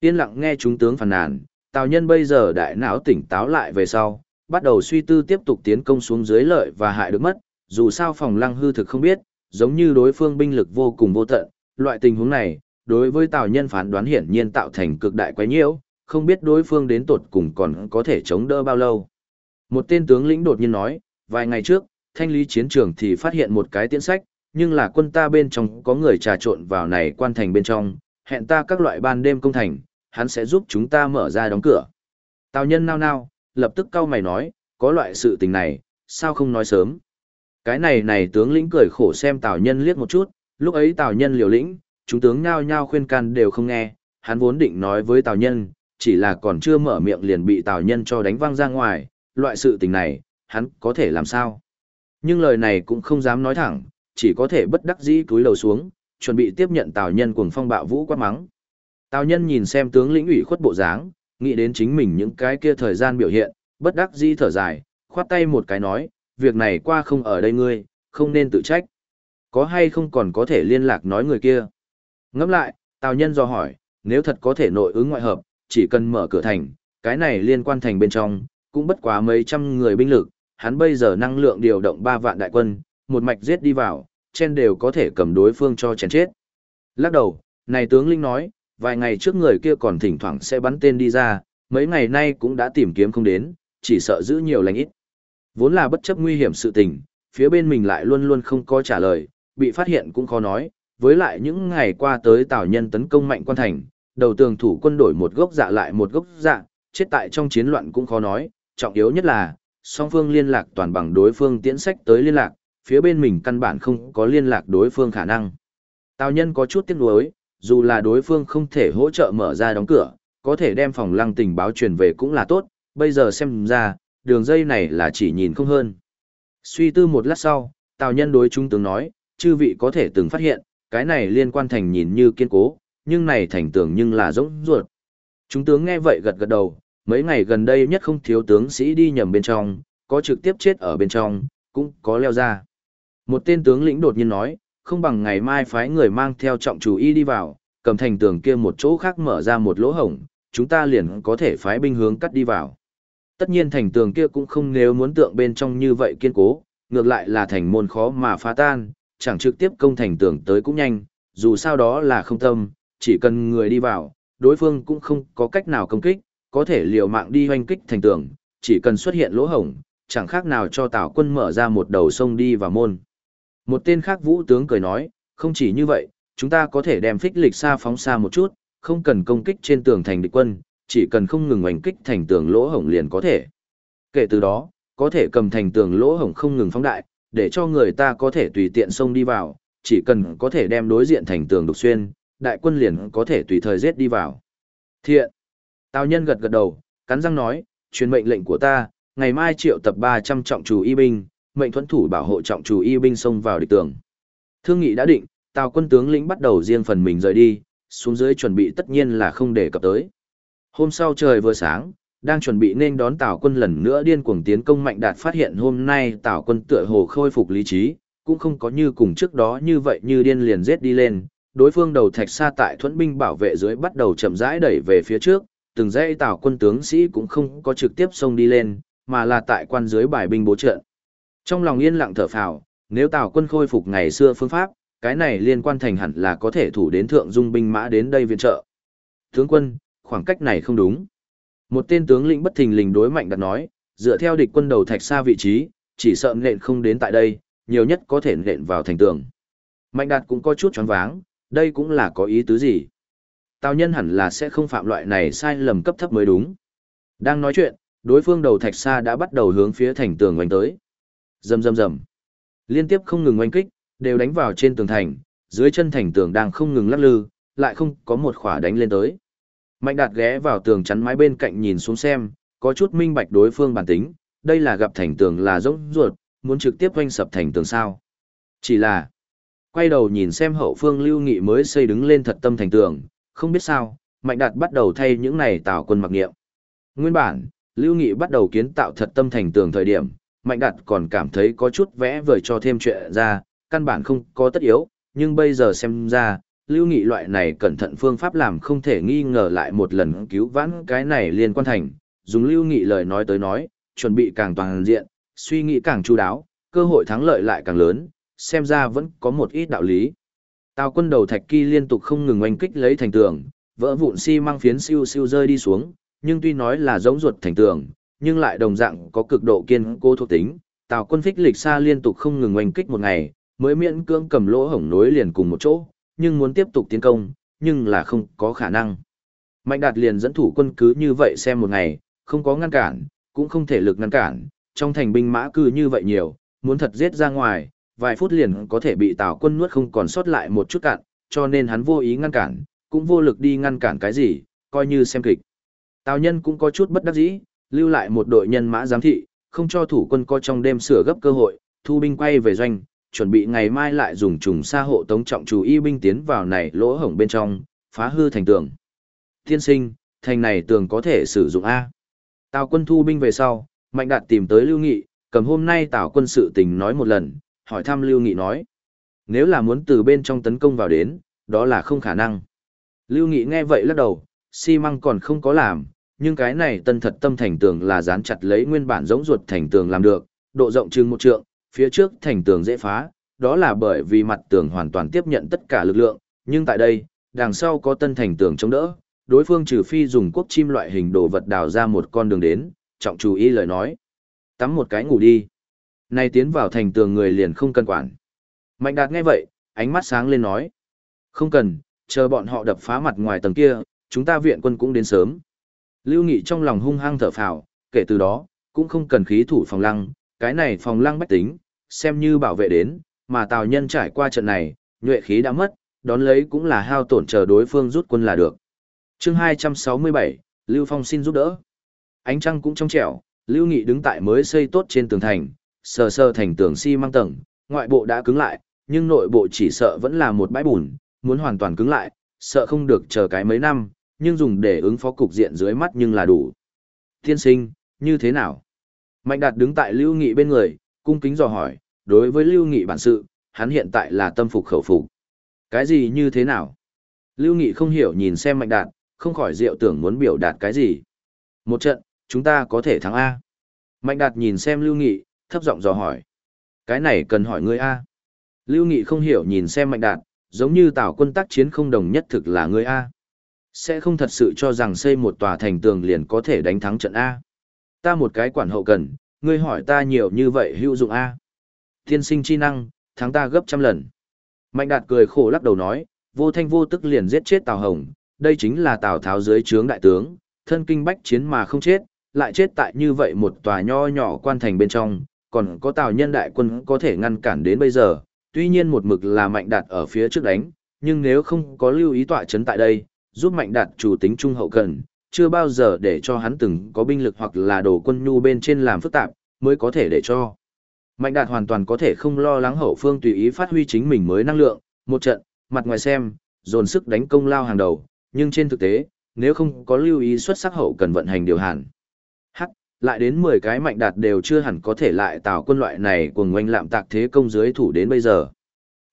Yên lặng nghe chúng tướng phàn nàn, Tào Nhân bây giờ đại não tỉnh táo lại về sau, bắt đầu suy tư tiếp tục tiến công xuống dưới lợi và hại được mất, dù sao phòng lăng hư thực không biết, giống như đối phương binh lực vô cùng vô tận, loại tình huống này, đối với Tào Nhân phán đoán hiển nhiên tạo thành cực đại quái nhiễu, không biết đối phương đến tột cùng còn có thể chống đỡ bao lâu. Một tên tướng lĩnh đột nhiên nói, vài ngày trước, thanh lý chiến trường thì phát hiện một cái tiễn sách, nhưng là quân ta bên trong có người trà trộn vào này quan thành bên trong, hẹn ta các loại ban đêm công thành, hắn sẽ giúp chúng ta mở ra đóng cửa. Tào nhân nao nao, lập tức cau mày nói, có loại sự tình này, sao không nói sớm. Cái này này tướng lĩnh cười khổ xem Tào nhân liếc một chút, lúc ấy Tào nhân liều lĩnh, chúng tướng nhao nhao khuyên can đều không nghe, hắn vốn định nói với Tào nhân, chỉ là còn chưa mở miệng liền bị Tào nhân cho đánh văng ra ngoài, loại sự tình này, hắn có thể làm sao? Nhưng lời này cũng không dám nói thẳng, chỉ có thể bất đắc dĩ cúi đầu xuống, chuẩn bị tiếp nhận Tào Nhân cuồng phong bạo vũ quát mắng. Tào Nhân nhìn xem tướng lĩnh ủy khuất bộ dáng, nghĩ đến chính mình những cái kia thời gian biểu hiện, bất đắc dĩ thở dài, khoát tay một cái nói, việc này qua không ở đây ngươi, không nên tự trách. Có hay không còn có thể liên lạc nói người kia. Ngẫm lại, Tào Nhân do hỏi, nếu thật có thể nội ứng ngoại hợp, chỉ cần mở cửa thành, cái này liên quan thành bên trong, cũng bất quá mấy trăm người binh lực, hắn bây giờ năng lượng điều động 3 vạn đại quân, một mạch giết đi vào, trên đều có thể cầm đối phương cho chèn chết. Lắc đầu, này tướng Linh nói, vài ngày trước người kia còn thỉnh thoảng sẽ bắn tên đi ra, mấy ngày nay cũng đã tìm kiếm không đến, chỉ sợ giữ nhiều lành ít. Vốn là bất chấp nguy hiểm sự tình, phía bên mình lại luôn luôn không có trả lời, bị phát hiện cũng khó nói, với lại những ngày qua tới tào nhân tấn công mạnh quan thành, đầu tường thủ quân đổi một gốc dạ lại một gốc dạ, chết tại trong chiến loạn cũng khó nói, trọng yếu nhất là, song phương liên lạc toàn bằng đối phương tiễn sách tới liên lạc, phía bên mình căn bản không có liên lạc đối phương khả năng. Tào nhân có chút tiếc nuối, dù là đối phương không thể hỗ trợ mở ra đóng cửa, có thể đem phòng lăng tình báo truyền về cũng là tốt, bây giờ xem ra, đường dây này là chỉ nhìn không hơn. Suy tư một lát sau, Tào nhân đối chúng tướng nói, chư vị có thể từng phát hiện, cái này liên quan thành nhìn như kiên cố, nhưng này thành tưởng nhưng là rỗng ruột. Chúng tướng nghe vậy gật gật đầu, mấy ngày gần đây nhất không thiếu tướng sĩ đi nhầm bên trong, có trực tiếp chết ở bên trong, cũng có leo ra. Một tên tướng lĩnh đột nhiên nói, không bằng ngày mai phái người mang theo trọng chủ y đi vào, cầm thành tường kia một chỗ khác mở ra một lỗ hổng, chúng ta liền có thể phái binh hướng cắt đi vào. Tất nhiên thành tường kia cũng không nếu muốn tượng bên trong như vậy kiên cố, ngược lại là thành môn khó mà phá tan, chẳng trực tiếp công thành tường tới cũng nhanh, dù sao đó là không tâm, chỉ cần người đi vào, đối phương cũng không có cách nào công kích, có thể liều mạng đi hoanh kích thành tường, chỉ cần xuất hiện lỗ hổng, chẳng khác nào cho Tào quân mở ra một đầu sông đi vào môn. Một tên khác vũ tướng cười nói, không chỉ như vậy, chúng ta có thể đem phích lịch xa phóng xa một chút, không cần công kích trên tường thành địch quân, chỉ cần không ngừng oanh kích thành tường lỗ hổng liền có thể. Kể từ đó, có thể cầm thành tường lỗ hổng không ngừng phóng đại, để cho người ta có thể tùy tiện xông đi vào, chỉ cần có thể đem đối diện thành tường đục xuyên, đại quân liền có thể tùy thời giết đi vào. Thiện. Tào nhân gật gật đầu, cắn răng nói, truyền mệnh lệnh của ta, ngày mai triệu tập 300 trọng chủ y binh, mệnh thuẫn thủ bảo hộ trọng chủ y binh xông vào địch tường. Thương nghị đã định, Tào quân tướng lĩnh bắt đầu riêng phần mình rời đi, xuống dưới chuẩn bị tất nhiên là không để cập tới. Hôm sau trời vừa sáng, đang chuẩn bị nên đón Tào quân lần nữa điên cuồng tiến công mạnh đạt phát hiện hôm nay Tào quân tựa hồ khôi phục lý trí, cũng không có như cùng trước đó như vậy như điên liền giết đi lên. Đối phương đầu thạch xa tại thuẫn binh bảo vệ dưới bắt đầu chậm rãi đẩy về phía trước, từng dãy Tào quân tướng sĩ cũng không có trực tiếp xông đi lên, mà là tại quan dưới bài binh bố trận. Trong lòng yên lặng thở phào, nếu Tào quân khôi phục ngày xưa phương pháp, cái này liên quan thành hẳn là có thể thủ đến thượng dung binh mã đến đây viện trợ. Tướng quân, khoảng cách này không đúng. Một tên tướng lĩnh bất thình lình đối mạnh đặt nói, dựa theo địch quân đầu thạch xa vị trí, chỉ sợ nện không đến tại đây, nhiều nhất có thể nện vào thành tường. Mạnh đạt cũng có chút choáng váng, đây cũng là có ý tứ gì. Tào nhân hẳn là sẽ không phạm loại này sai lầm cấp thấp mới đúng. Đang nói chuyện, đối phương đầu thạch xa đã bắt đầu hướng phía thành tường oanh tới. Rầm rầm rầm. Liên tiếp không ngừng oanh kích, đều đánh vào trên tường thành, dưới chân thành tường đang không ngừng lắc lư, lại không có một khỏa đánh lên tới. Mạnh đạt ghé vào tường chắn mái bên cạnh nhìn xuống xem, có chút minh bạch đối phương bản tính, đây là gặp thành tường là rỗng ruột, muốn trực tiếp oanh sập thành tường sao. Chỉ là, quay đầu nhìn xem hậu phương lưu nghị mới xây đứng lên thật tâm thành tường, không biết sao, mạnh đạt bắt đầu thay những này tạo quân mặc nghiệm. Nguyên bản, lưu nghị bắt đầu kiến tạo thật tâm thành tường thời điểm, mạnh đạt còn cảm thấy có chút vẽ vời cho thêm chuyện ra, căn bản không có tất yếu, nhưng bây giờ xem ra, lưu nghị loại này cẩn thận phương pháp làm không thể nghi ngờ lại một lần cứu vãn cái này liên quan thành, dùng lưu nghị lời nói tới nói, chuẩn bị càng toàn diện, suy nghĩ càng chu đáo, cơ hội thắng lợi lại càng lớn, xem ra vẫn có một ít đạo lý. Tào quân đầu thạch kỳ liên tục không ngừng oanh kích lấy thành tường, vỡ vụn xi si măng phiến siêu siêu rơi đi xuống, nhưng tuy nói là giống ruột thành tường, nhưng lại đồng dạng có cực độ kiên cố thuộc tính. Tào quân phích lịch xa liên tục không ngừng oanh kích một ngày, mới miễn cưỡng cầm lỗ hổng nối liền cùng một chỗ, nhưng muốn tiếp tục tiến công, nhưng là không có khả năng. Mạnh đạt liền dẫn thủ quân cứ như vậy xem một ngày, không có ngăn cản, cũng không thể lực ngăn cản, trong thành binh mã cư như vậy nhiều, muốn thật giết ra ngoài, vài phút liền có thể bị Tào quân nuốt không còn sót lại một chút cạn, cho nên hắn vô ý ngăn cản, cũng vô lực đi ngăn cản cái gì, coi như xem kịch. Tào nhân cũng có chút bất đắc dĩ, lưu lại một đội nhân mã giám thị, không cho thủ quân co trong đêm sửa gấp cơ hội, thu binh quay về doanh, chuẩn bị ngày mai lại dùng trùng xa hộ tống trọng chủ y binh tiến vào này lỗ hổng bên trong, phá hư thành tường. Thiên sinh, thành này tường có thể sử dụng A. Tào quân thu binh về sau, Mạnh Đạt tìm tới Lưu Nghị, cầm hôm nay Tào quân sự tình nói một lần, hỏi thăm Lưu Nghị nói. Nếu là muốn từ bên trong tấn công vào đến, đó là không khả năng. Lưu Nghị nghe vậy lắc đầu, xi măng còn không có làm, nhưng cái này tân thật tâm thành tường là dán chặt lấy nguyên bản giống ruột thành tường làm được, độ rộng chừng một trượng, phía trước thành tường dễ phá, đó là bởi vì mặt tường hoàn toàn tiếp nhận tất cả lực lượng, nhưng tại đây, đằng sau có tân thành tường chống đỡ, đối phương trừ phi dùng quốc chim loại hình đồ vật đào ra một con đường đến, trọng chú ý lời nói. Tắm một cái ngủ đi. Nay tiến vào thành tường người liền không cần quản. Mạnh đạt nghe vậy, ánh mắt sáng lên nói. Không cần, chờ bọn họ đập phá mặt ngoài tầng kia, chúng ta viện quân cũng đến sớm. Lưu Nghị trong lòng hung hăng thở phào, kể từ đó, cũng không cần khí thủ phòng lăng, cái này phòng lăng bách tính, xem như bảo vệ đến, mà Tào Nhân trải qua trận này, nhuệ khí đã mất, đón lấy cũng là hao tổn chờ đối phương rút quân là được. chương 267, Lưu Phong xin giúp đỡ. Ánh trăng cũng trong trẻo, Lưu Nghị đứng tại mới xây tốt trên tường thành, sờ sờ thành tường xi si măng tầng, ngoại bộ đã cứng lại, nhưng nội bộ chỉ sợ vẫn là một bãi bùn, muốn hoàn toàn cứng lại, sợ không được chờ cái mấy năm, nhưng dùng để ứng phó cục diện dưới mắt nhưng là đủ. Tiên sinh, như thế nào? Mạnh Đạt đứng tại Lưu Nghị bên người, cung kính dò hỏi, đối với Lưu Nghị bản sự, hắn hiện tại là tâm phục khẩu phục. Cái gì như thế nào? Lưu Nghị không hiểu nhìn xem Mạnh Đạt, không khỏi diệu tưởng muốn biểu đạt cái gì. Một trận, chúng ta có thể thắng A. Mạnh Đạt nhìn xem Lưu Nghị, thấp giọng dò hỏi. Cái này cần hỏi ngươi A. Lưu Nghị không hiểu nhìn xem Mạnh Đạt, giống như tảo quân tác chiến không đồng nhất thực là ngươi A. Sẽ không thật sự cho rằng xây một tòa thành tường liền có thể đánh thắng trận A. Ta một cái quản hậu cần, ngươi hỏi ta nhiều như vậy hữu dụng A. Thiên sinh chi năng, thắng ta gấp trăm lần. Mạnh đạt cười khổ lắc đầu nói, vô thanh vô tức liền giết chết Tào Hồng, đây chính là Tào Tháo dưới trướng đại tướng, thân kinh bách chiến mà không chết, lại chết tại như vậy một tòa nho nhỏ quan thành bên trong, còn có tào nhân đại quân có thể ngăn cản đến bây giờ, tuy nhiên một mực là mạnh đạt ở phía trước đánh, nhưng nếu không có lưu ý tọa chấn tại đây, giúp mạnh đạt chủ tính trung hậu cần, chưa bao giờ để cho hắn từng có binh lực hoặc là đồ quân nhu bên trên làm phức tạp, mới có thể để cho. Mạnh đạt hoàn toàn có thể không lo lắng hậu phương tùy ý phát huy chính mình mới năng lượng, một trận, mặt ngoài xem, dồn sức đánh công lao hàng đầu, nhưng trên thực tế, nếu không có lưu ý xuất sắc hậu cần vận hành điều hàn. Hắc, lại đến 10 cái mạnh đạt đều chưa hẳn có thể lại tạo quân loại này của ngoanh lạm tạc thế công dưới thủ đến bây giờ.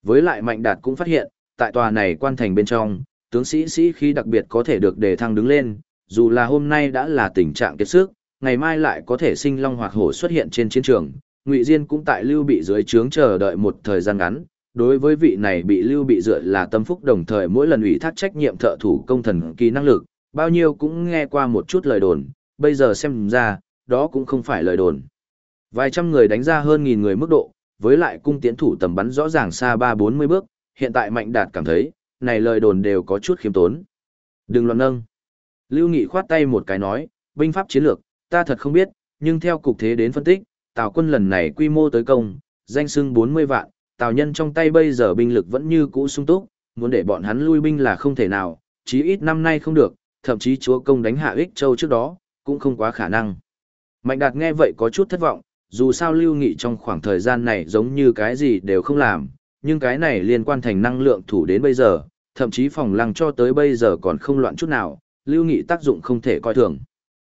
Với lại mạnh đạt cũng phát hiện, tại tòa này quan thành bên trong, tướng sĩ sĩ khí đặc biệt có thể được đề thăng đứng lên, dù là hôm nay đã là tình trạng kiệt sức, ngày mai lại có thể sinh long hoặc hổ xuất hiện trên chiến trường. Ngụy Diên cũng tại Lưu Bị dưới trướng chờ đợi một thời gian ngắn, đối với vị này bị Lưu Bị dựa là tâm phúc đồng thời mỗi lần ủy thác trách nhiệm thợ thủ công thần kỳ năng lực, bao nhiêu cũng nghe qua một chút lời đồn, bây giờ xem ra, đó cũng không phải lời đồn. Vài trăm người đánh ra hơn nghìn người mức độ, với lại cung tiến thủ tầm bắn rõ ràng xa ba bốn mươi bước, hiện tại Mạnh Đạt cảm thấy, này lời đồn đều có chút khiêm tốn. Đừng loạn nâng. Lưu Nghị khoát tay một cái nói, binh pháp chiến lược, ta thật không biết, nhưng theo cục thế đến phân tích, Tào quân lần này quy mô tới công, danh sưng 40 vạn, Tào nhân trong tay bây giờ binh lực vẫn như cũ sung túc, muốn để bọn hắn lui binh là không thể nào, chí ít năm nay không được, thậm chí chúa công đánh hạ ích châu trước đó, cũng không quá khả năng. Mạnh đạt nghe vậy có chút thất vọng, dù sao lưu nghị trong khoảng thời gian này giống như cái gì đều không làm, nhưng cái này liên quan thành năng lượng thủ đến bây giờ, thậm chí phòng lăng cho tới bây giờ còn không loạn chút nào, lưu nghị tác dụng không thể coi thường.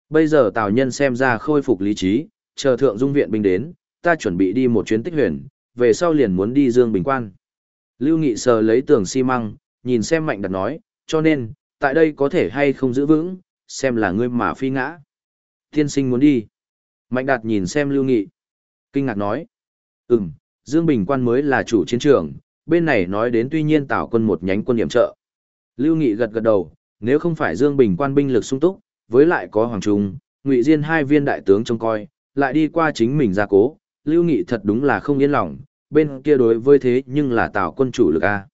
Bây giờ Tào Nhân xem ra khôi phục lý trí, chờ thượng dung viện binh đến, ta chuẩn bị đi một chuyến tích huyền, về sau liền muốn đi Dương Bình Quan. Lưu Nghị sờ lấy tường xi măng, nhìn xem mạnh đặt nói, cho nên, tại đây có thể hay không giữ vững, xem là ngươi mà phi ngã. Tiên sinh muốn đi. Mạnh đạt nhìn xem Lưu Nghị. Kinh ngạc nói, ừm, Dương Bình Quan mới là chủ chiến trường, bên này nói đến tuy nhiên tạo quân một nhánh quân điểm trợ. Lưu Nghị gật gật đầu, nếu không phải Dương Bình Quan binh lực sung túc, với lại có Hoàng Trung, Ngụy Diên hai viên đại tướng trông coi, lại đi qua chính mình gia cố, Lưu Nghị thật đúng là không yên lòng, bên kia đối với thế nhưng là tạo quân chủ lực A.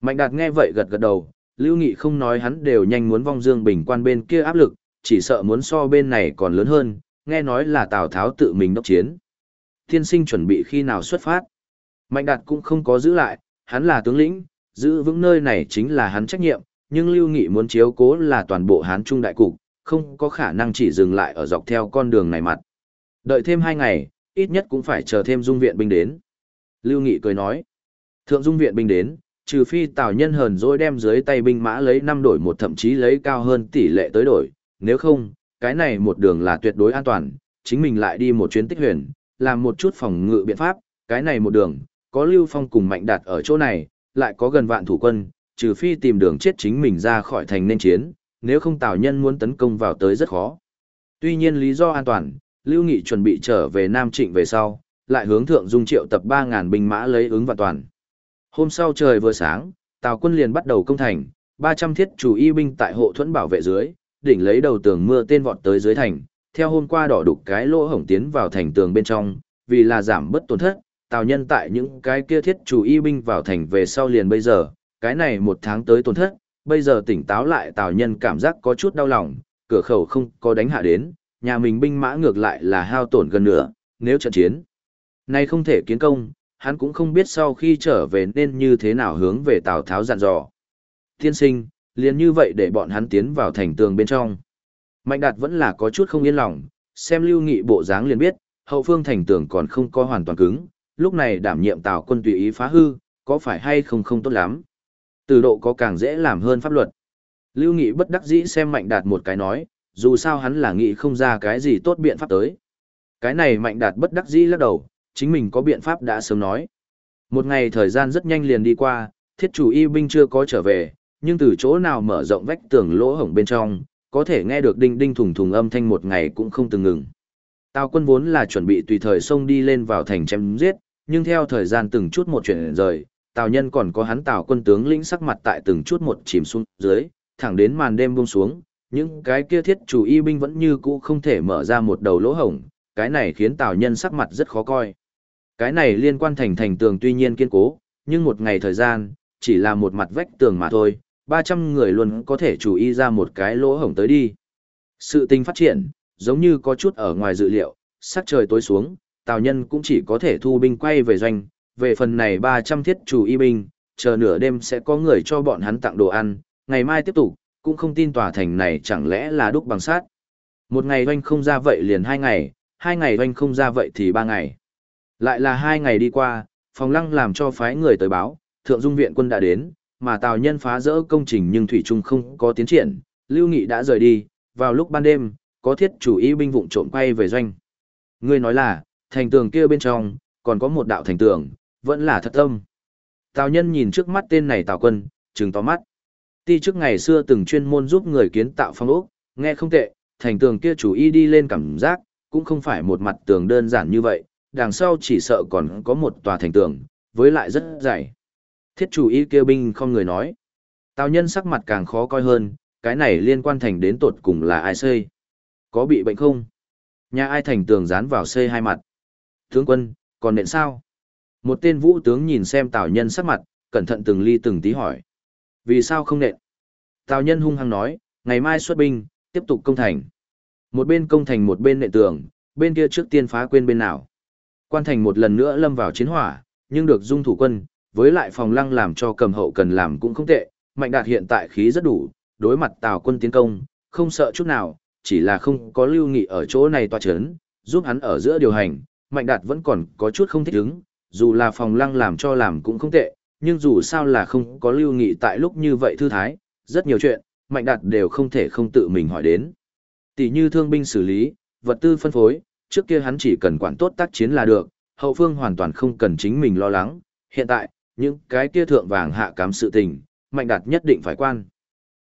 Mạnh Đạt nghe vậy gật gật đầu, Lưu Nghị không nói hắn đều nhanh muốn vong Dương Bình Quan bên kia áp lực, chỉ sợ muốn so bên này còn lớn hơn, nghe nói là Tào Tháo tự mình đốc chiến. Tiên sinh chuẩn bị khi nào xuất phát. Mạnh Đạt cũng không có giữ lại, hắn là tướng lĩnh, giữ vững nơi này chính là hắn trách nhiệm, nhưng Lưu Nghị muốn chiếu cố là toàn bộ Hán Trung đại cục, không có khả năng chỉ dừng lại ở dọc theo con đường này mặt. Đợi thêm hai ngày, ít nhất cũng phải chờ thêm dung viện binh đến. Lưu Nghị cười nói, thượng dung viện binh đến, trừ phi tào nhân hờn dỗi đem dưới tay binh mã lấy năm đổi một thậm chí lấy cao hơn tỷ lệ tới đổi, nếu không, cái này một đường là tuyệt đối an toàn, chính mình lại đi một chuyến tích huyền, làm một chút phòng ngự biện pháp, cái này một đường, có Lưu Phong cùng Mạnh Đạt ở chỗ này, lại có gần vạn thủ quân, trừ phi tìm đường chết chính mình ra khỏi thành nên chiến, nếu không Tào Nhân muốn tấn công vào tới rất khó. Tuy nhiên lý do an toàn, Lưu Nghị chuẩn bị trở về Nam Trịnh về sau, lại hướng thượng dung triệu tập 3.000 binh mã lấy ứng và toàn. Hôm sau trời vừa sáng, Tào quân liền bắt đầu công thành, 300 thiết chủ y binh tại hộ thuẫn bảo vệ dưới, đỉnh lấy đầu tường mưa tên vọt tới dưới thành, theo hôm qua đỏ đục cái lỗ hổng tiến vào thành tường bên trong, vì là giảm bất tổn thất, Tào nhân tại những cái kia thiết chủ y binh vào thành về sau liền bây giờ, cái này một tháng tới tổn thất, bây giờ tỉnh táo lại Tào nhân cảm giác có chút đau lòng, cửa khẩu không có đánh hạ đến, nhà mình binh mã ngược lại là hao tổn gần nửa, nếu trận chiến. Nay không thể kiến công, hắn cũng không biết sau khi trở về nên như thế nào hướng về Tào Tháo dặn dò. Tiên sinh, liền như vậy để bọn hắn tiến vào thành tường bên trong. Mạnh đạt vẫn là có chút không yên lòng, xem lưu nghị bộ dáng liền biết, hậu phương thành tường còn không có hoàn toàn cứng, lúc này đảm nhiệm Tào quân tùy ý phá hư, có phải hay không không tốt lắm. Từ độ có càng dễ làm hơn pháp luật. Lưu Nghị bất đắc dĩ xem Mạnh Đạt một cái nói, dù sao hắn là nghị không ra cái gì tốt biện pháp tới. Cái này Mạnh Đạt bất đắc dĩ lắc đầu, chính mình có biện pháp đã sớm nói. Một ngày thời gian rất nhanh liền đi qua, thiết chủ y binh chưa có trở về, nhưng từ chỗ nào mở rộng vách tường lỗ hổng bên trong, có thể nghe được đinh đinh thùng thùng âm thanh một ngày cũng không từng ngừng. Tào quân vốn là chuẩn bị tùy thời xông đi lên vào thành chém giết, nhưng theo thời gian từng chút một chuyển rời, Tào nhân còn có hắn Tào quân tướng lĩnh sắc mặt tại từng chút một chìm xuống dưới, thẳng đến màn đêm buông xuống, những cái kia thiết chủ y binh vẫn như cũ không thể mở ra một đầu lỗ hổng, cái này khiến Tào nhân sắc mặt rất khó coi. Cái này liên quan thành thành tường tuy nhiên kiên cố, nhưng một ngày thời gian, chỉ là một mặt vách tường mà thôi, 300 người luôn có thể chủ y ra một cái lỗ hổng tới đi. Sự tình phát triển, giống như có chút ở ngoài dự liệu, sắc trời tối xuống, Tào Nhân cũng chỉ có thể thu binh quay về doanh, về phần này 300 thiết chủ y binh, chờ nửa đêm sẽ có người cho bọn hắn tặng đồ ăn, ngày mai tiếp tục, cũng không tin tòa thành này chẳng lẽ là đúc bằng sát. Một ngày doanh không ra vậy liền hai ngày, hai ngày doanh không ra vậy thì ba ngày. Lại là hai ngày đi qua, phòng lăng làm cho phái người tới báo, thượng dung viện quân đã đến, mà tào nhân phá rỡ công trình nhưng thủy trung không có tiến triển, lưu nghị đã rời đi, vào lúc ban đêm, có thiết chủ y binh vụng trộm quay về doanh. Ngươi nói là, thành tường kia bên trong, còn có một đạo thành tường, vẫn là thật tâm. Tào nhân nhìn trước mắt tên này tào quân, trừng to mắt. Ti trước ngày xưa từng chuyên môn giúp người kiến tạo phong ốc, nghe không tệ, thành tường kia chủ y đi lên cảm giác, cũng không phải một mặt tường đơn giản như vậy, đằng sau chỉ sợ còn có một tòa thành tường, với lại rất dày. Thiết chủ y kêu binh không người nói. Tào nhân sắc mặt càng khó coi hơn, cái này liên quan thành đến tột cùng là ai xây. Có bị bệnh không? Nhà ai thành tường dán vào xây hai mặt. Tướng quân, còn nện sao? Một tên vũ tướng nhìn xem tào nhân sắc mặt, cẩn thận từng ly từng tí hỏi. Vì sao không nện? Tào nhân hung hăng nói, ngày mai xuất binh, tiếp tục công thành. Một bên công thành một bên nện tường, bên kia trước tiên phá quên bên nào. Quan thành một lần nữa lâm vào chiến hỏa, nhưng được dung thủ quân, với lại phòng lăng làm cho cầm hậu cần làm cũng không tệ, mạnh đạt hiện tại khí rất đủ, đối mặt tào quân tiến công, không sợ chút nào, chỉ là không có lưu nghị ở chỗ này tòa chấn, giúp hắn ở giữa điều hành, mạnh đạt vẫn còn có chút không thích ứng, dù là phòng lăng làm cho làm cũng không tệ, nhưng dù sao là không có lưu nghị tại lúc như vậy thư thái, rất nhiều chuyện, mạnh đạt đều không thể không tự mình hỏi đến. Tỷ như thương binh xử lý, vật tư phân phối, trước kia hắn chỉ cần quản tốt tác chiến là được, hậu phương hoàn toàn không cần chính mình lo lắng, hiện tại, những cái kia thượng vàng hạ cám sự tình, mạnh đạt nhất định phải quan.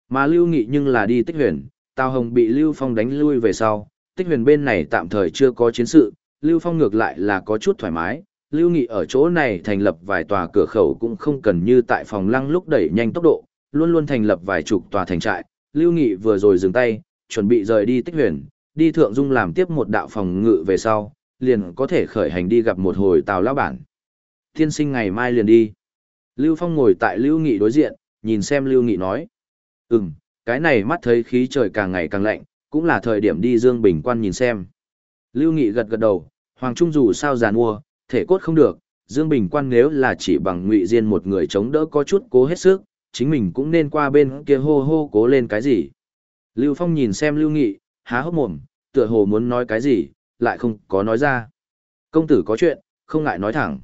Mà lưu nghị nhưng là đi tích huyền, Tào Hồng bị Lưu Phong đánh lui về sau, tích huyền bên này tạm thời chưa có chiến sự, Lưu Phong ngược lại là có chút thoải mái, Lưu Nghị ở chỗ này thành lập vài tòa cửa khẩu cũng không cần như tại phòng lăng lúc đẩy nhanh tốc độ, luôn luôn thành lập vài chục tòa thành trại, Lưu Nghị vừa rồi dừng tay, chuẩn bị rời đi tích huyền, đi thượng dung làm tiếp một đạo phòng ngự về sau, liền có thể khởi hành đi gặp một hồi tào lão bản. Tiên sinh ngày mai liền đi. Lưu Phong ngồi tại Lưu Nghị đối diện, nhìn xem Lưu Nghị nói. Ừm, cái này mắt thấy khí trời càng ngày càng lạnh, cũng là thời điểm đi Dương Bình quan nhìn xem. Lưu Nghị gật gật đầu, Hoàng Trung dù sao giàn mua, thể cốt không được, Dương Bình quan nếu là chỉ bằng ngụy diên một người chống đỡ có chút cố hết sức, chính mình cũng nên qua bên kia hô hô cố lên cái gì. Lưu Phong nhìn xem Lưu Nghị, há hốc mồm, tựa hồ muốn nói cái gì, lại không có nói ra. Công tử có chuyện, không ngại nói thẳng.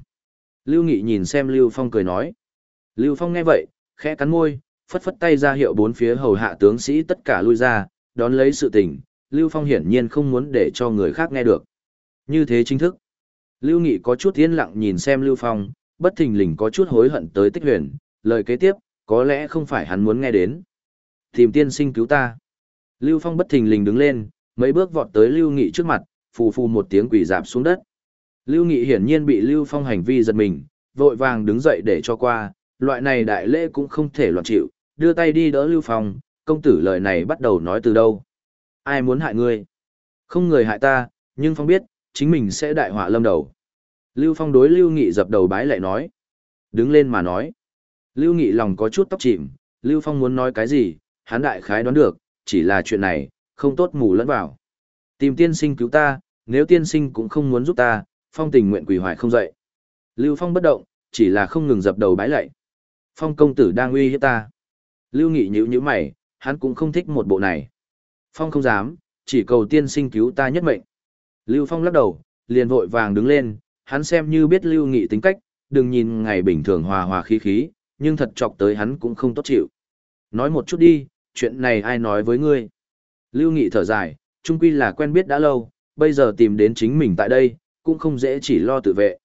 Lưu Nghị nhìn xem Lưu Phong cười nói. Lưu Phong nghe vậy, khẽ cắn môi, phất phất tay ra hiệu bốn phía hầu hạ tướng sĩ tất cả lui ra, đón lấy sự tình. Lưu Phong hiển nhiên không muốn để cho người khác nghe được. Như thế chính thức. Lưu Nghị có chút yên lặng nhìn xem Lưu Phong, bất thình lình có chút hối hận tới tích huyền, lời kế tiếp, có lẽ không phải hắn muốn nghe đến. Tìm tiên sinh cứu ta. Lưu Phong bất thình lình đứng lên, mấy bước vọt tới Lưu Nghị trước mặt, phù phù một tiếng quỷ dạp xuống đất. Lưu Nghị hiển nhiên bị Lưu Phong hành vi giật mình, vội vàng đứng dậy để cho qua, loại này đại lễ cũng không thể loạn chịu, đưa tay đi đỡ Lưu Phong, công tử lời này bắt đầu nói từ đâu. Ai muốn hại ngươi? Không người hại ta, nhưng Phong biết, chính mình sẽ đại họa lâm đầu. Lưu Phong đối Lưu Nghị dập đầu bái lại nói. Đứng lên mà nói. Lưu Nghị lòng có chút tóc chìm, Lưu Phong muốn nói cái gì, hắn đại khái đoán được, chỉ là chuyện này, không tốt mù lẫn vào. Tìm tiên sinh cứu ta, nếu tiên sinh cũng không muốn giúp ta, Phong tình nguyện quỳ hoài không dậy. Lưu Phong bất động, chỉ là không ngừng dập đầu bái lạy. Phong công tử đang uy hiếp ta. Lưu Nghị nhíu nhíu mày, hắn cũng không thích một bộ này. Phong không dám, chỉ cầu tiên sinh cứu ta nhất mệnh. Lưu Phong lắc đầu, liền vội vàng đứng lên, hắn xem như biết Lưu Nghị tính cách, đừng nhìn ngày bình thường hòa hòa khí khí, nhưng thật chọc tới hắn cũng không tốt chịu. Nói một chút đi, chuyện này ai nói với ngươi? Lưu Nghị thở dài, trung quy là quen biết đã lâu, bây giờ tìm đến chính mình tại đây, cũng không dễ chỉ lo tự vệ.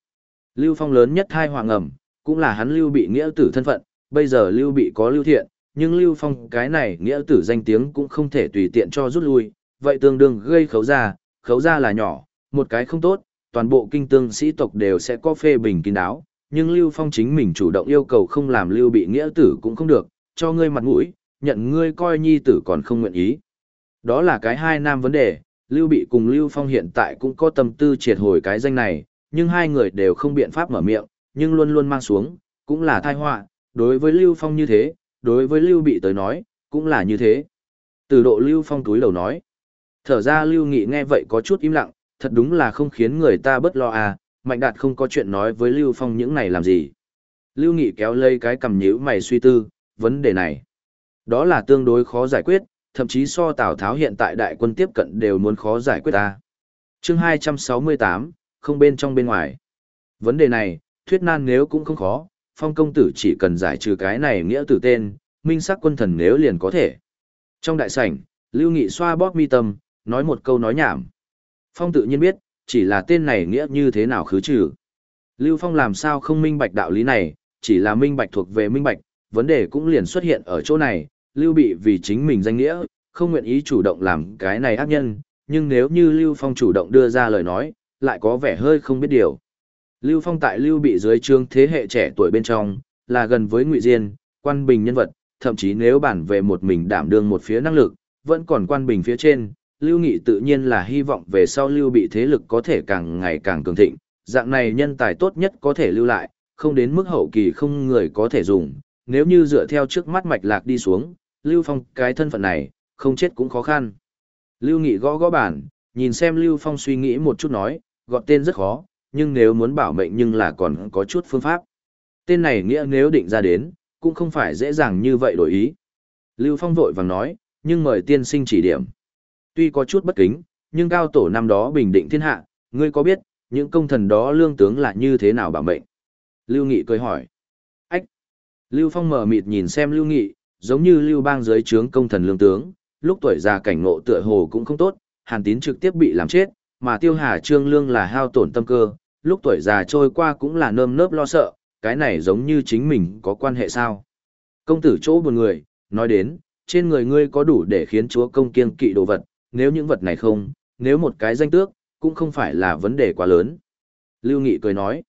Lưu Phong lớn nhất hai hoàng ẩm, cũng là hắn Lưu bị nghĩa tử thân phận, bây giờ Lưu bị có Lưu Thiện, nhưng Lưu Phong cái này nghĩa tử danh tiếng cũng không thể tùy tiện cho rút lui, vậy tương đương gây khấu ra, khấu ra là nhỏ, một cái không tốt, toàn bộ kinh tương sĩ tộc đều sẽ có phê bình kín đáo, nhưng Lưu Phong chính mình chủ động yêu cầu không làm Lưu bị nghĩa tử cũng không được, cho ngươi mặt mũi, nhận ngươi coi nhi tử còn không nguyện ý. Đó là cái hai nam vấn đề, Lưu Bị cùng Lưu Phong hiện tại cũng có tâm tư triệt hồi cái danh này, nhưng hai người đều không biện pháp mở miệng, nhưng luôn luôn mang xuống, cũng là tai họa, đối với Lưu Phong như thế, đối với Lưu Bị tới nói, cũng là như thế. Từ độ Lưu Phong túi đầu nói, Thở ra Lưu Nghị nghe vậy có chút im lặng, thật đúng là không khiến người ta bất lo à, Mạnh Đạt không có chuyện nói với Lưu Phong những này làm gì. Lưu Nghị kéo lây cái cầm nhíu mày suy tư, vấn đề này. Đó là tương đối khó giải quyết, thậm chí so Tào Tháo hiện tại đại quân tiếp cận đều muốn khó giải quyết ta. chương 268, không bên trong bên ngoài. Vấn đề này, thuyết nan nếu cũng không khó, phong công tử chỉ cần giải trừ cái này nghĩa tử tên, minh sắc quân thần nếu liền có thể. Trong đại sảnh, Lưu Nghị xoa bóp mi tâm, nói một câu nói nhảm. Phong tự nhiên biết, chỉ là tên này nghĩa như thế nào khứ trừ. Lưu Phong làm sao không minh bạch đạo lý này, chỉ là minh bạch thuộc về minh bạch, vấn đề cũng liền xuất hiện ở chỗ này, Lưu Bị vì chính mình danh nghĩa, không nguyện ý chủ động làm cái này ác nhân, nhưng nếu như Lưu Phong chủ động đưa ra lời nói, lại có vẻ hơi không biết điều. Lưu Phong tại Lưu Bị dưới trương thế hệ trẻ tuổi bên trong, là gần với Ngụy Diên, quan bình nhân vật, thậm chí nếu bản về một mình đảm đương một phía năng lực, vẫn còn quan bình phía trên, Lưu Nghị tự nhiên là hy vọng về sau Lưu Bị thế lực có thể càng ngày càng cường thịnh, dạng này nhân tài tốt nhất có thể lưu lại, không đến mức hậu kỳ không người có thể dùng, nếu như dựa theo trước mắt mạch lạc đi xuống, Lưu Phong cái thân phận này, không chết cũng khó khăn. Lưu Nghị gõ gõ bản, nhìn xem Lưu Phong suy nghĩ một chút nói, gọi tên rất khó, nhưng nếu muốn bảo mệnh nhưng là còn có chút phương pháp. Tên này nghĩa nếu định ra đến, cũng không phải dễ dàng như vậy đổi ý. Lưu Phong vội vàng nói, nhưng mời tiên sinh chỉ điểm. Tuy có chút bất kính, nhưng cao tổ năm đó bình định thiên hạ, ngươi có biết, những công thần đó lương tướng là như thế nào bảo mệnh? Lưu Nghị cười hỏi. Ách! Lưu Phong mở mịt nhìn xem Lưu Nghị, giống như Lưu bang dưới trướng công thần lương tướng, lúc tuổi già cảnh ngộ tựa hồ cũng không tốt, hàn tín trực tiếp bị làm chết, mà tiêu hà trương lương là hao tổn tâm cơ, lúc tuổi già trôi qua cũng là nơm nớp lo sợ, cái này giống như chính mình có quan hệ sao. Công tử chỗ buồn người, nói đến, trên người ngươi có đủ để khiến chúa công kiên kỵ đồ vật, nếu những vật này không, nếu một cái danh tước, cũng không phải là vấn đề quá lớn. Lưu Nghị cười nói.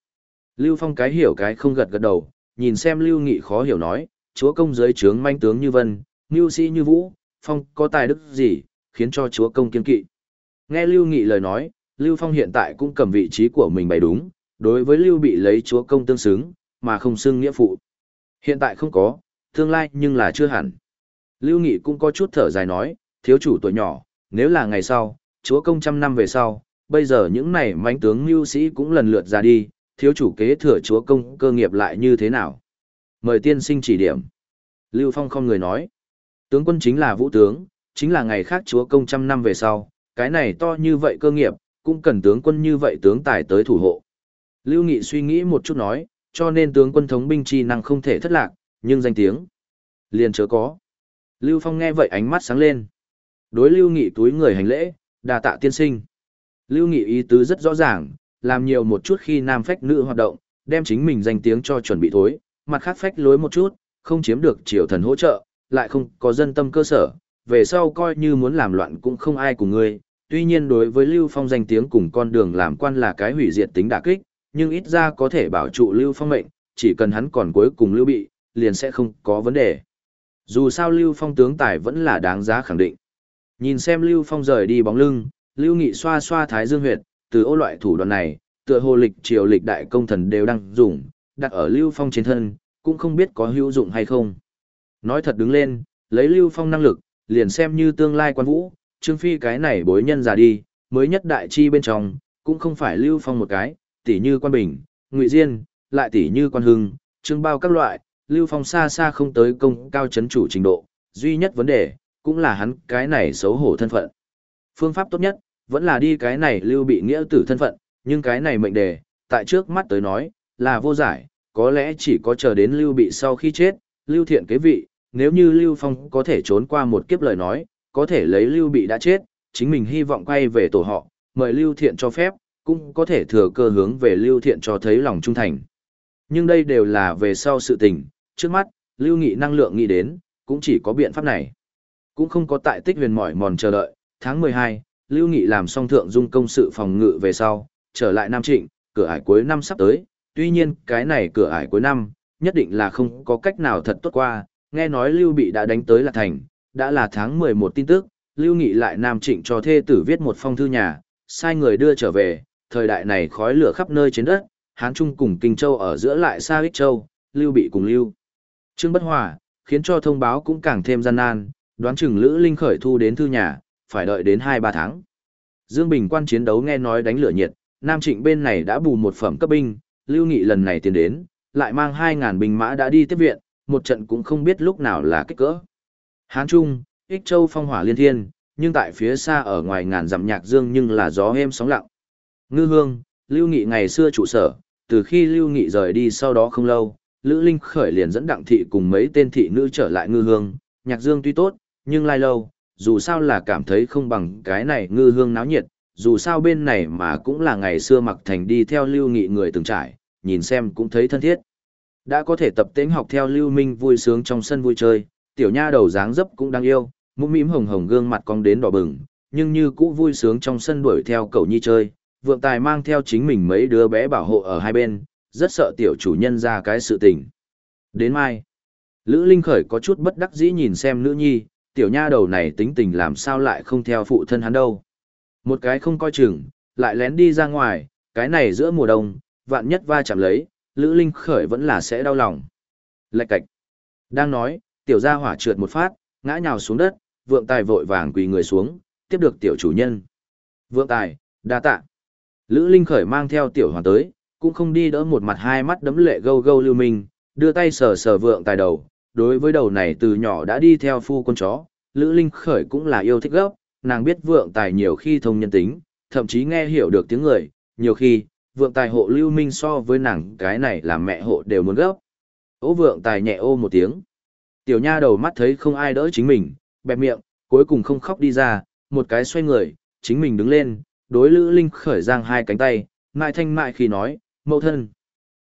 Lưu Phong cái hiểu cái không gật gật đầu, nhìn xem Lưu Nghị khó hiểu nói, chúa công giới trướng manh tướng như vân, như sĩ như vũ, Phong có tài đức gì, khiến cho chúa công kiên kỵ. Nghe Lưu Nghị lời nói, Lưu Phong hiện tại cũng cầm vị trí của mình bày đúng, đối với Lưu bị lấy chúa công tương xứng, mà không xưng nghĩa phụ. Hiện tại không có, tương lai nhưng là chưa hẳn. Lưu Nghị cũng có chút thở dài nói, thiếu chủ tuổi nhỏ, nếu là ngày sau, chúa công trăm năm về sau, bây giờ những này mãnh tướng mưu sĩ cũng lần lượt ra đi, thiếu chủ kế thừa chúa công cơ nghiệp lại như thế nào? Mời tiên sinh chỉ điểm. Lưu Phong không người nói, tướng quân chính là vũ tướng, chính là ngày khác chúa công trăm năm về sau, cái này to như vậy cơ nghiệp, cũng cần tướng quân như vậy tướng tài tới thủ hộ. Lưu Nghị suy nghĩ một chút nói, cho nên tướng quân thống binh chi năng không thể thất lạc, nhưng danh tiếng liền chớ có. Lưu Phong nghe vậy ánh mắt sáng lên. Đối Lưu Nghị túi người hành lễ, đà tạ tiên sinh. Lưu Nghị ý tứ rất rõ ràng, làm nhiều một chút khi nam phách nữ hoạt động, đem chính mình danh tiếng cho chuẩn bị thối, mặt khác phách lối một chút, không chiếm được triều thần hỗ trợ, lại không có dân tâm cơ sở, về sau coi như muốn làm loạn cũng không ai cùng ngươi. Tuy nhiên đối với Lưu Phong danh tiếng cùng con đường làm quan là cái hủy diệt tính đả kích, nhưng ít ra có thể bảo trụ Lưu Phong mệnh, chỉ cần hắn còn cuối cùng Lưu bị, liền sẽ không có vấn đề. Dù sao Lưu Phong tướng tài vẫn là đáng giá khẳng định. Nhìn xem Lưu Phong rời đi bóng lưng, Lưu Nghị xoa xoa thái dương huyệt, từ ô loại thủ đoạn này, tựa hồ lịch triều lịch đại công thần đều đang dùng, đặt ở Lưu Phong trên thân, cũng không biết có hữu dụng hay không. Nói thật đứng lên, lấy Lưu Phong năng lực, liền xem như tương lai quan vũ, Trương Phi cái này bối nhân già đi, mới nhất đại chi bên trong, cũng không phải Lưu Phong một cái, tỷ như quan bình, ngụy diên, lại tỷ như quan hưng, trương bao các loại, Lưu Phong xa xa không tới công cao chấn chủ trình độ, duy nhất vấn đề, cũng là hắn cái này xấu hổ thân phận. Phương pháp tốt nhất, vẫn là đi cái này Lưu bị nghĩa tử thân phận, nhưng cái này mệnh đề, tại trước mắt tới nói, là vô giải, có lẽ chỉ có chờ đến Lưu bị sau khi chết, Lưu thiện kế vị, nếu như Lưu Phong có thể trốn qua một kiếp lời nói, có thể lấy Lưu bị đã chết, chính mình hy vọng quay về tổ họ, mời Lưu thiện cho phép, cũng có thể thừa cơ hướng về Lưu thiện cho thấy lòng trung thành. Nhưng đây đều là về sau sự tình, trước mắt, Lưu Nghị năng lượng nghĩ đến, cũng chỉ có biện pháp này. Cũng không có tại tích huyền mỏi mòn chờ đợi, tháng 12, Lưu Nghị làm xong thượng dung công sự phòng ngự về sau, trở lại Nam Trịnh, cửa ải cuối năm sắp tới, tuy nhiên cái này cửa ải cuối năm, nhất định là không có cách nào thật tốt qua, nghe nói Lưu Bị đã đánh tới là thành, đã là tháng 11 tin tức, Lưu Nghị lại Nam Trịnh cho thê tử viết một phong thư nhà, sai người đưa trở về, thời đại này khói lửa khắp nơi trên đất, Hán Trung cùng Kinh Châu ở giữa lại xa Ích Châu, Lưu Bị cùng Lưu. Trương Bất Hòa, khiến cho thông báo cũng càng thêm gian nan, đoán chừng Lữ Linh khởi thu đến thư nhà, phải đợi đến 2-3 tháng. Dương Bình quan chiến đấu nghe nói đánh lửa nhiệt, Nam Trịnh bên này đã bù một phẩm cấp binh, Lưu Nghị lần này tiến đến, lại mang 2.000 binh mã đã đi tiếp viện, một trận cũng không biết lúc nào là kích cỡ. Hán Trung, Ích Châu phong hỏa liên thiên, nhưng tại phía xa ở ngoài ngàn dặm nhạc dương nhưng là gió êm sóng lặng. Ngư Hương, Lưu Nghị ngày xưa trụ sở, từ khi Lưu Nghị rời đi sau đó không lâu, Lữ Linh khởi liền dẫn đặng thị cùng mấy tên thị nữ trở lại Ngư Hương, nhạc dương tuy tốt, nhưng lai lâu, dù sao là cảm thấy không bằng cái này Ngư Hương náo nhiệt, dù sao bên này mà cũng là ngày xưa mặc thành đi theo Lưu Nghị người từng trải, nhìn xem cũng thấy thân thiết. Đã có thể tập tính học theo Lưu Minh vui sướng trong sân vui chơi, tiểu nha đầu dáng dấp cũng đang yêu, mũm mĩm hồng hồng gương mặt cong đến đỏ bừng, nhưng như cũ vui sướng trong sân đuổi theo cậu nhi chơi, vượng tài mang theo chính mình mấy đứa bé bảo hộ ở hai bên, rất sợ tiểu chủ nhân ra cái sự tình. Đến mai, Lữ Linh Khởi có chút bất đắc dĩ nhìn xem nữ nhi, tiểu nha đầu này tính tình làm sao lại không theo phụ thân hắn đâu. Một cái không coi chừng, lại lén đi ra ngoài, cái này giữa mùa đông, vạn nhất va chạm lấy, Lữ Linh Khởi vẫn là sẽ đau lòng. Lạch cạch. Đang nói, tiểu gia hỏa trượt một phát, ngã nhào xuống đất, vượng tài vội vàng quỳ người xuống, tiếp được tiểu chủ nhân. Vượng tài, đa tạ. Lữ Linh Khởi mang theo tiểu hoàn tới, cũng không đi đỡ một mặt hai mắt đấm lệ gâu gâu lưu minh, đưa tay sờ sờ vượng tài đầu. Đối với đầu này từ nhỏ đã đi theo phu con chó, Lữ Linh Khởi cũng là yêu thích gốc, nàng biết vượng tài nhiều khi thông nhân tính, thậm chí nghe hiểu được tiếng người, nhiều khi, vượng tài hộ lưu minh so với nàng cái này là mẹ hộ đều muốn gấp. Ô vượng tài nhẹ ô một tiếng. Tiểu nha đầu mắt thấy không ai đỡ chính mình, bẹp miệng, cuối cùng không khóc đi ra, một cái xoay người, chính mình đứng lên, đối Lữ Linh khởi giang hai cánh tay, mại thanh mại khi nói, mẫu thân.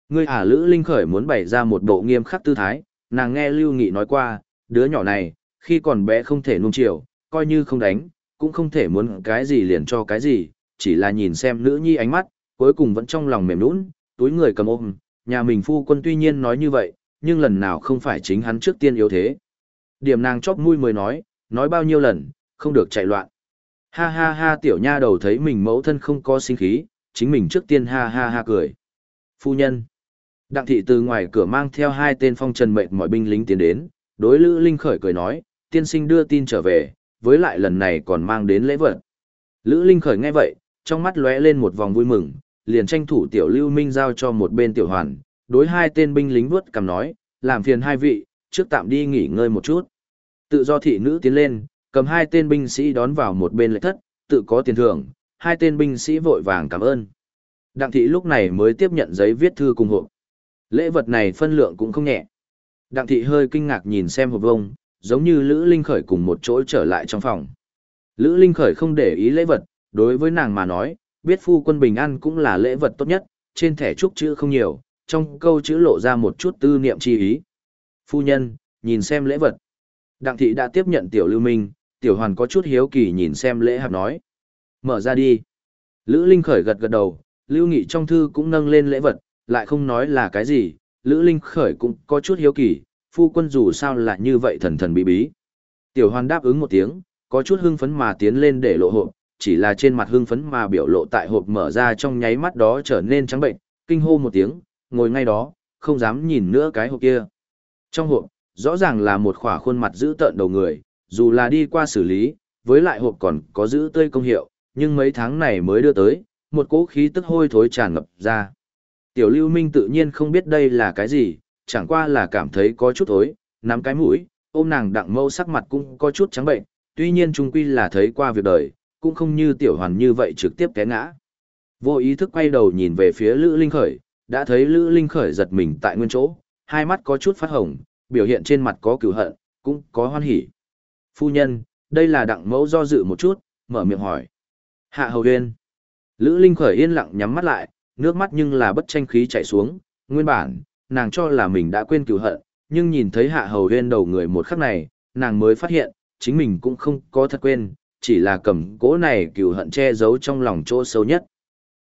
Ngươi ả Lữ Linh khởi muốn bày ra một bộ nghiêm khắc tư thái, nàng nghe Lưu Nghị nói qua, đứa nhỏ này, khi còn bé không thể nuông chiều, coi như không đánh, cũng không thể muốn cái gì liền cho cái gì, chỉ là nhìn xem nữ nhi ánh mắt, cuối cùng vẫn trong lòng mềm nũng, túi người cầm ôm, nhà mình phu quân tuy nhiên nói như vậy, nhưng lần nào không phải chính hắn trước tiên yếu thế. Điểm nàng chóp mũi mới nói, nói bao nhiêu lần, không được chạy loạn. Ha ha ha tiểu nha đầu thấy mình mẫu thân không có sinh khí, chính mình trước tiên ha ha ha cười. Phu nhân. Đặng thị từ ngoài cửa mang theo hai tên phong trần mệnh mọi binh lính tiến đến, đối Lữ Linh khởi cười nói, tiên sinh đưa tin trở về, với lại lần này còn mang đến lễ vật. Lữ Linh khởi nghe vậy, trong mắt lóe lên một vòng vui mừng, liền tranh thủ tiểu lưu minh giao cho một bên tiểu hoàn, đối hai tên binh lính vuốt cầm nói, làm phiền hai vị, trước tạm đi nghỉ ngơi một chút. Tự do thị nữ tiến lên, cầm hai tên binh sĩ đón vào một bên lệ thất, tự có tiền thưởng, hai tên binh sĩ vội vàng cảm ơn. Đặng thị lúc này mới tiếp nhận giấy viết thư cùng hộp. Lễ vật này phân lượng cũng không nhẹ. Đặng thị hơi kinh ngạc nhìn xem hộp vông, giống như Lữ Linh Khởi cùng một chỗ trở lại trong phòng. Lữ Linh Khởi không để ý lễ vật, đối với nàng mà nói, biết phu quân bình an cũng là lễ vật tốt nhất, trên thẻ trúc chữ không nhiều, trong câu chữ lộ ra một chút tư niệm chi ý. Phu nhân, nhìn xem lễ vật. Đặng thị đã tiếp nhận tiểu lưu minh, tiểu hoàn có chút hiếu kỳ nhìn xem lễ hạp nói. Mở ra đi. Lữ Linh khởi gật gật đầu, lưu nghị trong thư cũng nâng lên lễ vật, lại không nói là cái gì, Lữ Linh khởi cũng có chút hiếu kỳ, phu quân dù sao lại như vậy thần thần bí bí. Tiểu hoàn đáp ứng một tiếng, có chút hưng phấn mà tiến lên để lộ hộp, chỉ là trên mặt hưng phấn mà biểu lộ tại hộp mở ra trong nháy mắt đó trở nên trắng bệnh, kinh hô một tiếng, ngồi ngay đó, không dám nhìn nữa cái hộp kia. Trong hộp, rõ ràng là một khỏa khuôn mặt giữ tợn đầu người, dù là đi qua xử lý, với lại hộp còn có giữ tươi công hiệu, nhưng mấy tháng này mới đưa tới, một cỗ khí tức hôi thối tràn ngập ra. Tiểu lưu minh tự nhiên không biết đây là cái gì, chẳng qua là cảm thấy có chút thối, nắm cái mũi, ôm nàng đặng mâu sắc mặt cũng có chút trắng bệnh, tuy nhiên trung quy là thấy qua việc đời, cũng không như tiểu hoàn như vậy trực tiếp té ngã. Vô ý thức quay đầu nhìn về phía Lữ Linh Khởi, đã thấy Lữ Linh Khởi giật mình tại nguyên chỗ, hai mắt có chút phát hồng, biểu hiện trên mặt có cửu hận, cũng có hoan hỉ. Phu nhân, đây là đặng mẫu do dự một chút, mở miệng hỏi. Hạ hầu huyên. Lữ Linh Khởi yên lặng nhắm mắt lại, nước mắt nhưng là bất tranh khí chảy xuống, nguyên bản, nàng cho là mình đã quên cửu hận, nhưng nhìn thấy hạ hầu huyên đầu người một khắc này, nàng mới phát hiện, chính mình cũng không có thật quên, chỉ là cầm cố này cửu hận che giấu trong lòng chỗ sâu nhất.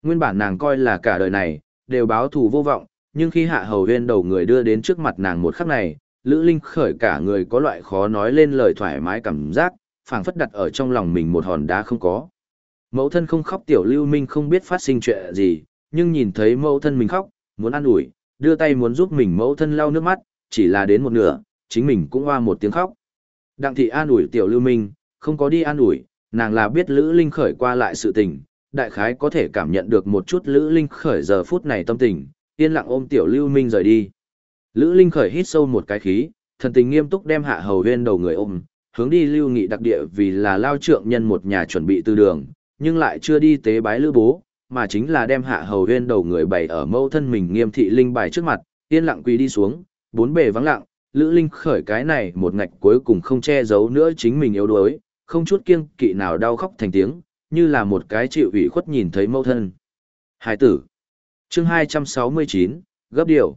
Nguyên bản nàng coi là cả đời này, đều báo thù vô vọng, nhưng khi hạ hầu huyên đầu người đưa đến trước mặt nàng một khắc này, Lữ Linh khởi cả người có loại khó nói lên lời thoải mái cảm giác, phảng phất đặt ở trong lòng mình một hòn đá không có. Mẫu thân không khóc tiểu lưu minh không biết phát sinh chuyện gì, nhưng nhìn thấy mẫu thân mình khóc, muốn an ủi, đưa tay muốn giúp mình mẫu thân lau nước mắt, chỉ là đến một nửa, chính mình cũng hoa một tiếng khóc. Đặng thị an ủi tiểu lưu minh, không có đi an ủi, nàng là biết Lữ Linh khởi qua lại sự tình, đại khái có thể cảm nhận được một chút Lữ Linh khởi giờ phút này tâm tình, yên lặng ôm tiểu Lưu Minh rời đi. Lữ Linh khởi hít sâu một cái khí, thần tình nghiêm túc đem hạ hầu huyên đầu người ôm, hướng đi Lưu Nghị đặc địa vì là lao trượng nhân một nhà chuẩn bị tư đường, nhưng lại chưa đi tế bái lữ bố, mà chính là đem hạ hầu huyên đầu người bày ở mâu thân mình nghiêm thị linh bài trước mặt, yên lặng quỳ đi xuống, bốn bề vắng lặng, Lữ Linh khởi cái này một ngạch cuối cùng không che giấu nữa chính mình yếu đuối, không chút kiêng kỵ nào đau khóc thành tiếng, như là một cái chịu ủy khuất nhìn thấy mâu thân. Hải tử. Chương 269, gấp điều.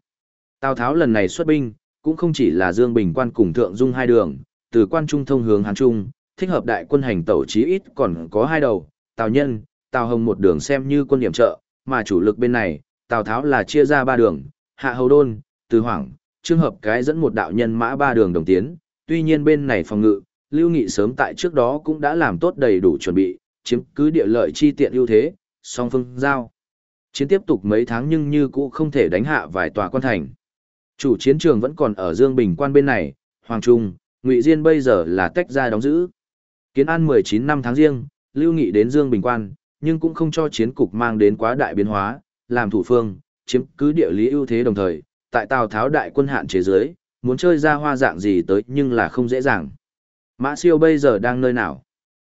Tào Tháo lần này xuất binh, cũng không chỉ là Dương Bình quan cùng Thượng Dung hai đường, từ quan trung thông hướng Hán Trung, thích hợp đại quân hành tẩu chí ít còn có hai đầu, Tào Nhân, Tào Hồng một đường xem như quân điểm trợ, mà chủ lực bên này, Tào Tháo là chia ra ba đường, Hạ Hầu Đôn, Từ Hoảng, trường hợp cái dẫn một đạo nhân mã ba đường đồng tiến, tuy nhiên bên này phòng ngự, Lưu Nghị sớm tại trước đó cũng đã làm tốt đầy đủ chuẩn bị, chiếm cứ địa lợi chi tiện ưu thế, song phương giao. Chiến tiếp tục mấy tháng nhưng như cũ không thể đánh hạ vài tòa quan thành. Chủ chiến trường vẫn còn ở Dương Bình quan bên này, Hoàng Trung, Ngụy Diên bây giờ là tách ra đóng giữ. Kiến An 19 năm tháng riêng, Lưu Nghị đến Dương Bình quan, nhưng cũng không cho chiến cục mang đến quá đại biến hóa, làm thủ phương, chiếm cứ địa lý ưu thế đồng thời, tại Tào Tháo đại quân hạn chế giới, muốn chơi ra hoa dạng gì tới nhưng là không dễ dàng. Mã siêu bây giờ đang nơi nào?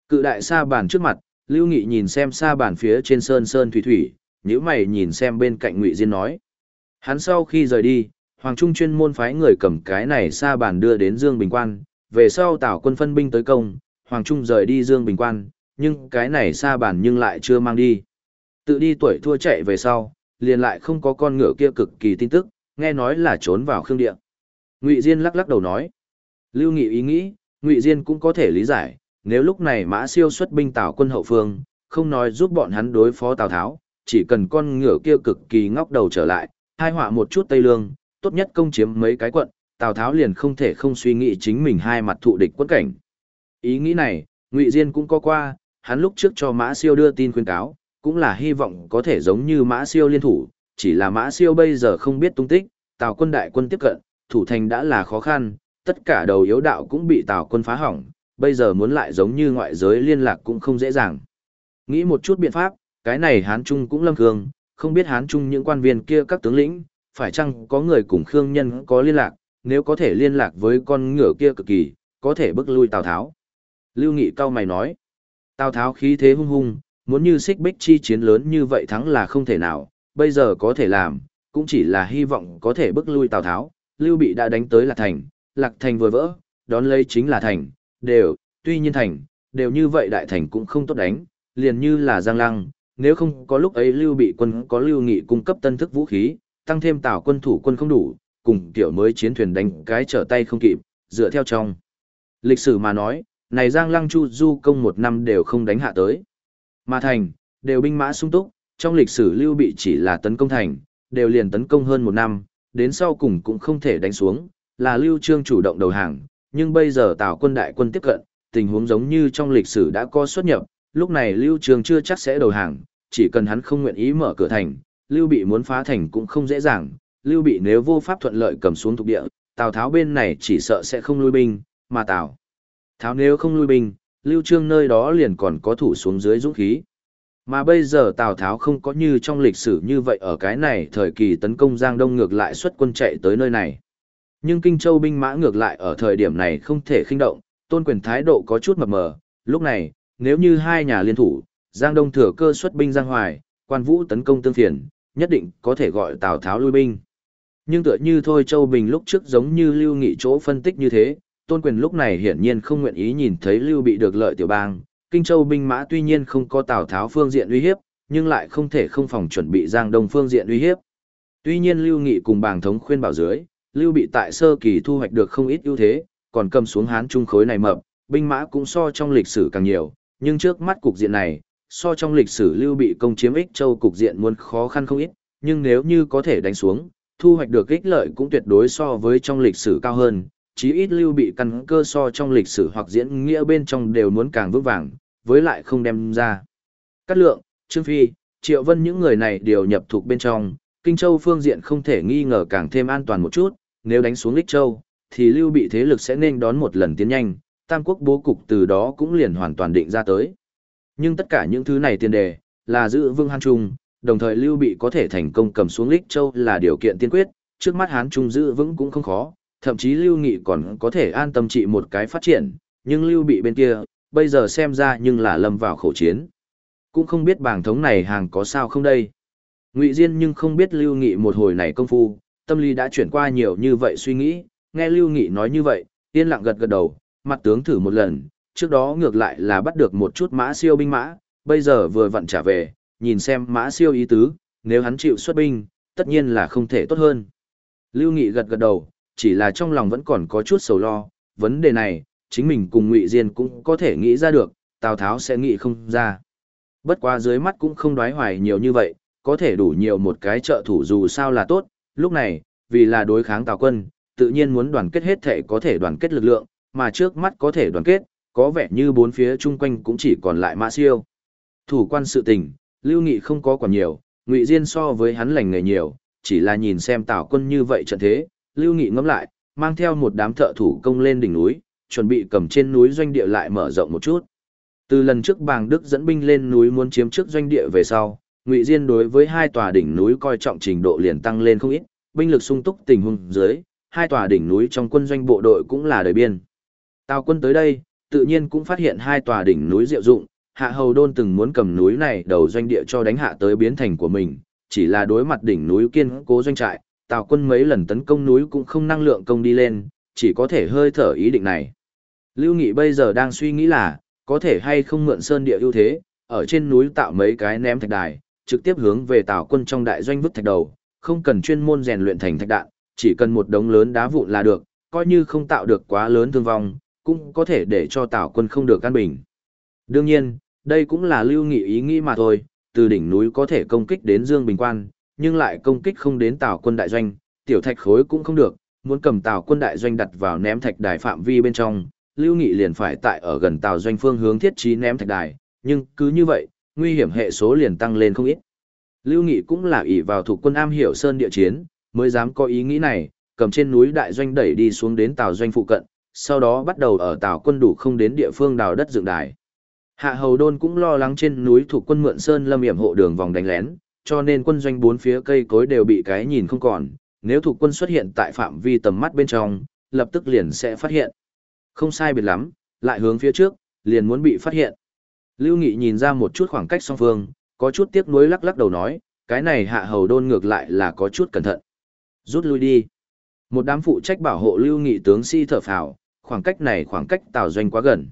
Cự đại sa bàn trước mặt, Lưu Nghị nhìn xem sa bàn phía trên sơn sơn thủy thủy, nhíu mày nhìn xem bên cạnh Ngụy Diên nói. Hắn sau khi rời đi, Hoàng Trung chuyên môn phái người cầm cái này sa bàn đưa đến Dương Bình Quan, về sau Tào quân phân binh tới công, Hoàng Trung rời đi Dương Bình Quan, nhưng cái này sa bàn nhưng lại chưa mang đi. Tự đi tuổi thua chạy về sau, liền lại không có con ngựa kia cực kỳ tin tức, nghe nói là trốn vào khương địa. Ngụy Diên lắc lắc đầu nói. Lưu Nghị ý nghĩ, Ngụy Diên cũng có thể lý giải, nếu lúc này Mã Siêu xuất binh Tào quân hậu phương, không nói giúp bọn hắn đối phó Tào Tháo, chỉ cần con ngựa kia cực kỳ ngóc đầu trở lại, hai họa một chút Tây Lương, tốt nhất công chiếm mấy cái quận, Tào Tháo liền không thể không suy nghĩ chính mình hai mặt thụ địch quân cảnh. Ý nghĩ này, Ngụy Diên cũng có qua, hắn lúc trước cho Mã Siêu đưa tin khuyên cáo, cũng là hy vọng có thể giống như Mã Siêu liên thủ, chỉ là Mã Siêu bây giờ không biết tung tích, Tào quân đại quân tiếp cận, thủ thành đã là khó khăn, tất cả đầu yếu đạo cũng bị Tào quân phá hỏng, bây giờ muốn lại giống như ngoại giới liên lạc cũng không dễ dàng. Nghĩ một chút biện pháp, cái này Hán Trung cũng lâm khương, không biết Hán Trung những quan viên kia các tướng lĩnh, phải chăng có người cùng Khương Nhân có liên lạc, nếu có thể liên lạc với con ngựa kia cực kỳ, có thể bức lui Tào Tháo. Lưu Nghị cao mày nói, Tào Tháo khí thế hung hung, muốn như xích bích chi chiến lớn như vậy thắng là không thể nào, bây giờ có thể làm, cũng chỉ là hy vọng có thể bức lui Tào Tháo, Lưu Bị đã đánh tới Lạc Thành, Lạc Thành vừa vỡ, đón lấy chính là Thành, đều, tuy nhiên Thành, đều như vậy Đại Thành cũng không tốt đánh, liền như là Giang Lăng, nếu không có lúc ấy Lưu Bị quân có Lưu Nghị cung cấp tân thức vũ khí, tăng thêm Tào quân thủ quân không đủ, cùng tiểu mới chiến thuyền đánh cái trở tay không kịp, dựa theo trong. Lịch sử mà nói, này Giang Lăng Chu Du công một năm đều không đánh hạ tới. Mà Thành, đều binh mã sung túc, trong lịch sử Lưu Bị chỉ là tấn công Thành, đều liền tấn công hơn một năm, đến sau cùng cũng không thể đánh xuống, là Lưu Trương chủ động đầu hàng, nhưng bây giờ Tào quân đại quân tiếp cận, tình huống giống như trong lịch sử đã có xuất nhập, lúc này Lưu Trương chưa chắc sẽ đầu hàng, chỉ cần hắn không nguyện ý mở cửa thành, Lưu Bị muốn phá thành cũng không dễ dàng, Lưu Bị nếu vô pháp thuận lợi cầm xuống thuộc địa, Tào Tháo bên này chỉ sợ sẽ không lui binh, mà Tào Tháo nếu không lui binh, Lưu Trương nơi đó liền còn có thủ xuống dưới dũng khí. Mà bây giờ Tào Tháo không có như trong lịch sử như vậy ở cái này thời kỳ tấn công Giang Đông ngược lại xuất quân chạy tới nơi này. Nhưng Kinh Châu binh mã ngược lại ở thời điểm này không thể khinh động, tôn quyền thái độ có chút mập mờ. Lúc này, nếu như hai nhà liên thủ, Giang Đông thừa cơ xuất binh Giang Hoài, quan vũ tấn công tương phiền, nhất định có thể gọi Tào Tháo lui binh. Nhưng tựa như thôi Châu Bình lúc trước giống như Lưu Nghị chỗ phân tích như thế, tôn quyền lúc này hiển nhiên không nguyện ý nhìn thấy Lưu bị được lợi tiểu bang, Kinh Châu binh mã tuy nhiên không có Tào Tháo phương diện uy hiếp, nhưng lại không thể không phòng chuẩn bị Giang Đông phương diện uy hiếp. Tuy nhiên Lưu Nghị cùng bàng thống khuyên bảo dưới, Lưu bị tại sơ kỳ thu hoạch được không ít ưu thế, còn cầm xuống Hán Trung khối này mập, binh mã cũng so trong lịch sử càng nhiều, nhưng trước mắt cục diện này, so trong lịch sử Lưu bị công chiếm ích châu cục diện muốn khó khăn không ít, nhưng nếu như có thể đánh xuống, thu hoạch được ích lợi cũng tuyệt đối so với trong lịch sử cao hơn, chí ít lưu bị căn cơ so trong lịch sử hoặc diễn nghĩa bên trong đều muốn càng vững vàng, với lại không đem ra. Cát lượng, Trương Phi, Triệu Vân những người này đều nhập thuộc bên trong, Kinh Châu phương diện không thể nghi ngờ càng thêm an toàn một chút, nếu đánh xuống Lích Châu, thì lưu bị thế lực sẽ nên đón một lần tiến nhanh, Tam Quốc bố cục từ đó cũng liền hoàn toàn định ra tới. Nhưng tất cả những thứ này tiền đề, là giữ vương Hán Trung, đồng thời Lưu Bị có thể thành công cầm xuống Lích Châu là điều kiện tiên quyết, trước mắt Hán Trung giữ vững cũng không khó, thậm chí Lưu Nghị còn có thể an tâm trị một cái phát triển, nhưng Lưu Bị bên kia, bây giờ xem ra nhưng là lâm vào khẩu chiến. Cũng không biết bảng thống này hàng có sao không đây. Ngụy Diên nhưng không biết Lưu Nghị một hồi này công phu, tâm lý đã chuyển qua nhiều như vậy suy nghĩ, nghe Lưu Nghị nói như vậy, yên lặng gật gật đầu, mặt tướng thử một lần, trước đó ngược lại là bắt được một chút mã siêu binh mã, bây giờ vừa vặn trả về, nhìn xem mã siêu ý tứ, nếu hắn chịu xuất binh, tất nhiên là không thể tốt hơn. Lưu Nghị gật gật đầu, chỉ là trong lòng vẫn còn có chút sầu lo, vấn đề này, chính mình cùng Ngụy Diên cũng có thể nghĩ ra được, Tào Tháo sẽ nghĩ không ra. Bất quá dưới mắt cũng không đoái hoài nhiều như vậy, có thể đủ nhiều một cái trợ thủ dù sao là tốt, lúc này, vì là đối kháng Tào quân, tự nhiên muốn đoàn kết hết thể có thể đoàn kết lực lượng, mà trước mắt có thể đoàn kết, có vẻ như bốn phía chung quanh cũng chỉ còn lại Mã Siêu. Thủ quan sự tình, Lưu Nghị không có còn nhiều, Ngụy Diên so với hắn lành nghề nhiều, chỉ là nhìn xem Tào quân như vậy trận thế, Lưu Nghị ngẫm lại, mang theo một đám thợ thủ công lên đỉnh núi, chuẩn bị cầm trên núi doanh địa lại mở rộng một chút. Từ lần trước Bàng Đức dẫn binh lên núi muốn chiếm trước doanh địa về sau, Ngụy Diên đối với hai tòa đỉnh núi coi trọng trình độ liền tăng lên không ít, binh lực sung túc tình huống dưới, hai tòa đỉnh núi trong quân doanh bộ đội cũng là đời biên. Tào quân tới đây, tự nhiên cũng phát hiện hai tòa đỉnh núi diệu dụng, Hạ Hầu Đôn từng muốn cầm núi này đầu doanh địa cho đánh hạ tới biến thành của mình, chỉ là đối mặt đỉnh núi kiên cố doanh trại, Tào quân mấy lần tấn công núi cũng không năng lượng công đi lên, chỉ có thể hơi thở ý định này. Lưu Nghị bây giờ đang suy nghĩ là, có thể hay không mượn sơn địa ưu thế, ở trên núi tạo mấy cái ném thạch đài, trực tiếp hướng về Tào quân trong đại doanh vứt thạch đầu, không cần chuyên môn rèn luyện thành thạch đạn, chỉ cần một đống lớn đá vụn là được, coi như không tạo được quá lớn thương vong, cũng có thể để cho Tào quân không được căn bình. Đương nhiên, đây cũng là lưu nghị ý nghĩ mà thôi, từ đỉnh núi có thể công kích đến Dương Bình Quan, nhưng lại công kích không đến Tào quân đại doanh, tiểu thạch khối cũng không được, muốn cầm Tào quân đại doanh đặt vào ném thạch đài phạm vi bên trong, lưu nghị liền phải tại ở gần Tào doanh phương hướng thiết trí ném thạch đài, nhưng cứ như vậy, nguy hiểm hệ số liền tăng lên không ít. Lưu Nghị cũng là ỷ vào thuộc quân am hiểu sơn địa chiến, mới dám có ý nghĩ này, cầm trên núi đại doanh đẩy đi xuống đến Tào doanh phụ cận, sau đó bắt đầu ở Tào quân đủ không đến địa phương đào đất dựng đài. Hạ Hầu Đôn cũng lo lắng trên núi thuộc quân mượn sơn lâm hiểm hộ đường vòng đánh lén, cho nên quân doanh bốn phía cây cối đều bị cái nhìn không còn, nếu thuộc quân xuất hiện tại phạm vi tầm mắt bên trong, lập tức liền sẽ phát hiện. Không sai biệt lắm, lại hướng phía trước, liền muốn bị phát hiện. Lưu Nghị nhìn ra một chút khoảng cách song phương, có chút tiếc nuối lắc lắc đầu nói, cái này hạ hầu đôn ngược lại là có chút cẩn thận. Rút lui đi. Một đám phụ trách bảo hộ Lưu Nghị tướng si thở phào, khoảng cách này khoảng cách tào doanh quá gần.